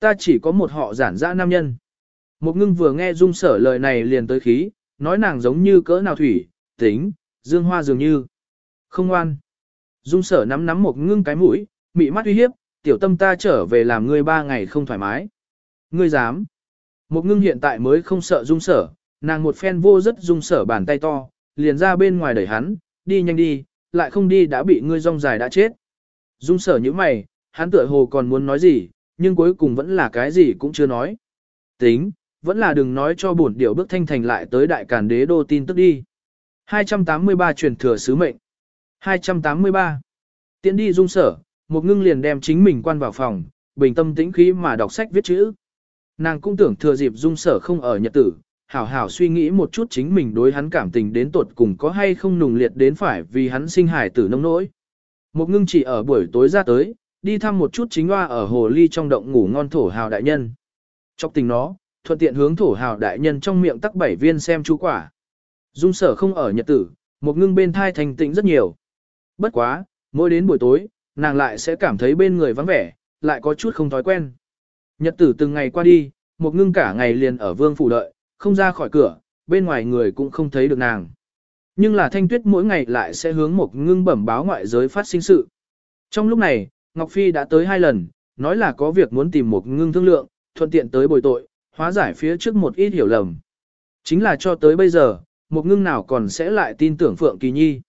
Ta chỉ có một họ giản dã nam nhân. Một ngưng vừa nghe dung sở lời này liền tới khí, nói nàng giống như cỡ nào thủy, tính, dương hoa dường như. Không ngoan. Dung sở nắm nắm một ngưng cái mũi, mị mắt uy hiếp, tiểu tâm ta trở về làm ngươi ba ngày không thoải mái. Ngươi dám. Một ngưng hiện tại mới không sợ dung sở, nàng một phen vô rất dung sở bàn tay to, liền ra bên ngoài đẩy hắn, đi nhanh đi, lại không đi đã bị ngươi rong dài đã chết. Dung sở như mày, hắn tựa hồ còn muốn nói gì, nhưng cuối cùng vẫn là cái gì cũng chưa nói. Tính, vẫn là đừng nói cho bổn điệu bước thanh thành lại tới đại càn đế đô tin tức đi. 283 truyền thừa sứ mệnh. 283. Tiến đi dung sở, một ngưng liền đem chính mình quan vào phòng, bình tâm tĩnh khí mà đọc sách viết chữ. Nàng cũng tưởng thừa dịp dung sở không ở nhật tử, hảo hảo suy nghĩ một chút chính mình đối hắn cảm tình đến tột cùng có hay không nùng liệt đến phải vì hắn sinh hải tử nông nỗi. Một ngưng chỉ ở buổi tối ra tới, đi thăm một chút chính hoa ở hồ ly trong động ngủ ngon thổ hào đại nhân. Trong tình nó, thuận tiện hướng thổ hào đại nhân trong miệng tắc bảy viên xem chú quả. Dung sở không ở nhật tử, một ngưng bên thai thành tĩnh rất nhiều. Bất quá, mỗi đến buổi tối, nàng lại sẽ cảm thấy bên người vắng vẻ, lại có chút không thói quen. Nhật tử từng ngày qua đi, một ngưng cả ngày liền ở vương phủ đợi, không ra khỏi cửa, bên ngoài người cũng không thấy được nàng. Nhưng là thanh tuyết mỗi ngày lại sẽ hướng một ngưng bẩm báo ngoại giới phát sinh sự. Trong lúc này, Ngọc Phi đã tới hai lần, nói là có việc muốn tìm một ngưng thương lượng, thuận tiện tới bồi tội, hóa giải phía trước một ít hiểu lầm. Chính là cho tới bây giờ, một ngưng nào còn sẽ lại tin tưởng Phượng Kỳ Nhi.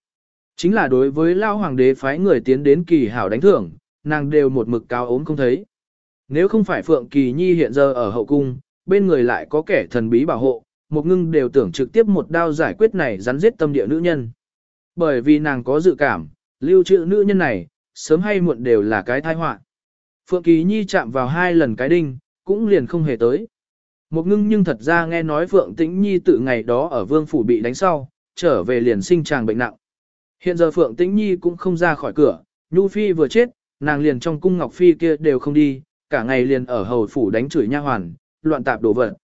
Chính là đối với Lao Hoàng đế phái người tiến đến kỳ hảo đánh thưởng, nàng đều một mực cao ốm không thấy. Nếu không phải Phượng Kỳ Nhi hiện giờ ở hậu cung, bên người lại có kẻ thần bí bảo hộ, một ngưng đều tưởng trực tiếp một đao giải quyết này rắn giết tâm địa nữ nhân. Bởi vì nàng có dự cảm, lưu trữ nữ nhân này, sớm hay muộn đều là cái tai họa. Phượng Kỳ Nhi chạm vào hai lần cái đinh, cũng liền không hề tới. Một ngưng nhưng thật ra nghe nói Phượng Tĩnh Nhi tự ngày đó ở vương phủ bị đánh sau, trở về liền sinh tràng bệnh nặng. Hiện giờ Phượng Tĩnh Nhi cũng không ra khỏi cửa, Nhu Phi vừa chết, nàng liền trong cung Ngọc Phi kia đều không đi, cả ngày liền ở hầu phủ đánh chửi nha hoàn, loạn tạp đồ vật.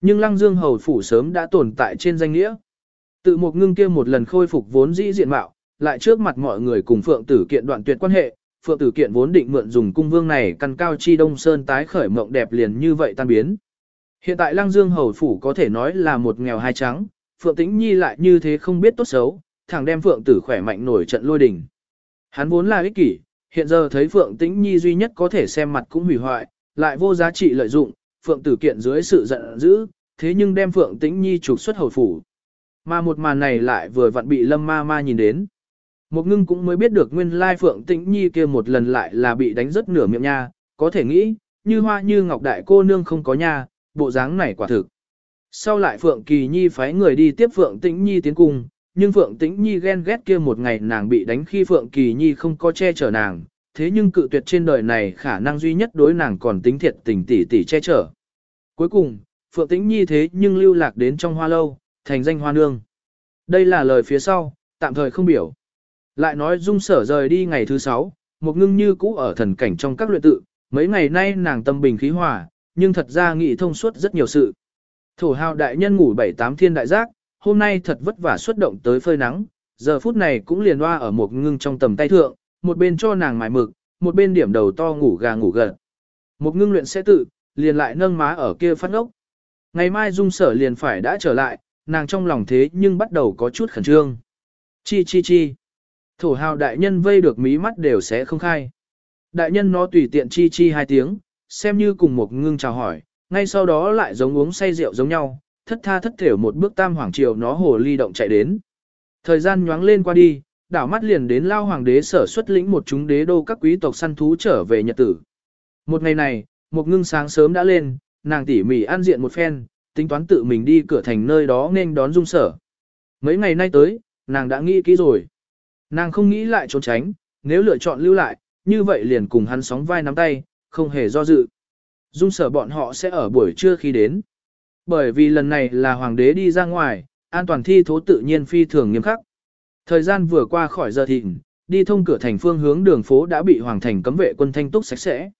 Nhưng Lăng Dương hầu phủ sớm đã tồn tại trên danh nghĩa. Tự một ngưng kia một lần khôi phục vốn dĩ diện mạo, lại trước mặt mọi người cùng Phượng Tử Kiện đoạn tuyệt quan hệ, Phượng Tử Kiện vốn định mượn dùng cung vương này căn cao chi đông sơn tái khởi mộng đẹp liền như vậy tan biến. Hiện tại Lăng Dương hầu phủ có thể nói là một nghèo hai trắng, Phượng Tĩnh Nhi lại như thế không biết tốt xấu, thẳng đem Phượng Tử khỏe mạnh nổi trận lôi đình. Hắn vốn là ích kỷ, hiện giờ thấy Phượng Tĩnh Nhi duy nhất có thể xem mặt cũng hủy hoại, lại vô giá trị lợi dụng, Phượng Tử Kiện dưới sự giận dữ, thế nhưng đem Phượng Tĩnh Nhi trục xuất hầu phủ. Mà một màn này lại vừa vặn bị Lâm Ma Ma nhìn đến. Một ngưng cũng mới biết được nguyên lai Phượng Tĩnh Nhi kia một lần lại là bị đánh rất nửa miệng nha, có thể nghĩ, như hoa như ngọc đại cô nương không có nha, bộ dáng này quả thực. Sau lại Phượng Kỳ Nhi phái người đi tiếp Phượng Tĩnh Nhi tiến cung, nhưng Phượng Tĩnh Nhi ghen ghét kia một ngày nàng bị đánh khi Phượng Kỳ Nhi không có che chở nàng, thế nhưng cự tuyệt trên đời này khả năng duy nhất đối nàng còn tính thiệt tình tỷ tỷ che chở. Cuối cùng, Phượng Tĩnh Nhi thế nhưng lưu lạc đến trong hoa lâu, thành danh hoa nương. Đây là lời phía sau, tạm thời không biểu. Lại nói dung sở rời đi ngày thứ sáu, một ngưng như cũ ở thần cảnh trong các luyện tự, mấy ngày nay nàng tâm bình khí hòa, nhưng thật ra nghị thông suốt rất nhiều sự. Thổ hào đại nhân ngủ bảy tám thiên đại giác, hôm nay thật vất vả xuất động tới phơi nắng, giờ phút này cũng liền hoa ở một ngưng trong tầm tay thượng, một bên cho nàng mài mực, một bên điểm đầu to ngủ gà ngủ gật. Một ngưng luyện sẽ tự, liền lại nâng má ở kia phát ốc. Ngày mai dung sở liền phải đã trở lại, nàng trong lòng thế nhưng bắt đầu có chút khẩn trương. Chi chi chi. Thổ hào đại nhân vây được mí mắt đều sẽ không khai. Đại nhân nó tùy tiện chi chi hai tiếng, xem như cùng một ngưng chào hỏi, ngay sau đó lại giống uống say rượu giống nhau, thất tha thất thểu một bước tam hoàng triều nó hồ ly động chạy đến. Thời gian nhoáng lên qua đi, đảo mắt liền đến lao hoàng đế sở xuất lĩnh một chúng đế đô các quý tộc săn thú trở về nhật tử. Một ngày này, một ngưng sáng sớm đã lên, nàng tỉ mỉ an diện một phen, tính toán tự mình đi cửa thành nơi đó nên đón dung sở. Mấy ngày nay tới, nàng đã nghĩ kỹ rồi. Nàng không nghĩ lại trốn tránh, nếu lựa chọn lưu lại, như vậy liền cùng hắn sóng vai nắm tay, không hề do dự. Dung sở bọn họ sẽ ở buổi trưa khi đến. Bởi vì lần này là hoàng đế đi ra ngoài, an toàn thi thố tự nhiên phi thường nghiêm khắc. Thời gian vừa qua khỏi giờ thịnh, đi thông cửa thành phương hướng đường phố đã bị hoàng thành cấm vệ quân thanh túc sạch sẽ.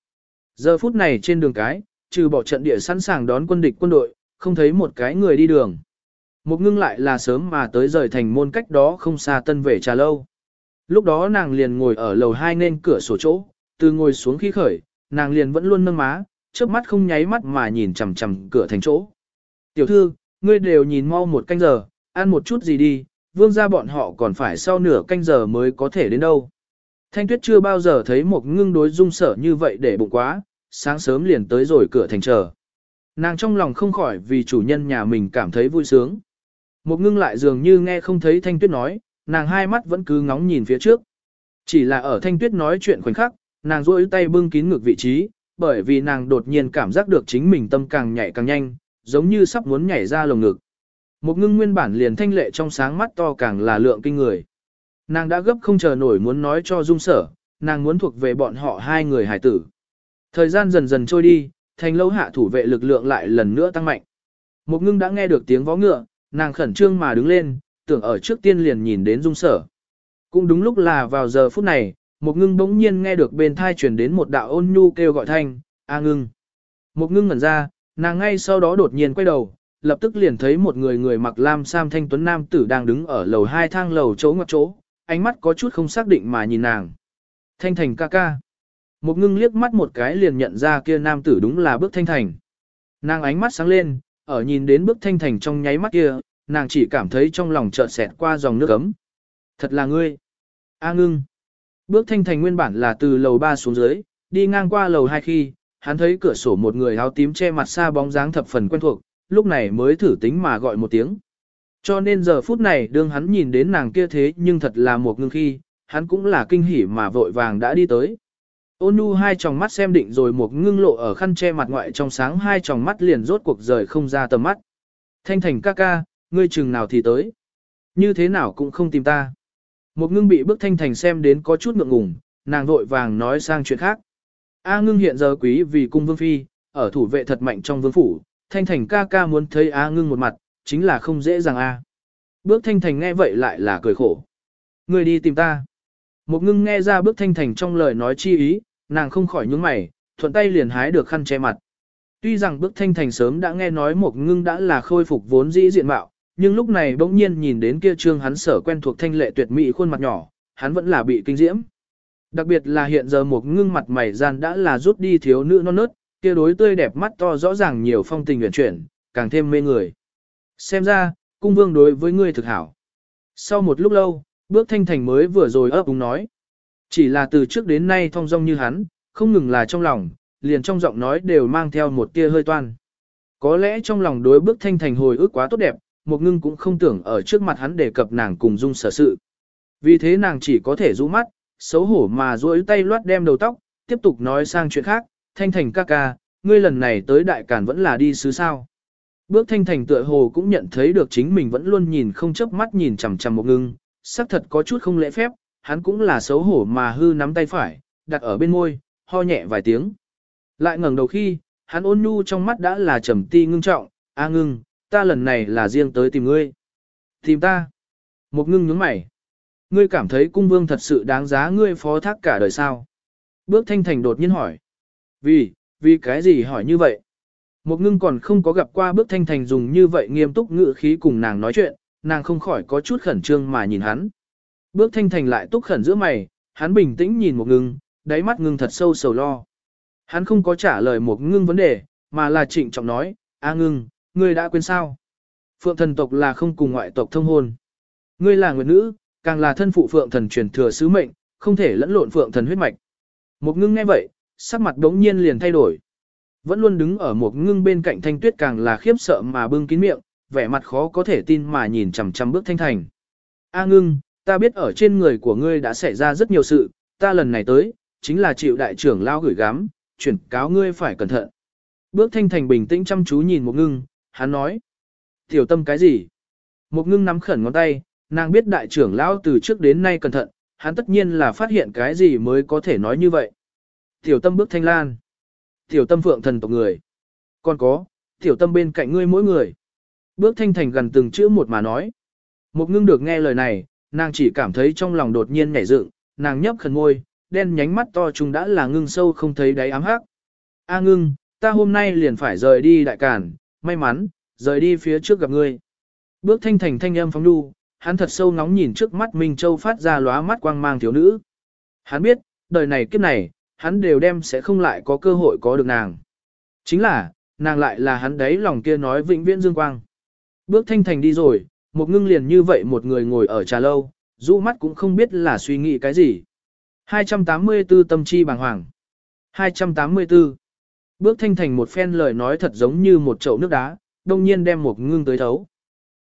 Giờ phút này trên đường cái, trừ bỏ trận địa sẵn sàng đón quân địch quân đội, không thấy một cái người đi đường. Một ngưng lại là sớm mà tới rời thành môn cách đó không xa tân về trà lâu. Lúc đó nàng liền ngồi ở lầu hai nên cửa sổ chỗ, từ ngồi xuống khi khởi, nàng liền vẫn luôn nâng má, chớp mắt không nháy mắt mà nhìn chằm chằm cửa thành chỗ. Tiểu thư, ngươi đều nhìn mau một canh giờ, ăn một chút gì đi, vương gia bọn họ còn phải sau nửa canh giờ mới có thể đến đâu. Thanh tuyết chưa bao giờ thấy một ngưng đối dung sở như vậy để bụng quá, sáng sớm liền tới rồi cửa thành chờ. Nàng trong lòng không khỏi vì chủ nhân nhà mình cảm thấy vui sướng. Một ngưng lại dường như nghe không thấy thanh tuyết nói, nàng hai mắt vẫn cứ ngóng nhìn phía trước. Chỉ là ở thanh tuyết nói chuyện khoảnh khắc, nàng duỗi tay bưng kín ngực vị trí, bởi vì nàng đột nhiên cảm giác được chính mình tâm càng nhảy càng nhanh, giống như sắp muốn nhảy ra lồng ngực. Một ngưng nguyên bản liền thanh lệ trong sáng mắt to càng là lượng kinh người. Nàng đã gấp không chờ nổi muốn nói cho dung sở, nàng muốn thuộc về bọn họ hai người hải tử. Thời gian dần dần trôi đi, thành lâu hạ thủ vệ lực lượng lại lần nữa tăng mạnh. Một ngưng đã nghe được tiếng vó ngựa, nàng khẩn trương mà đứng lên, tưởng ở trước tiên liền nhìn đến dung sở. Cũng đúng lúc là vào giờ phút này, một ngưng bỗng nhiên nghe được bên thai truyền đến một đạo ôn nhu kêu gọi thanh, A ngưng. Một ngưng ngẩn ra, nàng ngay sau đó đột nhiên quay đầu, lập tức liền thấy một người người mặc lam sam thanh tuấn nam tử đang đứng ở lầu hai thang lầu chỗ ngoặt chỗ, ánh mắt có chút không xác định mà nhìn nàng. Thanh thành ca ca. Một ngưng liếc mắt một cái liền nhận ra kia nam tử đúng là bước thanh thành. Nàng ánh mắt sáng lên, ở nhìn đến bước thanh thành trong nháy mắt kia, nàng chỉ cảm thấy trong lòng chợt xẹt qua dòng nước ấm. Thật là ngươi. A ngưng. Bước thanh thành nguyên bản là từ lầu 3 xuống dưới, đi ngang qua lầu 2 khi, hắn thấy cửa sổ một người áo tím che mặt xa bóng dáng thập phần quen thuộc, lúc này mới thử tính mà gọi một tiếng. Cho nên giờ phút này đương hắn nhìn đến nàng kia thế nhưng thật là một ngưng khi, hắn cũng là kinh hỉ mà vội vàng đã đi tới. Ôn nu hai tròng mắt xem định rồi một ngưng lộ ở khăn che mặt ngoại trong sáng hai tròng mắt liền rốt cuộc rời không ra tầm mắt. Thanh thành ca ca, ngươi chừng nào thì tới. Như thế nào cũng không tìm ta. Một ngưng bị bức thanh thành xem đến có chút ngượng ngùng, nàng vội vàng nói sang chuyện khác. A ngưng hiện giờ quý vì cung vương phi, ở thủ vệ thật mạnh trong vương phủ, thanh thành ca ca muốn thấy A ngưng một mặt, chính là không dễ dàng A. Bước thanh thành nghe vậy lại là cười khổ. Người đi tìm ta. Một ngưng nghe ra bước thanh thành trong lời nói chi ý, nàng không khỏi nhướng mày, thuận tay liền hái được khăn che mặt. Tuy rằng bước thanh thành sớm đã nghe nói một ngưng đã là khôi phục vốn dĩ diện mạo, nhưng lúc này bỗng nhiên nhìn đến kia trương hắn sở quen thuộc thanh lệ tuyệt mỹ khuôn mặt nhỏ, hắn vẫn là bị kinh diễm. Đặc biệt là hiện giờ một ngưng mặt mày gian đã là rút đi thiếu nữ non nớt, kia đối tươi đẹp mắt to rõ ràng nhiều phong tình nguyện chuyển, càng thêm mê người. Xem ra, cung vương đối với ngươi thực hảo. Sau một lúc lâu, bước thanh thành mới vừa rồi ấp úng nói. Chỉ là từ trước đến nay thong dong như hắn, không ngừng là trong lòng, liền trong giọng nói đều mang theo một tia hơi toan. Có lẽ trong lòng đối bước thanh thành hồi ức quá tốt đẹp, một ngưng cũng không tưởng ở trước mặt hắn đề cập nàng cùng dung sở sự. Vì thế nàng chỉ có thể rũ mắt, xấu hổ mà duỗi tay loát đem đầu tóc, tiếp tục nói sang chuyện khác, thanh thành ca ca, ngươi lần này tới đại cản vẫn là đi sứ sao. Bước thanh thành tựa hồ cũng nhận thấy được chính mình vẫn luôn nhìn không chớp mắt nhìn chằm chằm một ngưng, xác thật có chút không lễ phép, hắn cũng là xấu hổ mà hư nắm tay phải, đặt ở bên môi, ho nhẹ vài tiếng. Lại ngẩng đầu khi, hắn ôn nhu trong mắt đã là trầm ti ngưng trọng, a à ngưng, ta lần này là riêng tới tìm ngươi. Tìm ta. Một ngưng nhướng mày. Ngươi cảm thấy cung vương thật sự đáng giá ngươi phó thác cả đời sao? Bước thanh thành đột nhiên hỏi. Vì, vì cái gì hỏi như vậy? Một ngưng còn không có gặp qua bước thanh thành dùng như vậy nghiêm túc ngữ khí cùng nàng nói chuyện, nàng không khỏi có chút khẩn trương mà nhìn hắn. Bước thanh thành lại túc khẩn giữa mày, hắn bình tĩnh nhìn một ngưng, đáy mắt ngưng thật sâu sầu lo. Hắn không có trả lời một ngưng vấn đề, mà là trịnh trọng nói, a ngưng, ngươi đã quên sao? Phượng thần tộc là không cùng ngoại tộc thông hôn. Ngươi là nguyệt nữ, càng là thân phụ phượng thần truyền thừa sứ mệnh, không thể lẫn lộn phượng thần huyết mạch. Một ngưng nghe vậy, sắc mặt đống nhiên liền thay đổi. Vẫn luôn đứng ở một ngưng bên cạnh thanh tuyết càng là khiếp sợ mà bưng kín miệng, vẻ mặt khó có thể tin mà nhìn chằm chằm bước thanh thành. A ngưng, ta biết ở trên người của ngươi đã xảy ra rất nhiều sự, ta lần này tới, chính là chịu đại trưởng lao gửi gắm, chuyển cáo ngươi phải cẩn thận. Bước thanh thành bình tĩnh chăm chú nhìn một ngưng, hắn nói. Tiểu tâm cái gì? Một ngưng nắm khẩn ngón tay, nàng biết đại trưởng lão từ trước đến nay cẩn thận, hắn tất nhiên là phát hiện cái gì mới có thể nói như vậy. Tiểu tâm bước thanh lan. Tiểu tâm phượng thần tộc người. Còn có, tiểu tâm bên cạnh ngươi mỗi người. Bước thanh thành gần từng chữ một mà nói. Một ngưng được nghe lời này, nàng chỉ cảm thấy trong lòng đột nhiên nhảy dựng, nàng nhấp khẩn ngôi, đen nhánh mắt to chúng đã là ngưng sâu không thấy đáy ám hắc. A ngưng, ta hôm nay liền phải rời đi đại cản, may mắn, rời đi phía trước gặp ngươi. Bước thanh thành thanh âm phóng đu, hắn thật sâu ngóng nhìn trước mắt Minh Châu phát ra lóa mắt quang mang thiếu nữ. Hắn biết, đời này kiếp này, hắn đều đem sẽ không lại có cơ hội có được nàng. Chính là, nàng lại là hắn đấy lòng kia nói vĩnh viễn dương quang. Bước thanh thành đi rồi, một ngưng liền như vậy một người ngồi ở trà lâu, rũ mắt cũng không biết là suy nghĩ cái gì. 284 tâm chi bàng hoàng. 284. Bước thanh thành một phen lời nói thật giống như một chậu nước đá, đông nhiên đem một ngưng tới thấu.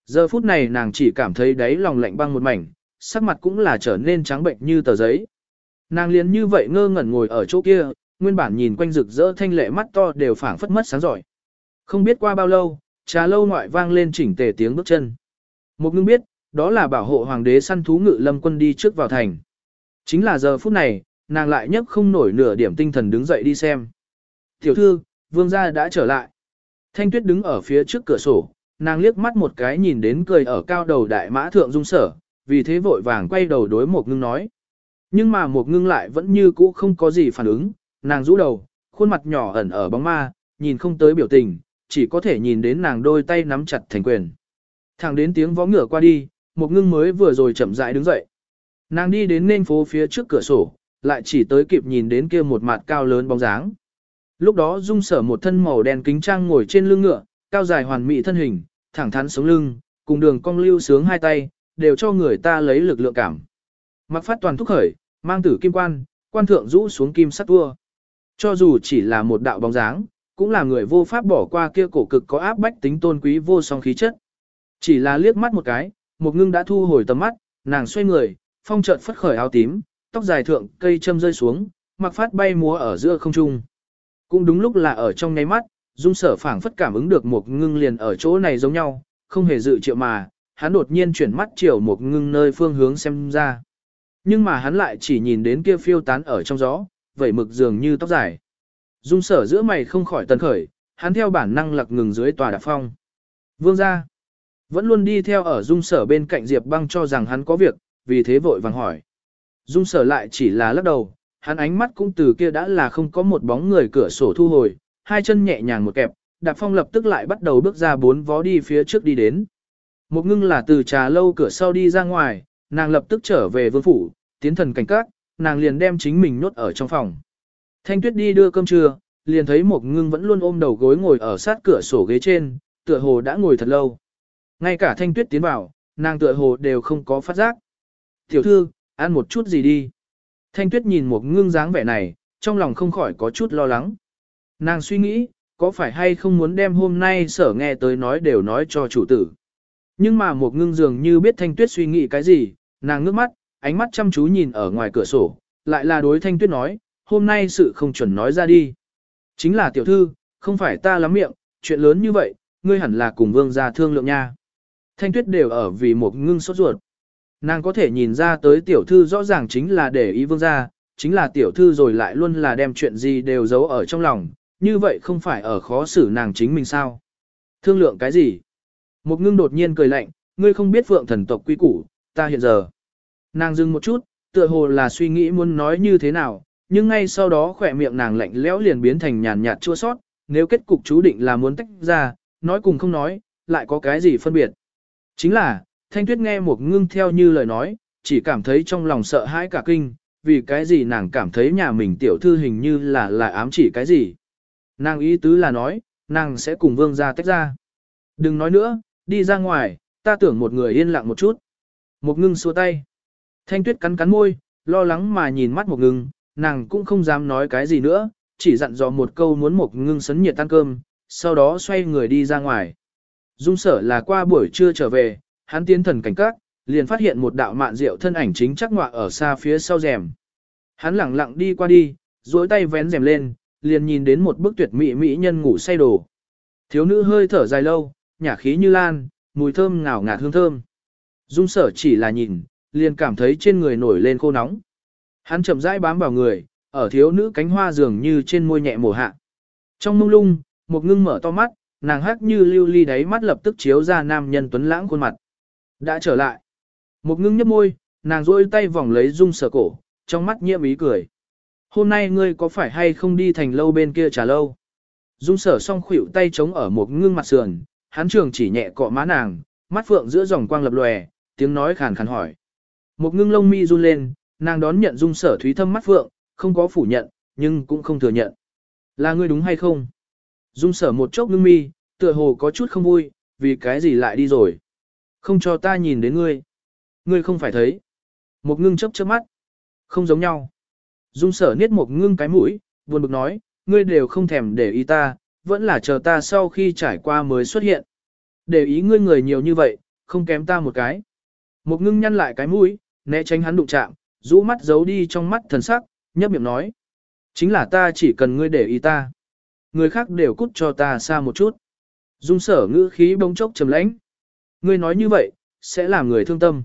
Giờ phút này nàng chỉ cảm thấy đáy lòng lạnh băng một mảnh, sắc mặt cũng là trở nên trắng bệnh như tờ giấy. Nàng liền như vậy ngơ ngẩn ngồi ở chỗ kia, nguyên bản nhìn quanh rực rỡ thanh lệ mắt to đều phảng phất mất sáng giỏi. Không biết qua bao lâu, trà lâu ngoại vang lên chỉnh tề tiếng bước chân. Một ngưng biết, đó là bảo hộ hoàng đế săn thú ngự lâm quân đi trước vào thành. Chính là giờ phút này, nàng lại nhấc không nổi nửa điểm tinh thần đứng dậy đi xem. Tiểu thư, vương gia đã trở lại. Thanh tuyết đứng ở phía trước cửa sổ, nàng liếc mắt một cái nhìn đến cười ở cao đầu đại mã thượng dung sở, vì thế vội vàng quay đầu đối một ngưng nói. Nhưng mà một ngưng lại vẫn như cũ không có gì phản ứng, nàng rũ đầu, khuôn mặt nhỏ ẩn ở bóng ma, nhìn không tới biểu tình, chỉ có thể nhìn đến nàng đôi tay nắm chặt thành quyền. Thẳng đến tiếng vó ngựa qua đi, một ngưng mới vừa rồi chậm rãi đứng dậy. Nàng đi đến nên phố phía trước cửa sổ, lại chỉ tới kịp nhìn đến kia một mặt cao lớn bóng dáng. Lúc đó dung sở một thân màu đen kính trang ngồi trên lưng ngựa, cao dài hoàn mỹ thân hình, thẳng thắn sống lưng, cùng đường cong lưu sướng hai tay, đều cho người ta lấy lực lượng cảm. Mặc phát toàn thúc khởi, mang tử kim quan, quan thượng rũ xuống kim sắt vua. Cho dù chỉ là một đạo bóng dáng, cũng là người vô pháp bỏ qua kia cổ cực có áp bách tính tôn quý vô song khí chất. Chỉ là liếc mắt một cái, một ngưng đã thu hồi tầm mắt, nàng xoay người, phong trận phất khởi áo tím, tóc dài thượng cây châm rơi xuống, mặc phát bay múa ở giữa không trung. Cũng đúng lúc là ở trong nháy mắt, dung sở phảng phất cảm ứng được một ngưng liền ở chỗ này giống nhau, không hề dự triệu mà, hắn đột nhiên chuyển mắt chiều một ngưng nơi phương hướng xem ra. Nhưng mà hắn lại chỉ nhìn đến kia phiêu tán ở trong gió, vẩy mực dường như tóc dài. Dung sở giữa mày không khỏi tần khởi, hắn theo bản năng lặc ngừng dưới tòa đạp phong. Vương ra. Vẫn luôn đi theo ở dung sở bên cạnh Diệp băng cho rằng hắn có việc, vì thế vội vàng hỏi. Dung sở lại chỉ là lắc đầu, hắn ánh mắt cũng từ kia đã là không có một bóng người cửa sổ thu hồi, hai chân nhẹ nhàng một kẹp, đạp phong lập tức lại bắt đầu bước ra bốn vó đi phía trước đi đến. Một ngưng là từ trà lâu cửa sau đi ra ngoài, nàng lập tức trở về vương phủ, tiến thần cảnh các, nàng liền đem chính mình nhốt ở trong phòng. Thanh tuyết đi đưa cơm trưa, liền thấy một ngưng vẫn luôn ôm đầu gối ngồi ở sát cửa sổ ghế trên, tựa hồ đã ngồi thật lâu. Ngay cả thanh tuyết tiến vào, nàng tựa hồ đều không có phát giác. Tiểu thư, ăn một chút gì đi. Thanh tuyết nhìn một ngưng dáng vẻ này, trong lòng không khỏi có chút lo lắng. Nàng suy nghĩ, có phải hay không muốn đem hôm nay sở nghe tới nói đều nói cho chủ tử. Nhưng mà một ngưng dường như biết thanh tuyết suy nghĩ cái gì, nàng ngước mắt, ánh mắt chăm chú nhìn ở ngoài cửa sổ, lại là đối thanh tuyết nói, hôm nay sự không chuẩn nói ra đi. Chính là tiểu thư, không phải ta lắm miệng, chuyện lớn như vậy, ngươi hẳn là cùng vương gia thương lượng nha. Thanh tuyết đều ở vì một ngưng sốt ruột. Nàng có thể nhìn ra tới tiểu thư rõ ràng chính là để ý vương gia, chính là tiểu thư rồi lại luôn là đem chuyện gì đều giấu ở trong lòng, như vậy không phải ở khó xử nàng chính mình sao. Thương lượng cái gì? Một ngưng đột nhiên cười lạnh, ngươi không biết phượng thần tộc quy củ, ta hiện giờ. Nàng dừng một chút, tựa hồ là suy nghĩ muốn nói như thế nào, nhưng ngay sau đó khỏe miệng nàng lạnh lẽo liền biến thành nhàn nhạt chua sót, nếu kết cục chú định là muốn tách ra, nói cùng không nói, lại có cái gì phân biệt. Chính là, Thanh Tuyết nghe một ngưng theo như lời nói, chỉ cảm thấy trong lòng sợ hãi cả kinh, vì cái gì nàng cảm thấy nhà mình tiểu thư hình như là là ám chỉ cái gì. Nàng ý tứ là nói, nàng sẽ cùng vương gia tách ra. Đừng nói nữa, đi ra ngoài, ta tưởng một người yên lặng một chút. Một ngưng xua tay. Thanh tuyết cắn cắn môi, lo lắng mà nhìn mắt một ngưng, nàng cũng không dám nói cái gì nữa, chỉ dặn dò một câu muốn một ngưng sấn nhiệt tan cơm, sau đó xoay người đi ra ngoài. Dung sở là qua buổi trưa trở về, hắn tiến thần cảnh các, liền phát hiện một đạo mạn rượu thân ảnh chính chắc ngọa ở xa phía sau rèm. Hắn lẳng lặng đi qua đi, duỗi tay vén rèm lên, liền nhìn đến một bức tuyệt mỹ mỹ nhân ngủ say đồ. Thiếu nữ hơi thở dài lâu, nhả khí như lan, mùi thơm ngào ngạt hương thơm. Dung sở chỉ là nhìn, liền cảm thấy trên người nổi lên khô nóng. Hắn chậm rãi bám vào người, ở thiếu nữ cánh hoa dường như trên môi nhẹ mổ hạ. Trong mông lung, một ngưng mở to mắt, nàng hắc như lưu ly đáy mắt lập tức chiếu ra nam nhân tuấn lãng khuôn mặt. Đã trở lại. Một ngưng nhấp môi, nàng rôi tay vòng lấy dung sở cổ, trong mắt nhiễm ý cười. Hôm nay ngươi có phải hay không đi thành lâu bên kia trả lâu? Dung sở song khuỷu tay chống ở một ngưng mặt sườn, hắn trường chỉ nhẹ cọ má nàng, mắt phượng giữa dòng quang lập lòe, tiếng nói khàn khàn hỏi. Một ngưng lông mi run lên, nàng đón nhận dung sở thúy thâm mắt phượng, không có phủ nhận, nhưng cũng không thừa nhận. Là ngươi đúng hay không? Dung sở một chốc ngưng mi, tựa hồ có chút không vui, vì cái gì lại đi rồi? Không cho ta nhìn đến ngươi. Ngươi không phải thấy. Một ngưng chớp chớp mắt. Không giống nhau. Dung sở niết một ngưng cái mũi, buồn bực nói, ngươi đều không thèm để ý ta, vẫn là chờ ta sau khi trải qua mới xuất hiện. Để ý ngươi người nhiều như vậy, không kém ta một cái. Một ngưng nhăn lại cái mũi, né tránh hắn đụng chạm, rũ mắt giấu đi trong mắt thần sắc, nhấp miệng nói. Chính là ta chỉ cần ngươi để ý ta. Người khác đều cút cho ta xa một chút. Dung sở ngữ khí bỗng chốc trầm lãnh. Ngươi nói như vậy, sẽ làm người thương tâm.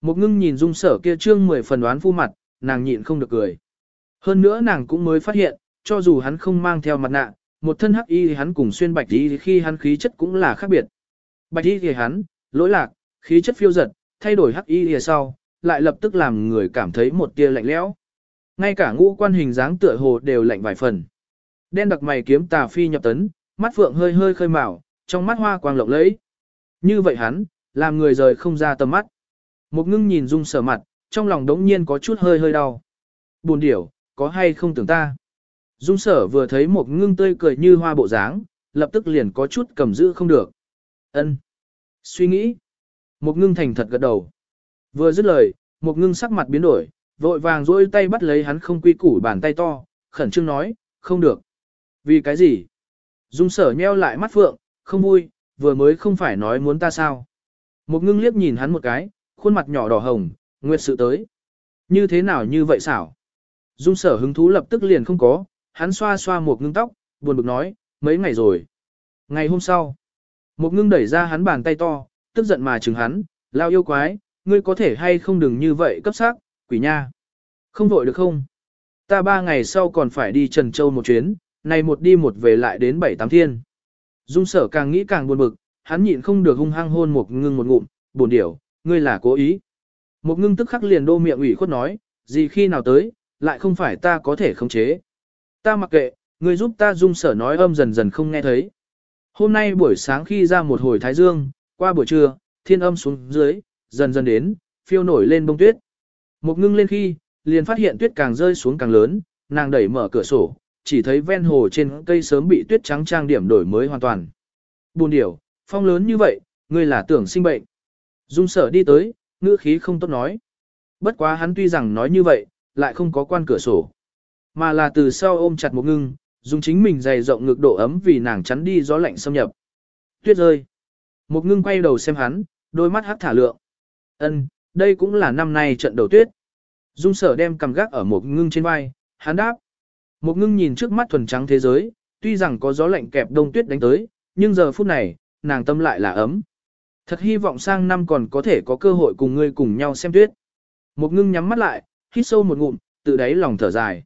Một ngưng nhìn dung sở kia trương mười phần đoán phu mặt, nàng nhịn không được cười. Hơn nữa nàng cũng mới phát hiện, cho dù hắn không mang theo mặt nạ, một thân hắc y thì hắn cùng xuyên bạch y khi hắn khí chất cũng là khác biệt. Bạch y thì hắn, lỗi lạc, khí chất phiêu giật, thay đổi hắc y lìa sau, lại lập tức làm người cảm thấy một tia lạnh lẽo. Ngay cả ngũ quan hình dáng tựa hồ đều lạnh vài phần. Đen đặc mày kiếm tà phi nhập tấn, mắt phượng hơi hơi khơi màu, trong mắt hoa quang lộng lẫy. Như vậy hắn, làm người rời không ra tầm mắt. Một ngưng nhìn dung sở mặt, trong lòng đống nhiên có chút hơi hơi đau. Buồn điểu, có hay không tưởng ta? Dung sở vừa thấy một ngưng tươi cười như hoa bộ dáng, lập tức liền có chút cầm giữ không được. ân Suy nghĩ. Một ngưng thành thật gật đầu. Vừa dứt lời, một ngưng sắc mặt biến đổi, vội vàng dỗi tay bắt lấy hắn không quy củ bàn tay to, khẩn trương nói, không được. Vì cái gì? Dung sở nheo lại mắt phượng, không vui, vừa mới không phải nói muốn ta sao. Một ngưng liếc nhìn hắn một cái, khuôn mặt nhỏ đỏ hồng, nguyệt sự tới. Như thế nào như vậy xảo? Dung sở hứng thú lập tức liền không có, hắn xoa xoa một ngưng tóc, buồn bực nói, mấy ngày rồi. Ngày hôm sau, một ngưng đẩy ra hắn bàn tay to, tức giận mà chừng hắn, lao yêu quái, ngươi có thể hay không đừng như vậy cấp sắc, quỷ nha. Không vội được không? Ta ba ngày sau còn phải đi Trần Châu một chuyến, này một đi một về lại đến bảy tám thiên. Dung sở càng nghĩ càng buồn bực, hắn nhịn không được hung hăng hôn một ngưng một ngụm, buồn điểu, ngươi là cố ý. Một ngưng tức khắc liền đô miệng ủy khuất nói, gì khi nào tới, lại không phải ta có thể khống chế. Ta mặc kệ, ngươi giúp ta dung sở nói âm dần dần không nghe thấy. Hôm nay buổi sáng khi ra một hồi thái dương, qua buổi trưa, thiên âm xuống dưới, dần dần đến, phiêu nổi lên bông tuyết. Một ngưng lên khi, liền phát hiện tuyết càng rơi xuống càng lớn, nàng đẩy mở cửa sổ, chỉ thấy ven hồ trên cây sớm bị tuyết trắng trang điểm đổi mới hoàn toàn. Buồn điểu, phong lớn như vậy, ngươi là tưởng sinh bệnh. Dung sở đi tới, ngữ khí không tốt nói. Bất quá hắn tuy rằng nói như vậy, lại không có quan cửa sổ. Mà là từ sau ôm chặt một ngưng, dùng chính mình dày rộng ngực độ ấm vì nàng chắn đi gió lạnh xâm nhập. Tuyết rơi. Một ngưng quay đầu xem hắn, đôi mắt hắc thả lượng. Ân, đây cũng là năm nay trận đầu tuyết. Dung sở đem cầm gác ở một ngưng trên vai, hắn đáp. Một ngưng nhìn trước mắt thuần trắng thế giới, tuy rằng có gió lạnh kẹp đông tuyết đánh tới, nhưng giờ phút này, nàng tâm lại là ấm. Thật hy vọng sang năm còn có thể có cơ hội cùng ngươi cùng nhau xem tuyết. Một ngưng nhắm mắt lại, hít sâu một ngụm, tự đáy lòng thở dài.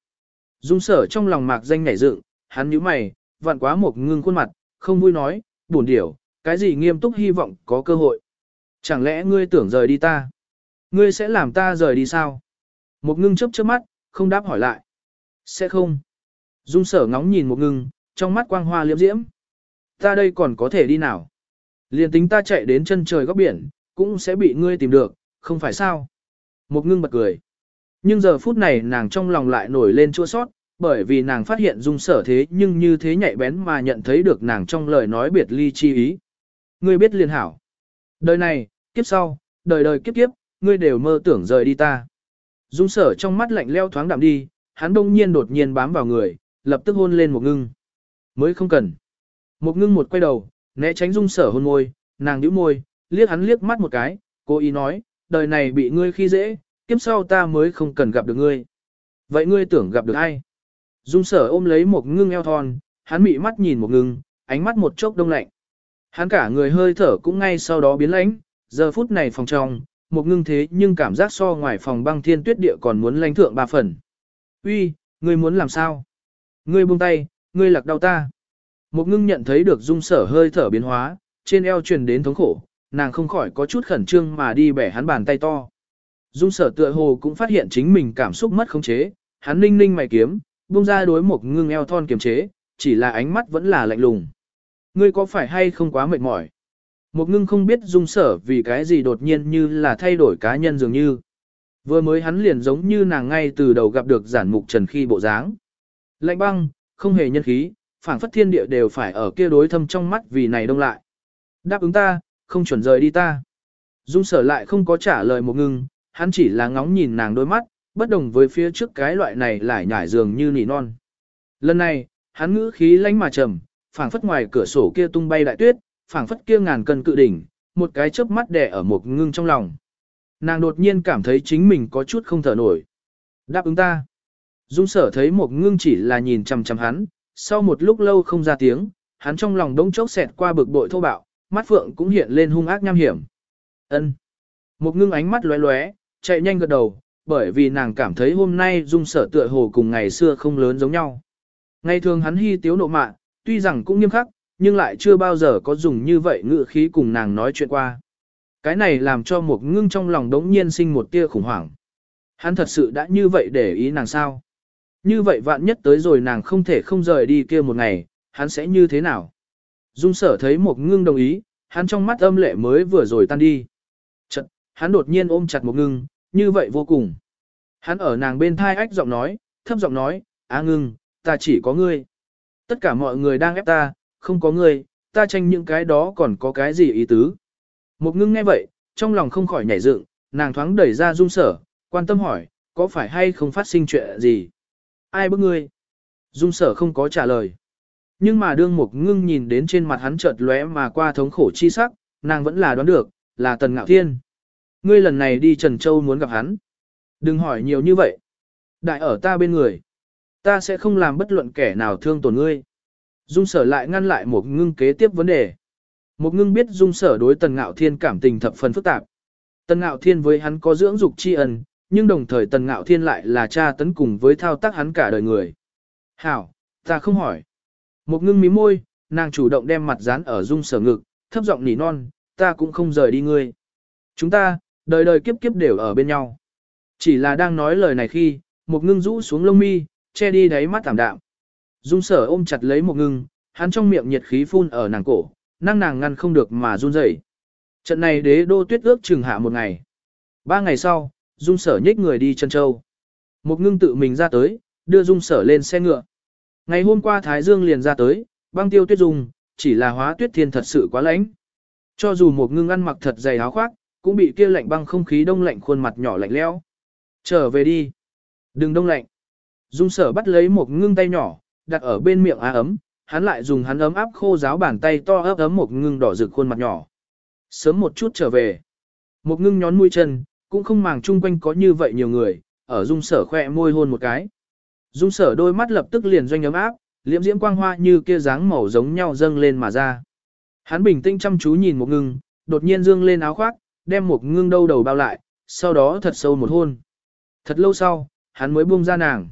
Dung sở trong lòng mạc danh nhảy dựng, hắn nhíu mày, vặn quá một ngưng khuôn mặt, không vui nói, buồn điểu, cái gì nghiêm túc hy vọng có cơ hội. Chẳng lẽ ngươi tưởng rời đi ta? Ngươi sẽ làm ta rời đi sao? Một ngưng chớp chớp mắt, không đáp hỏi lại. Sẽ không. Dung sở ngóng nhìn một ngưng, trong mắt quang hoa liễm diễm. Ta đây còn có thể đi nào? Liên tính ta chạy đến chân trời góc biển, cũng sẽ bị ngươi tìm được, không phải sao? Một ngưng bật cười. Nhưng giờ phút này nàng trong lòng lại nổi lên chua sót, bởi vì nàng phát hiện dung sở thế nhưng như thế nhạy bén mà nhận thấy được nàng trong lời nói biệt ly chi ý. Ngươi biết liền hảo. Đời này, kiếp sau, đời đời kiếp kiếp, ngươi đều mơ tưởng rời đi ta. Dung sở trong mắt lạnh leo thoáng đạm đi, hắn đông nhiên đột nhiên bám vào người, lập tức hôn lên một ngưng. Mới không cần. Một ngưng một quay đầu, né tránh dung sở hôn môi, nàng nhíu môi, liếc hắn liếc mắt một cái, cô ý nói, đời này bị ngươi khi dễ, kiếp sau ta mới không cần gặp được ngươi. Vậy ngươi tưởng gặp được ai? Dung sở ôm lấy một ngưng eo thon, hắn mị mắt nhìn một ngưng, ánh mắt một chốc đông lạnh. Hắn cả người hơi thở cũng ngay sau đó biến lãnh, giờ phút này phòng trong, một ngưng thế nhưng cảm giác so ngoài phòng băng thiên tuyết địa còn muốn lãnh thượng ba phần. Uy, ngươi muốn làm sao? Ngươi buông tay, ngươi lạc đau ta. Một ngưng nhận thấy được dung sở hơi thở biến hóa, trên eo truyền đến thống khổ, nàng không khỏi có chút khẩn trương mà đi bẻ hắn bàn tay to. Dung sở tựa hồ cũng phát hiện chính mình cảm xúc mất khống chế, hắn ninh ninh mày kiếm, buông ra đối một ngưng eo thon kiềm chế, chỉ là ánh mắt vẫn là lạnh lùng. Ngươi có phải hay không quá mệt mỏi? Một ngưng không biết dung sở vì cái gì đột nhiên như là thay đổi cá nhân dường như. Vừa mới hắn liền giống như nàng ngay từ đầu gặp được giản mục trần khi bộ dáng. Lạnh băng, không hề nhân khí, phảng phất thiên địa đều phải ở kia đối thâm trong mắt vì này đông lại. Đáp ứng ta, không chuẩn rời đi ta. Dung sở lại không có trả lời một ngưng, hắn chỉ là ngóng nhìn nàng đôi mắt, bất đồng với phía trước cái loại này lại nhải dường như nỉ non. Lần này, hắn ngữ khí lánh mà trầm, phảng phất ngoài cửa sổ kia tung bay đại tuyết, phảng phất kia ngàn cân cự đỉnh, một cái chớp mắt đè ở một ngưng trong lòng. Nàng đột nhiên cảm thấy chính mình có chút không thở nổi. Đáp ứng ta. Dung sở thấy một ngưng chỉ là nhìn chằm chằm hắn, sau một lúc lâu không ra tiếng, hắn trong lòng đống chốc xẹt qua bực bội thô bạo, mắt phượng cũng hiện lên hung ác nham hiểm. Ân. Một ngưng ánh mắt lóe lóe, chạy nhanh gật đầu, bởi vì nàng cảm thấy hôm nay dung sở tựa hồ cùng ngày xưa không lớn giống nhau. Ngày thường hắn hy tiếu nộ mạ, tuy rằng cũng nghiêm khắc, nhưng lại chưa bao giờ có dùng như vậy ngữ khí cùng nàng nói chuyện qua. Cái này làm cho một ngưng trong lòng đống nhiên sinh một tia khủng hoảng. Hắn thật sự đã như vậy để ý nàng sao? Như vậy vạn nhất tới rồi nàng không thể không rời đi kia một ngày, hắn sẽ như thế nào? Dung sở thấy một ngưng đồng ý, hắn trong mắt âm lệ mới vừa rồi tan đi. Chật, hắn đột nhiên ôm chặt một ngưng, như vậy vô cùng. Hắn ở nàng bên thai ách giọng nói, thấp giọng nói, á ngưng, ta chỉ có ngươi. Tất cả mọi người đang ép ta, không có ngươi, ta tranh những cái đó còn có cái gì ý tứ. Một ngưng nghe vậy, trong lòng không khỏi nhảy dựng, nàng thoáng đẩy ra dung sở, quan tâm hỏi, có phải hay không phát sinh chuyện gì? Ai bức ngươi? Dung sở không có trả lời. Nhưng mà đương một ngưng nhìn đến trên mặt hắn chợt lóe mà qua thống khổ chi sắc, nàng vẫn là đoán được, là Tần Ngạo Thiên. Ngươi lần này đi Trần Châu muốn gặp hắn. Đừng hỏi nhiều như vậy. Đại ở ta bên người. Ta sẽ không làm bất luận kẻ nào thương tổn ngươi. Dung sở lại ngăn lại một ngưng kế tiếp vấn đề. Một ngưng biết dung sở đối Tần Ngạo Thiên cảm tình thập phần phức tạp. Tần Ngạo Thiên với hắn có dưỡng dục tri ân, nhưng đồng thời Tần Ngạo Thiên lại là cha tấn cùng với thao tác hắn cả đời người. Hảo, ta không hỏi. Một ngưng mí môi, nàng chủ động đem mặt dán ở dung sở ngực, thấp giọng nỉ non, ta cũng không rời đi ngươi. Chúng ta, đời đời kiếp kiếp đều ở bên nhau. Chỉ là đang nói lời này khi, một ngưng rũ xuống lông mi, che đi đáy mắt tạm đạm. Dung sở ôm chặt lấy một ngưng, hắn trong miệng nhiệt khí phun ở nàng cổ, năng nàng ngăn không được mà run rẩy. Trận này đế đô tuyết ước chừng hạ một ngày. Ba ngày sau, dung sở nhích người đi chân châu. Một ngưng tự mình ra tới, đưa dung sở lên xe ngựa. Ngày hôm qua Thái Dương liền ra tới, băng tiêu tuyết dung, chỉ là hóa tuyết thiên thật sự quá lạnh. Cho dù một ngưng ăn mặc thật dày áo khoác, cũng bị kia lạnh băng không khí đông lạnh khuôn mặt nhỏ lạnh lẽo. Trở về đi. Đừng đông lạnh. Dung sở bắt lấy một ngưng tay nhỏ, đặt ở bên miệng á ấm, hắn lại dùng hắn ấm áp khô giáo bàn tay to ấp ấm một ngưng đỏ rực khuôn mặt nhỏ. Sớm một chút trở về. Một ngưng nhón mũi chân, cũng không màng chung quanh có như vậy nhiều người, ở dung sở khoe môi hôn một cái. Dung sở đôi mắt lập tức liền doanh ấm áp, liễm diễm quang hoa như kia dáng màu giống nhau dâng lên mà ra. Hắn bình tĩnh chăm chú nhìn một ngưng, đột nhiên dương lên áo khoác, đem một ngưng đâu đầu bao lại, sau đó thật sâu một hôn. Thật lâu sau, hắn mới buông ra nàng.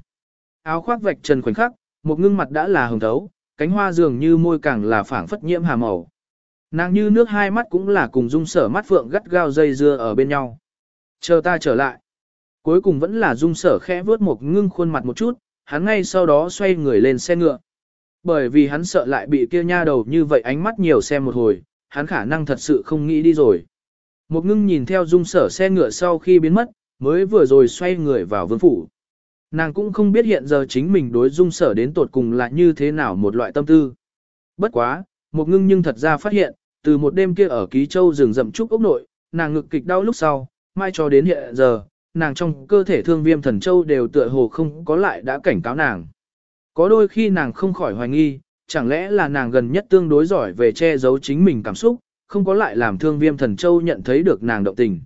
Áo khoác vạch trần khoảnh khắc, một ngưng mặt đã là hồng thấu, cánh hoa dường như môi càng là phảng phất nhiễm hà màu. Nàng như nước hai mắt cũng là cùng dung sở mắt phượng gắt gao dây dưa ở bên nhau. Chờ ta trở lại. Cuối cùng vẫn là dung sở khẽ vướt một ngưng khuôn mặt một chút, hắn ngay sau đó xoay người lên xe ngựa. Bởi vì hắn sợ lại bị kia nha đầu như vậy ánh mắt nhiều xem một hồi, hắn khả năng thật sự không nghĩ đi rồi. Một ngưng nhìn theo dung sở xe ngựa sau khi biến mất, mới vừa rồi xoay người vào vương phủ. Nàng cũng không biết hiện giờ chính mình đối dung sở đến tột cùng là như thế nào một loại tâm tư. Bất quá, một ngưng nhưng thật ra phát hiện, từ một đêm kia ở Ký Châu rừng rậm trúc ốc nội, nàng ngực kịch đau lúc sau, mai cho đến hiện giờ, nàng trong cơ thể thương viêm thần châu đều tựa hồ không có lại đã cảnh cáo nàng. Có đôi khi nàng không khỏi hoài nghi, chẳng lẽ là nàng gần nhất tương đối giỏi về che giấu chính mình cảm xúc, không có lại làm thương viêm thần châu nhận thấy được nàng động tình.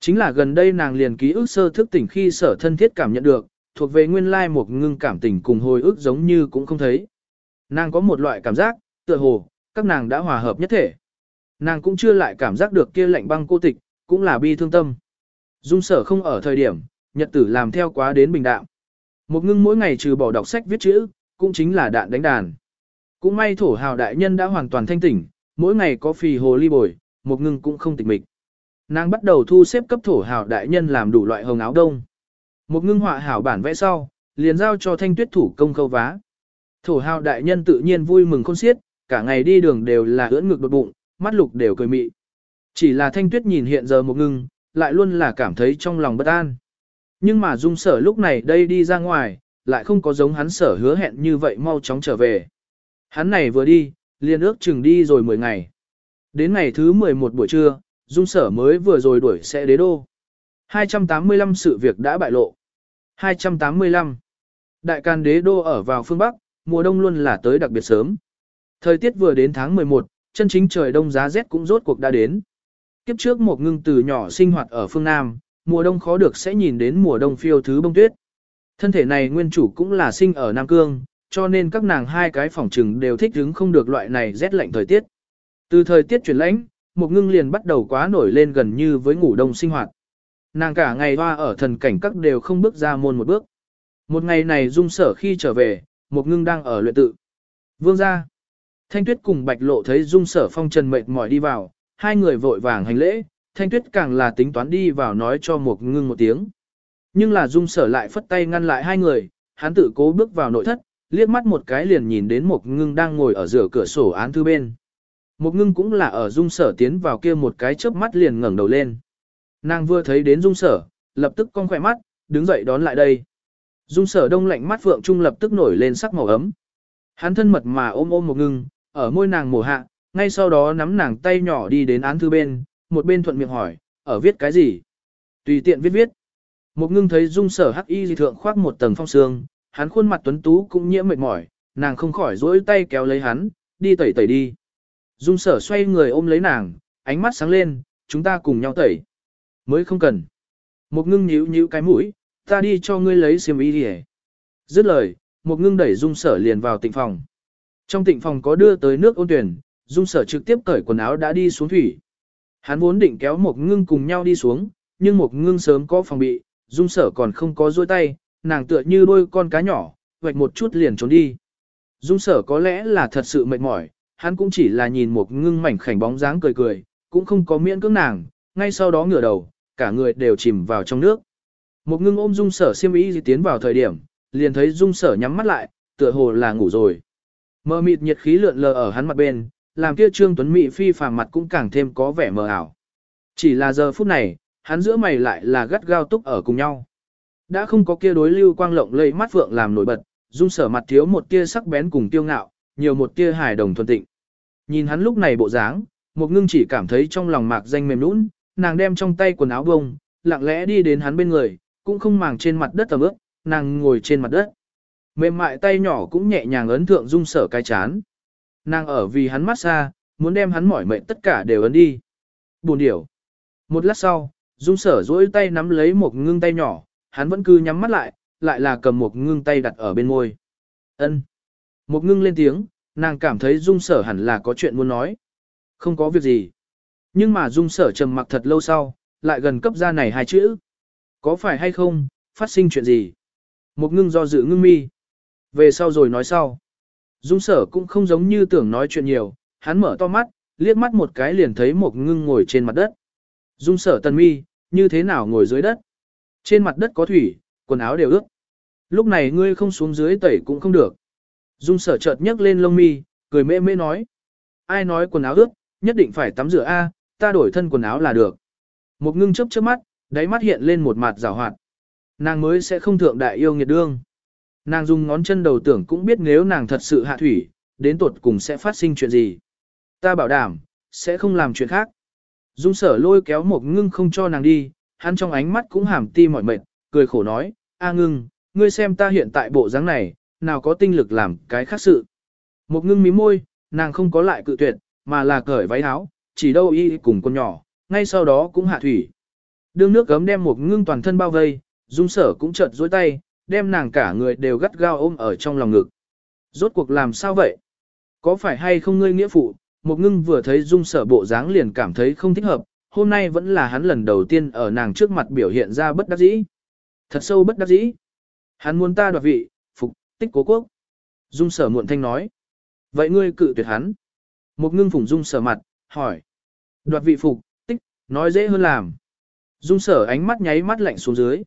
Chính là gần đây nàng liền ký ức sơ thức tỉnh khi sở thân thiết cảm nhận được, thuộc về nguyên lai một ngưng cảm tình cùng hồi ức giống như cũng không thấy. Nàng có một loại cảm giác, tựa hồ, các nàng đã hòa hợp nhất thể. Nàng cũng chưa lại cảm giác được kia lạnh băng cô tịch, cũng là bi thương tâm. Dung sở không ở thời điểm, nhật tử làm theo quá đến bình đạm. Một ngưng mỗi ngày trừ bỏ đọc sách viết chữ, cũng chính là đạn đánh đàn. Cũng may thổ hào đại nhân đã hoàn toàn thanh tỉnh, mỗi ngày có phì hồ ly bồi, một ngưng cũng không tịch mịch. Nàng bắt đầu thu xếp cấp thổ hào đại nhân làm đủ loại hồng áo đông. Một ngưng họa hảo bản vẽ sau, liền giao cho thanh tuyết thủ công khâu vá. Thổ hào đại nhân tự nhiên vui mừng khôn xiết, cả ngày đi đường đều là ưỡn ngực đột bụng, mắt lục đều cười mị. Chỉ là thanh tuyết nhìn hiện giờ một ngưng, lại luôn là cảm thấy trong lòng bất an. Nhưng mà dung sở lúc này đây đi ra ngoài, lại không có giống hắn sở hứa hẹn như vậy mau chóng trở về. Hắn này vừa đi, liền ước chừng đi rồi 10 ngày. Đến ngày thứ 11 buổi trưa, dung sở mới vừa rồi đuổi xe đế đô. 285 sự việc đã bại lộ. 285. Đại can đế đô ở vào phương Bắc, mùa đông luôn là tới đặc biệt sớm. Thời tiết vừa đến tháng 11, chân chính trời đông giá rét cũng rốt cuộc đã đến. Kiếp trước một ngưng từ nhỏ sinh hoạt ở phương Nam, mùa đông khó được sẽ nhìn đến mùa đông phiêu thứ bông tuyết. Thân thể này nguyên chủ cũng là sinh ở Nam Cương, cho nên các nàng hai cái phòng trừng đều thích hứng không được loại này rét lạnh thời tiết. Từ thời tiết chuyển lãnh, một ngưng liền bắt đầu quá nổi lên gần như với ngủ đông sinh hoạt. Nàng cả ngày hoa ở thần cảnh các đều không bước ra môn một bước. Một ngày này dung sở khi trở về, một ngưng đang ở luyện tự. Vương ra. Thanh tuyết cùng bạch lộ thấy dung sở phong trần mệt mỏi đi vào, hai người vội vàng hành lễ, thanh tuyết càng là tính toán đi vào nói cho một ngưng một tiếng. Nhưng là dung sở lại phất tay ngăn lại hai người, hắn tự cố bước vào nội thất, liếc mắt một cái liền nhìn đến một ngưng đang ngồi ở giữa cửa sổ án thư bên. Một ngưng cũng là ở dung sở tiến vào kia một cái chớp mắt liền ngẩng đầu lên. Nàng vừa thấy đến dung sở, lập tức cong khỏe mắt, đứng dậy đón lại đây. Dung sở đông lạnh mắt phượng trung lập tức nổi lên sắc màu ấm. Hắn thân mật mà ôm ôm một ngưng, ở môi nàng mổ hạ, ngay sau đó nắm nàng tay nhỏ đi đến án thư bên, một bên thuận miệng hỏi, ở viết cái gì? Tùy tiện viết viết. Một ngưng thấy dung sở hắc y dị thượng khoác một tầng phong sương, hắn khuôn mặt tuấn tú cũng nhiễm mệt mỏi, nàng không khỏi dỗi tay kéo lấy hắn, đi tẩy tẩy đi. Dung sở xoay người ôm lấy nàng, ánh mắt sáng lên, chúng ta cùng nhau tẩy. Mới không cần. Một ngưng nhíu nhíu cái mũi, ta đi cho ngươi lấy xiêm y đi Dứt lời, một ngưng đẩy dung sở liền vào tịnh phòng. Trong tịnh phòng có đưa tới nước ôn tuyển, dung sở trực tiếp cởi quần áo đã đi xuống thủy. Hắn vốn định kéo một ngưng cùng nhau đi xuống, nhưng một ngưng sớm có phòng bị, dung sở còn không có dôi tay, nàng tựa như đôi con cá nhỏ, vạch một chút liền trốn đi. Dung sở có lẽ là thật sự mệt mỏi, hắn cũng chỉ là nhìn một ngưng mảnh khảnh bóng dáng cười cười, cũng không có miễn cưỡng nàng, ngay sau đó ngửa đầu, cả người đều chìm vào trong nước. Một ngưng ôm dung sở xiêm y tiến vào thời điểm, liền thấy dung sở nhắm mắt lại, tựa hồ là ngủ rồi. Mờ mịt nhiệt khí lượn lờ ở hắn mặt bên, làm kia trương tuấn mỹ phi phàm mặt cũng càng thêm có vẻ mờ ảo. Chỉ là giờ phút này, hắn giữa mày lại là gắt gao túc ở cùng nhau. Đã không có kia đối lưu quang lộng lây mắt vượng làm nổi bật, dung sở mặt thiếu một tia sắc bén cùng tiêu ngạo, nhiều một tia hài đồng thuần tịnh. Nhìn hắn lúc này bộ dáng, một ngưng chỉ cảm thấy trong lòng mạc danh mềm nũng, nàng đem trong tay quần áo bông, lặng lẽ đi đến hắn bên người, cũng không màng trên mặt đất tầm ướp, nàng ngồi trên mặt đất. Mềm mại tay nhỏ cũng nhẹ nhàng ấn thượng dung sở cái chán. Nàng ở vì hắn mát xa, muốn đem hắn mỏi mệt tất cả đều ấn đi. Buồn điểu. Một lát sau, dung sở duỗi tay nắm lấy một ngưng tay nhỏ, hắn vẫn cứ nhắm mắt lại, lại là cầm một ngưng tay đặt ở bên môi. Ân. Một ngưng lên tiếng, nàng cảm thấy dung sở hẳn là có chuyện muốn nói. Không có việc gì. Nhưng mà dung sở trầm mặc thật lâu sau, lại gần cấp ra này hai chữ. Có phải hay không, phát sinh chuyện gì? Một ngưng do dự ngưng mi. Về sau rồi nói sau. Dung sở cũng không giống như tưởng nói chuyện nhiều, hắn mở to mắt, liếc mắt một cái liền thấy một ngưng ngồi trên mặt đất. Dung sở tần mi, như thế nào ngồi dưới đất? Trên mặt đất có thủy, quần áo đều ướt. Lúc này ngươi không xuống dưới tẩy cũng không được. Dung sở chợt nhấc lên lông mi, cười mê mê nói. Ai nói quần áo ướt, nhất định phải tắm rửa A, ta đổi thân quần áo là được. Một ngưng chớp chớp mắt, đáy mắt hiện lên một mặt rào hoạt. Nàng mới sẽ không thượng đại yêu nghiệt đương. Nàng dùng ngón chân đầu tưởng cũng biết nếu nàng thật sự hạ thủy, đến tột cùng sẽ phát sinh chuyện gì. Ta bảo đảm, sẽ không làm chuyện khác. Dung sở lôi kéo một ngưng không cho nàng đi, hắn trong ánh mắt cũng hàm ti mỏi mệt, cười khổ nói, A ngưng, ngươi xem ta hiện tại bộ dáng này, nào có tinh lực làm cái khác sự. Một ngưng mí môi, nàng không có lại cự tuyệt, mà là cởi váy áo, chỉ đâu y cùng con nhỏ, ngay sau đó cũng hạ thủy. Đương nước gấm đem một ngưng toàn thân bao vây, dung sở cũng chợt dối tay, đem nàng cả người đều gắt gao ôm ở trong lòng ngực. Rốt cuộc làm sao vậy? Có phải hay không ngươi nghĩa phụ? Một ngưng vừa thấy dung sở bộ dáng liền cảm thấy không thích hợp, hôm nay vẫn là hắn lần đầu tiên ở nàng trước mặt biểu hiện ra bất đắc dĩ. Thật sâu bất đắc dĩ. Hắn muốn ta đoạt vị, phục, tích cố quốc. Dung sở muộn thanh nói. Vậy ngươi cự tuyệt hắn. Một ngưng phủng dung sở mặt, hỏi. Đoạt vị phục, tích, nói dễ hơn làm. Dung sở ánh mắt nháy mắt lạnh xuống dưới.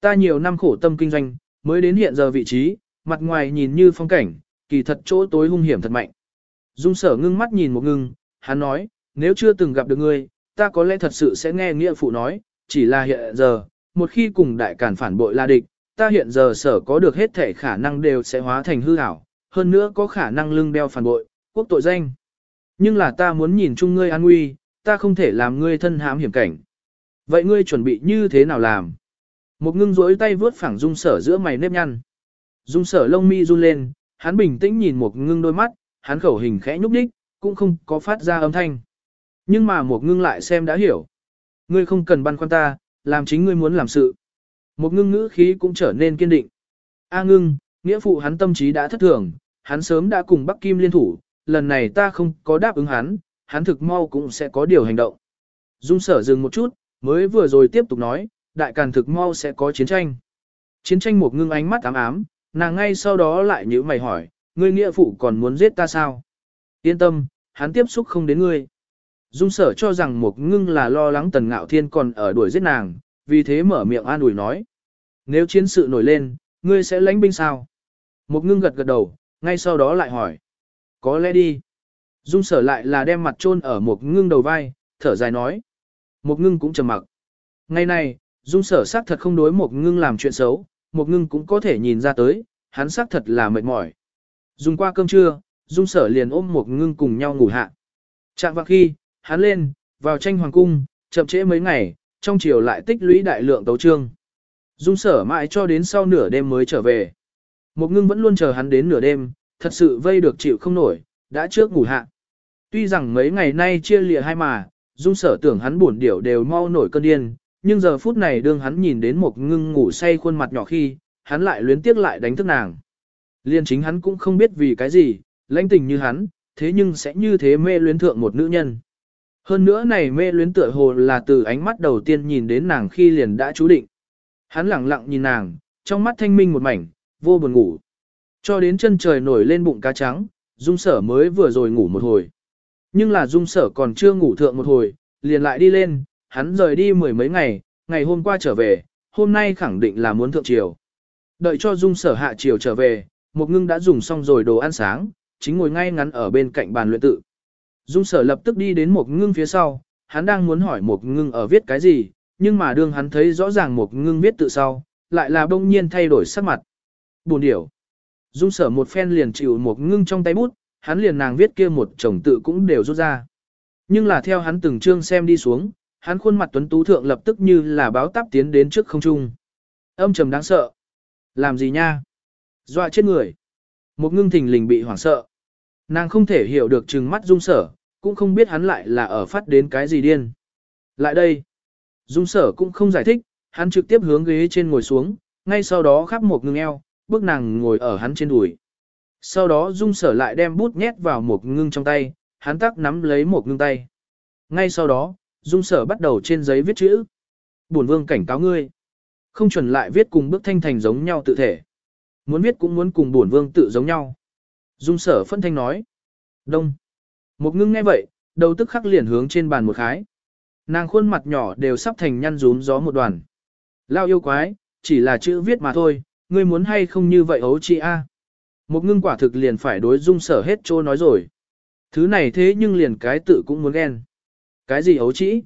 Ta nhiều năm khổ tâm kinh doanh, mới đến hiện giờ vị trí, mặt ngoài nhìn như phong cảnh, kỳ thật chỗ tối hung hiểm thật mạnh. Dung sở ngưng mắt nhìn một ngưng, hắn nói, nếu chưa từng gặp được ngươi, ta có lẽ thật sự sẽ nghe nghĩa phụ nói, chỉ là hiện giờ, một khi cùng đại cản phản bội la địch, ta hiện giờ sở có được hết thể khả năng đều sẽ hóa thành hư ảo, hơn nữa có khả năng lưng đeo phản bội, quốc tội danh. Nhưng là ta muốn nhìn chung ngươi an nguy, ta không thể làm ngươi thân hãm hiểm cảnh. Vậy ngươi chuẩn bị như thế nào làm? Một ngưng rỗi tay vướt phẳng dung sở giữa mày nếp nhăn. Dung sở lông mi run lên, hắn bình tĩnh nhìn một ngưng đôi mắt, hắn khẩu hình khẽ nhúc nhích, cũng không có phát ra âm thanh. Nhưng mà một ngưng lại xem đã hiểu. Ngươi không cần băn khoăn ta, làm chính ngươi muốn làm sự. Một ngưng ngữ khí cũng trở nên kiên định. A ngưng, nghĩa phụ hắn tâm trí đã thất thường, hắn sớm đã cùng Bắc Kim liên thủ, lần này ta không có đáp ứng hắn, hắn thực mau cũng sẽ có điều hành động. Dung sở dừng một chút, mới vừa rồi tiếp tục nói, đại càn thực mau sẽ có chiến tranh. Chiến tranh một ngưng ánh mắt ám ám, nàng ngay sau đó lại nhữ mày hỏi, ngươi nghĩa phụ còn muốn giết ta sao? Yên tâm, hắn tiếp xúc không đến ngươi. Dung sở cho rằng một ngưng là lo lắng tần ngạo thiên còn ở đuổi giết nàng, vì thế mở miệng an ủi nói. Nếu chiến sự nổi lên, ngươi sẽ lãnh binh sao? Một ngưng gật gật đầu, ngay sau đó lại hỏi. Có lẽ đi. Dung sở lại là đem mặt chôn ở một ngưng đầu vai, thở dài nói. Một ngưng cũng trầm mặc. Ngày này, dung sở xác thật không đối một ngưng làm chuyện xấu, một ngưng cũng có thể nhìn ra tới, hắn xác thật là mệt mỏi. Dùng qua cơm trưa, dung sở liền ôm một ngưng cùng nhau ngủ hạ. Trạng vào khi, hắn lên, vào tranh hoàng cung, chậm trễ mấy ngày, trong chiều lại tích lũy đại lượng tấu trương. Dung sở mãi cho đến sau nửa đêm mới trở về. Một ngưng vẫn luôn chờ hắn đến nửa đêm, thật sự vây được chịu không nổi, đã trước ngủ hạ. Tuy rằng mấy ngày nay chia lìa hai mà, dung sở tưởng hắn buồn điểu đều mau nổi cơn điên, nhưng giờ phút này đương hắn nhìn đến một ngưng ngủ say khuôn mặt nhỏ khi, hắn lại luyến tiếc lại đánh thức nàng. Liên chính hắn cũng không biết vì cái gì, lãnh tình như hắn, thế nhưng sẽ như thế mê luyến thượng một nữ nhân. Hơn nữa này mê luyến tựa hồ là từ ánh mắt đầu tiên nhìn đến nàng khi liền đã chú định. Hắn lặng lặng nhìn nàng, trong mắt thanh minh một mảnh, vô buồn ngủ. Cho đến chân trời nổi lên bụng cá trắng, dung sở mới vừa rồi ngủ một hồi. Nhưng là dung sở còn chưa ngủ thượng một hồi, liền lại đi lên, hắn rời đi mười mấy ngày, ngày hôm qua trở về, hôm nay khẳng định là muốn thượng triều. Đợi cho dung sở hạ triều trở về, một ngưng đã dùng xong rồi đồ ăn sáng, chính ngồi ngay ngắn ở bên cạnh bàn luyện tự. Dung sở lập tức đi đến một ngưng phía sau, hắn đang muốn hỏi một ngưng ở viết cái gì, nhưng mà đương hắn thấy rõ ràng một ngưng viết tự sau, lại là bỗng nhiên thay đổi sắc mặt. Buồn điểu. Dung sở một phen liền chịu một ngưng trong tay bút, hắn liền nàng viết kia một chồng tự cũng đều rút ra. Nhưng là theo hắn từng chương xem đi xuống, hắn khuôn mặt tuấn tú thượng lập tức như là báo táp tiến đến trước không trung. Âm trầm đáng sợ. Làm gì nha? Dọa chết người. Một ngưng thình lình bị hoảng sợ. Nàng không thể hiểu được trừng mắt dung sở, cũng không biết hắn lại là ở phát đến cái gì điên. Lại đây. Dung sở cũng không giải thích, hắn trực tiếp hướng ghế trên ngồi xuống, ngay sau đó khắp một ngưng eo, bước nàng ngồi ở hắn trên đùi. Sau đó dung sở lại đem bút nhét vào một ngưng trong tay, hắn tắc nắm lấy một ngưng tay. Ngay sau đó, dung sở bắt đầu trên giấy viết chữ. Bổn vương cảnh cáo ngươi. Không chuẩn lại viết cùng bước thanh thành giống nhau tự thể. Muốn viết cũng muốn cùng bổn vương tự giống nhau. Dung sở phân thanh nói. Đông. Một ngưng nghe vậy, đầu tức khắc liền hướng trên bàn một khái. Nàng khuôn mặt nhỏ đều sắp thành nhăn rúm gió một đoàn. Lao yêu quái, chỉ là chữ viết mà thôi, ngươi muốn hay không như vậy ấu chị a? Một ngưng quả thực liền phải đối dung sở hết trô nói rồi. Thứ này thế nhưng liền cái tự cũng muốn ghen. Cái gì ấu trĩ?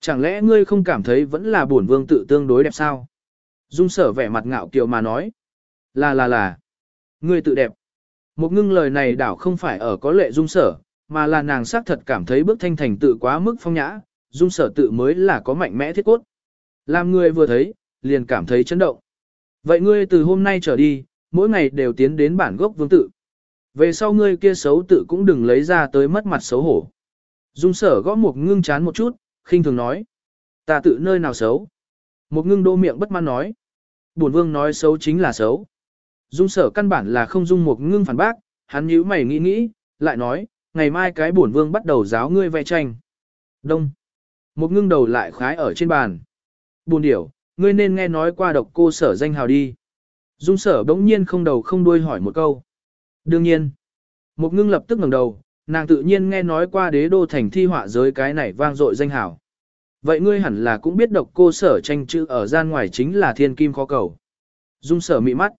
Chẳng lẽ ngươi không cảm thấy vẫn là bổn vương tự tương đối đẹp sao? Dung sở vẻ mặt ngạo kiều mà nói. Là là là. Ngươi tự đẹp. Một ngưng lời này đảo không phải ở có lệ dung sở, mà là nàng xác thật cảm thấy bước thanh thành tự quá mức phong nhã, dung sở tự mới là có mạnh mẽ thiết cốt. Làm người vừa thấy, liền cảm thấy chấn động. Vậy ngươi từ hôm nay trở đi, mỗi ngày đều tiến đến bản gốc vương tự. Về sau ngươi kia xấu tự cũng đừng lấy ra tới mất mặt xấu hổ. Dung sở gõ một ngưng chán một chút, khinh thường nói. Ta tự nơi nào xấu? Một ngưng đô miệng bất mãn nói. Bổn vương nói xấu chính là xấu. Dung sở căn bản là không dung một ngưng phản bác, hắn nhíu mày nghĩ nghĩ, lại nói, ngày mai cái bổn vương bắt đầu giáo ngươi vẽ tranh. Đông. Một ngưng đầu lại khái ở trên bàn. Buồn điểu, ngươi nên nghe nói qua độc cô sở danh hào đi. Dung sở bỗng nhiên không đầu không đuôi hỏi một câu. Đương nhiên. Một ngưng lập tức ngẩng đầu, nàng tự nhiên nghe nói qua đế đô thành thi họa giới cái này vang dội danh hào. Vậy ngươi hẳn là cũng biết độc cô sở tranh chữ ở gian ngoài chính là thiên kim khó cầu. Dung sở mị mắt.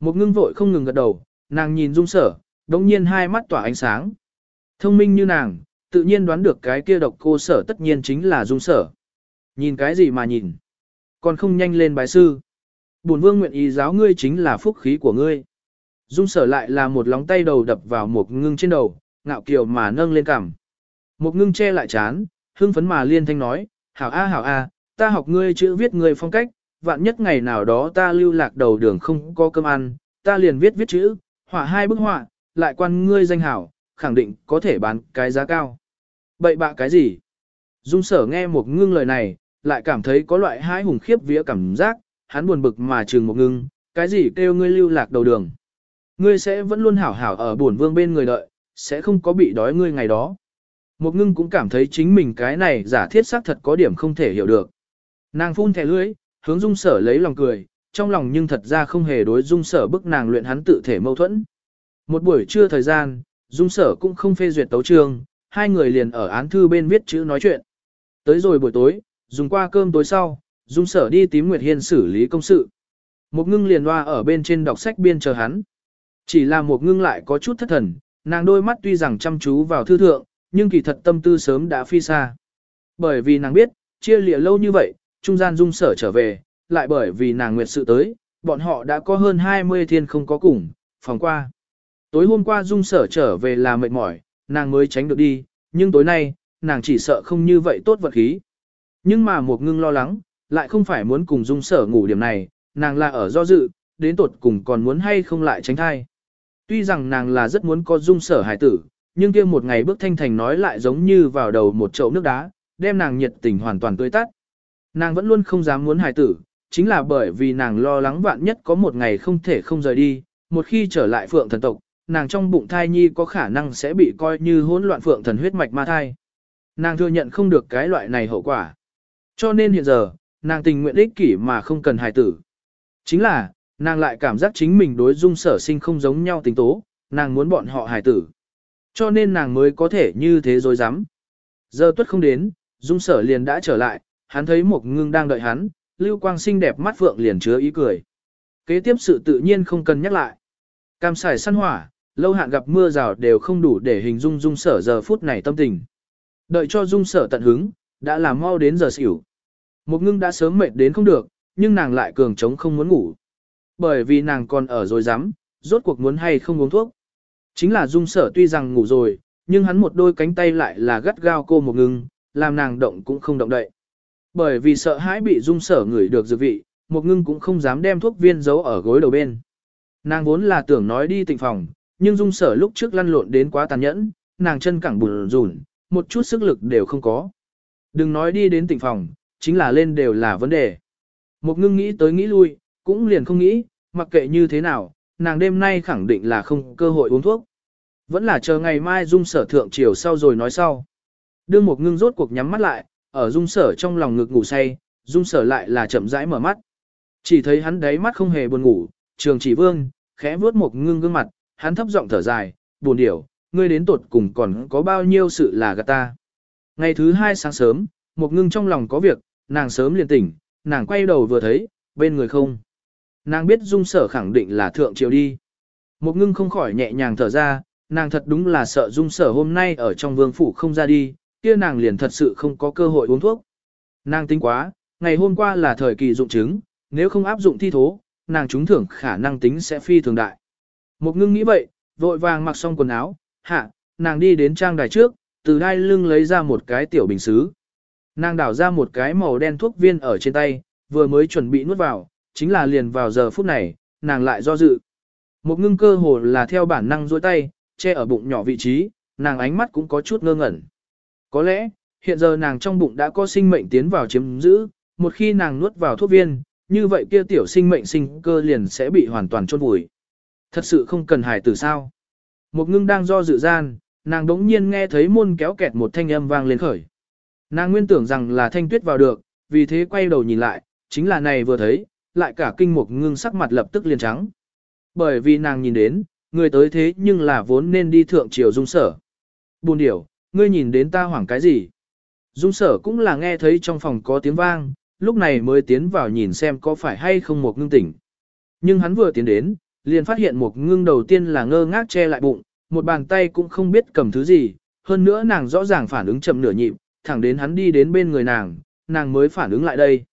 Một ngưng vội không ngừng gật đầu, nàng nhìn dung sở, đống nhiên hai mắt tỏa ánh sáng. Thông minh như nàng, tự nhiên đoán được cái kia độc cô sở tất nhiên chính là dung sở. Nhìn cái gì mà nhìn? Còn không nhanh lên bài sư. Bổn vương nguyện ý giáo ngươi chính là phúc khí của ngươi. Dung sở lại là một lóng tay đầu đập vào một ngưng trên đầu, ngạo kiều mà nâng lên cằm. Một ngưng che lại chán, hưng phấn mà liên thanh nói, hảo a hảo a, ta học ngươi chữ viết ngươi phong cách, vạn nhất ngày nào đó ta lưu lạc đầu đường không có cơm ăn, ta liền viết viết chữ, họa hai bức họa, lại quan ngươi danh hảo, khẳng định có thể bán cái giá cao. Bậy bạ cái gì? Dung sở nghe một ngưng lời này, lại cảm thấy có loại hai hùng khiếp vía cảm giác, hắn buồn bực mà trừng một ngưng, cái gì kêu ngươi lưu lạc đầu đường. Ngươi sẽ vẫn luôn hảo hảo ở buồn vương bên người đợi, sẽ không có bị đói ngươi ngày đó. Một ngưng cũng cảm thấy chính mình cái này giả thiết xác thật có điểm không thể hiểu được. Nàng phun thẻ lưỡi, hướng dung sở lấy lòng cười, trong lòng nhưng thật ra không hề đối dung sở bức nàng luyện hắn tự thể mâu thuẫn. Một buổi trưa thời gian, dung sở cũng không phê duyệt tấu trường, hai người liền ở án thư bên viết chữ nói chuyện. Tới rồi buổi tối, dùng qua cơm tối sau, dung sở đi tím Nguyệt Hiên xử lý công sự. Một ngưng liền loa ở bên trên đọc sách biên chờ hắn. Chỉ là một ngưng lại có chút thất thần, nàng đôi mắt tuy rằng chăm chú vào thư thượng, nhưng kỳ thật tâm tư sớm đã phi xa. Bởi vì nàng biết, chia lịa lâu như vậy, trung gian dung sở trở về, lại bởi vì nàng nguyệt sự tới, bọn họ đã có hơn 20 thiên không có cùng, phòng qua. Tối hôm qua dung sở trở về là mệt mỏi, nàng mới tránh được đi, nhưng tối nay, nàng chỉ sợ không như vậy tốt vật khí. Nhưng mà một ngưng lo lắng, lại không phải muốn cùng dung sở ngủ điểm này, nàng là ở do dự, đến tột cùng còn muốn hay không lại tránh thai. Tuy rằng nàng là rất muốn có dung sở hải tử, nhưng kia một ngày bước thanh thành nói lại giống như vào đầu một chậu nước đá, đem nàng nhiệt tình hoàn toàn tươi tắt. Nàng vẫn luôn không dám muốn hải tử, chính là bởi vì nàng lo lắng vạn nhất có một ngày không thể không rời đi, một khi trở lại phượng thần tộc, nàng trong bụng thai nhi có khả năng sẽ bị coi như hỗn loạn phượng thần huyết mạch ma thai. Nàng thừa nhận không được cái loại này hậu quả. Cho nên hiện giờ, nàng tình nguyện ích kỷ mà không cần hài tử. Chính là, nàng lại cảm giác chính mình đối dung sở sinh không giống nhau tính tố, nàng muốn bọn họ hài tử. Cho nên nàng mới có thể như thế rồi dám. Giờ tuất không đến, dung sở liền đã trở lại, hắn thấy một ngưng đang đợi hắn, lưu quang xinh đẹp mắt phượng liền chứa ý cười. Kế tiếp sự tự nhiên không cần nhắc lại. Cam sải săn hỏa, lâu hạn gặp mưa rào đều không đủ để hình dung dung sở giờ phút này tâm tình. Đợi cho dung sở tận hứng, đã làm mau đến giờ xỉu. Một ngưng đã sớm mệt đến không được, nhưng nàng lại cường trống không muốn ngủ. Bởi vì nàng còn ở rồi dám, rốt cuộc muốn hay không uống thuốc. Chính là dung sở tuy rằng ngủ rồi, nhưng hắn một đôi cánh tay lại là gắt gao cô một ngưng, làm nàng động cũng không động đậy. Bởi vì sợ hãi bị dung sở ngửi được dược vị, một ngưng cũng không dám đem thuốc viên giấu ở gối đầu bên. Nàng vốn là tưởng nói đi tịnh phòng, nhưng dung sở lúc trước lăn lộn đến quá tàn nhẫn, nàng chân cẳng bùn rùn, một chút sức lực đều không có. Đừng nói đi đến tỉnh phòng, chính là lên đều là vấn đề. Một ngưng nghĩ tới nghĩ lui, cũng liền không nghĩ, mặc kệ như thế nào, nàng đêm nay khẳng định là không cơ hội uống thuốc. Vẫn là chờ ngày mai dung sở thượng chiều sau rồi nói sau. Đương một ngưng rốt cuộc nhắm mắt lại, ở dung sở trong lòng ngực ngủ say, dung sở lại là chậm rãi mở mắt. Chỉ thấy hắn đáy mắt không hề buồn ngủ, trường chỉ vương, khẽ vuốt một ngưng gương mặt, hắn thấp giọng thở dài, buồn điểu, ngươi đến tột cùng còn có bao nhiêu sự là gạt ta. Ngày thứ hai sáng sớm, một ngưng trong lòng có việc, nàng sớm liền tỉnh, nàng quay đầu vừa thấy, bên người không. Nàng biết dung sở khẳng định là thượng triều đi. Một ngưng không khỏi nhẹ nhàng thở ra, nàng thật đúng là sợ dung sở hôm nay ở trong vương phủ không ra đi, kia nàng liền thật sự không có cơ hội uống thuốc. Nàng tính quá, ngày hôm qua là thời kỳ dụng chứng, nếu không áp dụng thi thố, nàng trúng thưởng khả năng tính sẽ phi thường đại. Một ngưng nghĩ vậy, vội vàng mặc xong quần áo, hạ, nàng đi đến trang đài trước, từ đai lưng lấy ra một cái tiểu bình xứ. Nàng đảo ra một cái màu đen thuốc viên ở trên tay, vừa mới chuẩn bị nuốt vào, chính là liền vào giờ phút này, nàng lại do dự. Một ngưng cơ hồ là theo bản năng dối tay, che ở bụng nhỏ vị trí, nàng ánh mắt cũng có chút ngơ ngẩn. Có lẽ, hiện giờ nàng trong bụng đã có sinh mệnh tiến vào chiếm giữ, một khi nàng nuốt vào thuốc viên, như vậy kia tiểu sinh mệnh sinh cơ liền sẽ bị hoàn toàn chôn vùi. Thật sự không cần hài tử sao. Một ngưng đang do dự gian, nàng đống nhiên nghe thấy môn kéo kẹt một thanh âm vang lên khởi. Nàng nguyên tưởng rằng là thanh tuyết vào được, vì thế quay đầu nhìn lại, chính là này vừa thấy, lại cả kinh mục ngưng sắc mặt lập tức liền trắng. Bởi vì nàng nhìn đến, người tới thế nhưng là vốn nên đi thượng triều dung sở. Buồn điểu, ngươi nhìn đến ta hoảng cái gì? Dung sở cũng là nghe thấy trong phòng có tiếng vang, lúc này mới tiến vào nhìn xem có phải hay không một ngưng tỉnh. Nhưng hắn vừa tiến đến, liền phát hiện một ngưng đầu tiên là ngơ ngác che lại bụng, một bàn tay cũng không biết cầm thứ gì, hơn nữa nàng rõ ràng phản ứng chậm nửa nhịp, thẳng đến hắn đi đến bên người nàng, nàng mới phản ứng lại đây.